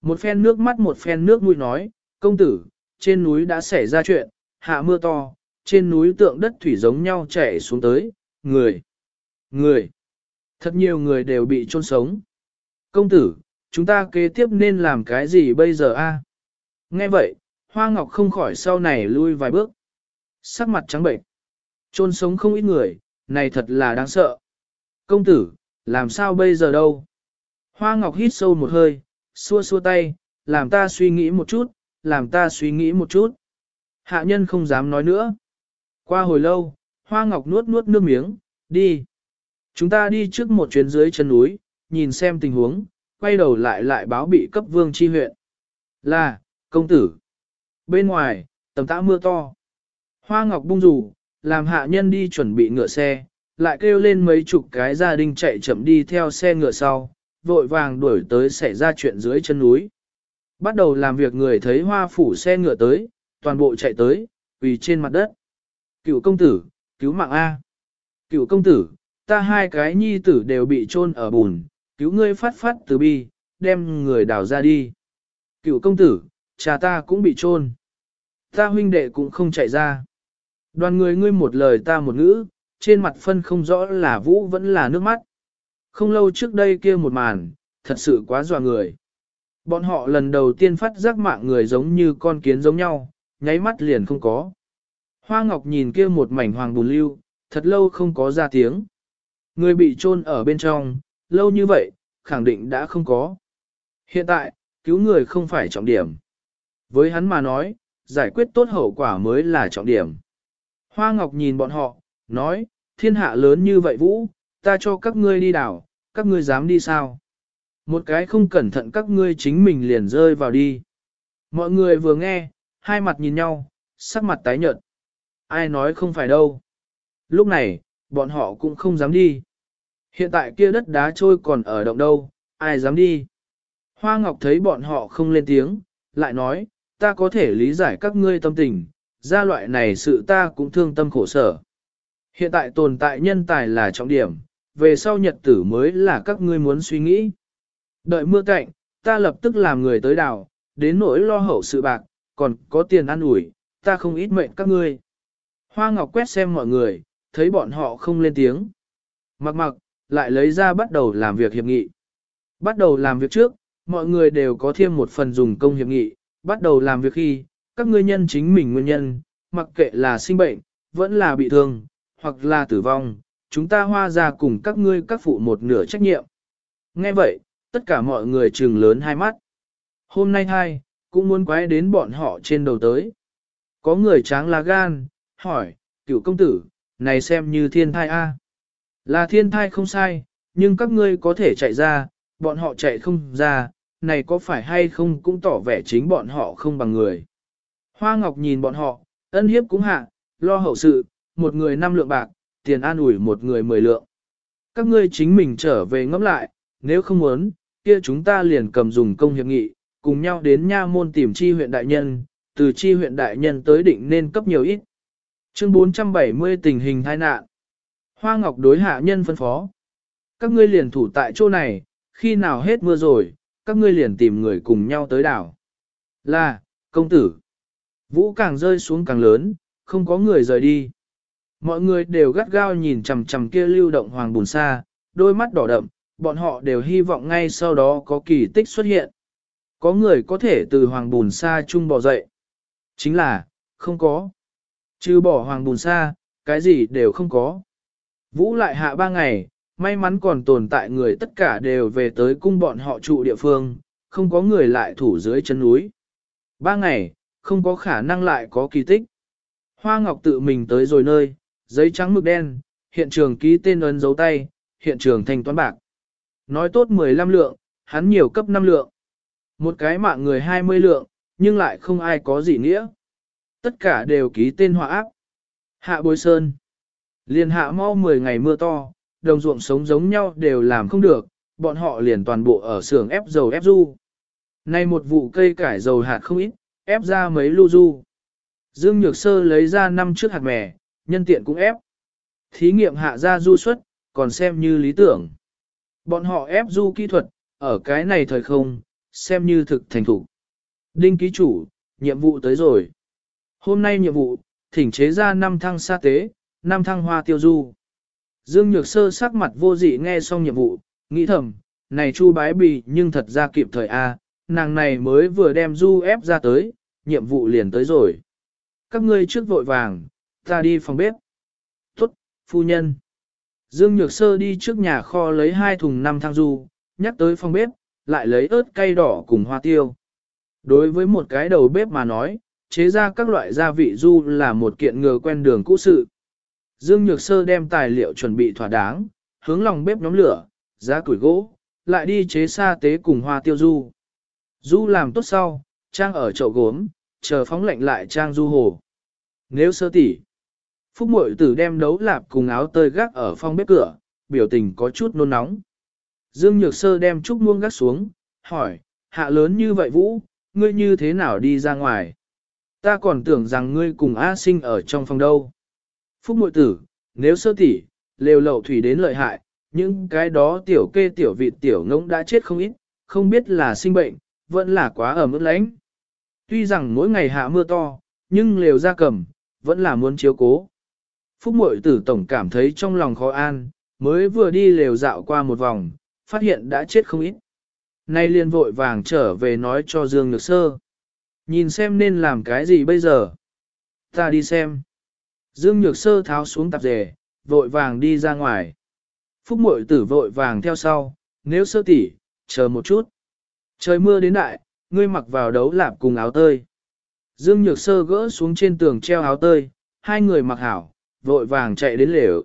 Một phen nước mắt một phen nước mũi nói, công tử, trên núi đã xảy ra chuyện, hạ mưa to, trên núi tượng đất thủy giống nhau chảy xuống tới, người, người, thật nhiều người đều bị chôn sống. Công tử, chúng ta kế tiếp nên làm cái gì bây giờ a? Nghe vậy, Hoa Ngọc không khỏi sau này lui vài bước. Sắc mặt trắng bệnh. trôn sống không ít người, này thật là đáng sợ. Công tử, làm sao bây giờ đâu? Hoa Ngọc hít sâu một hơi, xua xua tay, làm ta suy nghĩ một chút, làm ta suy nghĩ một chút. Hạ nhân không dám nói nữa. Qua hồi lâu, Hoa Ngọc nuốt nuốt nước miếng, đi. Chúng ta đi trước một chuyến dưới chân núi, nhìn xem tình huống, quay đầu lại lại báo bị cấp vương chi huyện. Là, công tử. Bên ngoài, tầm tã mưa to. Hoa Ngọc bung rủ, làm hạ nhân đi chuẩn bị ngựa xe, lại kêu lên mấy chục cái gia đình chạy chậm đi theo xe ngựa sau, vội vàng đuổi tới xảy ra chuyện dưới chân núi. Bắt đầu làm việc người thấy hoa phủ xe ngựa tới, toàn bộ chạy tới, vì trên mặt đất. Cựu công tử, cứu mạng A. Cựu công tử, ta hai cái nhi tử đều bị chôn ở bùn, cứu ngươi phát phát từ bi, đem người đào ra đi. Cựu công tử, cha ta cũng bị chôn, Ta huynh đệ cũng không chạy ra. Đoàn người ngươi một lời ta một ngữ, trên mặt phân không rõ là vũ vẫn là nước mắt. Không lâu trước đây kia một màn, thật sự quá dọa người. Bọn họ lần đầu tiên phát giác mạng người giống như con kiến giống nhau, nháy mắt liền không có. Hoa Ngọc nhìn kia một mảnh hoàng bùn lưu, thật lâu không có ra tiếng. Người bị chôn ở bên trong, lâu như vậy, khẳng định đã không có. Hiện tại, cứu người không phải trọng điểm. Với hắn mà nói, giải quyết tốt hậu quả mới là trọng điểm. Hoa Ngọc nhìn bọn họ, nói, thiên hạ lớn như vậy vũ, ta cho các ngươi đi đảo, các ngươi dám đi sao? Một cái không cẩn thận các ngươi chính mình liền rơi vào đi. Mọi người vừa nghe, hai mặt nhìn nhau, sắc mặt tái nhợt. Ai nói không phải đâu. Lúc này, bọn họ cũng không dám đi. Hiện tại kia đất đá trôi còn ở động đâu, ai dám đi. Hoa Ngọc thấy bọn họ không lên tiếng, lại nói, ta có thể lý giải các ngươi tâm tình, ra loại này sự ta cũng thương tâm khổ sở. Hiện tại tồn tại nhân tài là trọng điểm, về sau nhật tử mới là các ngươi muốn suy nghĩ. Đợi mưa cạnh, ta lập tức làm người tới đảo, đến nỗi lo hậu sự bạc, còn có tiền ăn ủi, ta không ít mệnh các ngươi. Hoa Ngọc quét xem mọi người, thấy bọn họ không lên tiếng. Mặc mặc, lại lấy ra bắt đầu làm việc hiệp nghị. Bắt đầu làm việc trước, mọi người đều có thêm một phần dùng công hiệp nghị, bắt đầu làm việc khi, các ngươi nhân chính mình nguyên nhân, mặc kệ là sinh bệnh, vẫn là bị thương, hoặc là tử vong, chúng ta hoa ra cùng các ngươi các phụ một nửa trách nhiệm. Nghe vậy, tất cả mọi người trừng lớn hai mắt. Hôm nay hai, cũng muốn quái đến bọn họ trên đầu tới. Có người tráng lá gan, hỏi, cựu công tử, này xem như thiên thai A. Là thiên thai không sai, nhưng các ngươi có thể chạy ra, bọn họ chạy không ra, này có phải hay không cũng tỏ vẻ chính bọn họ không bằng người. Hoa Ngọc nhìn bọn họ, ân hiếp cũng hạ, lo hậu sự, một người năm lượng bạc, tiền an ủi một người mười lượng. Các ngươi chính mình trở về ngẫm lại, nếu không muốn, kia chúng ta liền cầm dùng công hiệp nghị, cùng nhau đến nha môn tìm chi huyện đại nhân, từ chi huyện đại nhân tới định nên cấp nhiều ít. Chương 470 tình hình tai nạn. Hoa Ngọc đối hạ nhân phân phó. Các ngươi liền thủ tại chỗ này, khi nào hết mưa rồi, các ngươi liền tìm người cùng nhau tới đảo. Là, công tử. Vũ càng rơi xuống càng lớn, không có người rời đi. Mọi người đều gắt gao nhìn chằm chằm kia lưu động hoàng bùn xa, đôi mắt đỏ đậm, bọn họ đều hy vọng ngay sau đó có kỳ tích xuất hiện. Có người có thể từ hoàng bùn xa chung bỏ dậy. Chính là, không có. Trừ bỏ hoàng bùn xa, cái gì đều không có. Vũ lại hạ ba ngày, may mắn còn tồn tại người tất cả đều về tới cung bọn họ trụ địa phương, không có người lại thủ dưới chân núi. Ba ngày, không có khả năng lại có kỳ tích. Hoa Ngọc tự mình tới rồi nơi, giấy trắng mực đen, hiện trường ký tên ấn dấu tay, hiện trường thanh toán bạc. Nói tốt 15 lượng, hắn nhiều cấp 5 lượng. Một cái mạng người 20 lượng, nhưng lại không ai có gì nghĩa. Tất cả đều ký tên hòa áp. Hạ bối sơn. liên hạ mau 10 ngày mưa to, đồng ruộng sống giống nhau đều làm không được, bọn họ liền toàn bộ ở xưởng ép dầu ép du. Nay một vụ cây cải dầu hạt không ít, ép ra mấy lu du. Dương Nhược Sơ lấy ra năm trước hạt mè, nhân tiện cũng ép. Thí nghiệm hạ ra du suất, còn xem như lý tưởng. Bọn họ ép du kỹ thuật, ở cái này thời không, xem như thực thành thủ. Đinh ký chủ, nhiệm vụ tới rồi. Hôm nay nhiệm vụ, thỉnh chế ra năm thăng sa tế, năm thăng hoa tiêu du. Dương Nhược Sơ sắc mặt vô dị nghe xong nhiệm vụ, nghĩ thầm, này chu bái bì nhưng thật ra kịp thời A, nàng này mới vừa đem du ép ra tới, nhiệm vụ liền tới rồi. Các ngươi trước vội vàng, ta đi phòng bếp. Tốt, phu nhân. Dương Nhược Sơ đi trước nhà kho lấy hai thùng năm thang du, nhắc tới phòng bếp, lại lấy ớt cay đỏ cùng hoa tiêu. Đối với một cái đầu bếp mà nói, chế ra các loại gia vị du là một kiện ngờ quen đường cũ sự. Dương Nhược Sơ đem tài liệu chuẩn bị thỏa đáng, hướng lòng bếp nhóm lửa, giá củi gỗ, lại đi chế sa tế cùng hoa tiêu du. Du làm tốt sau, trang ở chậu gốm, chờ phóng lệnh lại trang du hồ. Nếu sơ tỉ, Phúc Mội Tử đem đấu lạp cùng áo tơi gác ở phòng bếp cửa, biểu tình có chút nôn nóng. Dương Nhược Sơ đem trúc muông gác xuống, hỏi, hạ lớn như vậy Vũ, ngươi như thế nào đi ra ngoài? Ta còn tưởng rằng ngươi cùng A sinh ở trong phòng đâu. Phúc Mội Tử, nếu sơ tỉ, lều lậu thủy đến lợi hại, những cái đó tiểu kê tiểu vịt tiểu ngỗng đã chết không ít, không biết là sinh bệnh, vẫn là quá ở mức lánh. Tuy rằng mỗi ngày hạ mưa to, nhưng lều ra cầm, vẫn là muốn chiếu cố. Phúc mội tử tổng cảm thấy trong lòng khó an, mới vừa đi lều dạo qua một vòng, phát hiện đã chết không ít. Nay liền vội vàng trở về nói cho Dương Nhược Sơ. Nhìn xem nên làm cái gì bây giờ. Ta đi xem. Dương Nhược Sơ tháo xuống tạp dề, vội vàng đi ra ngoài. Phúc mội tử vội vàng theo sau, nếu sơ tỉ, chờ một chút. Trời mưa đến đại, ngươi mặc vào đấu lạp cùng áo tơi. Dương Nhược Sơ gỡ xuống trên tường treo áo tơi, hai người mặc hảo, vội vàng chạy đến lều.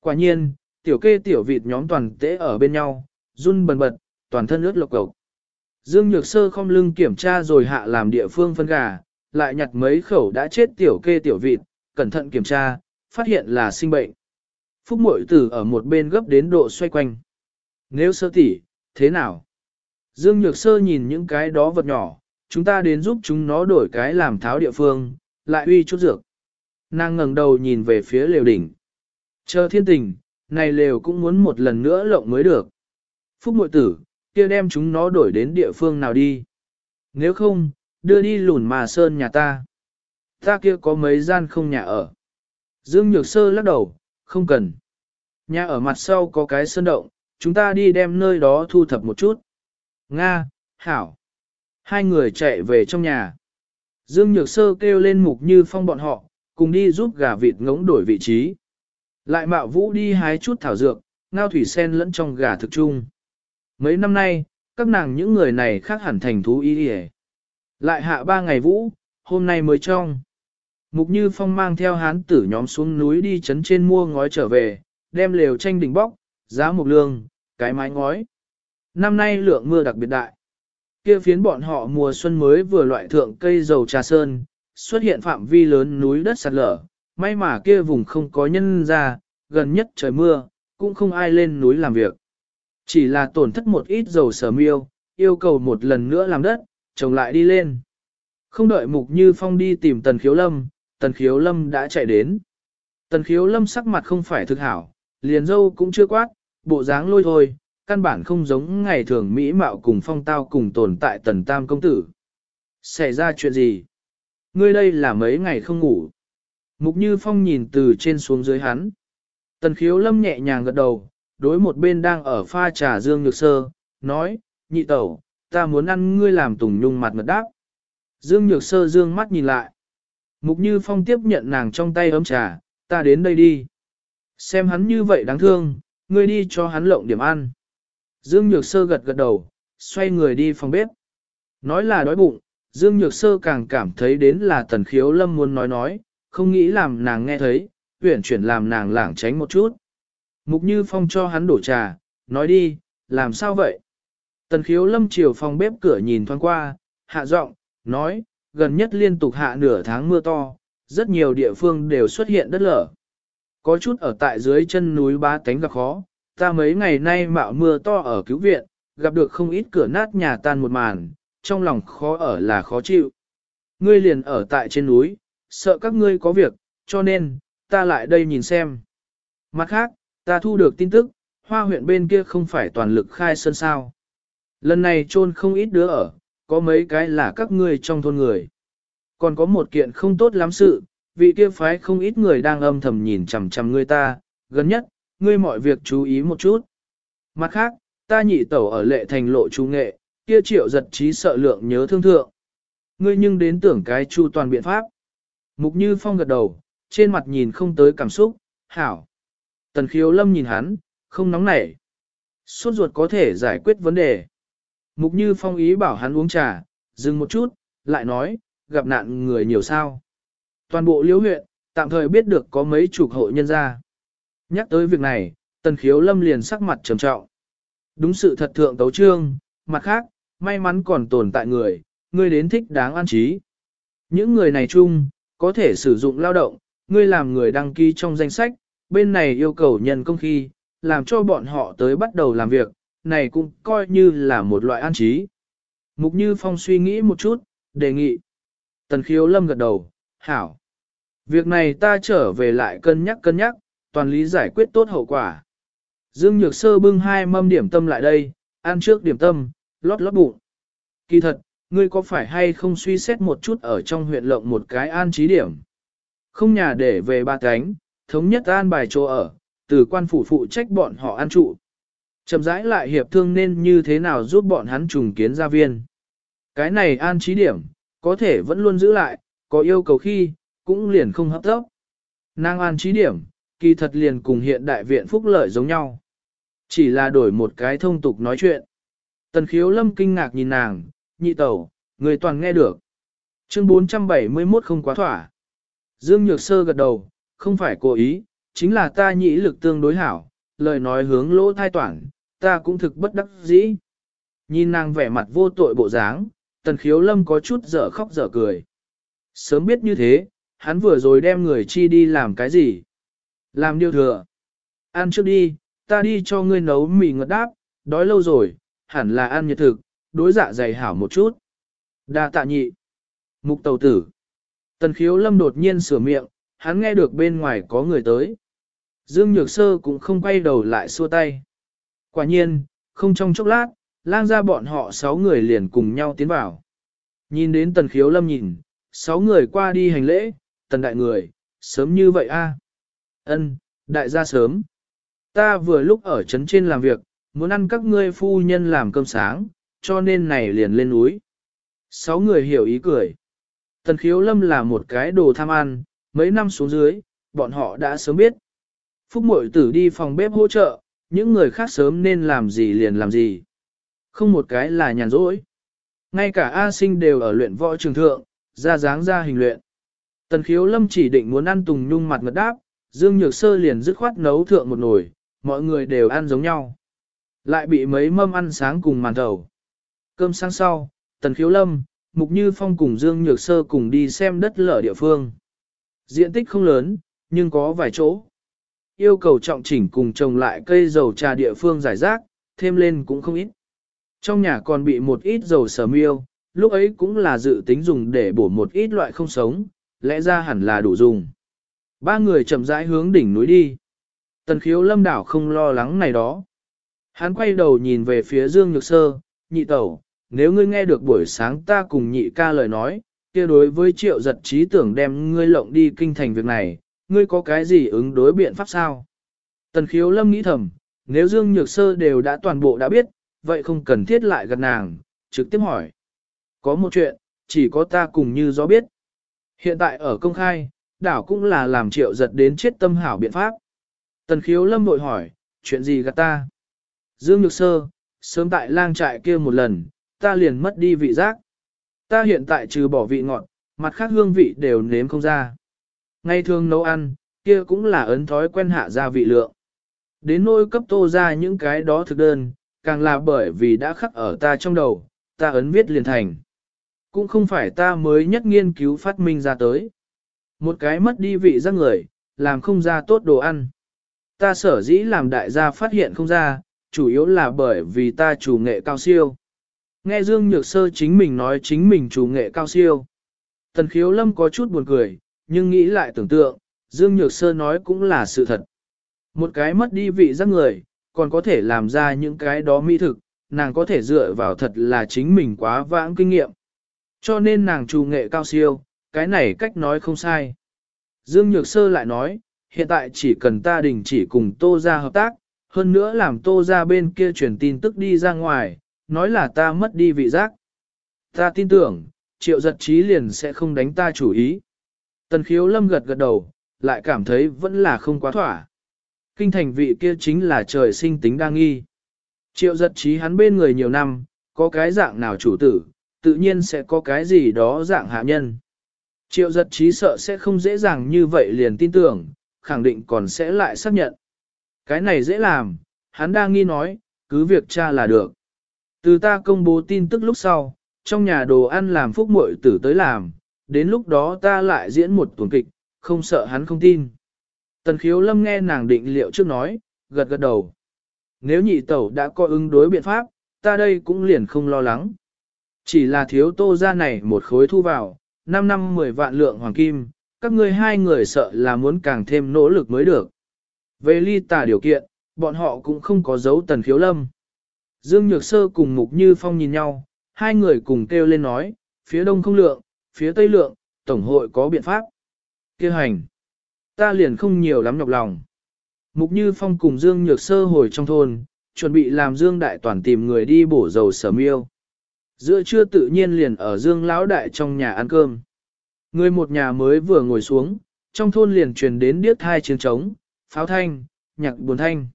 Quả nhiên, tiểu kê tiểu vịt nhóm toàn tế ở bên nhau, run bần bật, toàn thân ướt lộc cộc. Dương Nhược Sơ không lưng kiểm tra rồi hạ làm địa phương phân gà, lại nhặt mấy khẩu đã chết tiểu kê tiểu vịt, cẩn thận kiểm tra, phát hiện là sinh bệnh. Phúc mội tử ở một bên gấp đến độ xoay quanh. Nếu sơ tỉ, thế nào? Dương Nhược Sơ nhìn những cái đó vật nhỏ, chúng ta đến giúp chúng nó đổi cái làm tháo địa phương, lại uy chút dược. Nàng ngẩng đầu nhìn về phía lều đỉnh. Chờ thiên tình, này lều cũng muốn một lần nữa lộng mới được. Phúc mội tử, kia đem chúng nó đổi đến địa phương nào đi. Nếu không, đưa đi lùn mà sơn nhà ta. Ta kia có mấy gian không nhà ở. Dương Nhược Sơ lắc đầu, không cần. Nhà ở mặt sau có cái sơn động, chúng ta đi đem nơi đó thu thập một chút. Nga, Hảo. Hai người chạy về trong nhà. Dương Nhược Sơ kêu lên mục như phong bọn họ, cùng đi giúp gà vịt ngỗng đổi vị trí. Lại mạo vũ đi hái chút thảo dược, ngao thủy sen lẫn trong gà thực chung. Mấy năm nay, các nàng những người này khác hẳn thành thú ý hề. Lại hạ ba ngày vũ, hôm nay mới trong. Mục Như Phong mang theo hán tử nhóm xuống núi đi chấn trên mua ngói trở về, đem lều tranh đỉnh bóc, giá mục lương, cái mái ngói. Năm nay lượng mưa đặc biệt đại. Kia phiến bọn họ mùa xuân mới vừa loại thượng cây dầu trà sơn, xuất hiện phạm vi lớn núi đất sạt lở, may mà kia vùng không có nhân ra, gần nhất trời mưa, cũng không ai lên núi làm việc. Chỉ là tổn thất một ít dầu sở miêu, yêu cầu một lần nữa làm đất, trồng lại đi lên. Không đợi Mục Như Phong đi tìm Tần Khiếu Lâm, Tần Khiếu Lâm đã chạy đến. Tần Khiếu Lâm sắc mặt không phải thực hảo, liền dâu cũng chưa quát, bộ dáng lôi thôi, căn bản không giống ngày thường Mỹ mạo cùng phong tao cùng tồn tại Tần Tam Công Tử. Xảy ra chuyện gì? Ngươi đây là mấy ngày không ngủ. Mục Như Phong nhìn từ trên xuống dưới hắn. Tần Khiếu Lâm nhẹ nhàng gật đầu, đối một bên đang ở pha trà Dương Nhược Sơ, nói, nhị tẩu, ta muốn ăn ngươi làm tùng nhung mặt ngật đáp. Dương Nhược Sơ dương mắt nhìn lại. Mục Như Phong tiếp nhận nàng trong tay ấm trà, ta đến đây đi. Xem hắn như vậy đáng thương, ngươi đi cho hắn lộng điểm ăn. Dương Nhược Sơ gật gật đầu, xoay người đi phòng bếp. Nói là đói bụng, Dương Nhược Sơ càng cảm thấy đến là tần khiếu lâm muốn nói nói, không nghĩ làm nàng nghe thấy, huyển chuyển làm nàng lảng tránh một chút. Mục Như Phong cho hắn đổ trà, nói đi, làm sao vậy? Tần khiếu lâm chiều phòng bếp cửa nhìn thoáng qua, hạ giọng, nói, gần nhất liên tục hạ nửa tháng mưa to, rất nhiều địa phương đều xuất hiện đất lở. Có chút ở tại dưới chân núi ba tánh gặp khó, ta mấy ngày nay mạo mưa to ở cứu viện, gặp được không ít cửa nát nhà tan một màn, trong lòng khó ở là khó chịu. Ngươi liền ở tại trên núi, sợ các ngươi có việc, cho nên, ta lại đây nhìn xem. Mặt khác, ta thu được tin tức, hoa huyện bên kia không phải toàn lực khai sơn sao. Lần này trôn không ít đứa ở, có mấy cái là các ngươi trong thôn người. Còn có một kiện không tốt lắm sự, vị kia phái không ít người đang âm thầm nhìn chằm chằm ngươi ta, gần nhất, ngươi mọi việc chú ý một chút. Mặt khác, ta nhị tẩu ở lệ thành lộ chú nghệ, kia triệu giật trí sợ lượng nhớ thương thượng. Ngươi nhưng đến tưởng cái chu toàn biện pháp. Mục Như Phong gật đầu, trên mặt nhìn không tới cảm xúc, hảo. Tần khiếu lâm nhìn hắn, không nóng nảy. Suốt ruột có thể giải quyết vấn đề. Mục Như Phong ý bảo hắn uống trà, dừng một chút, lại nói, gặp nạn người nhiều sao. Toàn bộ liễu huyện, tạm thời biết được có mấy chục hộ nhân gia. Nhắc tới việc này, tần khiếu lâm liền sắc mặt trầm trọng. Đúng sự thật thượng tấu trương, mặt khác, may mắn còn tồn tại người, ngươi đến thích đáng an trí. Những người này chung, có thể sử dụng lao động, ngươi làm người đăng ký trong danh sách, bên này yêu cầu nhân công khi, làm cho bọn họ tới bắt đầu làm việc, này cũng coi như là một loại an trí. Mục Như Phong suy nghĩ một chút, đề nghị. Tần khiếu lâm gật đầu, hảo. Việc này ta trở về lại cân nhắc cân nhắc, toàn lý giải quyết tốt hậu quả. Dương Nhược Sơ bưng hai mâm điểm tâm lại đây, ăn trước điểm tâm, lót lót bụng. Kỳ thật, ngươi có phải hay không suy xét một chút ở trong huyện lộng một cái an trí điểm? Không nhà để về ba cánh, thống nhất an bài chỗ ở, từ quan phủ phụ trách bọn họ an trụ. Chậm rãi lại hiệp thương nên như thế nào giúp bọn hắn trùng kiến gia viên. Cái này an trí điểm, có thể vẫn luôn giữ lại, có yêu cầu khi, cũng liền không hấp tốc. Nàng an trí điểm, kỳ thật liền cùng hiện đại viện phúc lợi giống nhau. Chỉ là đổi một cái thông tục nói chuyện. Tần khiếu lâm kinh ngạc nhìn nàng, nhị tẩu, người toàn nghe được. Chương 471 không quá thỏa. Dương Nhược Sơ gật đầu, không phải cố ý, chính là ta nhĩ lực tương đối hảo, lời nói hướng lỗ thai toản, ta cũng thực bất đắc dĩ. Nhìn nàng vẻ mặt vô tội bộ dáng, tần khiếu lâm có chút dở khóc dở cười. Sớm biết như thế, hắn vừa rồi đem người chi đi làm cái gì? Làm điều thừa. Ăn trước đi, ta đi cho ngươi nấu mì ngật đáp, đói lâu rồi, hẳn là ăn nhiệt thực, đối dạ dày hảo một chút. Đa tạ nhị. Mục tàu tử. Tần khiếu lâm đột nhiên sửa miệng, hắn nghe được bên ngoài có người tới. Dương Nhược Sơ cũng không quay đầu lại xua tay. Quả nhiên, không trong chốc lát, lang ra bọn họ sáu người liền cùng nhau tiến vào. Nhìn đến tần khiếu lâm nhìn, sáu người qua đi hành lễ, tần đại người, sớm như vậy a Ân, đại gia sớm. Ta vừa lúc ở trấn trên làm việc, muốn ăn các ngươi phu nhân làm cơm sáng, cho nên này liền lên núi. Sáu người hiểu ý cười. Tần khiếu lâm là một cái đồ tham ăn, mấy năm xuống dưới, bọn họ đã sớm biết. Phúc mội tử đi phòng bếp hỗ trợ, những người khác sớm nên làm gì liền làm gì. Không một cái là nhàn rỗi. Ngay cả A sinh đều ở luyện võ trường thượng, ra dáng ra hình luyện. Tần khiếu lâm chỉ định muốn ăn tùng nhung mặt ngật đáp, Dương Nhược Sơ liền dứt khoát nấu thượng một nồi, mọi người đều ăn giống nhau. Lại bị mấy mâm ăn sáng cùng màn thầu. Cơm sáng sau, Tần Khiếu Lâm, Mục Như Phong cùng Dương Nhược Sơ cùng đi xem đất lở địa phương. Diện tích không lớn, nhưng có vài chỗ. Yêu cầu trọng chỉnh cùng trồng lại cây dầu trà địa phương giải rác, thêm lên cũng không ít. Trong nhà còn bị một ít dầu sở miêu, lúc ấy cũng là dự tính dùng để bổ một ít loại không sống, lẽ ra hẳn là đủ dùng. Ba người chậm rãi hướng đỉnh núi đi. Tần khiếu lâm đảo không lo lắng này đó. Hắn quay đầu nhìn về phía Dương Nhược Sơ, nhị tẩu, nếu ngươi nghe được buổi sáng ta cùng nhị ca lời nói, kia đối với triệu giật trí tưởng đem ngươi lộng đi kinh thành việc này, ngươi có cái gì ứng đối biện pháp sao? Tần khiếu lâm nghĩ thầm, nếu Dương Nhược Sơ đều đã toàn bộ đã biết, vậy không cần thiết lại gần nàng, trực tiếp hỏi. Có một chuyện, chỉ có ta cùng như gió biết. Hiện tại ở công khai, đảo cũng là làm triệu giật đến chết tâm hảo biện pháp. Tần khiếu lâm bội hỏi, chuyện gì gạt ta? Dương Nhược Sơ, sớm tại lang trại kia một lần, ta liền mất đi vị giác. Ta hiện tại trừ bỏ vị ngọt, mặt khác hương vị đều nếm không ra. Ngay thường nấu ăn, kia cũng là ấn thói quen hạ gia vị lượng. Đến nôi cấp tô ra những cái đó thực đơn, càng là bởi vì đã khắc ở ta trong đầu, ta ấn viết liền thành. Cũng không phải ta mới nhất nghiên cứu phát minh ra tới. Một cái mất đi vị giác người, làm không ra tốt đồ ăn. Ta sở dĩ làm đại gia phát hiện không ra, chủ yếu là bởi vì ta chủ nghệ cao siêu. Nghe Dương Nhược Sơ chính mình nói chính mình chủ nghệ cao siêu. Tần khiếu lâm có chút buồn cười, nhưng nghĩ lại tưởng tượng, Dương Nhược Sơ nói cũng là sự thật. Một cái mất đi vị giác người, còn có thể làm ra những cái đó mỹ thực, nàng có thể dựa vào thật là chính mình quá vãng kinh nghiệm. Cho nên nàng trù nghệ cao siêu, cái này cách nói không sai. Dương Nhược Sơ lại nói, hiện tại chỉ cần ta đình chỉ cùng Tô ra hợp tác, hơn nữa làm Tô ra bên kia truyền tin tức đi ra ngoài, nói là ta mất đi vị giác. Ta tin tưởng, triệu giật trí liền sẽ không đánh ta chủ ý. Tần khiếu lâm gật gật đầu, lại cảm thấy vẫn là không quá thỏa. Kinh thành vị kia chính là trời sinh tính đa nghi. Triệu giật trí hắn bên người nhiều năm, có cái dạng nào chủ tử, tự nhiên sẽ có cái gì đó dạng hạ nhân. Triệu giật trí sợ sẽ không dễ dàng như vậy liền tin tưởng, khẳng định còn sẽ lại xác nhận. Cái này dễ làm, hắn đa nghi nói, cứ việc cha là được. Từ ta công bố tin tức lúc sau, trong nhà đồ ăn làm phúc muội tử tới làm, đến lúc đó ta lại diễn một tuần kịch, không sợ hắn không tin. Tần khiếu lâm nghe nàng định liệu trước nói, gật gật đầu. Nếu nhị tẩu đã có ứng đối biện pháp, ta đây cũng liền không lo lắng. Chỉ là thiếu tô ra này một khối thu vào, 5 năm 10 vạn lượng hoàng kim, các ngươi hai người sợ là muốn càng thêm nỗ lực mới được. Về ly tả điều kiện, bọn họ cũng không có dấu tần khiếu lâm. Dương Nhược Sơ cùng Mục Như Phong nhìn nhau, hai người cùng kêu lên nói, phía đông không lượng, phía tây lượng, tổng hội có biện pháp. kia hành. Ta liền không nhiều lắm nhọc lòng. Mục Như Phong cùng Dương Nhược Sơ hồi trong thôn, chuẩn bị làm Dương Đại Toàn tìm người đi bổ dầu sở miêu. Giữa trưa tự nhiên liền ở Dương Lão Đại trong nhà ăn cơm. Người một nhà mới vừa ngồi xuống, trong thôn liền truyền đến điếc thai chiến trống, pháo thanh, nhạc buồn thanh.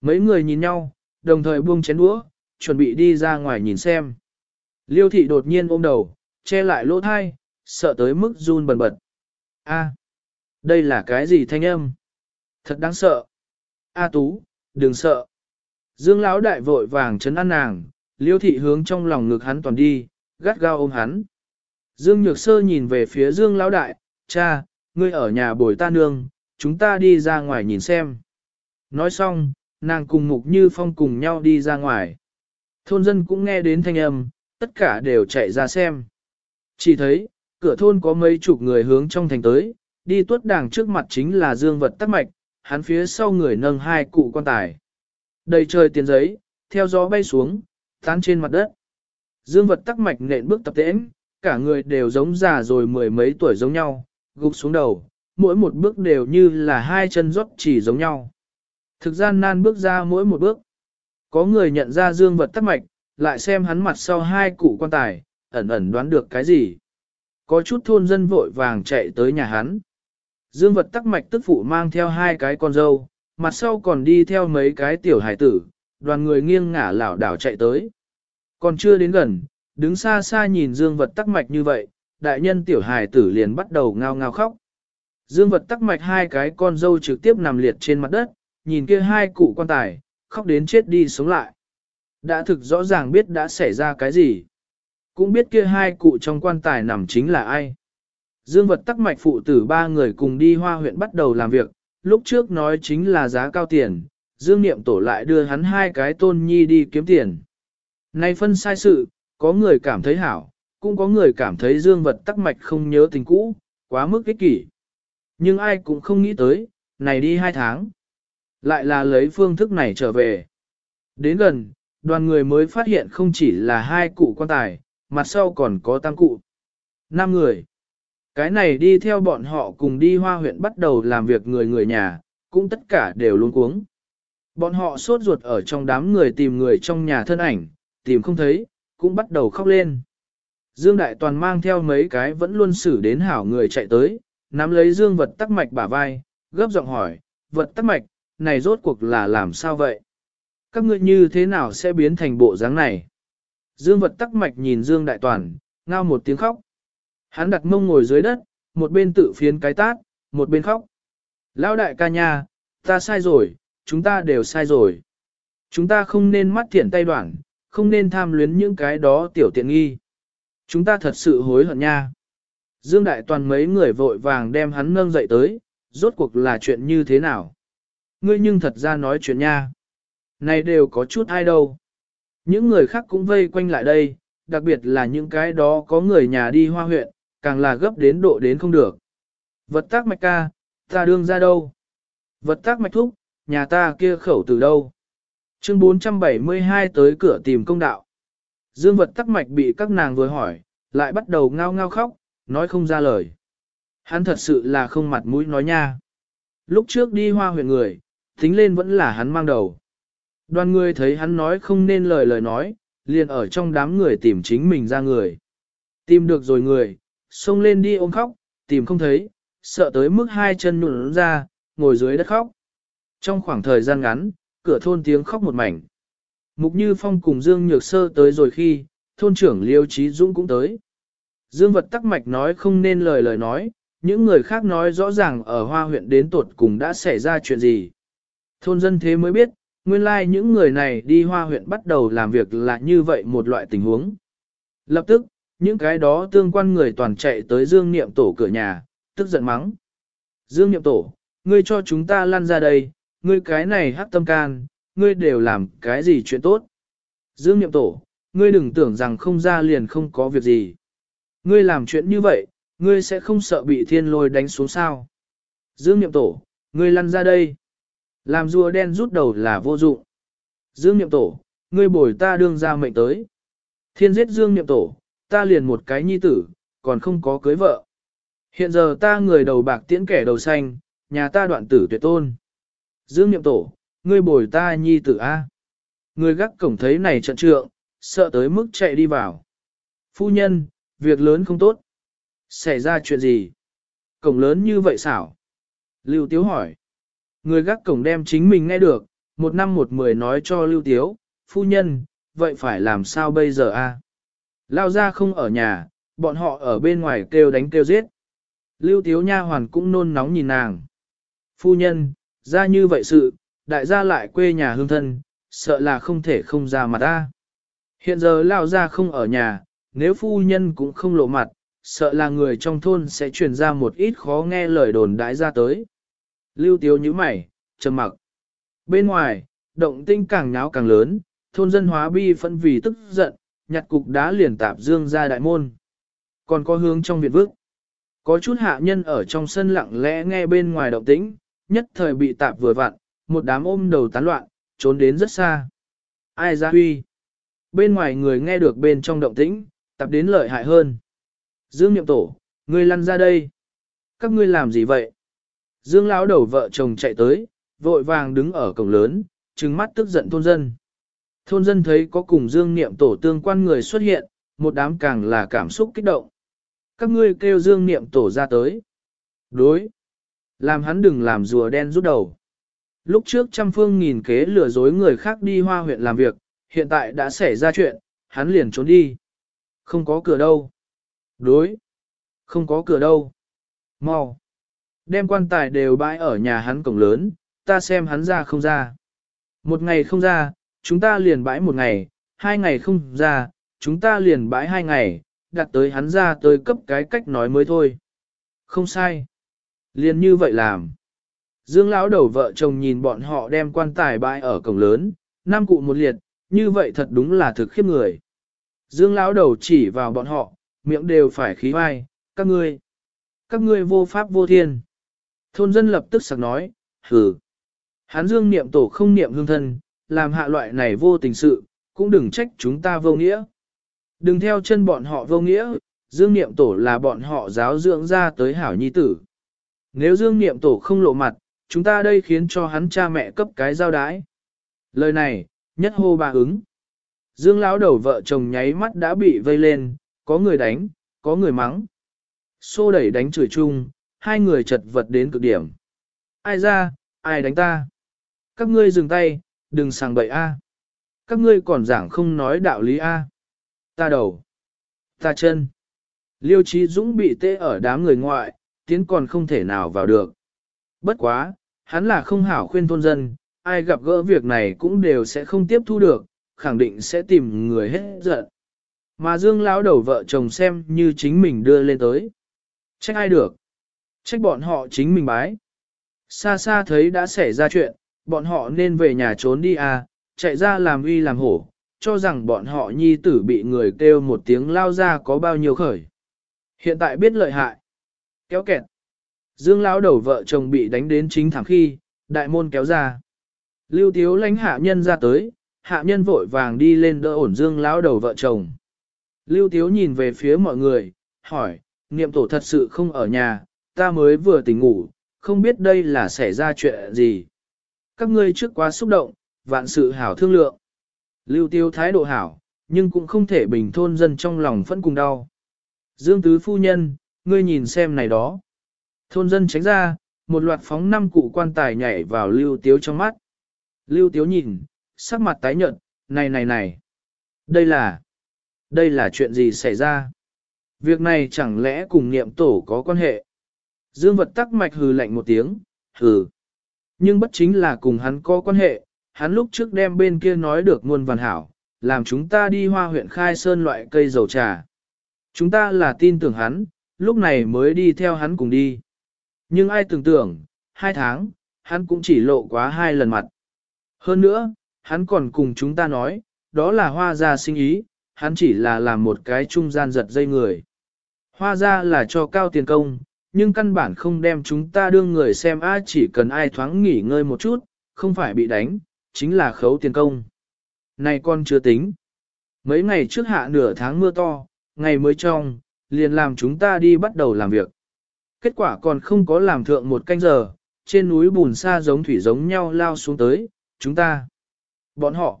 Mấy người nhìn nhau, đồng thời buông chén đũa, chuẩn bị đi ra ngoài nhìn xem. Liêu thị đột nhiên ôm đầu, che lại lỗ thai, sợ tới mức run bần bật. A, đây là cái gì thanh âm? Thật đáng sợ. A Tú, đừng sợ. Dương Lão đại vội vàng chấn an nàng, liêu thị hướng trong lòng ngực hắn toàn đi, gắt gao ôm hắn. Dương Nhược Sơ nhìn về phía Dương Lão đại, cha, ngươi ở nhà bồi ta nương, chúng ta đi ra ngoài nhìn xem. Nói xong, nàng cùng Mục Như Phong cùng nhau đi ra ngoài. Thôn dân cũng nghe đến thanh âm, tất cả đều chạy ra xem. Chỉ thấy, cửa thôn có mấy chục người hướng trong thành tới, đi tuốt đàng trước mặt chính là dương vật tắc mạch, hắn phía sau người nâng hai cụ quan tài. Đầy trời tiền giấy, theo gió bay xuống, tán trên mặt đất. Dương vật tắc mạch nện bước tập tễm, cả người đều giống già rồi mười mấy tuổi giống nhau, gục xuống đầu, mỗi một bước đều như là hai chân rót chỉ giống nhau. Thực gian nan bước ra mỗi một bước. Có người nhận ra dương vật tắc mạch, lại xem hắn mặt sau hai cụ quan tài, ẩn ẩn đoán được cái gì. Có chút thôn dân vội vàng chạy tới nhà hắn. Dương vật tắc mạch tức phụ mang theo hai cái con dâu, mặt sau còn đi theo mấy cái tiểu hải tử, đoàn người nghiêng ngả lảo đảo chạy tới. Còn chưa đến gần, đứng xa xa nhìn dương vật tắc mạch như vậy, đại nhân tiểu hải tử liền bắt đầu ngao ngao khóc. Dương vật tắc mạch hai cái con dâu trực tiếp nằm liệt trên mặt đất, nhìn kia hai cụ quan tài, khóc đến chết đi sống lại. Đã thực rõ ràng biết đã xảy ra cái gì. Cũng biết kia hai cụ trong quan tài nằm chính là ai. Dương vật tắc mạch phụ tử ba người cùng đi hoa huyện bắt đầu làm việc, lúc trước nói chính là giá cao tiền, Dương Niệm Tổ lại đưa hắn hai cái tôn nhi đi kiếm tiền. Nay phân sai sự, có người cảm thấy hảo, cũng có người cảm thấy Dương vật tắc mạch không nhớ tình cũ, quá mức ích kỷ. Nhưng ai cũng không nghĩ tới, này đi hai tháng. Lại là lấy phương thức này trở về. Đến gần, đoàn người mới phát hiện không chỉ là hai cụ quan tài, mặt sau còn có tam cụ. Năm người. Cái này đi theo bọn họ cùng đi hoa huyện bắt đầu làm việc người người nhà, cũng tất cả đều luôn cuống. Bọn họ sốt ruột ở trong đám người tìm người trong nhà thân ảnh, tìm không thấy, cũng bắt đầu khóc lên. Dương Đại Toàn mang theo mấy cái vẫn luôn xử đến hảo người chạy tới, nắm lấy Dương vật tắc mạch bả vai, gấp giọng hỏi, vật tắc mạch, này rốt cuộc là làm sao vậy? Các ngươi như thế nào sẽ biến thành bộ dáng này? Dương vật tắc mạch nhìn Dương Đại Toàn, ngao một tiếng khóc. Hắn đặt mông ngồi dưới đất, một bên tự phiến cái tát, một bên khóc. Lão đại ca nha, ta sai rồi, chúng ta đều sai rồi. Chúng ta không nên mắt thiện tay đoạn, không nên tham luyến những cái đó tiểu tiện nghi. Chúng ta thật sự hối hận nha. Dương Đại Toàn mấy người vội vàng đem hắn nâng dậy tới, rốt cuộc là chuyện như thế nào? Ngươi nhưng thật ra nói chuyện nha. Này đều có chút ai đâu. Những người khác cũng vây quanh lại đây, đặc biệt là những cái đó có người nhà đi hoa huyện, càng là gấp đến độ đến không được. Vật tác mạch ca, ta đương ra đâu? Vật tác mạch thúc, nhà ta kia khẩu từ đâu? Chương 472 tới cửa tìm công đạo. Dương vật tắc mạch bị các nàng vừa hỏi, lại bắt đầu ngao ngao khóc, nói không ra lời. Hắn thật sự là không mặt mũi nói nha. Lúc trước đi hoa huyện người, tính lên vẫn là hắn mang đầu. Đoàn người thấy hắn nói không nên lời lời nói, liền ở trong đám người tìm chính mình ra người. Tìm được rồi người, xông lên đi ôm khóc, tìm không thấy, sợ tới mức hai chân nhũn ra, ngồi dưới đất khóc. Trong khoảng thời gian ngắn, cửa thôn tiếng khóc một mảnh. Mục Như Phong cùng Dương Nhược Sơ tới rồi khi, thôn trưởng Liêu Trí Dũng cũng tới. Dương vật tắc mạch nói không nên lời lời nói, những người khác nói rõ ràng ở hoa huyện đến tuột cùng đã xảy ra chuyện gì. Thôn dân thế mới biết, nguyên lai like những người này đi hoa huyện bắt đầu làm việc là như vậy một loại tình huống. Lập tức, những cái đó tương quan người toàn chạy tới Dương Niệm Tổ cửa nhà, tức giận mắng. Dương Niệm Tổ, ngươi cho chúng ta lăn ra đây, ngươi cái này hắc tâm can, ngươi đều làm cái gì chuyện tốt. Dương Niệm Tổ, ngươi đừng tưởng rằng không ra liền không có việc gì. Ngươi làm chuyện như vậy, ngươi sẽ không sợ bị thiên lôi đánh xuống sao. Dương Niệm Tổ, ngươi lăn ra đây. Làm rùa đen rút đầu là vô dụng. Dương Niệm Tổ, ngươi bồi ta đương ra mệnh tới. Thiên giết Dương Niệm Tổ, ta liền một cái nhi tử, còn không có cưới vợ. Hiện giờ ta người đầu bạc tiễn kẻ đầu xanh, nhà ta đoạn tử tuyệt tôn. Dương Niệm Tổ, ngươi bồi ta nhi tử A. Người gác cổng thấy này trận trượng, sợ tới mức chạy đi vào. Phu nhân, việc lớn không tốt. Xảy ra chuyện gì? Cổng lớn như vậy xảo. Lưu Tiếu hỏi. Người gác cổng đem chính mình nghe được, một năm một mười nói cho Lưu Tiếu, phu nhân, vậy phải làm sao bây giờ a? Lao ra không ở nhà, bọn họ ở bên ngoài kêu đánh kêu giết. Lưu Tiếu Nha hoàn cũng nôn nóng nhìn nàng. Phu nhân, ra như vậy sự, đại gia lại quê nhà hương thân, sợ là không thể không ra mặt ta. Hiện giờ Lao ra không ở nhà, nếu phu nhân cũng không lộ mặt, sợ là người trong thôn sẽ truyền ra một ít khó nghe lời đồn đãi ra tới. Lưu Tiếu như mày, trầm mặc. Bên ngoài, động tinh càng nháo càng lớn, thôn dân hóa bi phân vì tức giận, nhặt cục đá liền tạp dương ra đại môn. Còn có hướng trong viện vức Có chút hạ nhân ở trong sân lặng lẽ nghe bên ngoài động tĩnh, nhất thời bị tạp vừa vặn, một đám ôm đầu tán loạn, trốn đến rất xa. Ai ra huy? Bên ngoài người nghe được bên trong động tĩnh, tạp đến lợi hại hơn. Dương Nhậm Tổ, ngươi lăn ra đây. Các ngươi làm gì vậy? Dương lão đầu vợ chồng chạy tới, vội vàng đứng ở cổng lớn, trừng mắt tức giận thôn dân. Thôn dân thấy có cùng Dương Niệm Tổ tương quan người xuất hiện, một đám càng là cảm xúc kích động. Các ngươi kêu Dương Niệm Tổ ra tới. Đối. Làm hắn đừng làm rùa đen rút đầu. Lúc trước trăm phương nghìn kế lừa dối người khác đi hoa huyện làm việc, hiện tại đã xảy ra chuyện, hắn liền trốn đi. Không có cửa đâu. Đối. Không có cửa đâu. Mau. Đem quan tài đều bãi ở nhà hắn cổng lớn, ta xem hắn ra không ra. Một ngày không ra, chúng ta liền bãi một ngày, hai ngày không ra, chúng ta liền bãi hai ngày, đặt tới hắn ra tới cấp cái cách nói mới thôi. Không sai. Liên như vậy làm. Dương lão đầu vợ chồng nhìn bọn họ đem quan tài bãi ở cổng lớn, năm cụ một liệt, như vậy thật đúng là thực khiếp người. Dương lão đầu chỉ vào bọn họ, miệng đều phải khí vai, các ngươi, các ngươi vô pháp vô thiên. Thôn dân lập tức sặc nói, hừ. hán dương niệm tổ không niệm hương thân, làm hạ loại này vô tình sự, cũng đừng trách chúng ta vô nghĩa. Đừng theo chân bọn họ vô nghĩa, dương niệm tổ là bọn họ giáo dưỡng ra tới hảo nhi tử. Nếu dương niệm tổ không lộ mặt, chúng ta đây khiến cho hắn cha mẹ cấp cái giao đái. Lời này, nhất hô bà ứng. Dương lão đầu vợ chồng nháy mắt đã bị vây lên, có người đánh, có người mắng. Xô đẩy đánh chửi chung, hai người chật vật đến cực điểm. Ai ra, ai đánh ta? Các ngươi dừng tay, đừng sàng bậy a. Các ngươi còn giảng không nói đạo lý a. Ta đầu. Ta chân. Liêu Chí Dũng bị tê ở đám người ngoại, tiến còn không thể nào vào được. Bất quá, hắn là không hảo khuyên thôn dân, ai gặp gỡ việc này cũng đều sẽ không tiếp thu được, khẳng định sẽ tìm người hết giận. Mà Dương lão đầu vợ chồng xem như chính mình đưa lên tới. Trách ai được? Trách bọn họ chính mình bái. Xa xa thấy đã xảy ra chuyện, bọn họ nên về nhà trốn đi à, chạy ra làm uy làm hổ, cho rằng bọn họ nhi tử bị người kêu một tiếng lao ra có bao nhiêu khởi. Hiện tại biết lợi hại. Kéo kẹt. Dương lão đầu vợ chồng bị đánh đến chính thẳng khi, đại môn kéo ra. Lưu Tiếu lãnh hạ nhân ra tới, hạ nhân vội vàng đi lên đỡ ổn Dương lão đầu vợ chồng. Lưu Tiếu nhìn về phía mọi người, hỏi, niệm tổ thật sự không ở nhà, ta mới vừa tỉnh ngủ, không biết đây là xảy ra chuyện gì. Các ngươi trước quá xúc động, vạn sự hảo thương lượng. Lưu Tiêu thái độ hảo, nhưng cũng không thể bình thôn dân trong lòng phẫn cùng đau. Dương Tứ Phu Nhân, ngươi nhìn xem này đó. Thôn dân tránh ra, một loạt phóng năm cụ quan tài nhảy vào Lưu Tiếu trong mắt. Lưu Tiếu nhìn, sắc mặt tái nhợt, này này này. Đây là, đây là chuyện gì xảy ra? Việc này chẳng lẽ cùng niệm tổ có quan hệ? Dương vật tắc mạch hừ lạnh một tiếng, hừ. Nhưng bất chính là cùng hắn có quan hệ, hắn lúc trước đem bên kia nói được nguồn văn hảo, làm chúng ta đi hoa huyện khai sơn loại cây dầu trà. Chúng ta là tin tưởng hắn, lúc này mới đi theo hắn cùng đi. Nhưng ai tưởng tưởng, hai tháng, hắn cũng chỉ lộ quá hai lần mặt. Hơn nữa, hắn còn cùng chúng ta nói, đó là hoa gia sinh ý, hắn chỉ là làm một cái trung gian giật dây người. Hoa gia là cho cao tiền công, nhưng căn bản không đem chúng ta đương người xem a chỉ cần ai thoáng nghỉ ngơi một chút, không phải bị đánh, chính là khấu tiền công. Này con chưa tính. Mấy ngày trước hạ nửa tháng mưa to, ngày mới trong, liền làm chúng ta đi bắt đầu làm việc. Kết quả còn không có làm thượng một canh giờ, trên núi bùn xa giống thủy giống nhau lao xuống tới, chúng ta. Bọn họ.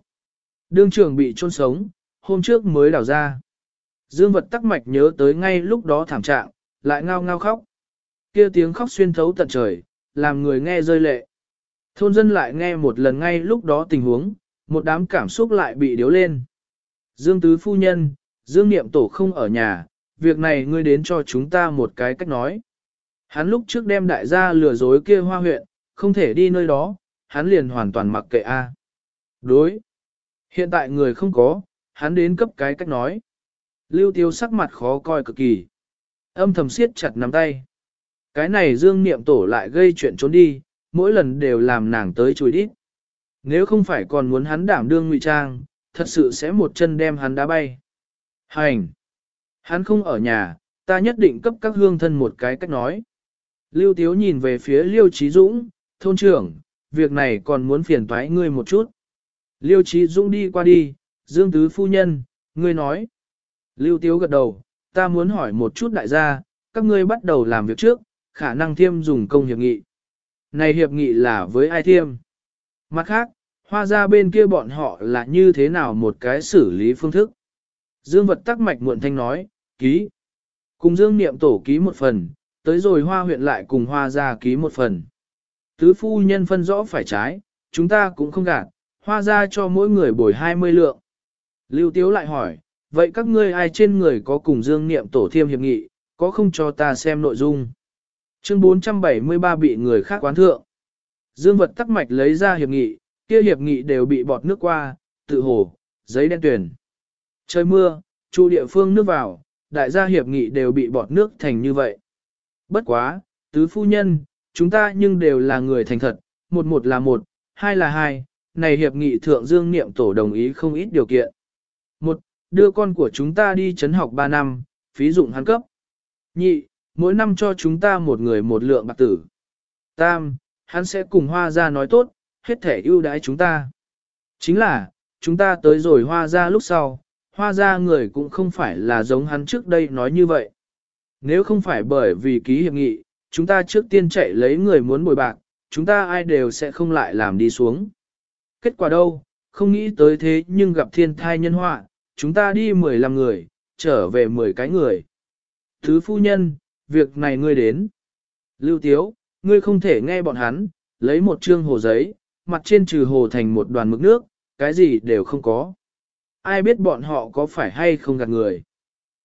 Đương trường bị chôn sống, hôm trước mới đào ra. Dương vật tắc mạch nhớ tới ngay lúc đó thảm trạng, lại ngao ngao khóc kia tiếng khóc xuyên thấu tận trời, làm người nghe rơi lệ. Thôn dân lại nghe một lần ngay lúc đó tình huống, một đám cảm xúc lại bị điếu lên. Dương tứ phu nhân, Dương niệm tổ không ở nhà, việc này ngươi đến cho chúng ta một cái cách nói. Hắn lúc trước đem đại gia lừa dối kia hoa huyện, không thể đi nơi đó, hắn liền hoàn toàn mặc kệ A. Đối. Hiện tại người không có, hắn đến cấp cái cách nói. Lưu tiêu sắc mặt khó coi cực kỳ. Âm thầm siết chặt nắm tay. Cái này dương niệm tổ lại gây chuyện trốn đi, mỗi lần đều làm nàng tới chùi đít. Nếu không phải còn muốn hắn đảm đương ngụy trang, thật sự sẽ một chân đem hắn đá bay. Hành! Hắn không ở nhà, ta nhất định cấp các hương thân một cái cách nói. Lưu Tiếu nhìn về phía Liêu Trí Dũng, thôn trưởng, việc này còn muốn phiền toái ngươi một chút. Liêu Trí Dũng đi qua đi, Dương Tứ Phu Nhân, ngươi nói. Lưu Tiếu gật đầu, ta muốn hỏi một chút đại gia, các ngươi bắt đầu làm việc trước, khả năng thiêm dùng công hiệp nghị. Này hiệp nghị là với ai thiêm? Mặt khác, hoa ra bên kia bọn họ là như thế nào một cái xử lý phương thức? Dương vật tắc mạch muộn thanh nói, ký. Cùng Dương niệm tổ ký một phần, tới rồi hoa huyện lại cùng hoa ra ký một phần. Tứ phu nhân phân rõ phải trái, chúng ta cũng không gạt, hoa ra cho mỗi người bồi 20 lượng. Lưu Tiếu lại hỏi, vậy các ngươi ai trên người có cùng Dương niệm tổ thiêm hiệp nghị, có không cho ta xem nội dung? Chương 473 bị người khác quán thượng. Dương vật tắc mạch lấy ra hiệp nghị, kia hiệp nghị đều bị bọt nước qua, tự hồ, giấy đen tuyển. Trời mưa, chu địa phương nước vào, đại gia hiệp nghị đều bị bọt nước thành như vậy. Bất quá, tứ phu nhân, chúng ta nhưng đều là người thành thật, một một là một, hai là hai, này hiệp nghị thượng dương niệm tổ đồng ý không ít điều kiện. Một, đưa con của chúng ta đi chấn học 3 năm, phí dụng hắn cấp. Nhị, mỗi năm cho chúng ta một người một lượng bạc tử. Tam, hắn sẽ cùng hoa ra nói tốt, hết thể ưu đãi chúng ta. Chính là, chúng ta tới rồi hoa ra lúc sau, hoa ra người cũng không phải là giống hắn trước đây nói như vậy. Nếu không phải bởi vì ký hiệp nghị, chúng ta trước tiên chạy lấy người muốn bồi bạc, chúng ta ai đều sẽ không lại làm đi xuống. Kết quả đâu, không nghĩ tới thế nhưng gặp thiên thai nhân họa, chúng ta đi 15 người, trở về 10 cái người. Thứ phu nhân, việc này ngươi đến. Lưu Tiếu, ngươi không thể nghe bọn hắn, lấy một trương hồ giấy, mặt trên trừ hồ thành một đoàn mực nước, cái gì đều không có. Ai biết bọn họ có phải hay không gạt người.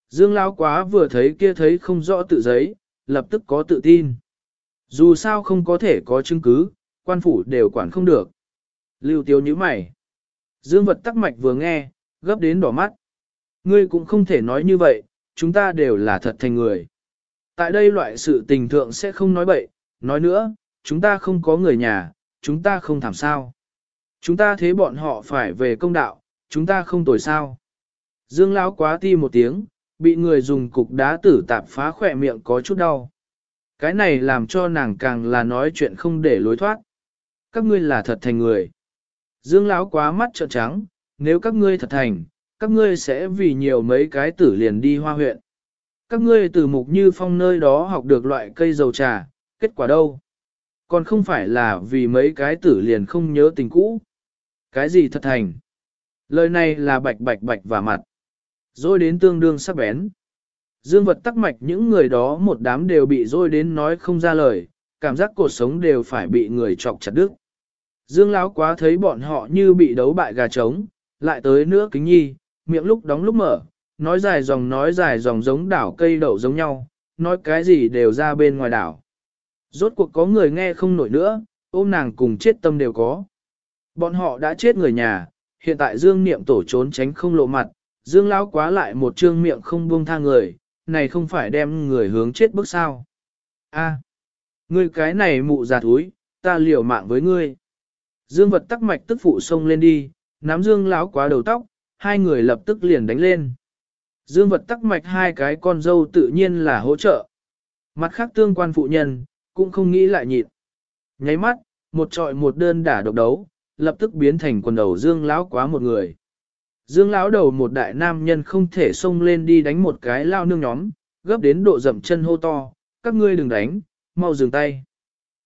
Dương Lão quá vừa thấy kia thấy không rõ tự giấy, lập tức có tự tin. Dù sao không có thể có chứng cứ, quan phủ đều quản không được. Lưu Tiếu như mày. Dương vật tắc mạch vừa nghe, gấp đến đỏ mắt. Ngươi cũng không thể nói như vậy, chúng ta đều là thật thành người. Tại đây loại sự tình thượng sẽ không nói bậy, nói nữa, chúng ta không có người nhà, chúng ta không thảm sao. Chúng ta thế bọn họ phải về công đạo, chúng ta không tồi sao. Dương Lão quá ti một tiếng, bị người dùng cục đá tử tạp phá khỏe miệng có chút đau. Cái này làm cho nàng càng là nói chuyện không để lối thoát. Các ngươi là thật thành người. Dương Lão quá mắt trợn trắng, nếu các ngươi thật thành, các ngươi sẽ vì nhiều mấy cái tử liền đi hoa huyện. Các ngươi từ mục như phong nơi đó học được loại cây dầu trà, kết quả đâu? Còn không phải là vì mấy cái tử liền không nhớ tình cũ. Cái gì thật thành? Lời này là bạch bạch bạch và mặt. Rồi đến tương đương sắc bén. Dương vật tắc mạch những người đó một đám đều bị rồi đến nói không ra lời, cảm giác cuộc sống đều phải bị người chọc chặt đứt. Dương Lão quá thấy bọn họ như bị đấu bại gà trống, lại tới nữa kính nhi, miệng lúc đóng lúc mở, nói dài dòng nói dài dòng giống đảo cây đậu giống nhau, nói cái gì đều ra bên ngoài đảo. Rốt cuộc có người nghe không nổi nữa, ôm nàng cùng chết tâm đều có. Bọn họ đã chết người nhà, hiện tại Dương Niệm tổ trốn tránh không lộ mặt, Dương Lão quá lại một trương miệng không buông tha người, này không phải đem người hướng chết bước sao. A, ngươi cái này mụ già thúi, ta liều mạng với ngươi. Dương vật tắc mạch tức phụ xông lên đi, nắm Dương Lão quá đầu tóc, hai người lập tức liền đánh lên. Dương vật tắc mạch hai cái con dâu tự nhiên là hỗ trợ. Mặt khác tương quan phụ nhân, cũng không nghĩ lại nhịn. Nháy mắt, một trọi một đơn đả độc đấu, lập tức biến thành quần đầu Dương lão quá một người. Dương lão đầu một đại nam nhân không thể xông lên đi đánh một cái lao nương nhóm, gấp đến độ dậm chân hô to, các ngươi đừng đánh, mau dừng tay.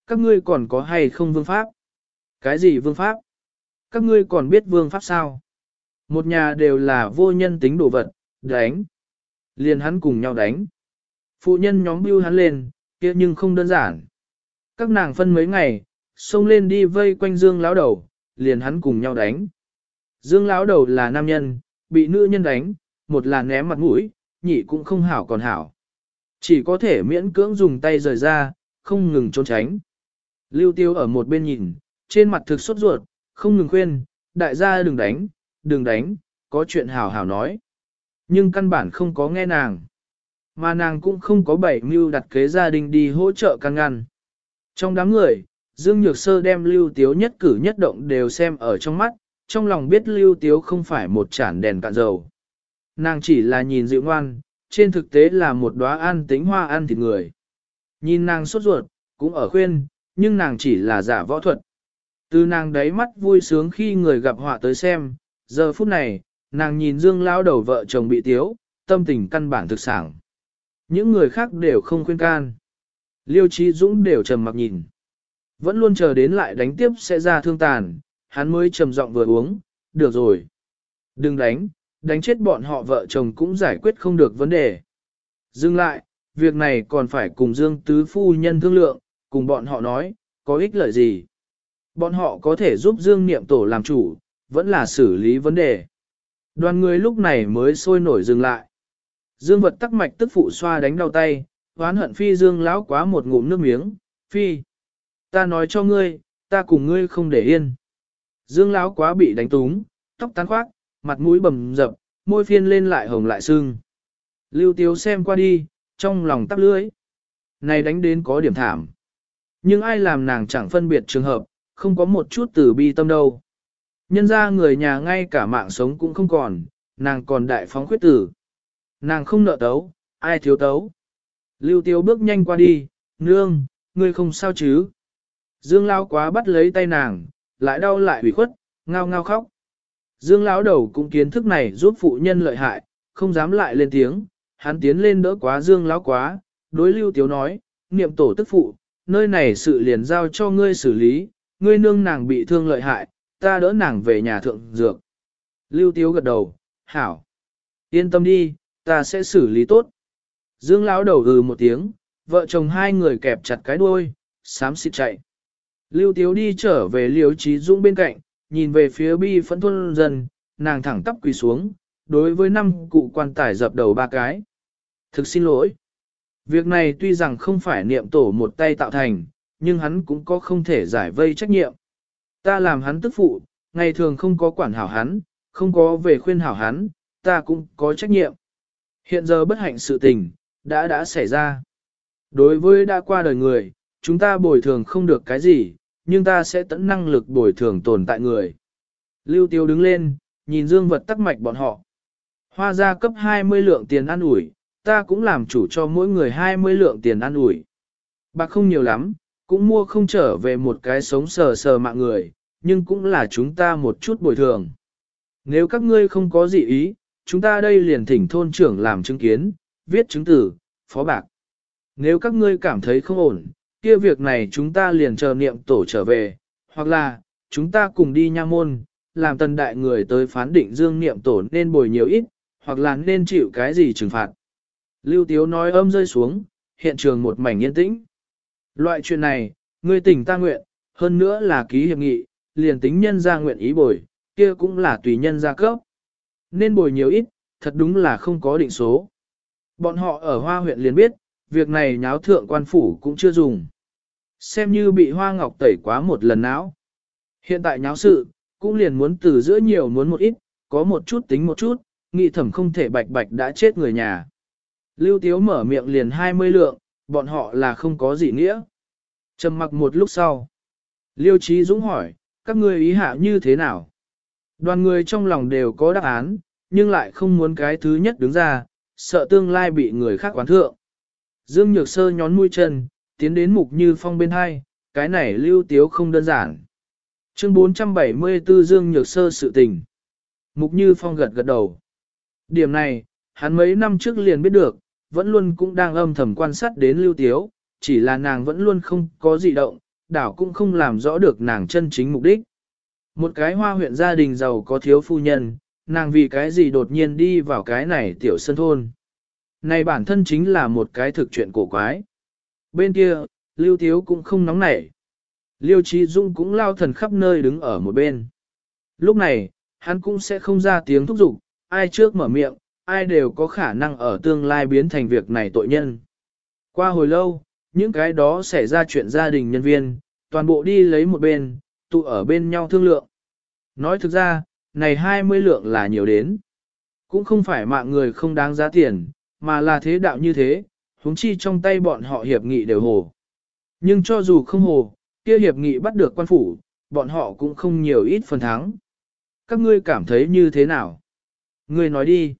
Các ngươi còn có hay không vương pháp? Cái gì vương pháp? Các ngươi còn biết vương pháp sao? Một nhà đều là vô nhân tính đồ vật, đánh. Liền hắn cùng nhau đánh. Phụ nhân nhóm bưu hắn lên, kia nhưng không đơn giản. Các nàng phân mấy ngày, xông lên đi vây quanh Dương lão đầu, liền hắn cùng nhau đánh. Dương lão đầu là nam nhân, bị nữ nhân đánh, một là ném mặt mũi, nhị cũng không hảo còn hảo. Chỉ có thể miễn cưỡng dùng tay rời ra, không ngừng trốn tránh. Lưu tiêu ở một bên nhìn, trên mặt thực sốt ruột, không ngừng khuyên, đại gia đừng đánh, đừng đánh, có chuyện hảo hảo nói. Nhưng căn bản không có nghe nàng. Mà nàng cũng không có bảy mưu đặt kế gia đình đi hỗ trợ căn ngăn. Trong đám người, Dương Nhược Sơ đem Lưu Tiếu nhất cử nhất động đều xem ở trong mắt, trong lòng biết Lưu Tiếu không phải một chản đèn cạn dầu. Nàng chỉ là nhìn dịu ngoan, trên thực tế là một đóa an tính hoa ăn thịt người. Nhìn nàng sốt ruột, cũng ở khuyên, nhưng nàng chỉ là giả võ thuật. Từ nàng đáy mắt vui sướng khi người gặp họa tới xem, giờ phút này, nàng nhìn Dương lão đầu vợ chồng bị tiếu, tâm tình căn bản thực sản. Những người khác đều không khuyên can. Liêu Trí Dũng đều trầm mặc nhìn. Vẫn luôn chờ đến lại đánh tiếp sẽ ra thương tàn, hắn mới trầm giọng vừa uống, được rồi. Đừng đánh, đánh chết bọn họ vợ chồng cũng giải quyết không được vấn đề. Dừng lại, việc này còn phải cùng Dương Tứ Phu Nhân thương lượng, cùng bọn họ nói, có ích lợi gì. Bọn họ có thể giúp Dương Niệm Tổ làm chủ, vẫn là xử lý vấn đề. Đoàn người lúc này mới sôi nổi dừng lại. Dương vật tắc mạch tức phụ xoa đánh đau tay, oán hận phi dương lão quá một ngụm nước miếng, phi. Ta nói cho ngươi, ta cùng ngươi không để yên. Dương lão quá bị đánh túng, tóc tán khoác, mặt mũi bầm dập, môi phiên lên lại hồng lại sưng. Lưu tiếu xem qua đi, trong lòng tắp lưới. Này đánh đến có điểm thảm. Nhưng ai làm nàng chẳng phân biệt trường hợp, không có một chút từ bi tâm đâu. Nhân ra người nhà ngay cả mạng sống cũng không còn, nàng còn đại phóng khuyết tử. Nàng không nợ tấu, ai thiếu tấu. Lưu Tiêu bước nhanh qua đi, nương, ngươi không sao chứ. Dương Lao quá bắt lấy tay nàng, lại đau lại ủy khuất, ngao ngao khóc. Dương Lão đầu cũng kiến thức này giúp phụ nhân lợi hại, không dám lại lên tiếng, hắn tiến lên đỡ quá Dương Lão quá, đối Lưu Tiếu nói, niệm tổ tức phụ, nơi này sự liền giao cho ngươi xử lý, ngươi nương nàng bị thương lợi hại, ta đỡ nàng về nhà thượng dược. Lưu Tiếu gật đầu, hảo. Yên tâm đi, ta sẽ xử lý tốt. Dương lão đầu ừ một tiếng, vợ chồng hai người kẹp chặt cái đuôi, sám xịt chạy. Lưu Tiếu đi trở về Liễu Trí Dũng bên cạnh, nhìn về phía bi phẫn thôn dần, nàng thẳng tắp quỳ xuống, đối với năm cụ quan tài dập đầu ba cái. Thực xin lỗi. Việc này tuy rằng không phải niệm tổ một tay tạo thành, nhưng hắn cũng có không thể giải vây trách nhiệm. Ta làm hắn tức phụ, ngày thường không có quản hảo hắn, không có về khuyên hảo hắn, ta cũng có trách nhiệm. Hiện giờ bất hạnh sự tình, đã đã xảy ra. Đối với đã qua đời người, chúng ta bồi thường không được cái gì, nhưng ta sẽ tận năng lực bồi thường tồn tại người. Lưu Tiêu đứng lên, nhìn dương vật tắc mạch bọn họ. Hoa ra cấp 20 lượng tiền ăn ủi, ta cũng làm chủ cho mỗi người 20 lượng tiền ăn ủi. Bạc không nhiều lắm, cũng mua không trở về một cái sống sờ sờ mạng người, nhưng cũng là chúng ta một chút bồi thường. Nếu các ngươi không có gì ý, chúng ta đây liền thỉnh thôn trưởng làm chứng kiến, viết chứng tử, phó bạc. Nếu các ngươi cảm thấy không ổn, kia việc này chúng ta liền chờ niệm tổ trở về, hoặc là, chúng ta cùng đi nha môn, làm tần đại người tới phán định dương niệm tổ nên bồi nhiều ít, hoặc là nên chịu cái gì trừng phạt. Lưu Tiếu nói âm rơi xuống, hiện trường một mảnh yên tĩnh. Loại chuyện này, ngươi tỉnh ta nguyện, hơn nữa là ký hiệp nghị, liền tính nhân ra nguyện ý bồi, kia cũng là tùy nhân ra cấp. Nên bồi nhiều ít, thật đúng là không có định số. Bọn họ ở Hoa huyện liền biết, việc này nháo thượng quan phủ cũng chưa dùng. Xem như bị Hoa Ngọc tẩy quá một lần não. Hiện tại nháo sự, cũng liền muốn từ giữa nhiều muốn một ít, có một chút tính một chút, nghị thẩm không thể bạch bạch đã chết người nhà. Lưu Tiếu mở miệng liền 20 lượng, bọn họ là không có gì nghĩa. Trầm mặc một lúc sau. Liêu Trí Dũng hỏi, các ngươi ý hạ như thế nào? Đoàn người trong lòng đều có đáp án, nhưng lại không muốn cái thứ nhất đứng ra, sợ tương lai bị người khác quán thượng. Dương Nhược Sơ nhón mũi chân, tiến đến mục như phong bên hai, cái này lưu tiếu không đơn giản. Chương 474 Dương Nhược Sơ sự tình. Mục như phong gật gật đầu. Điểm này, hắn mấy năm trước liền biết được, vẫn luôn cũng đang âm thầm quan sát đến lưu tiếu, chỉ là nàng vẫn luôn không có gì động, đảo cũng không làm rõ được nàng chân chính mục đích. Một cái hoa huyện gia đình giàu có thiếu phu nhân, nàng vì cái gì đột nhiên đi vào cái này tiểu sân thôn. Này bản thân chính là một cái thực chuyện cổ quái. Bên kia, Lưu Thiếu cũng không nóng nảy. Liêu Trí Dung cũng lao thần khắp nơi đứng ở một bên. Lúc này, hắn cũng sẽ không ra tiếng thúc giục, ai trước mở miệng, ai đều có khả năng ở tương lai biến thành việc này tội nhân. Qua hồi lâu, những cái đó xảy ra chuyện gia đình nhân viên, toàn bộ đi lấy một bên, tụ ở bên nhau thương lượng. Nói thực ra, này 20 lượng là nhiều đến. Cũng không phải mạng người không đáng giá tiền, mà là thế đạo như thế, huống chi trong tay bọn họ hiệp nghị đều hồ. Nhưng cho dù không hồ, kia hiệp nghị bắt được quan phủ, bọn họ cũng không nhiều ít phần thắng. Các ngươi cảm thấy như thế nào? Ngươi nói đi.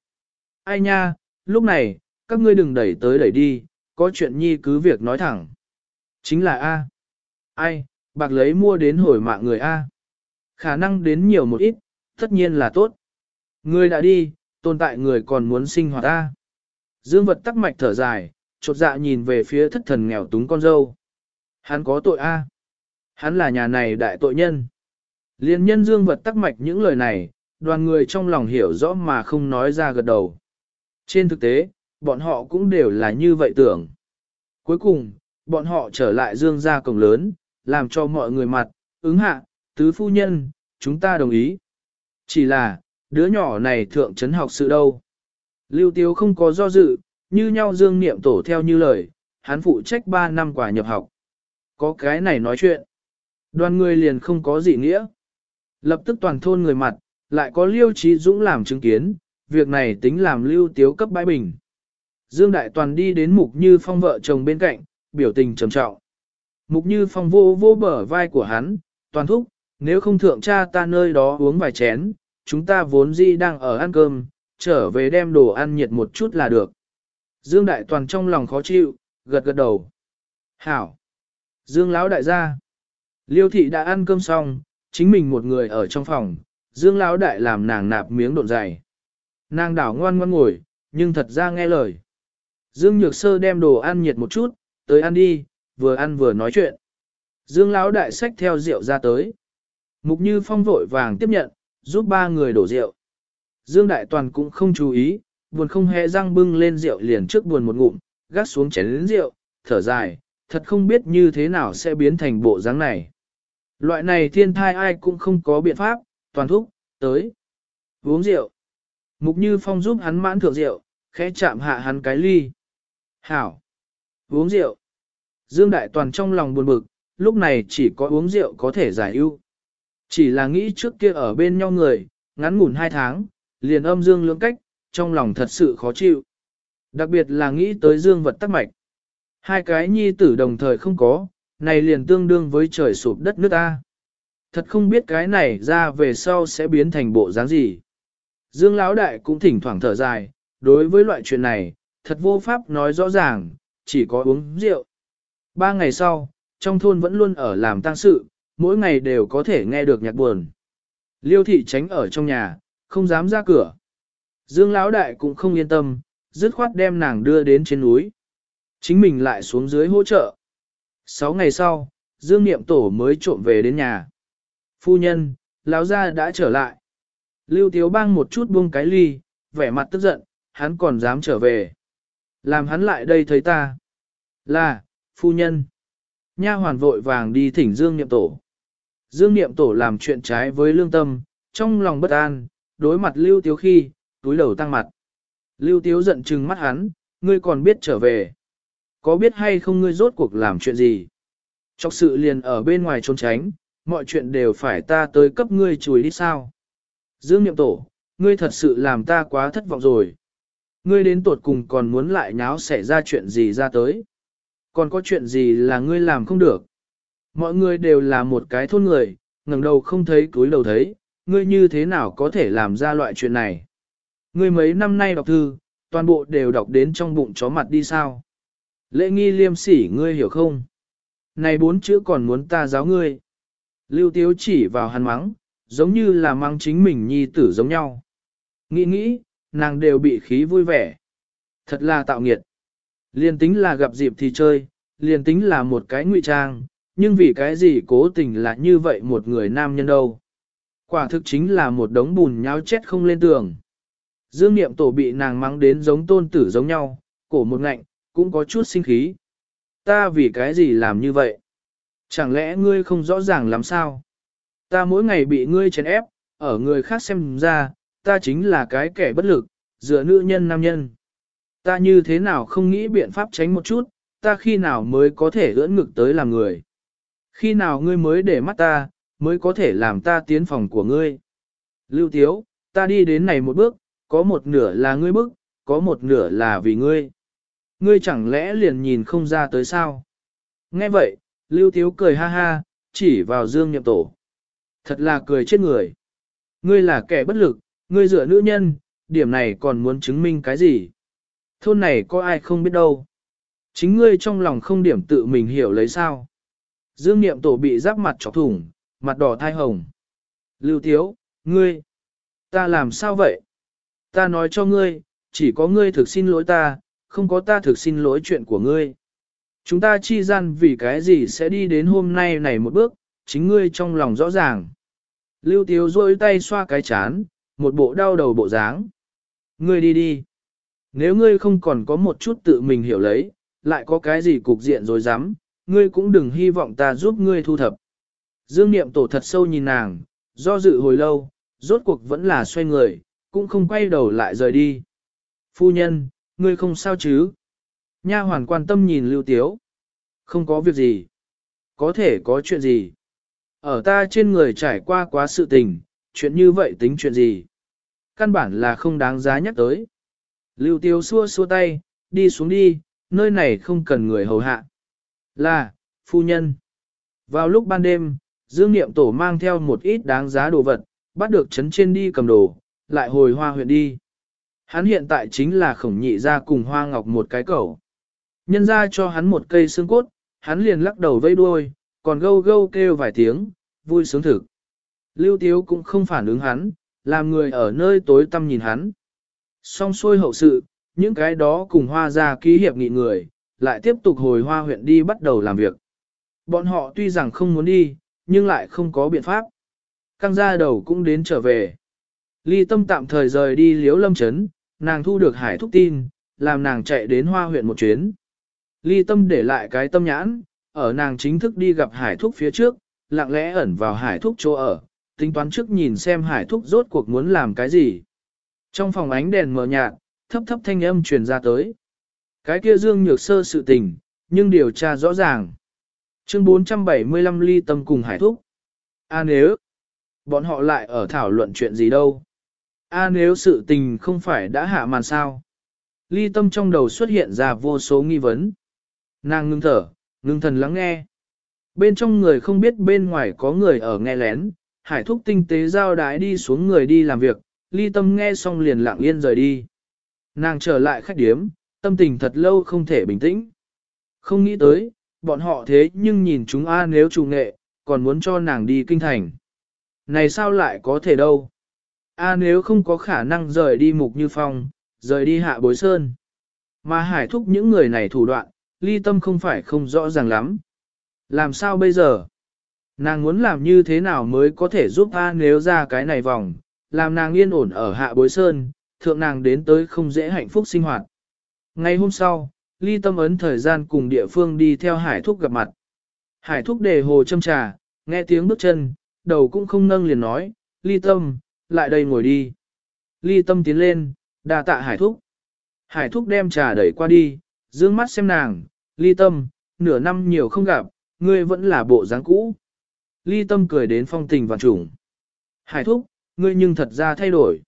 Ai nha, lúc này, các ngươi đừng đẩy tới đẩy đi, có chuyện nhi cứ việc nói thẳng. Chính là A. Ai, bạc lấy mua đến hồi mạng người A. Khả năng đến nhiều một ít, tất nhiên là tốt. Người đã đi, tồn tại người còn muốn sinh hoạt A. Dương vật tắc mạch thở dài, chột dạ nhìn về phía thất thần nghèo túng con dâu. Hắn có tội A. Hắn là nhà này đại tội nhân. Liên nhân dương vật tắc mạch những lời này, đoàn người trong lòng hiểu rõ mà không nói ra gật đầu. Trên thực tế, bọn họ cũng đều là như vậy tưởng. Cuối cùng, bọn họ trở lại dương gia cổng lớn, làm cho mọi người mặt, ứng hạ, tứ phu nhân, chúng ta đồng ý. Chỉ là, đứa nhỏ này thượng trấn học sự đâu. Lưu Tiếu không có do dự, như nhau dương niệm tổ theo như lời, hắn phụ trách 3 năm quả nhập học. Có cái này nói chuyện. Đoàn người liền không có gì nghĩa. Lập tức toàn thôn người mặt, lại có Liêu Trí Dũng làm chứng kiến, việc này tính làm Lưu Tiếu cấp bãi bình. Dương Đại Toàn đi đến mục như phong vợ chồng bên cạnh, biểu tình trầm trọng. Mục như phong vô vô bờ vai của hắn, toàn thúc, nếu không thượng cha ta nơi đó uống vài chén, chúng ta vốn di đang ở ăn cơm, trở về đem đồ ăn nhiệt một chút là được. Dương Đại Toàn trong lòng khó chịu, gật gật đầu. Hảo! Dương Lão Đại gia! Liêu thị đã ăn cơm xong, chính mình một người ở trong phòng, Dương Lão Đại làm nàng nạp miếng độn dày. Nàng đảo ngoan ngoan ngồi, nhưng thật ra nghe lời. Dương Nhược Sơ đem đồ ăn nhiệt một chút, tới ăn đi, vừa ăn vừa nói chuyện. Dương Lão Đại xách theo rượu ra tới. Mục Như Phong vội vàng tiếp nhận, giúp ba người đổ rượu. Dương Đại Toàn cũng không chú ý, buồn không hề răng bưng lên rượu liền trước buồn một ngụm, gác xuống chén lĩnh rượu, thở dài, thật không biết như thế nào sẽ biến thành bộ dáng này. Loại này thiên thai ai cũng không có biện pháp, toàn thúc, tới. Uống rượu. Mục Như Phong giúp hắn mãn thượng rượu, khẽ chạm hạ hắn cái ly. Hảo. Uống rượu. Dương Đại Toàn trong lòng buồn bực, lúc này chỉ có uống rượu có thể giải ưu. Chỉ là nghĩ trước kia ở bên nhau người, ngắn ngủn hai tháng, liền âm dương lưỡng cách, trong lòng thật sự khó chịu. Đặc biệt là nghĩ tới dương vật tắc mạch. Hai cái nhi tử đồng thời không có, này liền tương đương với trời sụp đất nước ta. Thật không biết cái này ra về sau sẽ biến thành bộ dáng gì. Dương Lão Đại cũng thỉnh thoảng thở dài, đối với loại chuyện này, thật vô pháp nói rõ ràng, chỉ có uống rượu. Ba ngày sau, trong thôn vẫn luôn ở làm tang sự, mỗi ngày đều có thể nghe được nhạc buồn. Liêu thị tránh ở trong nhà, không dám ra cửa. Dương Lão Đại cũng không yên tâm, dứt khoát đem nàng đưa đến trên núi. Chính mình lại xuống dưới hỗ trợ. Sáu ngày sau, Dương Niệm Tổ mới trộm về đến nhà. Phu nhân, Lão gia đã trở lại. Lưu Tiếu bang một chút buông cái ly, vẻ mặt tức giận, hắn còn dám trở về. Làm hắn lại đây thấy ta. Là, phu nhân. Nha hoàn vội vàng đi thỉnh Dương Niệm Tổ. Dương Niệm Tổ làm chuyện trái với lương tâm, trong lòng bất an, đối mặt Lưu Tiếu khi, túi đầu tăng mặt. Lưu Tiếu giận trừng mắt hắn, ngươi còn biết trở về. Có biết hay không ngươi rốt cuộc làm chuyện gì? Chọc sự liền ở bên ngoài trốn tránh, mọi chuyện đều phải ta tới cấp ngươi chùi đi sao? Dương Niệm Tổ, ngươi thật sự làm ta quá thất vọng rồi. Ngươi đến tuột cùng còn muốn lại nháo xảy ra chuyện gì ra tới. Còn có chuyện gì là ngươi làm không được. Mọi người đều là một cái thôn người, ngẩng đầu không thấy túi đầu thấy, ngươi như thế nào có thể làm ra loại chuyện này. Ngươi mấy năm nay đọc thư, toàn bộ đều đọc đến trong bụng chó mặt đi sao. Lễ nghi liêm sỉ ngươi hiểu không? Này bốn chữ còn muốn ta giáo ngươi. Lưu Tiếu chỉ vào hắn mắng, giống như là mắng chính mình nhi tử giống nhau. Nghĩ nghĩ, nàng đều bị khí vui vẻ. Thật là tạo nghiệt. Liên tính là gặp dịp thì chơi, liên tính là một cái ngụy trang, nhưng vì cái gì cố tình là như vậy một người nam nhân đâu. Quả thực chính là một đống bùn nháo chết không lên tường. Dương Niệm Tổ bị nàng mắng đến giống tôn tử giống nhau, cổ một ngạnh, cũng có chút sinh khí. Ta vì cái gì làm như vậy? Chẳng lẽ ngươi không rõ ràng làm sao? Ta mỗi ngày bị ngươi chèn ép, ở người khác xem ra, ta chính là cái kẻ bất lực, dựa nữ nhân nam nhân. Ta như thế nào không nghĩ biện pháp tránh một chút, ta khi nào mới có thể ưỡn ngực tới làm người. Khi nào ngươi mới để mắt ta, mới có thể làm ta tiến phòng của ngươi. Lưu Tiếu, ta đi đến này một bước, có một nửa là ngươi bức, có một nửa là vì ngươi. Ngươi chẳng lẽ liền nhìn không ra tới sao? Nghe vậy, Lưu Tiếu cười ha ha, chỉ vào Dương Nhậm Tổ. Thật là cười chết người. Ngươi là kẻ bất lực, ngươi dựa nữ nhân, điểm này còn muốn chứng minh cái gì? Thôn này có ai không biết đâu. Chính ngươi trong lòng không điểm tự mình hiểu lấy sao. Dương Niệm Tổ bị giáp mặt chọc thủng, mặt đỏ thai hồng. Lưu Tiếu, ngươi, ta làm sao vậy? Ta nói cho ngươi, chỉ có ngươi thực xin lỗi ta, không có ta thực xin lỗi chuyện của ngươi. Chúng ta chi gian vì cái gì sẽ đi đến hôm nay này một bước, chính ngươi trong lòng rõ ràng. Lưu Tiếu rôi tay xoa cái chán, một bộ đau đầu bộ dáng. Ngươi đi đi. Nếu ngươi không còn có một chút tự mình hiểu lấy, lại có cái gì cục diện rồi dám, ngươi cũng đừng hy vọng ta giúp ngươi thu thập. Dương Niệm Tổ thật sâu nhìn nàng, do dự hồi lâu, rốt cuộc vẫn là xoay người, cũng không quay đầu lại rời đi. Phu nhân, ngươi không sao chứ? Nha hoàn quan tâm nhìn Lưu Tiếu. Không có việc gì. Có thể có chuyện gì? Ở ta trên người trải qua quá sự tình, chuyện như vậy tính chuyện gì? Căn bản là không đáng giá nhắc tới. Lưu Tiêu xua xua tay, đi xuống đi, nơi này không cần người hầu hạ. Là, phu nhân. Vào lúc ban đêm, Dương Niệm Tổ mang theo một ít đáng giá đồ vật, bắt được chấn trên đi cầm đồ, lại hồi hoa huyện đi. Hắn hiện tại chính là khổng nhị ra cùng hoa ngọc một cái cẩu. Nhân ra cho hắn một cây xương cốt, hắn liền lắc đầu vây đuôi, còn gâu gâu kêu vài tiếng, vui sướng thực. Lưu Tiếu cũng không phản ứng hắn, làm người ở nơi tối tăm nhìn hắn. Xong xuôi hậu sự, những cái đó cùng hoa ra ký hiệp nghị người, lại tiếp tục hồi hoa huyện đi bắt đầu làm việc. Bọn họ tuy rằng không muốn đi, nhưng lại không có biện pháp. Căng ra đầu cũng đến trở về. Ly tâm tạm thời rời đi liếu lâm chấn, nàng thu được hải thúc tin, làm nàng chạy đến hoa huyện một chuyến. Ly tâm để lại cái tâm nhãn, ở nàng chính thức đi gặp hải thúc phía trước, lặng lẽ ẩn vào hải thúc chỗ ở, tính toán trước nhìn xem hải thúc rốt cuộc muốn làm cái gì. Trong phòng ánh đèn mờ nhạt, thấp thấp thanh âm truyền ra tới. Cái kia dương nhược sơ sự tình, nhưng điều tra rõ ràng. Chương 475 ly tâm cùng hải thúc. A nếu, bọn họ lại ở thảo luận chuyện gì đâu. A nếu sự tình không phải đã hạ màn sao. Ly tâm trong đầu xuất hiện ra vô số nghi vấn. Nàng ngưng thở, ngưng thần lắng nghe. Bên trong người không biết bên ngoài có người ở nghe lén, hải thúc tinh tế giao đái đi xuống người đi làm việc, ly tâm nghe xong liền lặng yên rời đi. Nàng trở lại khách điếm, tâm tình thật lâu không thể bình tĩnh. Không nghĩ tới, bọn họ thế nhưng nhìn chúng A nếu chủ nghệ, còn muốn cho nàng đi kinh thành. Này sao lại có thể đâu? A nếu không có khả năng rời đi mục như phong, rời đi hạ bối sơn. Mà hải thúc những người này thủ đoạn, ly tâm không phải không rõ ràng lắm. Làm sao bây giờ? Nàng muốn làm như thế nào mới có thể giúp A nếu ra cái này vòng, làm nàng yên ổn ở hạ bối sơn, thượng nàng đến tới không dễ hạnh phúc sinh hoạt. Ngày hôm sau, ly tâm ấn thời gian cùng địa phương đi theo hải thúc gặp mặt. Hải thúc đề hồ châm trà, nghe tiếng bước chân, đầu cũng không nâng liền nói, ly tâm, lại đây ngồi đi. Ly tâm tiến lên, đà tạ hải thúc. Hải thúc đem trà đẩy qua đi, dương mắt xem nàng, ly tâm, nửa năm nhiều không gặp, ngươi vẫn là bộ dáng cũ. Ly tâm cười đến phong tình vạn trùng. Hải thúc, ngươi nhưng thật ra thay đổi.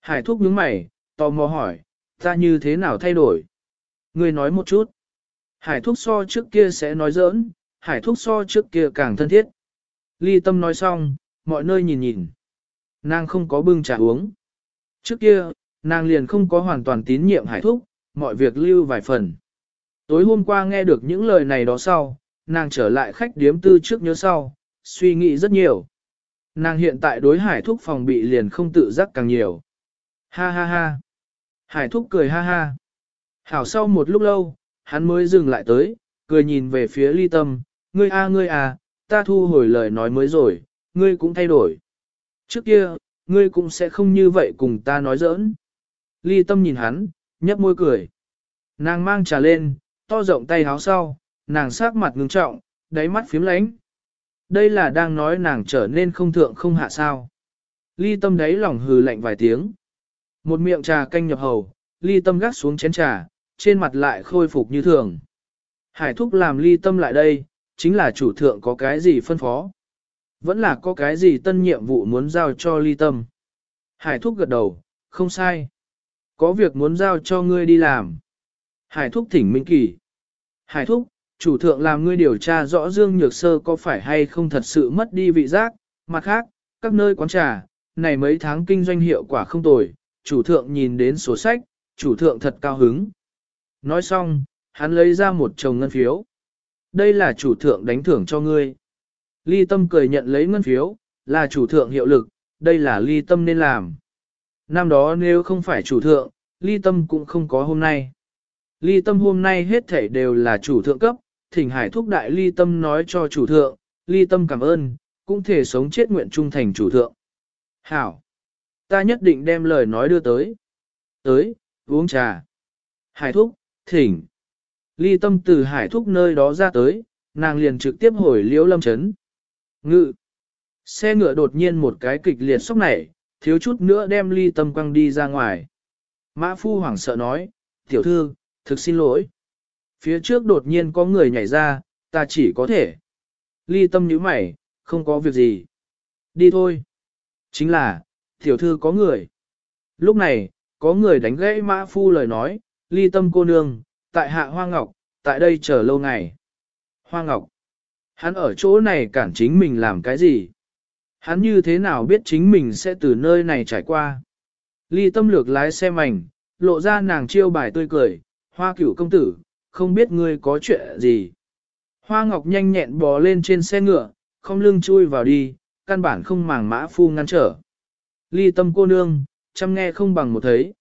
Hải thúc nhướng mày, tò mò hỏi, ta như thế nào thay đổi? Ngươi nói một chút. Hải thúc so trước kia sẽ nói giỡn, hải thúc so trước kia càng thân thiết. Ly tâm nói xong, mọi nơi nhìn nhìn. Nàng không có bưng trà uống. Trước kia, nàng liền không có hoàn toàn tín nhiệm hải thúc, mọi việc lưu vài phần. Tối hôm qua nghe được những lời này đó sau, nàng trở lại khách điếm tư trước nhớ sau, suy nghĩ rất nhiều. Nàng hiện tại đối hải thúc phòng bị liền không tự giác càng nhiều. Ha ha ha. Hải thúc cười ha ha. Hảo sau một lúc lâu, hắn mới dừng lại tới, cười nhìn về phía ly tâm, ngươi a ngươi à, ta thu hồi lời nói mới rồi, ngươi cũng thay đổi. Trước kia, ngươi cũng sẽ không như vậy cùng ta nói giỡn. Ly tâm nhìn hắn, nhấp môi cười. Nàng mang trà lên, to rộng tay háo sau, nàng sát mặt ngưng trọng, đáy mắt phím lánh. Đây là đang nói nàng trở nên không thượng không hạ sao. Ly tâm đáy lòng hừ lạnh vài tiếng. Một miệng trà canh nhập hầu, ly tâm gác xuống chén trà, trên mặt lại khôi phục như thường. Hải thúc làm ly tâm lại đây, chính là chủ thượng có cái gì phân phó. Vẫn là có cái gì tân nhiệm vụ muốn giao cho ly tâm. Hải thúc gật đầu, không sai. Có việc muốn giao cho ngươi đi làm. Hải thúc thỉnh minh kỳ. Hải thúc, chủ thượng làm ngươi điều tra rõ Dương Nhược Sơ có phải hay không thật sự mất đi vị giác, mặt khác, các nơi quán trà, này mấy tháng kinh doanh hiệu quả không tồi, chủ thượng nhìn đến sổ sách, chủ thượng thật cao hứng. Nói xong, hắn lấy ra một chồng ngân phiếu. Đây là chủ thượng đánh thưởng cho ngươi. Ly tâm cười nhận lấy ngân phiếu, là chủ thượng hiệu lực, đây là ly tâm nên làm. Năm đó nếu không phải chủ thượng, ly tâm cũng không có hôm nay. Ly tâm hôm nay hết thể đều là chủ thượng cấp, thỉnh hải thúc đại ly tâm nói cho chủ thượng, ly tâm cảm ơn, cũng thể sống chết nguyện trung thành chủ thượng. Hảo! Ta nhất định đem lời nói đưa tới. Tới, uống trà. Hải thúc, thỉnh. Ly tâm từ hải thúc nơi đó ra tới, nàng liền trực tiếp hồi liễu lâm chấn. Ngự. Xe ngựa đột nhiên một cái kịch liệt sốc nảy, thiếu chút nữa đem ly tâm quăng đi ra ngoài. Mã phu hoảng sợ nói, tiểu thư, thực xin lỗi. Phía trước đột nhiên có người nhảy ra, ta chỉ có thể. Ly tâm nhíu mày, không có việc gì. Đi thôi. Chính là, tiểu thư có người. Lúc này, có người đánh gãy mã phu lời nói, ly tâm cô nương, tại hạ hoa ngọc, tại đây chờ lâu ngày. Hoa Ngọc. Hắn ở chỗ này cản chính mình làm cái gì? Hắn như thế nào biết chính mình sẽ từ nơi này trải qua? Ly tâm lược lái xe mảnh, lộ ra nàng chiêu bài tươi cười, hoa cửu công tử, không biết ngươi có chuyện gì. Hoa Ngọc nhanh nhẹn bò lên trên xe ngựa, không lưng chui vào đi, căn bản không màng mã phu ngăn trở. Ly tâm cô nương, chăm nghe không bằng một thấy.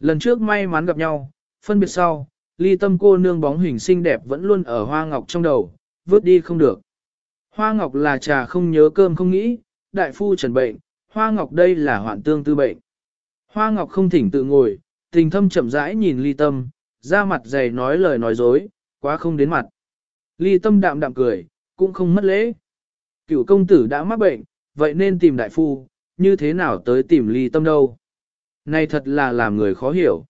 Lần trước may mắn gặp nhau, phân biệt sau, ly tâm cô nương bóng hình xinh đẹp vẫn luôn ở hoa ngọc trong đầu, vớt đi không được. Hoa ngọc là trà không nhớ cơm không nghĩ, đại phu trần bệnh, hoa ngọc đây là hoạn tương tư bệnh. Hoa ngọc không thỉnh tự ngồi, tình thâm chậm rãi nhìn ly tâm, ra mặt dày nói lời nói dối, quá không đến mặt. Ly tâm đạm đạm cười, cũng không mất lễ. Cựu công tử đã mắc bệnh, vậy nên tìm đại phu, như thế nào tới tìm ly tâm đâu. Này thật là làm người khó hiểu.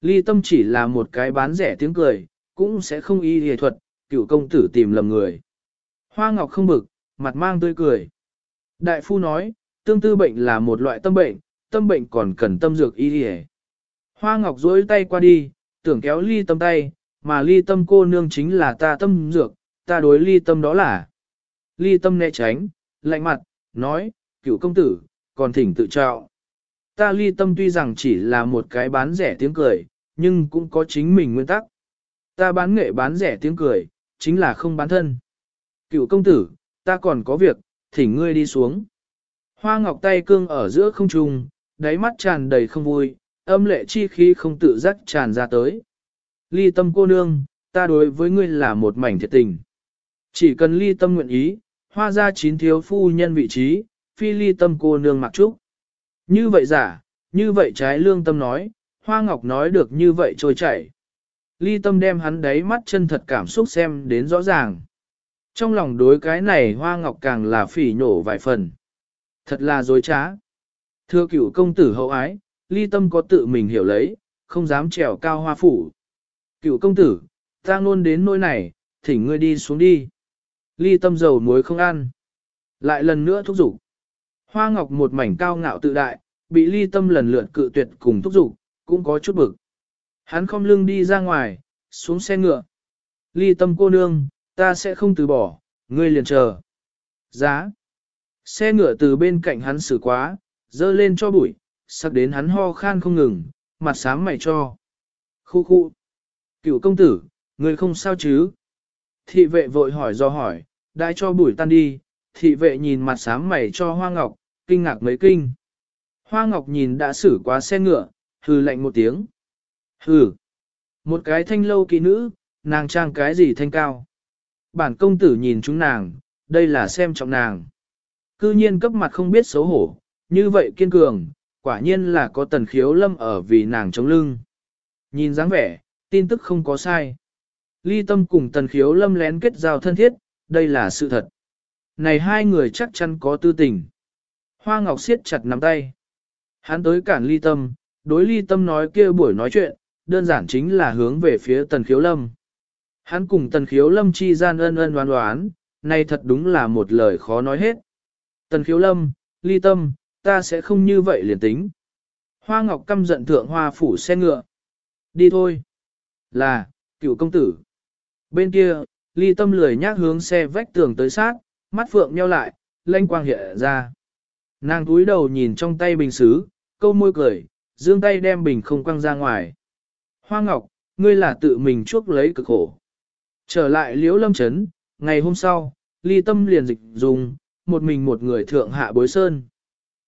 Ly tâm chỉ là một cái bán rẻ tiếng cười, cũng sẽ không y hề thuật, cựu công tử tìm lầm người. Hoa ngọc không bực, mặt mang tươi cười. Đại phu nói, tương tư bệnh là một loại tâm bệnh, tâm bệnh còn cần tâm dược y hề. Hoa ngọc dối tay qua đi, tưởng kéo ly tâm tay, mà ly tâm cô nương chính là ta tâm dược, ta đối ly tâm đó là. Ly tâm né tránh, lạnh mặt, nói, cựu công tử, còn thỉnh tự trọng. Ta ly tâm tuy rằng chỉ là một cái bán rẻ tiếng cười, nhưng cũng có chính mình nguyên tắc. Ta bán nghệ bán rẻ tiếng cười, chính là không bán thân. Cựu công tử, ta còn có việc, thỉnh ngươi đi xuống. Hoa ngọc tay cương ở giữa không trung, đáy mắt tràn đầy không vui, âm lệ chi khí không tự giác tràn ra tới. Ly tâm cô nương, ta đối với ngươi là một mảnh thiệt tình. Chỉ cần ly tâm nguyện ý, hoa ra chín thiếu phu nhân vị trí, phi ly tâm cô nương mặc trúc. Như vậy giả, như vậy trái lương tâm nói, hoa ngọc nói được như vậy trôi chảy. Ly tâm đem hắn đáy mắt chân thật cảm xúc xem đến rõ ràng. Trong lòng đối cái này hoa ngọc càng là phỉ nhổ vài phần. Thật là dối trá. Thưa cựu công tử hậu ái, ly tâm có tự mình hiểu lấy, không dám trèo cao hoa phủ. Cựu công tử, ta luôn đến nỗi này, thỉnh ngươi đi xuống đi. Ly tâm dầu muối không ăn. Lại lần nữa thúc giục. Hoa ngọc một mảnh cao ngạo tự đại, bị ly tâm lần lượt cự tuyệt cùng thúc giục, cũng có chút bực. Hắn không lưng đi ra ngoài, xuống xe ngựa. Ly tâm cô nương, ta sẽ không từ bỏ, ngươi liền chờ. Giá. Xe ngựa từ bên cạnh hắn xử quá, dơ lên cho bụi, sắc đến hắn ho khan không ngừng, mặt sám mày cho. Khu khu. Cựu công tử, người không sao chứ? Thị vệ vội hỏi do hỏi, đại cho bụi tan đi, thị vệ nhìn mặt sám mày cho hoa ngọc, kinh ngạc mấy kinh. Hoa ngọc nhìn đã xử quá xe ngựa, hừ lạnh một tiếng. Hừ. Một cái thanh lâu kỹ nữ, nàng trang cái gì thanh cao. Bản công tử nhìn chúng nàng, đây là xem trọng nàng. Cư nhiên cấp mặt không biết xấu hổ, như vậy kiên cường, quả nhiên là có tần khiếu lâm ở vì nàng chống lưng. Nhìn dáng vẻ, tin tức không có sai. Ly tâm cùng tần khiếu lâm lén kết giao thân thiết, đây là sự thật. Này hai người chắc chắn có tư tình. Hoa Ngọc siết chặt nắm tay. Hắn tới cản ly tâm, đối ly tâm nói kia buổi nói chuyện, đơn giản chính là hướng về phía tần khiếu lâm. Hắn cùng tần khiếu lâm chi gian ân ân đoán đoán, này thật đúng là một lời khó nói hết. Tần khiếu lâm, ly tâm, ta sẽ không như vậy liền tính. Hoa Ngọc căm giận thượng hoa phủ xe ngựa. Đi thôi. Là, cựu công tử. Bên kia, ly tâm lười nhác hướng xe vách tường tới sát, mắt phượng nheo lại, lanh quang hiện ra. Nàng túi đầu nhìn trong tay bình xứ, câu môi cười, dương tay đem bình không quăng ra ngoài. Hoa Ngọc, ngươi là tự mình chuốc lấy cực khổ. Trở lại liễu lâm chấn, ngày hôm sau, ly tâm liền dịch dùng, một mình một người thượng hạ bối sơn.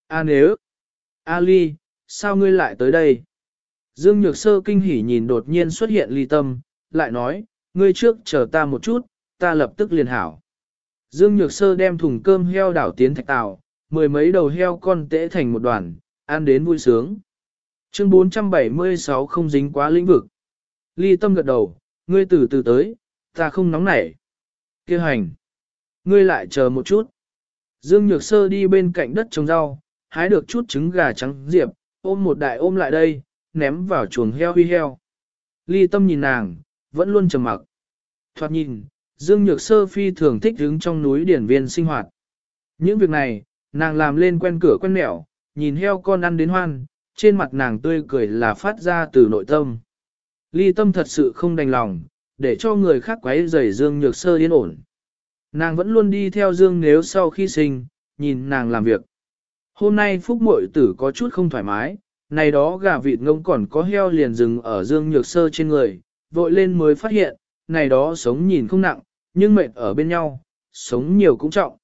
A nếu, A ly, sao ngươi lại tới đây? Dương Nhược Sơ kinh hỉ nhìn đột nhiên xuất hiện ly tâm, lại nói, ngươi trước chờ ta một chút, ta lập tức liền hảo. Dương Nhược Sơ đem thùng cơm heo đảo tiến thạch tàu, mười mấy đầu heo con tễ thành một đoàn, ăn đến vui sướng. Chương 476 không dính quá lĩnh vực. Ly tâm gật đầu, ngươi từ từ tới, ta không nóng nảy. Kêu hành. Ngươi lại chờ một chút. Dương Nhược Sơ đi bên cạnh đất trồng rau, hái được chút trứng gà trắng diệp, ôm một đại ôm lại đây, ném vào chuồng heo huy heo. Ly tâm nhìn nàng, vẫn luôn trầm mặc. Thoạt nhìn, Dương Nhược Sơ phi thường thích đứng trong núi điển viên sinh hoạt. Những việc này, nàng làm lên quen cửa quen mẹo, nhìn heo con ăn đến hoan, trên mặt nàng tươi cười là phát ra từ nội tâm. Ly tâm thật sự không đành lòng, để cho người khác quấy rầy Dương Nhược Sơ yên ổn. Nàng vẫn luôn đi theo Dương nếu sau khi sinh, nhìn nàng làm việc. Hôm nay Phúc muội Tử có chút không thoải mái, này đó gà vịt ngông còn có heo liền rừng ở Dương Nhược Sơ trên người, vội lên mới phát hiện, này đó sống nhìn không nặng, nhưng mệt ở bên nhau, sống nhiều cũng trọng.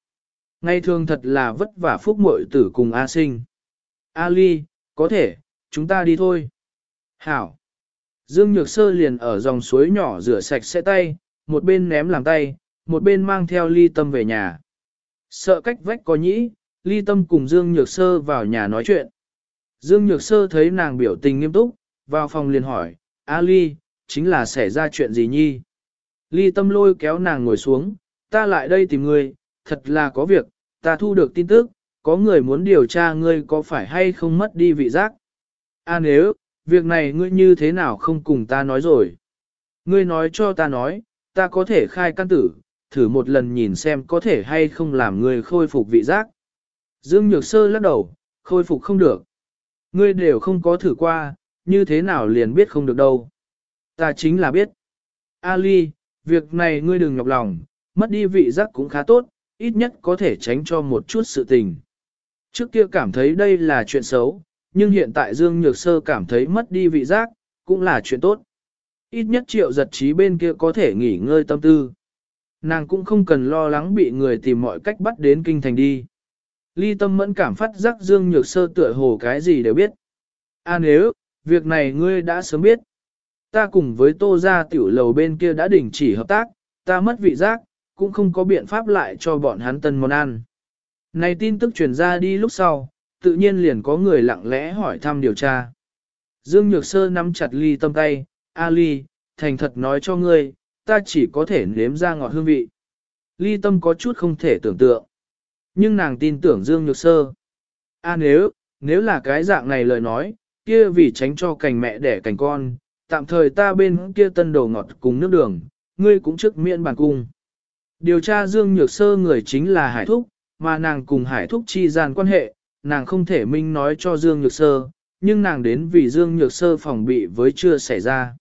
Ngày thường thật là vất vả Phúc muội Tử cùng A Sinh. A Ly, có thể, chúng ta đi thôi. Hảo. Dương Nhược Sơ liền ở dòng suối nhỏ rửa sạch sẽ tay, một bên ném làm tay, một bên mang theo ly tâm về nhà. Sợ cách vách có nhĩ, ly tâm cùng Dương Nhược Sơ vào nhà nói chuyện. Dương Nhược Sơ thấy nàng biểu tình nghiêm túc, vào phòng liền hỏi, A ly, chính là xảy ra chuyện gì nhi? Ly tâm lôi kéo nàng ngồi xuống, ta lại đây tìm ngươi, thật là có việc, ta thu được tin tức, có người muốn điều tra ngươi có phải hay không mất đi vị giác. A nếu, việc này ngươi như thế nào không cùng ta nói rồi? Ngươi nói cho ta nói, ta có thể khai căn tử, thử một lần nhìn xem có thể hay không làm ngươi khôi phục vị giác. Dương Nhược Sơ lắc đầu, khôi phục không được. Ngươi đều không có thử qua, như thế nào liền biết không được đâu. Ta chính là biết. Ali, việc này ngươi đừng nhọc lòng, mất đi vị giác cũng khá tốt, ít nhất có thể tránh cho một chút sự tình. Trước kia cảm thấy đây là chuyện xấu, nhưng hiện tại Dương Nhược Sơ cảm thấy mất đi vị giác, cũng là chuyện tốt. Ít nhất triệu giật trí bên kia có thể nghỉ ngơi tâm tư. Nàng cũng không cần lo lắng bị người tìm mọi cách bắt đến kinh thành đi. Ly tâm mẫn cảm phát giác Dương Nhược Sơ tựa hồ cái gì đều biết. À nếu, việc này ngươi đã sớm biết. Ta cùng với tô gia tiểu lầu bên kia đã đình chỉ hợp tác, ta mất vị giác, cũng không có biện pháp lại cho bọn hắn tân món ăn. Này tin tức truyền ra đi lúc sau, tự nhiên liền có người lặng lẽ hỏi thăm điều tra. Dương Nhược Sơ nắm chặt ly tâm tay, A ly, thành thật nói cho ngươi, ta chỉ có thể nếm ra ngọt hương vị. Ly tâm có chút không thể tưởng tượng. Nhưng nàng tin tưởng Dương Nhược Sơ. A nếu, nếu là cái dạng này lời nói, kia vì tránh cho cành mẹ đẻ cành con, tạm thời ta bên kia tân đồ ngọt cùng nước đường, ngươi cũng trước miễn bàn cung. Điều tra Dương Nhược Sơ người chính là Hải Thúc, mà nàng cùng Hải Thúc chi gian quan hệ, nàng không thể minh nói cho Dương Nhược Sơ, nhưng nàng đến vì Dương Nhược Sơ phòng bị với chưa xảy ra.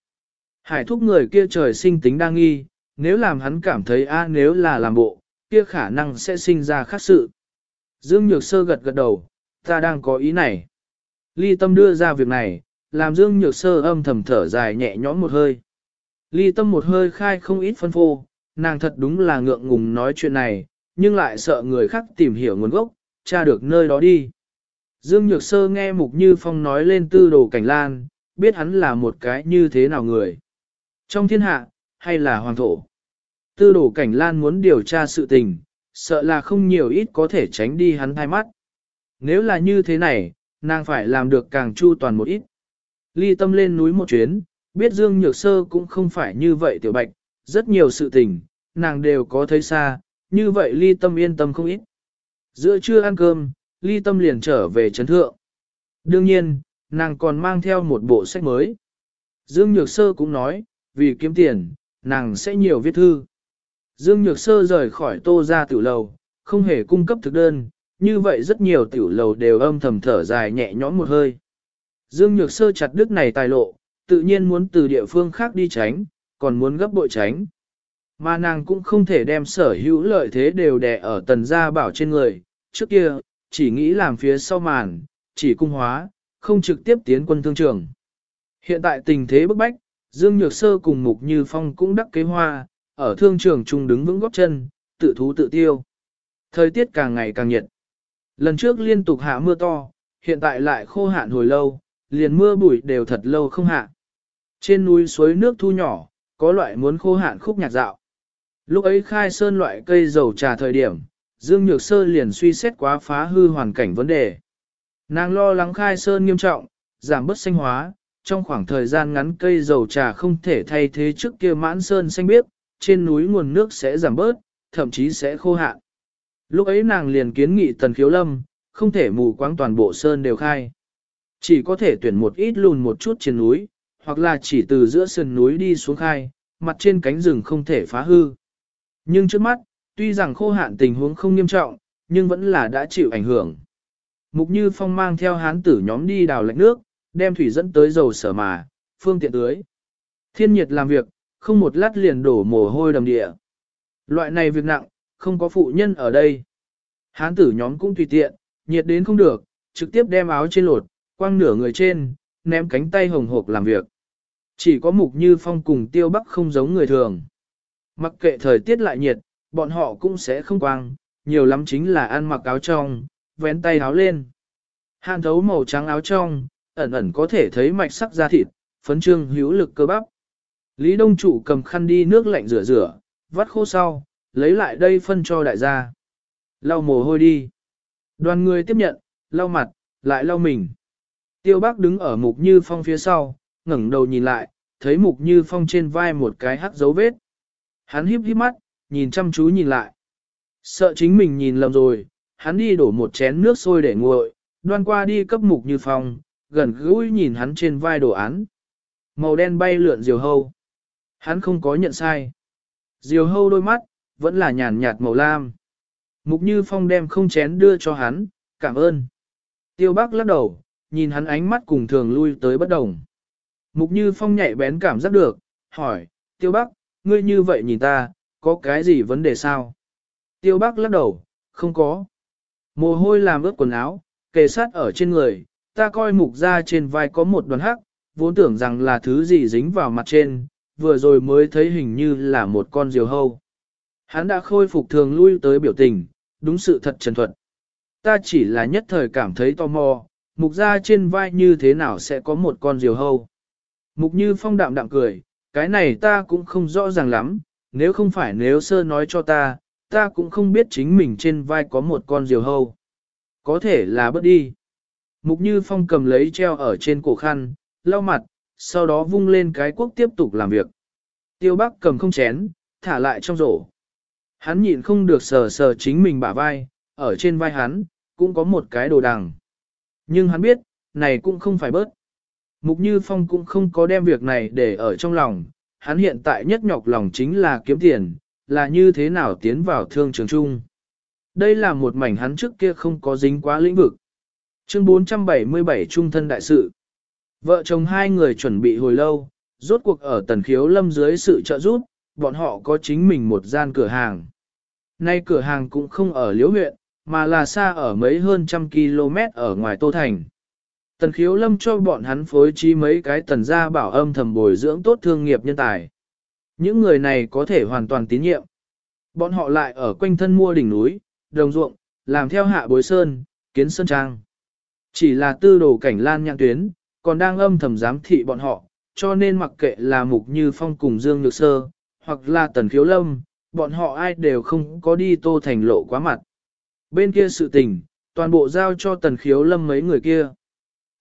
Hải Thúc người kia trời sinh tính đa nghi, nếu làm hắn cảm thấy a nếu là làm bộ, kia khả năng sẽ sinh ra khác sự. Dương Nhược Sơ gật gật đầu, ta đang có ý này. Ly Tâm đưa ra việc này, làm Dương Nhược Sơ âm thầm thở dài nhẹ nhõm một hơi. Ly Tâm một hơi khai không ít phân phô, nàng thật đúng là ngượng ngùng nói chuyện này, nhưng lại sợ người khác tìm hiểu nguồn gốc, tra được nơi đó đi. Dương Nhược Sơ nghe Mục Như Phong nói lên tư đồ cảnh lan, biết hắn là một cái như thế nào người. Trong thiên hạ, hay là hoàng thổ. Tư đồ cảnh lan muốn điều tra sự tình, sợ là không nhiều ít có thể tránh đi hắn thay mắt. Nếu là như thế này, nàng phải làm được càng chu toàn một ít. Ly tâm lên núi một chuyến, biết Dương Nhược Sơ cũng không phải như vậy tiểu bạch, rất nhiều sự tình, nàng đều có thấy xa, như vậy ly tâm yên tâm không ít. Giữa trưa ăn cơm, ly tâm liền trở về chấn thượng. Đương nhiên, nàng còn mang theo một bộ sách mới. Dương Nhược Sơ cũng nói, vì kiếm tiền, nàng sẽ nhiều viết thư. Dương Nhược Sơ rời khỏi tô ra tiểu lầu, không hề cung cấp thực đơn, như vậy rất nhiều tiểu lầu đều âm thầm thở dài nhẹ nhõm một hơi. Dương Nhược Sơ chặt đứt này tài lộ, tự nhiên muốn từ địa phương khác đi tránh, còn muốn gấp bội tránh. Mà nàng cũng không thể đem sở hữu lợi thế đều đè ở tần gia bảo trên người, trước kia, chỉ nghĩ làm phía sau màn, chỉ cung hóa, không trực tiếp tiến quân thương trường. Hiện tại tình thế bức bách, Dương Nhược Sơ cùng Mục Như Phong cũng đắc kế hoa, ở thương trường chung đứng vững góc chân, tự thú tự tiêu. Thời tiết càng ngày càng nhiệt. Lần trước liên tục hạ mưa to, hiện tại lại khô hạn hồi lâu, liền mưa bụi đều thật lâu không hạ. Trên núi suối nước thu nhỏ, có loại muốn khô hạn khúc nhạc dạo. Lúc ấy khai sơn loại cây dầu trà thời điểm, Dương Nhược Sơ liền suy xét quá phá hư hoàn cảnh vấn đề. Nàng lo lắng khai sơn nghiêm trọng, giảm bớt xanh hóa, trong khoảng thời gian ngắn cây dầu trà không thể thay thế trước kia mãn sơn xanh biếc, trên núi nguồn nước sẽ giảm bớt, thậm chí sẽ khô hạn. Lúc ấy nàng liền kiến nghị tần khiếu lâm, không thể mù quáng toàn bộ sơn đều khai. Chỉ có thể tuyển một ít lùn một chút trên núi, hoặc là chỉ từ giữa sườn núi đi xuống khai, mặt trên cánh rừng không thể phá hư. Nhưng trước mắt, tuy rằng khô hạn tình huống không nghiêm trọng, nhưng vẫn là đã chịu ảnh hưởng. Mục Như Phong mang theo hán tử nhóm đi đào lạnh nước, đem thủy dẫn tới dầu sở mà, phương tiện tưới. Thiên nhiệt làm việc, không một lát liền đổ mồ hôi đầm địa. Loại này việc nặng, không có phụ nhân ở đây. Hán tử nhóm cũng tùy tiện, nhiệt đến không được, trực tiếp đem áo trên lột, quăng nửa người trên, ném cánh tay hồng hộp làm việc. Chỉ có mục như phong cùng tiêu bắc không giống người thường. Mặc kệ thời tiết lại nhiệt, bọn họ cũng sẽ không quang, nhiều lắm chính là ăn mặc áo trong, vén tay áo lên. Hàn thấu màu trắng áo trong, ẩn ẩn có thể thấy mạch sắc da thịt, phấn trương hữu lực cơ bắp. Lý Đông Trụ cầm khăn đi nước lạnh rửa rửa, vắt khô sau, lấy lại đây phân cho đại gia. Lau mồ hôi đi. Đoàn người tiếp nhận, lau mặt, lại lau mình. Tiêu bác đứng ở mục như phong phía sau, ngẩng đầu nhìn lại, thấy mục như phong trên vai một cái hắc dấu vết. Hắn híp híp mắt, nhìn chăm chú nhìn lại. Sợ chính mình nhìn lầm rồi, hắn đi đổ một chén nước sôi để nguội, đoan qua đi cấp mục như phong, gần gũi nhìn hắn trên vai đồ án. Màu đen bay lượn diều hâu. Hắn không có nhận sai. Diều hâu đôi mắt, vẫn là nhàn nhạt màu lam. Mục Như Phong đem không chén đưa cho hắn, cảm ơn. Tiêu Bắc lắc đầu, nhìn hắn ánh mắt cùng thường lui tới bất đồng. Mục Như Phong nhạy bén cảm giác được, hỏi, Tiêu Bắc, ngươi như vậy nhìn ta, có cái gì vấn đề sao? Tiêu Bắc lắc đầu, không có. Mồ hôi làm ướt quần áo, kề sát ở trên người, ta coi mục ra trên vai có một đoàn hắc, vốn tưởng rằng là thứ gì dính vào mặt trên, vừa rồi mới thấy hình như là một con diều hâu. Hắn đã khôi phục thường lui tới biểu tình, đúng sự thật trần thuật. Ta chỉ là nhất thời cảm thấy tò mò, mục ra trên vai như thế nào sẽ có một con diều hâu. Mục như phong đạm đạm cười, cái này ta cũng không rõ ràng lắm, nếu không phải nếu sơ nói cho ta, ta cũng không biết chính mình trên vai có một con diều hâu. Có thể là bớt đi. Mục như phong cầm lấy treo ở trên cổ khăn, lau mặt, sau đó vung lên cái quốc tiếp tục làm việc. Tiêu bắc cầm không chén, thả lại trong rổ. Hắn nhịn không được sờ sờ chính mình bả vai, ở trên vai hắn, cũng có một cái đồ đằng. Nhưng hắn biết, này cũng không phải bớt. Mục Như Phong cũng không có đem việc này để ở trong lòng, hắn hiện tại nhất nhọc lòng chính là kiếm tiền, là như thế nào tiến vào thương trường chung. Đây là một mảnh hắn trước kia không có dính quá lĩnh vực. Chương 477 Trung thân đại sự. Vợ chồng hai người chuẩn bị hồi lâu, rốt cuộc ở tần khiếu lâm dưới sự trợ giúp, bọn họ có chính mình một gian cửa hàng. Nay cửa hàng cũng không ở liễu huyện, mà là xa ở mấy hơn trăm km ở ngoài Tô Thành. Tần khiếu lâm cho bọn hắn phối trí mấy cái tần gia bảo âm thầm bồi dưỡng tốt thương nghiệp nhân tài. Những người này có thể hoàn toàn tín nhiệm. Bọn họ lại ở quanh thân mua đỉnh núi, đồng ruộng, làm theo hạ bối sơn, kiến sơn trang. Chỉ là tư đồ cảnh lan nhạc tuyến, còn đang âm thầm giám thị bọn họ, cho nên mặc kệ là mục như phong cùng Dương Nhược Sơ, hoặc là tần khiếu lâm, bọn họ ai đều không có đi tô thành lộ quá mặt. Bên kia sự tình, toàn bộ giao cho tần khiếu lâm mấy người kia.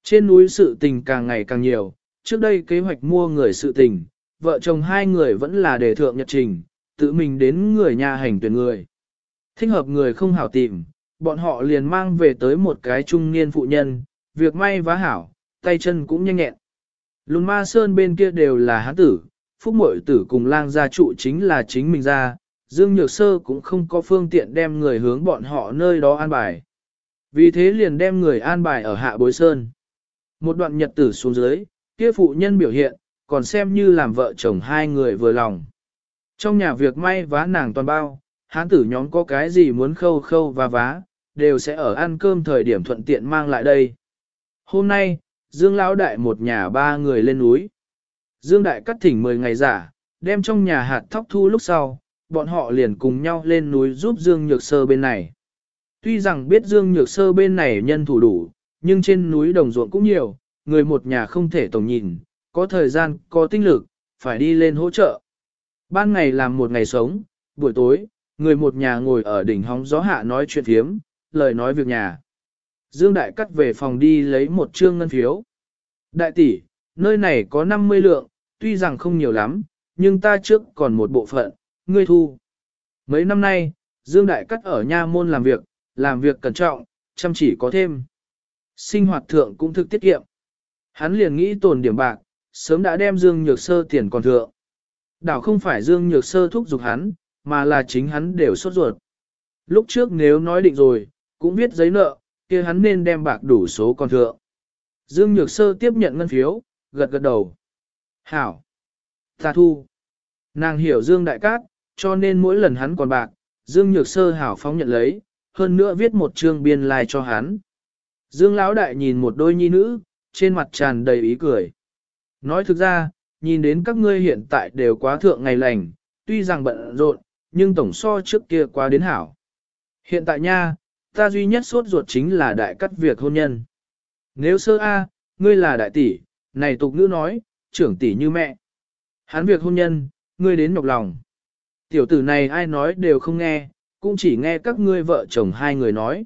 Trên núi sự tình càng ngày càng nhiều, trước đây kế hoạch mua người sự tình, vợ chồng hai người vẫn là đề thượng nhật trình, tự mình đến người nhà hành tuyển người. Thích hợp người không hảo tìm, bọn họ liền mang về tới một cái trung niên phụ nhân, việc may vá hảo, tay chân cũng nhanh nhẹn. Lùn ma sơn bên kia đều là hán tử, phúc mội tử cùng lang gia trụ chính là chính mình ra, Dương Nhược Sơ cũng không có phương tiện đem người hướng bọn họ nơi đó an bài. Vì thế liền đem người an bài ở hạ bối sơn. Một đoạn nhật tử xuống dưới, kia phụ nhân biểu hiện, còn xem như làm vợ chồng hai người vừa lòng. Trong nhà việc may vá nàng toàn bao, hán tử nhóm có cái gì muốn khâu khâu và vá, đều sẽ ở ăn cơm thời điểm thuận tiện mang lại đây. Hôm nay, Dương Lão Đại một nhà ba người lên núi. Dương Đại cắt thỉnh 10 ngày giả, đem trong nhà hạt thóc thu lúc sau, bọn họ liền cùng nhau lên núi giúp Dương Nhược Sơ bên này. Tuy rằng biết Dương Nhược Sơ bên này nhân thủ đủ, nhưng trên núi đồng ruộng cũng nhiều, người một nhà không thể tổng nhìn, có thời gian, có tinh lực, phải đi lên hỗ trợ. Ban ngày làm một ngày sống, buổi tối, người một nhà ngồi ở đỉnh hóng gió hạ nói chuyện thiếm, lời nói việc nhà. Dương Đại cắt về phòng đi lấy một trương ngân phiếu. Đại tỷ, nơi này có 50 lượng, tuy rằng không nhiều lắm, nhưng ta trước còn một bộ phận, ngươi thu. Mấy năm nay, Dương Đại cắt ở nha môn làm việc, làm việc cẩn trọng, chăm chỉ có thêm. Sinh hoạt thượng cũng thực tiết kiệm. Hắn liền nghĩ tồn điểm bạc, sớm đã đem Dương Nhược Sơ tiền còn thượng. Đảo không phải Dương Nhược Sơ thúc giục hắn, mà là chính hắn đều sốt ruột. Lúc trước nếu nói định rồi, cũng viết giấy nợ, kia hắn nên đem bạc đủ số còn thượng. Dương Nhược Sơ tiếp nhận ngân phiếu, gật gật đầu. Hảo! Ta thu! Nàng hiểu Dương Đại Cát, cho nên mỗi lần hắn còn bạc, Dương Nhược Sơ hảo phóng nhận lấy, hơn nữa viết một chương biên lai like cho hắn. Dương Lão Đại nhìn một đôi nhi nữ, trên mặt tràn đầy ý cười. Nói thực ra, nhìn đến các ngươi hiện tại đều quá thượng ngày lành, tuy rằng bận rộn, nhưng tổng so trước kia quá đến hảo. Hiện tại nha, ta duy nhất sốt ruột chính là đại cắt việc hôn nhân. Nếu sơ A, ngươi là đại tỷ, này tục nữ nói, trưởng tỷ như mẹ. Hắn việc hôn nhân, ngươi đến nhọc lòng. Tiểu tử này ai nói đều không nghe, cũng chỉ nghe các ngươi vợ chồng hai người nói.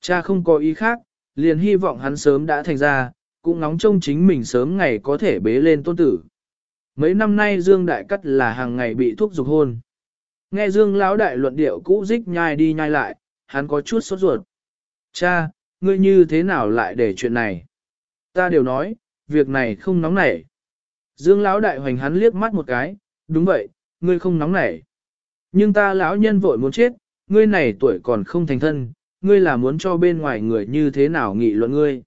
Cha không có ý khác, liền hy vọng hắn sớm đã thành ra, cũng nóng trông chính mình sớm ngày có thể bế lên tôn tử. Mấy năm nay Dương Đại Cắt là hàng ngày bị thuốc dục hôn. Nghe Dương Lão Đại luận điệu cũ dích nhai đi nhai lại, hắn có chút sốt ruột. Cha, ngươi như thế nào lại để chuyện này? Ta đều nói, việc này không nóng nảy. Dương Lão Đại hoành hắn liếc mắt một cái, đúng vậy, ngươi không nóng nảy. Nhưng ta lão nhân vội muốn chết, ngươi này tuổi còn không thành thân, ngươi là muốn cho bên ngoài người như thế nào nghị luận ngươi.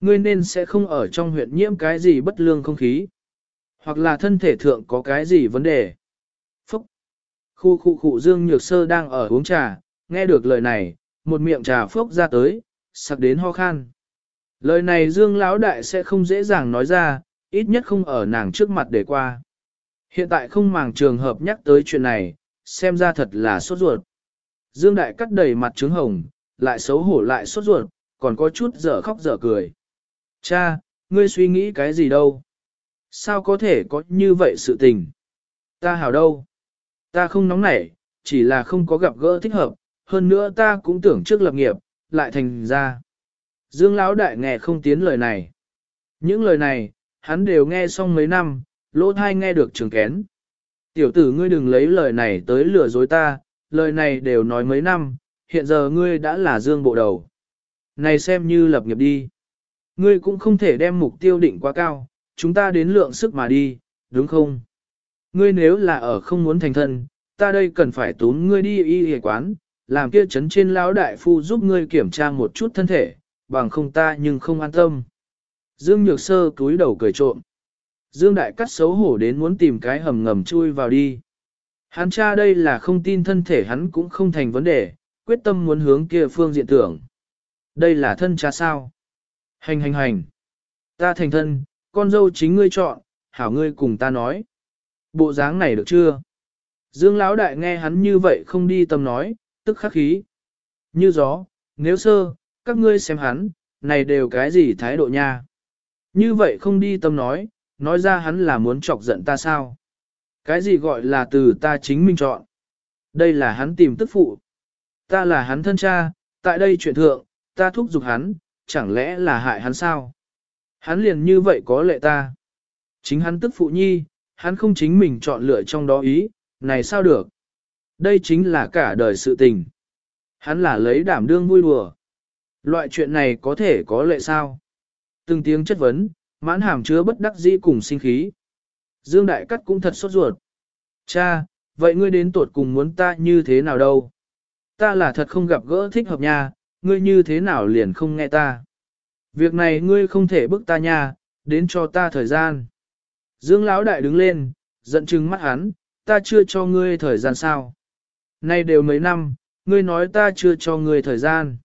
Ngươi nên sẽ không ở trong huyện nhiễm cái gì bất lương không khí. Hoặc là thân thể thượng có cái gì vấn đề. Phúc! Khu khu khu Dương Nhược Sơ đang ở uống trà, nghe được lời này, một miệng trà phốc ra tới, sặc đến ho khan. Lời này Dương Lão Đại sẽ không dễ dàng nói ra, ít nhất không ở nàng trước mặt để qua. Hiện tại không màng trường hợp nhắc tới chuyện này, xem ra thật là sốt ruột. Dương Đại cắt đầy mặt trứng hồng, lại xấu hổ lại sốt ruột, còn có chút dở khóc dở cười. Cha, ngươi suy nghĩ cái gì đâu? Sao có thể có như vậy sự tình? Ta hảo đâu? Ta không nóng nảy, chỉ là không có gặp gỡ thích hợp, hơn nữa ta cũng tưởng trước lập nghiệp, lại thành ra. Dương Lão Đại nghe không tiến lời này. Những lời này, hắn đều nghe xong mấy năm, lỗ thai nghe được trường kén. Tiểu tử ngươi đừng lấy lời này tới lừa dối ta, lời này đều nói mấy năm, hiện giờ ngươi đã là dương bộ đầu. Này xem như lập nghiệp đi. Ngươi cũng không thể đem mục tiêu định quá cao, chúng ta đến lượng sức mà đi, đúng không? Ngươi nếu là ở không muốn thành thân, ta đây cần phải tốn ngươi đi y y quán, làm kia chấn trên lão đại phu giúp ngươi kiểm tra một chút thân thể, bằng không ta nhưng không an tâm. Dương Nhược Sơ cúi đầu cười trộm. Dương Đại Cắt xấu hổ đến muốn tìm cái hầm ngầm chui vào đi. Hắn cha đây là không tin thân thể hắn cũng không thành vấn đề, quyết tâm muốn hướng kia phương diện tưởng. Đây là thân cha sao? Hành hành hành. Ta thành thân, con dâu chính ngươi chọn, hảo ngươi cùng ta nói. Bộ dáng này được chưa? Dương Lão Đại nghe hắn như vậy không đi tâm nói, tức khắc khí. Như gió, nếu sơ, các ngươi xem hắn, này đều cái gì thái độ nha. Như vậy không đi tâm nói, nói ra hắn là muốn chọc giận ta sao? Cái gì gọi là từ ta chính mình chọn? Đây là hắn tìm tức phụ. Ta là hắn thân cha, tại đây chuyện thượng, ta thúc giục hắn, chẳng lẽ là hại hắn sao? Hắn liền như vậy có lệ ta. Chính hắn tức phụ nhi, hắn không chính mình chọn lựa trong đó ý, này sao được? Đây chính là cả đời sự tình. Hắn là lấy đảm đương vui đùa. Loại chuyện này có thể có lệ sao? Từng tiếng chất vấn, mãn hàm chứa bất đắc dĩ cùng sinh khí. Dương Đại Cắt cũng thật sốt ruột. Cha, vậy ngươi đến tuột cùng muốn ta như thế nào đâu? Ta là thật không gặp gỡ thích hợp nha, ngươi như thế nào liền không nghe ta? Việc này ngươi không thể bức ta nha, đến cho ta thời gian. Dương Lão Đại đứng lên, giận chừng mắt hắn, ta chưa cho ngươi thời gian sao? Nay đều mấy năm, ngươi nói ta chưa cho ngươi thời gian.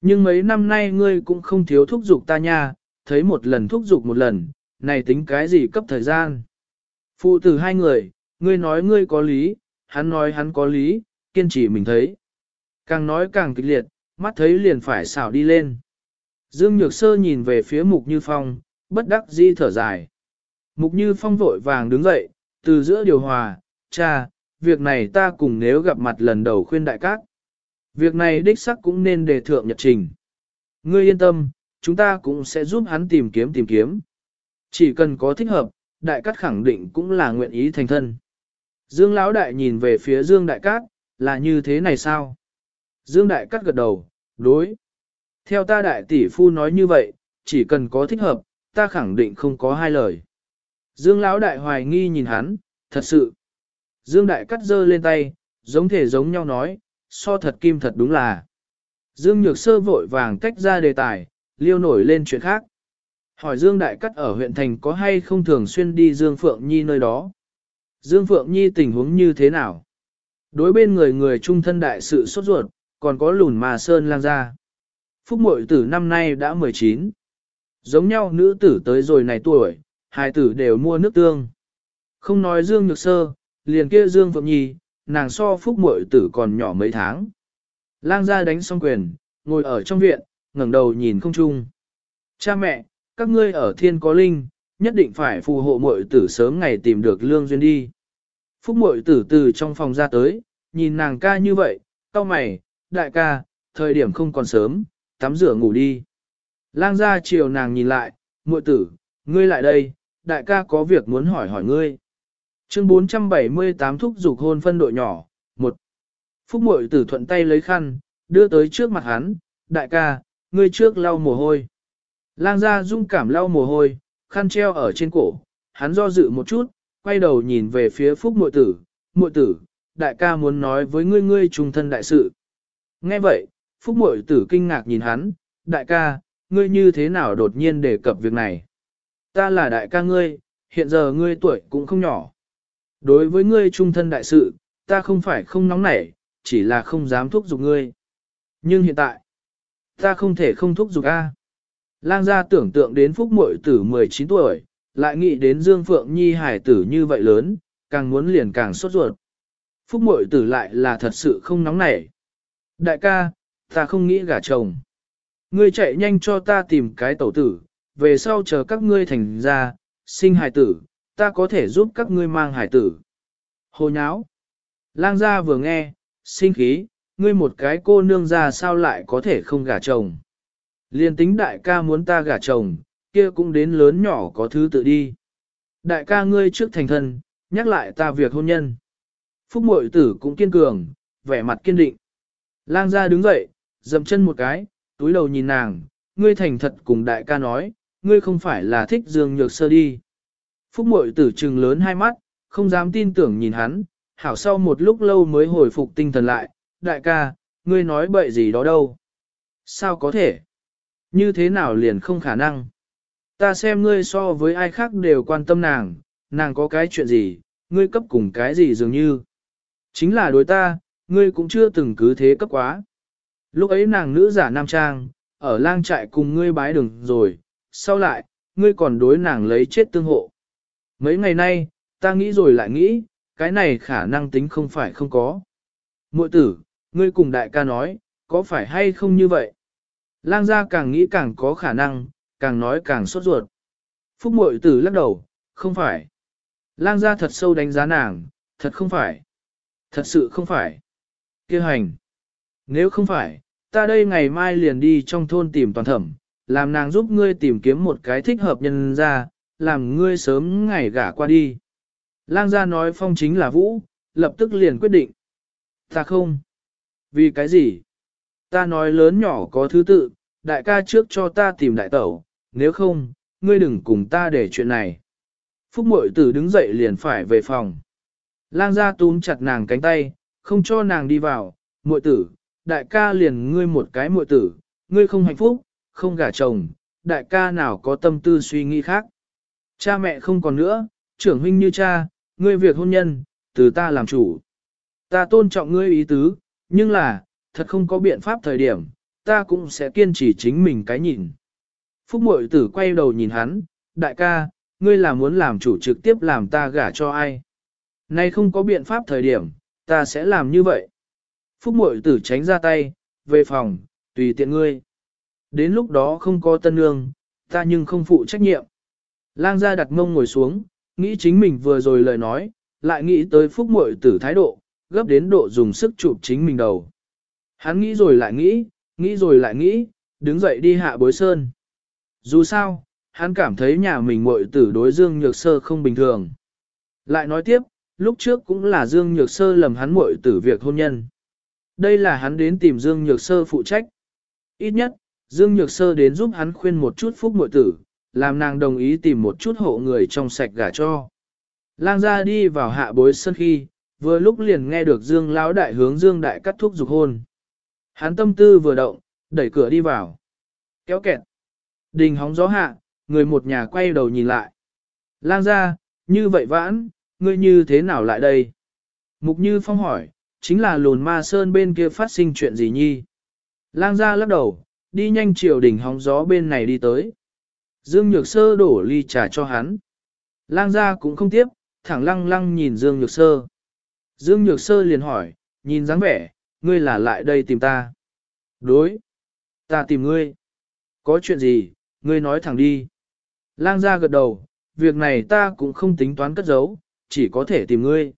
Nhưng mấy năm nay ngươi cũng không thiếu thúc giục ta nha, thấy một lần thúc giục một lần, này tính cái gì cấp thời gian. Phụ tử hai người, ngươi nói ngươi có lý, hắn nói hắn có lý, kiên trì mình thấy. Càng nói càng kịch liệt, mắt thấy liền phải xảo đi lên. Dương Nhược Sơ nhìn về phía Mục Như Phong, bất đắc dĩ thở dài. Mục Như Phong vội vàng đứng dậy, từ giữa điều hòa, cha, việc này ta cùng nếu gặp mặt lần đầu khuyên đại các. Việc này đích sắc cũng nên đề thượng nhật trình. Ngươi yên tâm, chúng ta cũng sẽ giúp hắn tìm kiếm tìm kiếm. Chỉ cần có thích hợp, đại cát khẳng định cũng là nguyện ý thành thân. Dương Lão Đại nhìn về phía Dương Đại Cát, là như thế này sao? Dương Đại Cát gật đầu, đối. Theo ta đại tỷ phu nói như vậy, chỉ cần có thích hợp, ta khẳng định không có hai lời. Dương Lão Đại hoài nghi nhìn hắn, thật sự. Dương Đại Cát giơ lên tay, giống thể giống nhau nói, so thật kim thật đúng là. Dương Nhược Sơ vội vàng tách ra đề tài, liêu nổi lên chuyện khác. Hỏi Dương Đại Cắt ở huyện thành có hay không thường xuyên đi Dương Phượng Nhi nơi đó. Dương Phượng Nhi tình huống như thế nào? Đối bên người người trung thân đại sự sốt ruột, còn có lùn mà sơn lang ra. Phúc mội tử năm nay đã 19. Giống nhau nữ tử tới rồi này tuổi, hai tử đều mua nước tương. Không nói Dương Nhược Sơ, liền kia Dương Phượng Nhi, nàng so phúc mội tử còn nhỏ mấy tháng. Lang Gia đánh xong quyền, ngồi ở trong viện, ngẩng đầu nhìn không trung. Cha mẹ, các ngươi ở thiên có linh, nhất định phải phù hộ muội tử sớm ngày tìm được lương duyên đi. Phúc muội tử từ trong phòng ra tới, nhìn nàng ca như vậy, cau mày, đại ca, thời điểm không còn sớm, tắm rửa ngủ đi. Lang Gia chiều nàng nhìn lại, muội tử, ngươi lại đây, đại ca có việc muốn hỏi hỏi ngươi. Chương 478 thúc dục hôn phân đội nhỏ, một Phúc muội tử thuận tay lấy khăn, đưa tới trước mặt hắn, đại ca, ngươi trước lau mồ hôi. Lang gia dung cảm lau mồ hôi, khăn treo ở trên cổ, hắn do dự một chút, quay đầu nhìn về phía phúc muội tử, muội tử, đại ca muốn nói với ngươi ngươi trùng thân đại sự. Nghe vậy, phúc muội tử kinh ngạc nhìn hắn, đại ca, ngươi như thế nào đột nhiên đề cập việc này. Ta là đại ca ngươi, hiện giờ ngươi tuổi cũng không nhỏ. Đối với ngươi trung thân đại sự, ta không phải không nóng nảy, chỉ là không dám thúc giục ngươi. Nhưng hiện tại, ta không thể không thúc giục A. Lang gia tưởng tượng đến phúc muội tử 19 tuổi, lại nghĩ đến Dương Phượng Nhi hải tử như vậy lớn, càng muốn liền càng sốt ruột. Phúc muội tử lại là thật sự không nóng nảy. Đại ca, ta không nghĩ gả chồng. Ngươi chạy nhanh cho ta tìm cái tẩu tử, về sau chờ các ngươi thành ra, sinh hải tử, ta có thể giúp các ngươi mang hải tử. Hồ nháo. Lang gia vừa nghe, sinh khí, ngươi một cái cô nương ra sao lại có thể không gả chồng. Liên tính đại ca muốn ta gả chồng, kia cũng đến lớn nhỏ có thứ tự đi. Đại ca ngươi trước thành thân, nhắc lại ta việc hôn nhân. Phúc mội tử cũng kiên cường, vẻ mặt kiên định. Lang gia đứng dậy, dậm chân một cái, túi đầu nhìn nàng, ngươi thành thật cùng đại ca nói, ngươi không phải là thích dương nhược sơ đi. Phúc mội tử trừng lớn hai mắt, không dám tin tưởng nhìn hắn, hảo sau một lúc lâu mới hồi phục tinh thần lại, đại ca, ngươi nói bậy gì đó đâu. Sao có thể? Như thế nào liền không khả năng? Ta xem ngươi so với ai khác đều quan tâm nàng, nàng có cái chuyện gì, ngươi cấp cùng cái gì dường như. Chính là đối ta, ngươi cũng chưa từng cứ thế cấp quá. Lúc ấy nàng nữ giả nam trang, ở lang trại cùng ngươi bái đường rồi, sau lại, ngươi còn đối nàng lấy chết tương hộ. Mấy ngày nay, ta nghĩ rồi lại nghĩ, cái này khả năng tính không phải không có. Muội tử, ngươi cùng đại ca nói, có phải hay không như vậy? Lang gia càng nghĩ càng có khả năng, càng nói càng sốt ruột. Phúc muội tử lắc đầu, không phải. Lang gia thật sâu đánh giá nàng, thật không phải. Thật sự không phải. Kêu hành. Nếu không phải, ta đây ngày mai liền đi trong thôn tìm toàn thẩm, làm nàng giúp ngươi tìm kiếm một cái thích hợp nhân ra, làm ngươi sớm ngày gả qua đi. Lang gia nói phong chính là vũ, lập tức liền quyết định. Ta không. Vì cái gì? Ta nói lớn nhỏ có thứ tự, đại ca trước cho ta tìm đại tẩu, nếu không, ngươi đừng cùng ta để chuyện này. Phúc mội tử đứng dậy liền phải về phòng. Lang gia túm chặt nàng cánh tay, không cho nàng đi vào, muội tử, đại ca liền ngươi một cái muội tử, ngươi không hạnh phúc, không gả chồng, đại ca nào có tâm tư suy nghĩ khác. Cha mẹ không còn nữa, trưởng huynh như cha, ngươi việc hôn nhân, từ ta làm chủ. Ta tôn trọng ngươi ý tứ, nhưng là, thật không có biện pháp thời điểm, ta cũng sẽ kiên trì chính mình cái nhìn. Phúc mội tử quay đầu nhìn hắn, đại ca, ngươi là muốn làm chủ trực tiếp làm ta gả cho ai. Nay không có biện pháp thời điểm, ta sẽ làm như vậy. Phúc mội tử tránh ra tay, về phòng, tùy tiện ngươi. Đến lúc đó không có tân nương, ta nhưng không phụ trách nhiệm. Lang gia đặt mông ngồi xuống, nghĩ chính mình vừa rồi lời nói, lại nghĩ tới phúc muội tử thái độ, gấp đến độ dùng sức chụp chính mình đầu. Hắn nghĩ rồi lại nghĩ, nghĩ rồi lại nghĩ, đứng dậy đi hạ bối sơn. Dù sao, hắn cảm thấy nhà mình muội tử đối Dương Nhược Sơ không bình thường. Lại nói tiếp, lúc trước cũng là Dương Nhược Sơ lầm hắn muội tử việc hôn nhân. Đây là hắn đến tìm Dương Nhược Sơ phụ trách. Ít nhất, Dương Nhược Sơ đến giúp hắn khuyên một chút phúc muội tử, làm nàng đồng ý tìm một chút hộ người trong sạch gả cho. Lang ra đi vào hạ bối sân khi, vừa lúc liền nghe được Dương lão đại hướng Dương đại cắt thuốc dục hôn. Hắn tâm tư vừa động, đẩy cửa đi vào. Kéo kẹt. Đình hóng gió hạ, người một nhà quay đầu nhìn lại. Lang ra, như vậy vãn, ngươi như thế nào lại đây? Mục Như Phong hỏi, chính là lùn ma sơn bên kia phát sinh chuyện gì nhi? Lang gia lắc đầu, đi nhanh chiều đỉnh hóng gió bên này đi tới. Dương Nhược Sơ đổ ly trà cho hắn. Lang gia cũng không tiếp, thẳng lăng lăng nhìn Dương Nhược Sơ. Dương Nhược Sơ liền hỏi, nhìn dáng vẻ, ngươi là lại đây tìm ta. Đối. Ta tìm ngươi. Có chuyện gì, ngươi nói thẳng đi. Lang gia gật đầu, việc này ta cũng không tính toán cất giấu, chỉ có thể tìm ngươi.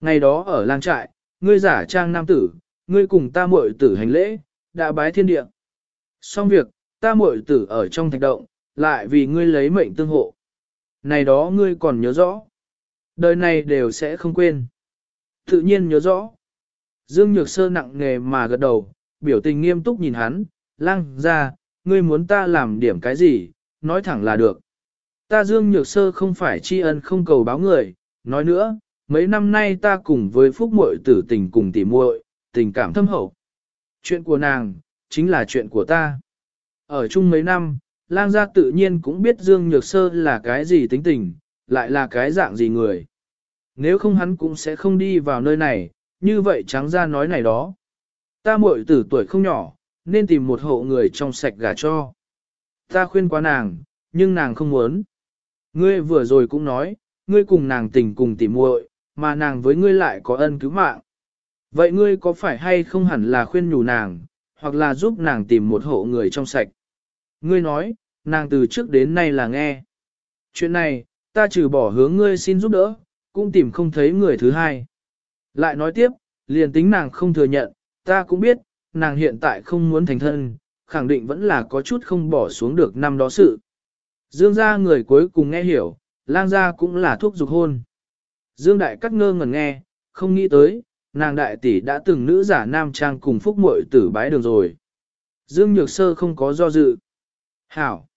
Ngày đó ở lang trại, ngươi giả trang nam tử, ngươi cùng ta muội tử hành lễ, đã bái thiên địa. Xong việc, ta muội tử ở trong thạch động, lại vì ngươi lấy mệnh tương hộ. Này đó ngươi còn nhớ rõ. Đời này đều sẽ không quên. Tự nhiên nhớ rõ. Dương Nhược Sơ nặng nghề mà gật đầu, biểu tình nghiêm túc nhìn hắn, lang ra, ngươi muốn ta làm điểm cái gì, nói thẳng là được. Ta Dương Nhược Sơ không phải tri ân không cầu báo người, nói nữa, mấy năm nay ta cùng với Phúc Muội tử tình cùng tỉ muội, tình cảm thâm hậu. Chuyện của nàng, chính là chuyện của ta. Ở chung mấy năm, lang gia tự nhiên cũng biết Dương Nhược Sơ là cái gì tính tình, lại là cái dạng gì người. Nếu không hắn cũng sẽ không đi vào nơi này, như vậy trắng ra nói này đó. Ta muội tử tuổi không nhỏ, nên tìm một hộ người trong sạch gả cho. Ta khuyên qua nàng, nhưng nàng không muốn. Ngươi vừa rồi cũng nói, ngươi cùng nàng tình cùng tỉ muội, mà nàng với ngươi lại có ân cứu mạng. Vậy ngươi có phải hay không hẳn là khuyên nhủ nàng, hoặc là giúp nàng tìm một hộ người trong sạch? Ngươi nói, nàng từ trước đến nay là nghe. Chuyện này, ta trừ bỏ hướng ngươi xin giúp đỡ, cũng tìm không thấy người thứ hai. Lại nói tiếp, liền tính nàng không thừa nhận, ta cũng biết, nàng hiện tại không muốn thành thân, khẳng định vẫn là có chút không bỏ xuống được năm đó sự. Dương gia người cuối cùng nghe hiểu, lang gia cũng là thuốc dục hôn. Dương đại cắt ngơ ngẩn nghe, không nghĩ tới, nàng đại tỷ đã từng nữ giả nam trang cùng phúc muội tử bái đường rồi. Dương nhược sơ không có do dự. Hảo!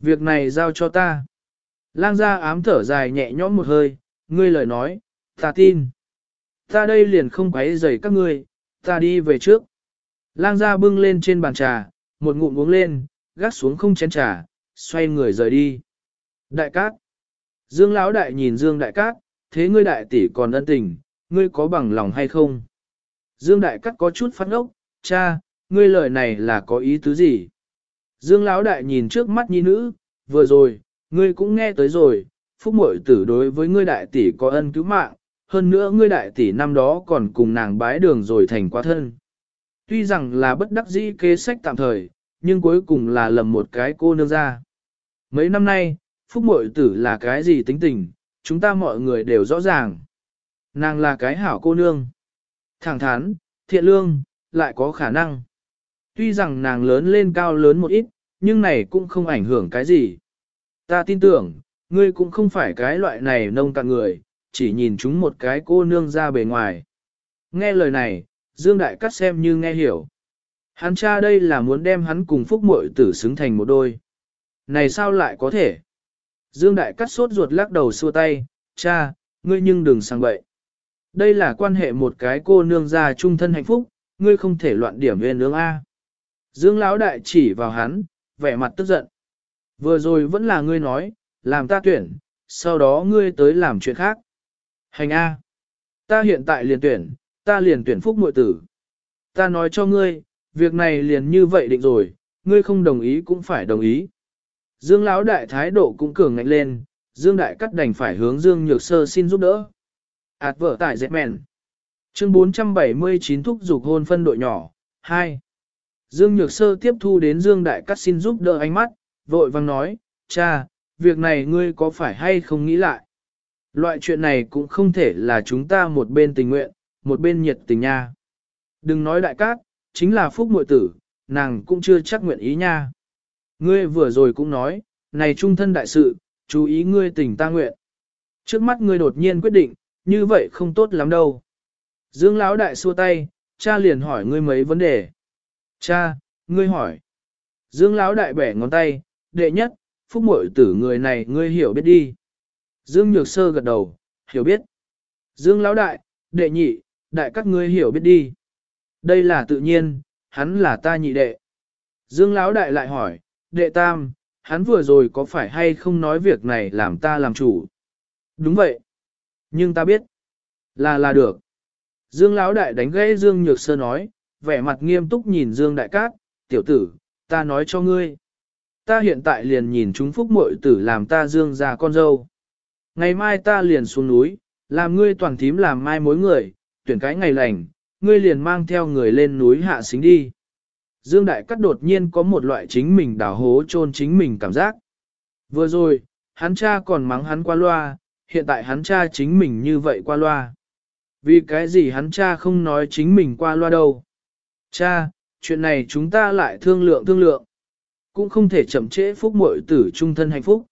Việc này giao cho ta. Lang gia ám thở dài nhẹ nhõm một hơi, ngươi lời nói, ta tin. Ta đây liền không quấy rầy các ngươi, ta đi về trước. Lang gia bưng lên trên bàn trà, một ngụm uống lên, gác xuống không chén trà, xoay người rời đi. Đại cát. Dương Lão đại nhìn Dương đại cát, thế ngươi đại tỷ còn ân tình, ngươi có bằng lòng hay không? Dương đại cát có chút phát ốc, cha, ngươi lời này là có ý tứ gì? Dương Lão đại nhìn trước mắt nhi nữ, vừa rồi, ngươi cũng nghe tới rồi, phúc Mội tử đối với ngươi đại tỷ có ân cứu mạng, hơn nữa ngươi đại tỷ năm đó còn cùng nàng bái đường rồi thành quá thân. Tuy rằng là bất đắc dĩ kế sách tạm thời, nhưng cuối cùng là lầm một cái cô nương ra. Mấy năm nay, phúc Mội tử là cái gì tính tình, chúng ta mọi người đều rõ ràng. Nàng là cái hảo cô nương. Thẳng thắn, thiện lương, lại có khả năng. Tuy rằng nàng lớn lên cao lớn một ít, nhưng này cũng không ảnh hưởng cái gì. Ta tin tưởng, ngươi cũng không phải cái loại này nông cạn người, chỉ nhìn chúng một cái cô nương ra bề ngoài. Nghe lời này, Dương Đại Cát xem như nghe hiểu. Hắn cha đây là muốn đem hắn cùng phúc muội tử xứng thành một đôi. Này sao lại có thể? Dương Đại Cát sốt ruột lắc đầu xua tay, cha, ngươi nhưng đừng sang bậy. Đây là quan hệ một cái cô nương ra trung thân hạnh phúc, ngươi không thể loạn điểm viên nướng A. Dương Lão Đại chỉ vào hắn, vẻ mặt tức giận. Vừa rồi vẫn là ngươi nói, làm ta tuyển, sau đó ngươi tới làm chuyện khác. Hành A. Ta hiện tại liền tuyển, ta liền tuyển phúc muội tử. Ta nói cho ngươi, việc này liền như vậy định rồi, ngươi không đồng ý cũng phải đồng ý. Dương Lão đại thái độ cũng cường ngạnh lên, Dương đại cắt đành phải hướng Dương Nhược Sơ xin giúp đỡ. Ảt vở tại dẹp mèn. Chương 479 thúc dục hôn phân đội nhỏ, 2. Dương Nhược Sơ tiếp thu đến Dương đại cắt xin giúp đỡ ánh mắt, vội vang nói, cha, việc này ngươi có phải hay không nghĩ lại? Loại chuyện này cũng không thể là chúng ta một bên tình nguyện, một bên nhiệt tình nha. Đừng nói đại cát, chính là phúc Mội tử, nàng cũng chưa chắc nguyện ý nha. Ngươi vừa rồi cũng nói, này trung thân đại sự, chú ý ngươi tình ta nguyện. Trước mắt ngươi đột nhiên quyết định, như vậy không tốt lắm đâu. Dương Lão đại xua tay, cha liền hỏi ngươi mấy vấn đề. Cha, ngươi hỏi. Dương Lão đại bẻ ngón tay, đệ nhất, phúc muội tử người này ngươi hiểu biết đi. Dương Nhược Sơ gật đầu, hiểu biết. Dương Lão đại, đệ nhị, đại các ngươi hiểu biết đi. Đây là tự nhiên, hắn là ta nhị đệ. Dương Lão đại lại hỏi, đệ tam, hắn vừa rồi có phải hay không nói việc này làm ta làm chủ? Đúng vậy. Nhưng ta biết, là là được. Dương Lão Đại đánh gãy Dương Nhược Sơ nói, vẻ mặt nghiêm túc nhìn Dương Đại Cát, tiểu tử, ta nói cho ngươi. Ta hiện tại liền nhìn chúng phúc muội tử làm ta Dương ra con dâu. Ngày mai ta liền xuống núi, làm ngươi toàn thím làm mai mối người, tuyển cái ngày lành, ngươi liền mang theo người lên núi hạ xính đi. Dương Đại Cát đột nhiên có một loại chính mình đào hố chôn chính mình cảm giác. Vừa rồi, hắn cha còn mắng hắn qua loa, hiện tại hắn cha chính mình như vậy qua loa. Vì cái gì hắn cha không nói chính mình qua loa đâu. Cha, chuyện này chúng ta lại thương lượng thương lượng. Cũng không thể chậm trễ phúc muội tử trung thân hạnh phúc.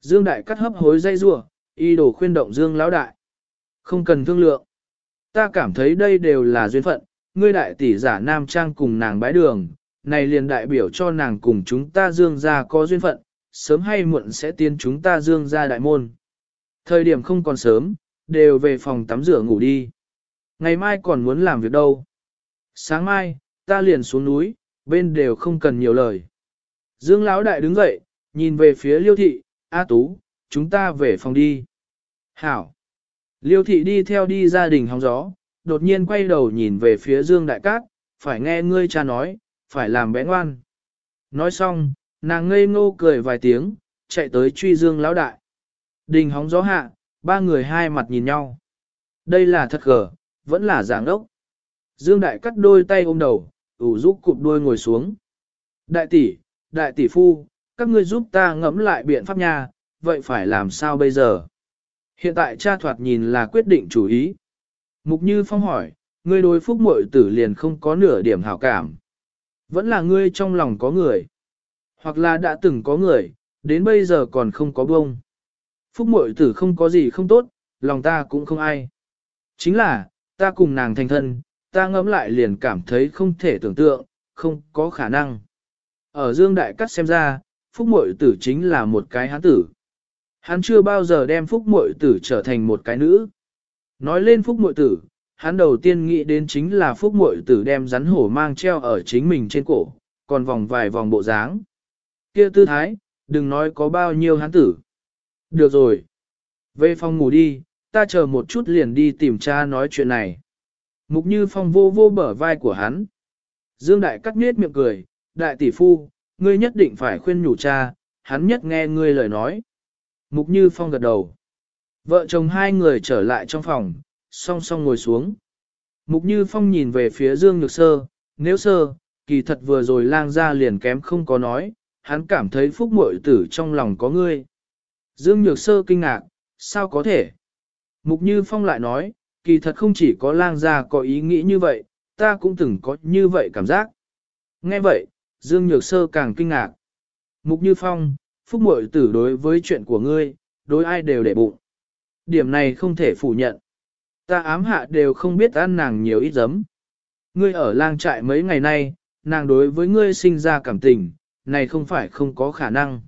Dương Đại cắt hấp hối dây rua, y đồ khuyên động Dương Lão Đại. Không cần thương lượng. Ta cảm thấy đây đều là duyên phận, ngươi đại tỷ giả nam trang cùng nàng bái đường, này liền đại biểu cho nàng cùng chúng ta Dương gia có duyên phận, sớm hay muộn sẽ tiên chúng ta Dương gia đại môn. Thời điểm không còn sớm, đều về phòng tắm rửa ngủ đi. Ngày mai còn muốn làm việc đâu. Sáng mai, ta liền xuống núi, bên đều không cần nhiều lời. Dương Lão Đại đứng dậy, nhìn về phía Liêu Thị, A Tú, chúng ta về phòng đi. Hảo. Liêu Thị đi theo đi gia đình hóng gió, đột nhiên quay đầu nhìn về phía Dương Đại Cát, phải nghe ngươi cha nói, phải làm bé ngoan. Nói xong, nàng ngây ngô cười vài tiếng, chạy tới truy Dương Lão Đại. Đình hóng gió hạ, ba người hai mặt nhìn nhau. Đây là thật gở, vẫn là giảng đốc. Dương Đại cắt đôi tay ôm đầu, ủ giúp cụp đôi ngồi xuống. Đại tỷ, đại tỷ phu, các ngươi giúp ta ngẫm lại biện pháp nha, vậy phải làm sao bây giờ? Hiện tại cha thoạt nhìn là quyết định chủ ý. Mục Như Phong hỏi, ngươi đối phúc muội tử liền không có nửa điểm hảo cảm. Vẫn là ngươi trong lòng có người. Hoặc là đã từng có người, đến bây giờ còn không có bông. Phúc muội tử không có gì không tốt, lòng ta cũng không ai. Chính là, ta cùng nàng thành thân, ta ngẫm lại liền cảm thấy không thể tưởng tượng, không có khả năng. Ở Dương Đại Cắt xem ra, Phúc Mội tử chính là một cái hán tử. Hắn chưa bao giờ đem Phúc Mội tử trở thành một cái nữ. Nói lên Phúc Mội tử, hắn đầu tiên nghĩ đến chính là Phúc Mội tử đem rắn hổ mang treo ở chính mình trên cổ, còn vòng vài vòng bộ dáng. Kia tư thái, đừng nói có bao nhiêu hán tử. Được rồi. Về phòng ngủ đi, ta chờ một chút liền đi tìm cha nói chuyện này. Mục như phong vô vô bở vai của hắn. Dương Đại cắt nết miệng cười, đại tỷ phu, ngươi nhất định phải khuyên nhủ cha, hắn nhất nghe ngươi lời nói. Mục như phong gật đầu. Vợ chồng hai người trở lại trong phòng, song song ngồi xuống. Mục như phong nhìn về phía Dương Nhược Sơ, nếu sơ, kỳ thật vừa rồi lang ra liền kém không có nói, hắn cảm thấy phúc muội tử trong lòng có ngươi. Dương Nhược Sơ kinh ngạc, sao có thể? Mục Như Phong lại nói, kỳ thật không chỉ có lang gia có ý nghĩ như vậy, ta cũng từng có như vậy cảm giác. Nghe vậy, Dương Nhược Sơ càng kinh ngạc. Mục Như Phong, phúc Mội tử đối với chuyện của ngươi, đối ai đều để bụng. Điểm này không thể phủ nhận. Ta ám hạ đều không biết ăn nàng nhiều ít giấm. Ngươi ở lang trại mấy ngày nay, nàng đối với ngươi sinh ra cảm tình, này không phải không có khả năng.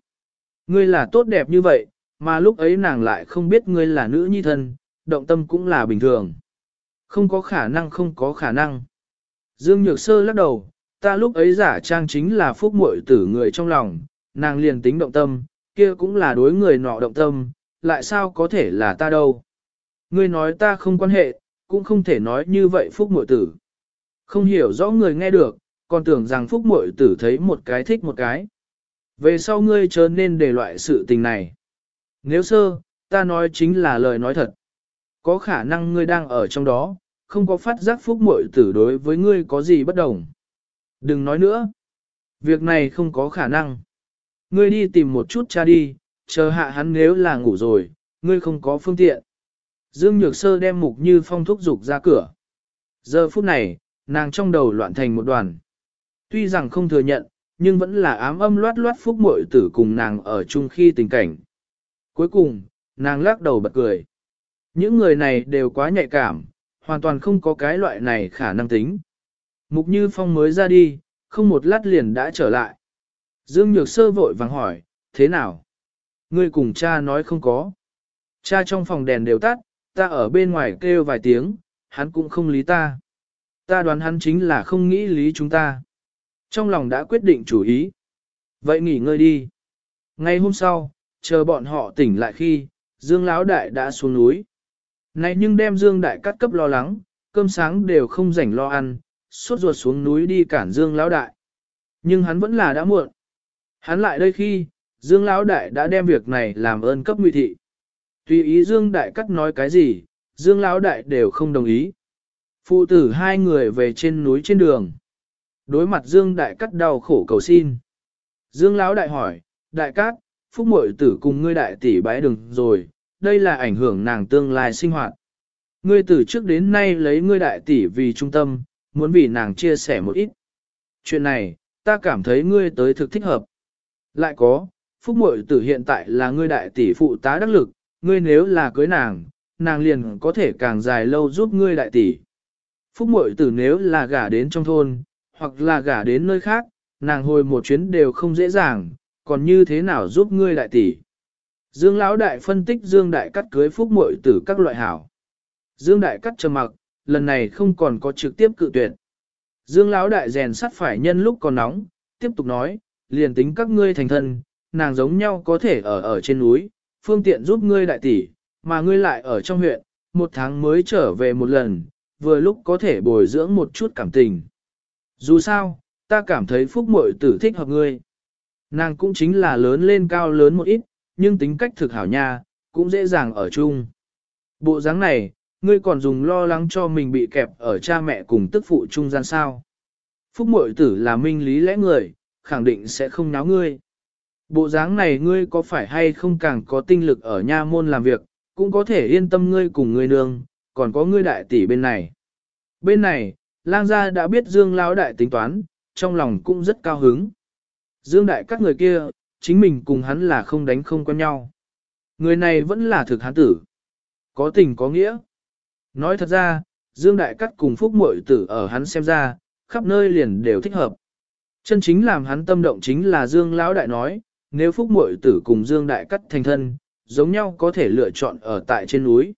Ngươi là tốt đẹp như vậy, mà lúc ấy nàng lại không biết ngươi là nữ nhi thân, động tâm cũng là bình thường. Không có khả năng không có khả năng. Dương Nhược Sơ lắc đầu, ta lúc ấy giả trang chính là phúc muội tử người trong lòng, nàng liền tính động tâm, kia cũng là đối người nọ động tâm, lại sao có thể là ta đâu. Ngươi nói ta không quan hệ, cũng không thể nói như vậy phúc muội tử. Không hiểu rõ người nghe được, còn tưởng rằng phúc muội tử thấy một cái thích một cái. Về sau ngươi chớ nên để loại sự tình này. Nếu sơ, ta nói chính là lời nói thật. Có khả năng ngươi đang ở trong đó, không có phát giác phúc muội tử đối với ngươi có gì bất đồng. Đừng nói nữa. Việc này không có khả năng. Ngươi đi tìm một chút cha đi, chờ hạ hắn nếu là ngủ rồi, ngươi không có phương tiện. Dương Nhược Sơ đem mục như phong thúc dục ra cửa. Giờ phút này, nàng trong đầu loạn thành một đoàn. Tuy rằng không thừa nhận, nhưng vẫn là ám âm loát loát phúc muội tử cùng nàng ở chung khi tình cảnh. Cuối cùng, nàng lắc đầu bật cười. Những người này đều quá nhạy cảm, hoàn toàn không có cái loại này khả năng tính. Mục Như Phong mới ra đi, không một lát liền đã trở lại. Dương Nhược Sơ vội vàng hỏi, thế nào? Ngươi cùng cha nói không có. Cha trong phòng đèn đều tắt, ta ở bên ngoài kêu vài tiếng, hắn cũng không lý ta. Ta đoán hắn chính là không nghĩ lý chúng ta. Trong lòng đã quyết định chủ ý. Vậy nghỉ ngơi đi. Ngay hôm sau, chờ bọn họ tỉnh lại khi, Dương Lão Đại đã xuống núi. Này nhưng đem Dương Đại Cát cấp lo lắng, cơm sáng đều không rảnh lo ăn, suốt ruột xuống núi đi cản Dương Lão Đại. Nhưng hắn vẫn là đã muộn. Hắn lại đây khi, Dương Lão Đại đã đem việc này làm ơn cấp nguy thị. Tùy ý Dương Đại Cát nói cái gì, Dương Lão Đại đều không đồng ý. Phụ tử hai người về trên núi trên đường. Đối mặt Dương Đại Cát đau khổ cầu xin. Dương Lão Đại hỏi, Đại Cát, Phúc Mội Tử cùng ngươi đại tỷ bái đừng rồi, đây là ảnh hưởng nàng tương lai sinh hoạt. Ngươi từ trước đến nay lấy ngươi đại tỷ vì trung tâm, muốn vì nàng chia sẻ một ít. Chuyện này, ta cảm thấy ngươi tới thực thích hợp. Lại có, Phúc Mội Tử hiện tại là ngươi đại tỷ phụ tá đắc lực, ngươi nếu là cưới nàng, nàng liền có thể càng dài lâu giúp ngươi đại tỷ. Phúc Mội Tử nếu là gả đến trong thôn, hoặc là gả đến nơi khác, nàng hồi một chuyến đều không dễ dàng, còn như thế nào giúp ngươi đại tỷ. Dương Lão Đại phân tích Dương Đại cắt cưới Phúc Mội Tử các loại hảo. Dương Đại cắt trầm mặc, lần này không còn có trực tiếp cự tuyệt. Dương Lão Đại rèn sắt phải nhân lúc còn nóng, tiếp tục nói, liền tính các ngươi thành thân, nàng giống nhau có thể ở ở trên núi, phương tiện giúp ngươi đại tỷ, mà ngươi lại ở trong huyện, một tháng mới trở về một lần, vừa lúc có thể bồi dưỡng một chút cảm tình. Dù sao, ta cảm thấy phúc muội tử thích hợp ngươi. Nàng cũng chính là lớn lên cao lớn một ít, nhưng tính cách thực hảo nha, cũng dễ dàng ở chung. Bộ dáng này, ngươi còn dùng lo lắng cho mình bị kẹp ở cha mẹ cùng tức phụ trung gian sao. Phúc muội tử là minh lý lẽ người, khẳng định sẽ không náo ngươi. Bộ dáng này ngươi có phải hay không càng có tinh lực ở nha môn làm việc, cũng có thể yên tâm ngươi cùng ngươi nương, còn có ngươi đại tỷ bên này. Bên này, lang gia đã biết Dương Lão đại tính toán, trong lòng cũng rất cao hứng. Dương đại các người kia, chính mình cùng hắn là không đánh không quen nhau. Người này vẫn là thực hán tử. Có tình có nghĩa. Nói thật ra, Dương đại cắt cùng phúc muội tử ở hắn xem ra, khắp nơi liền đều thích hợp. Chân chính làm hắn tâm động chính là Dương Lão đại nói, nếu phúc muội tử cùng Dương đại cắt thành thân, giống nhau có thể lựa chọn ở tại trên núi.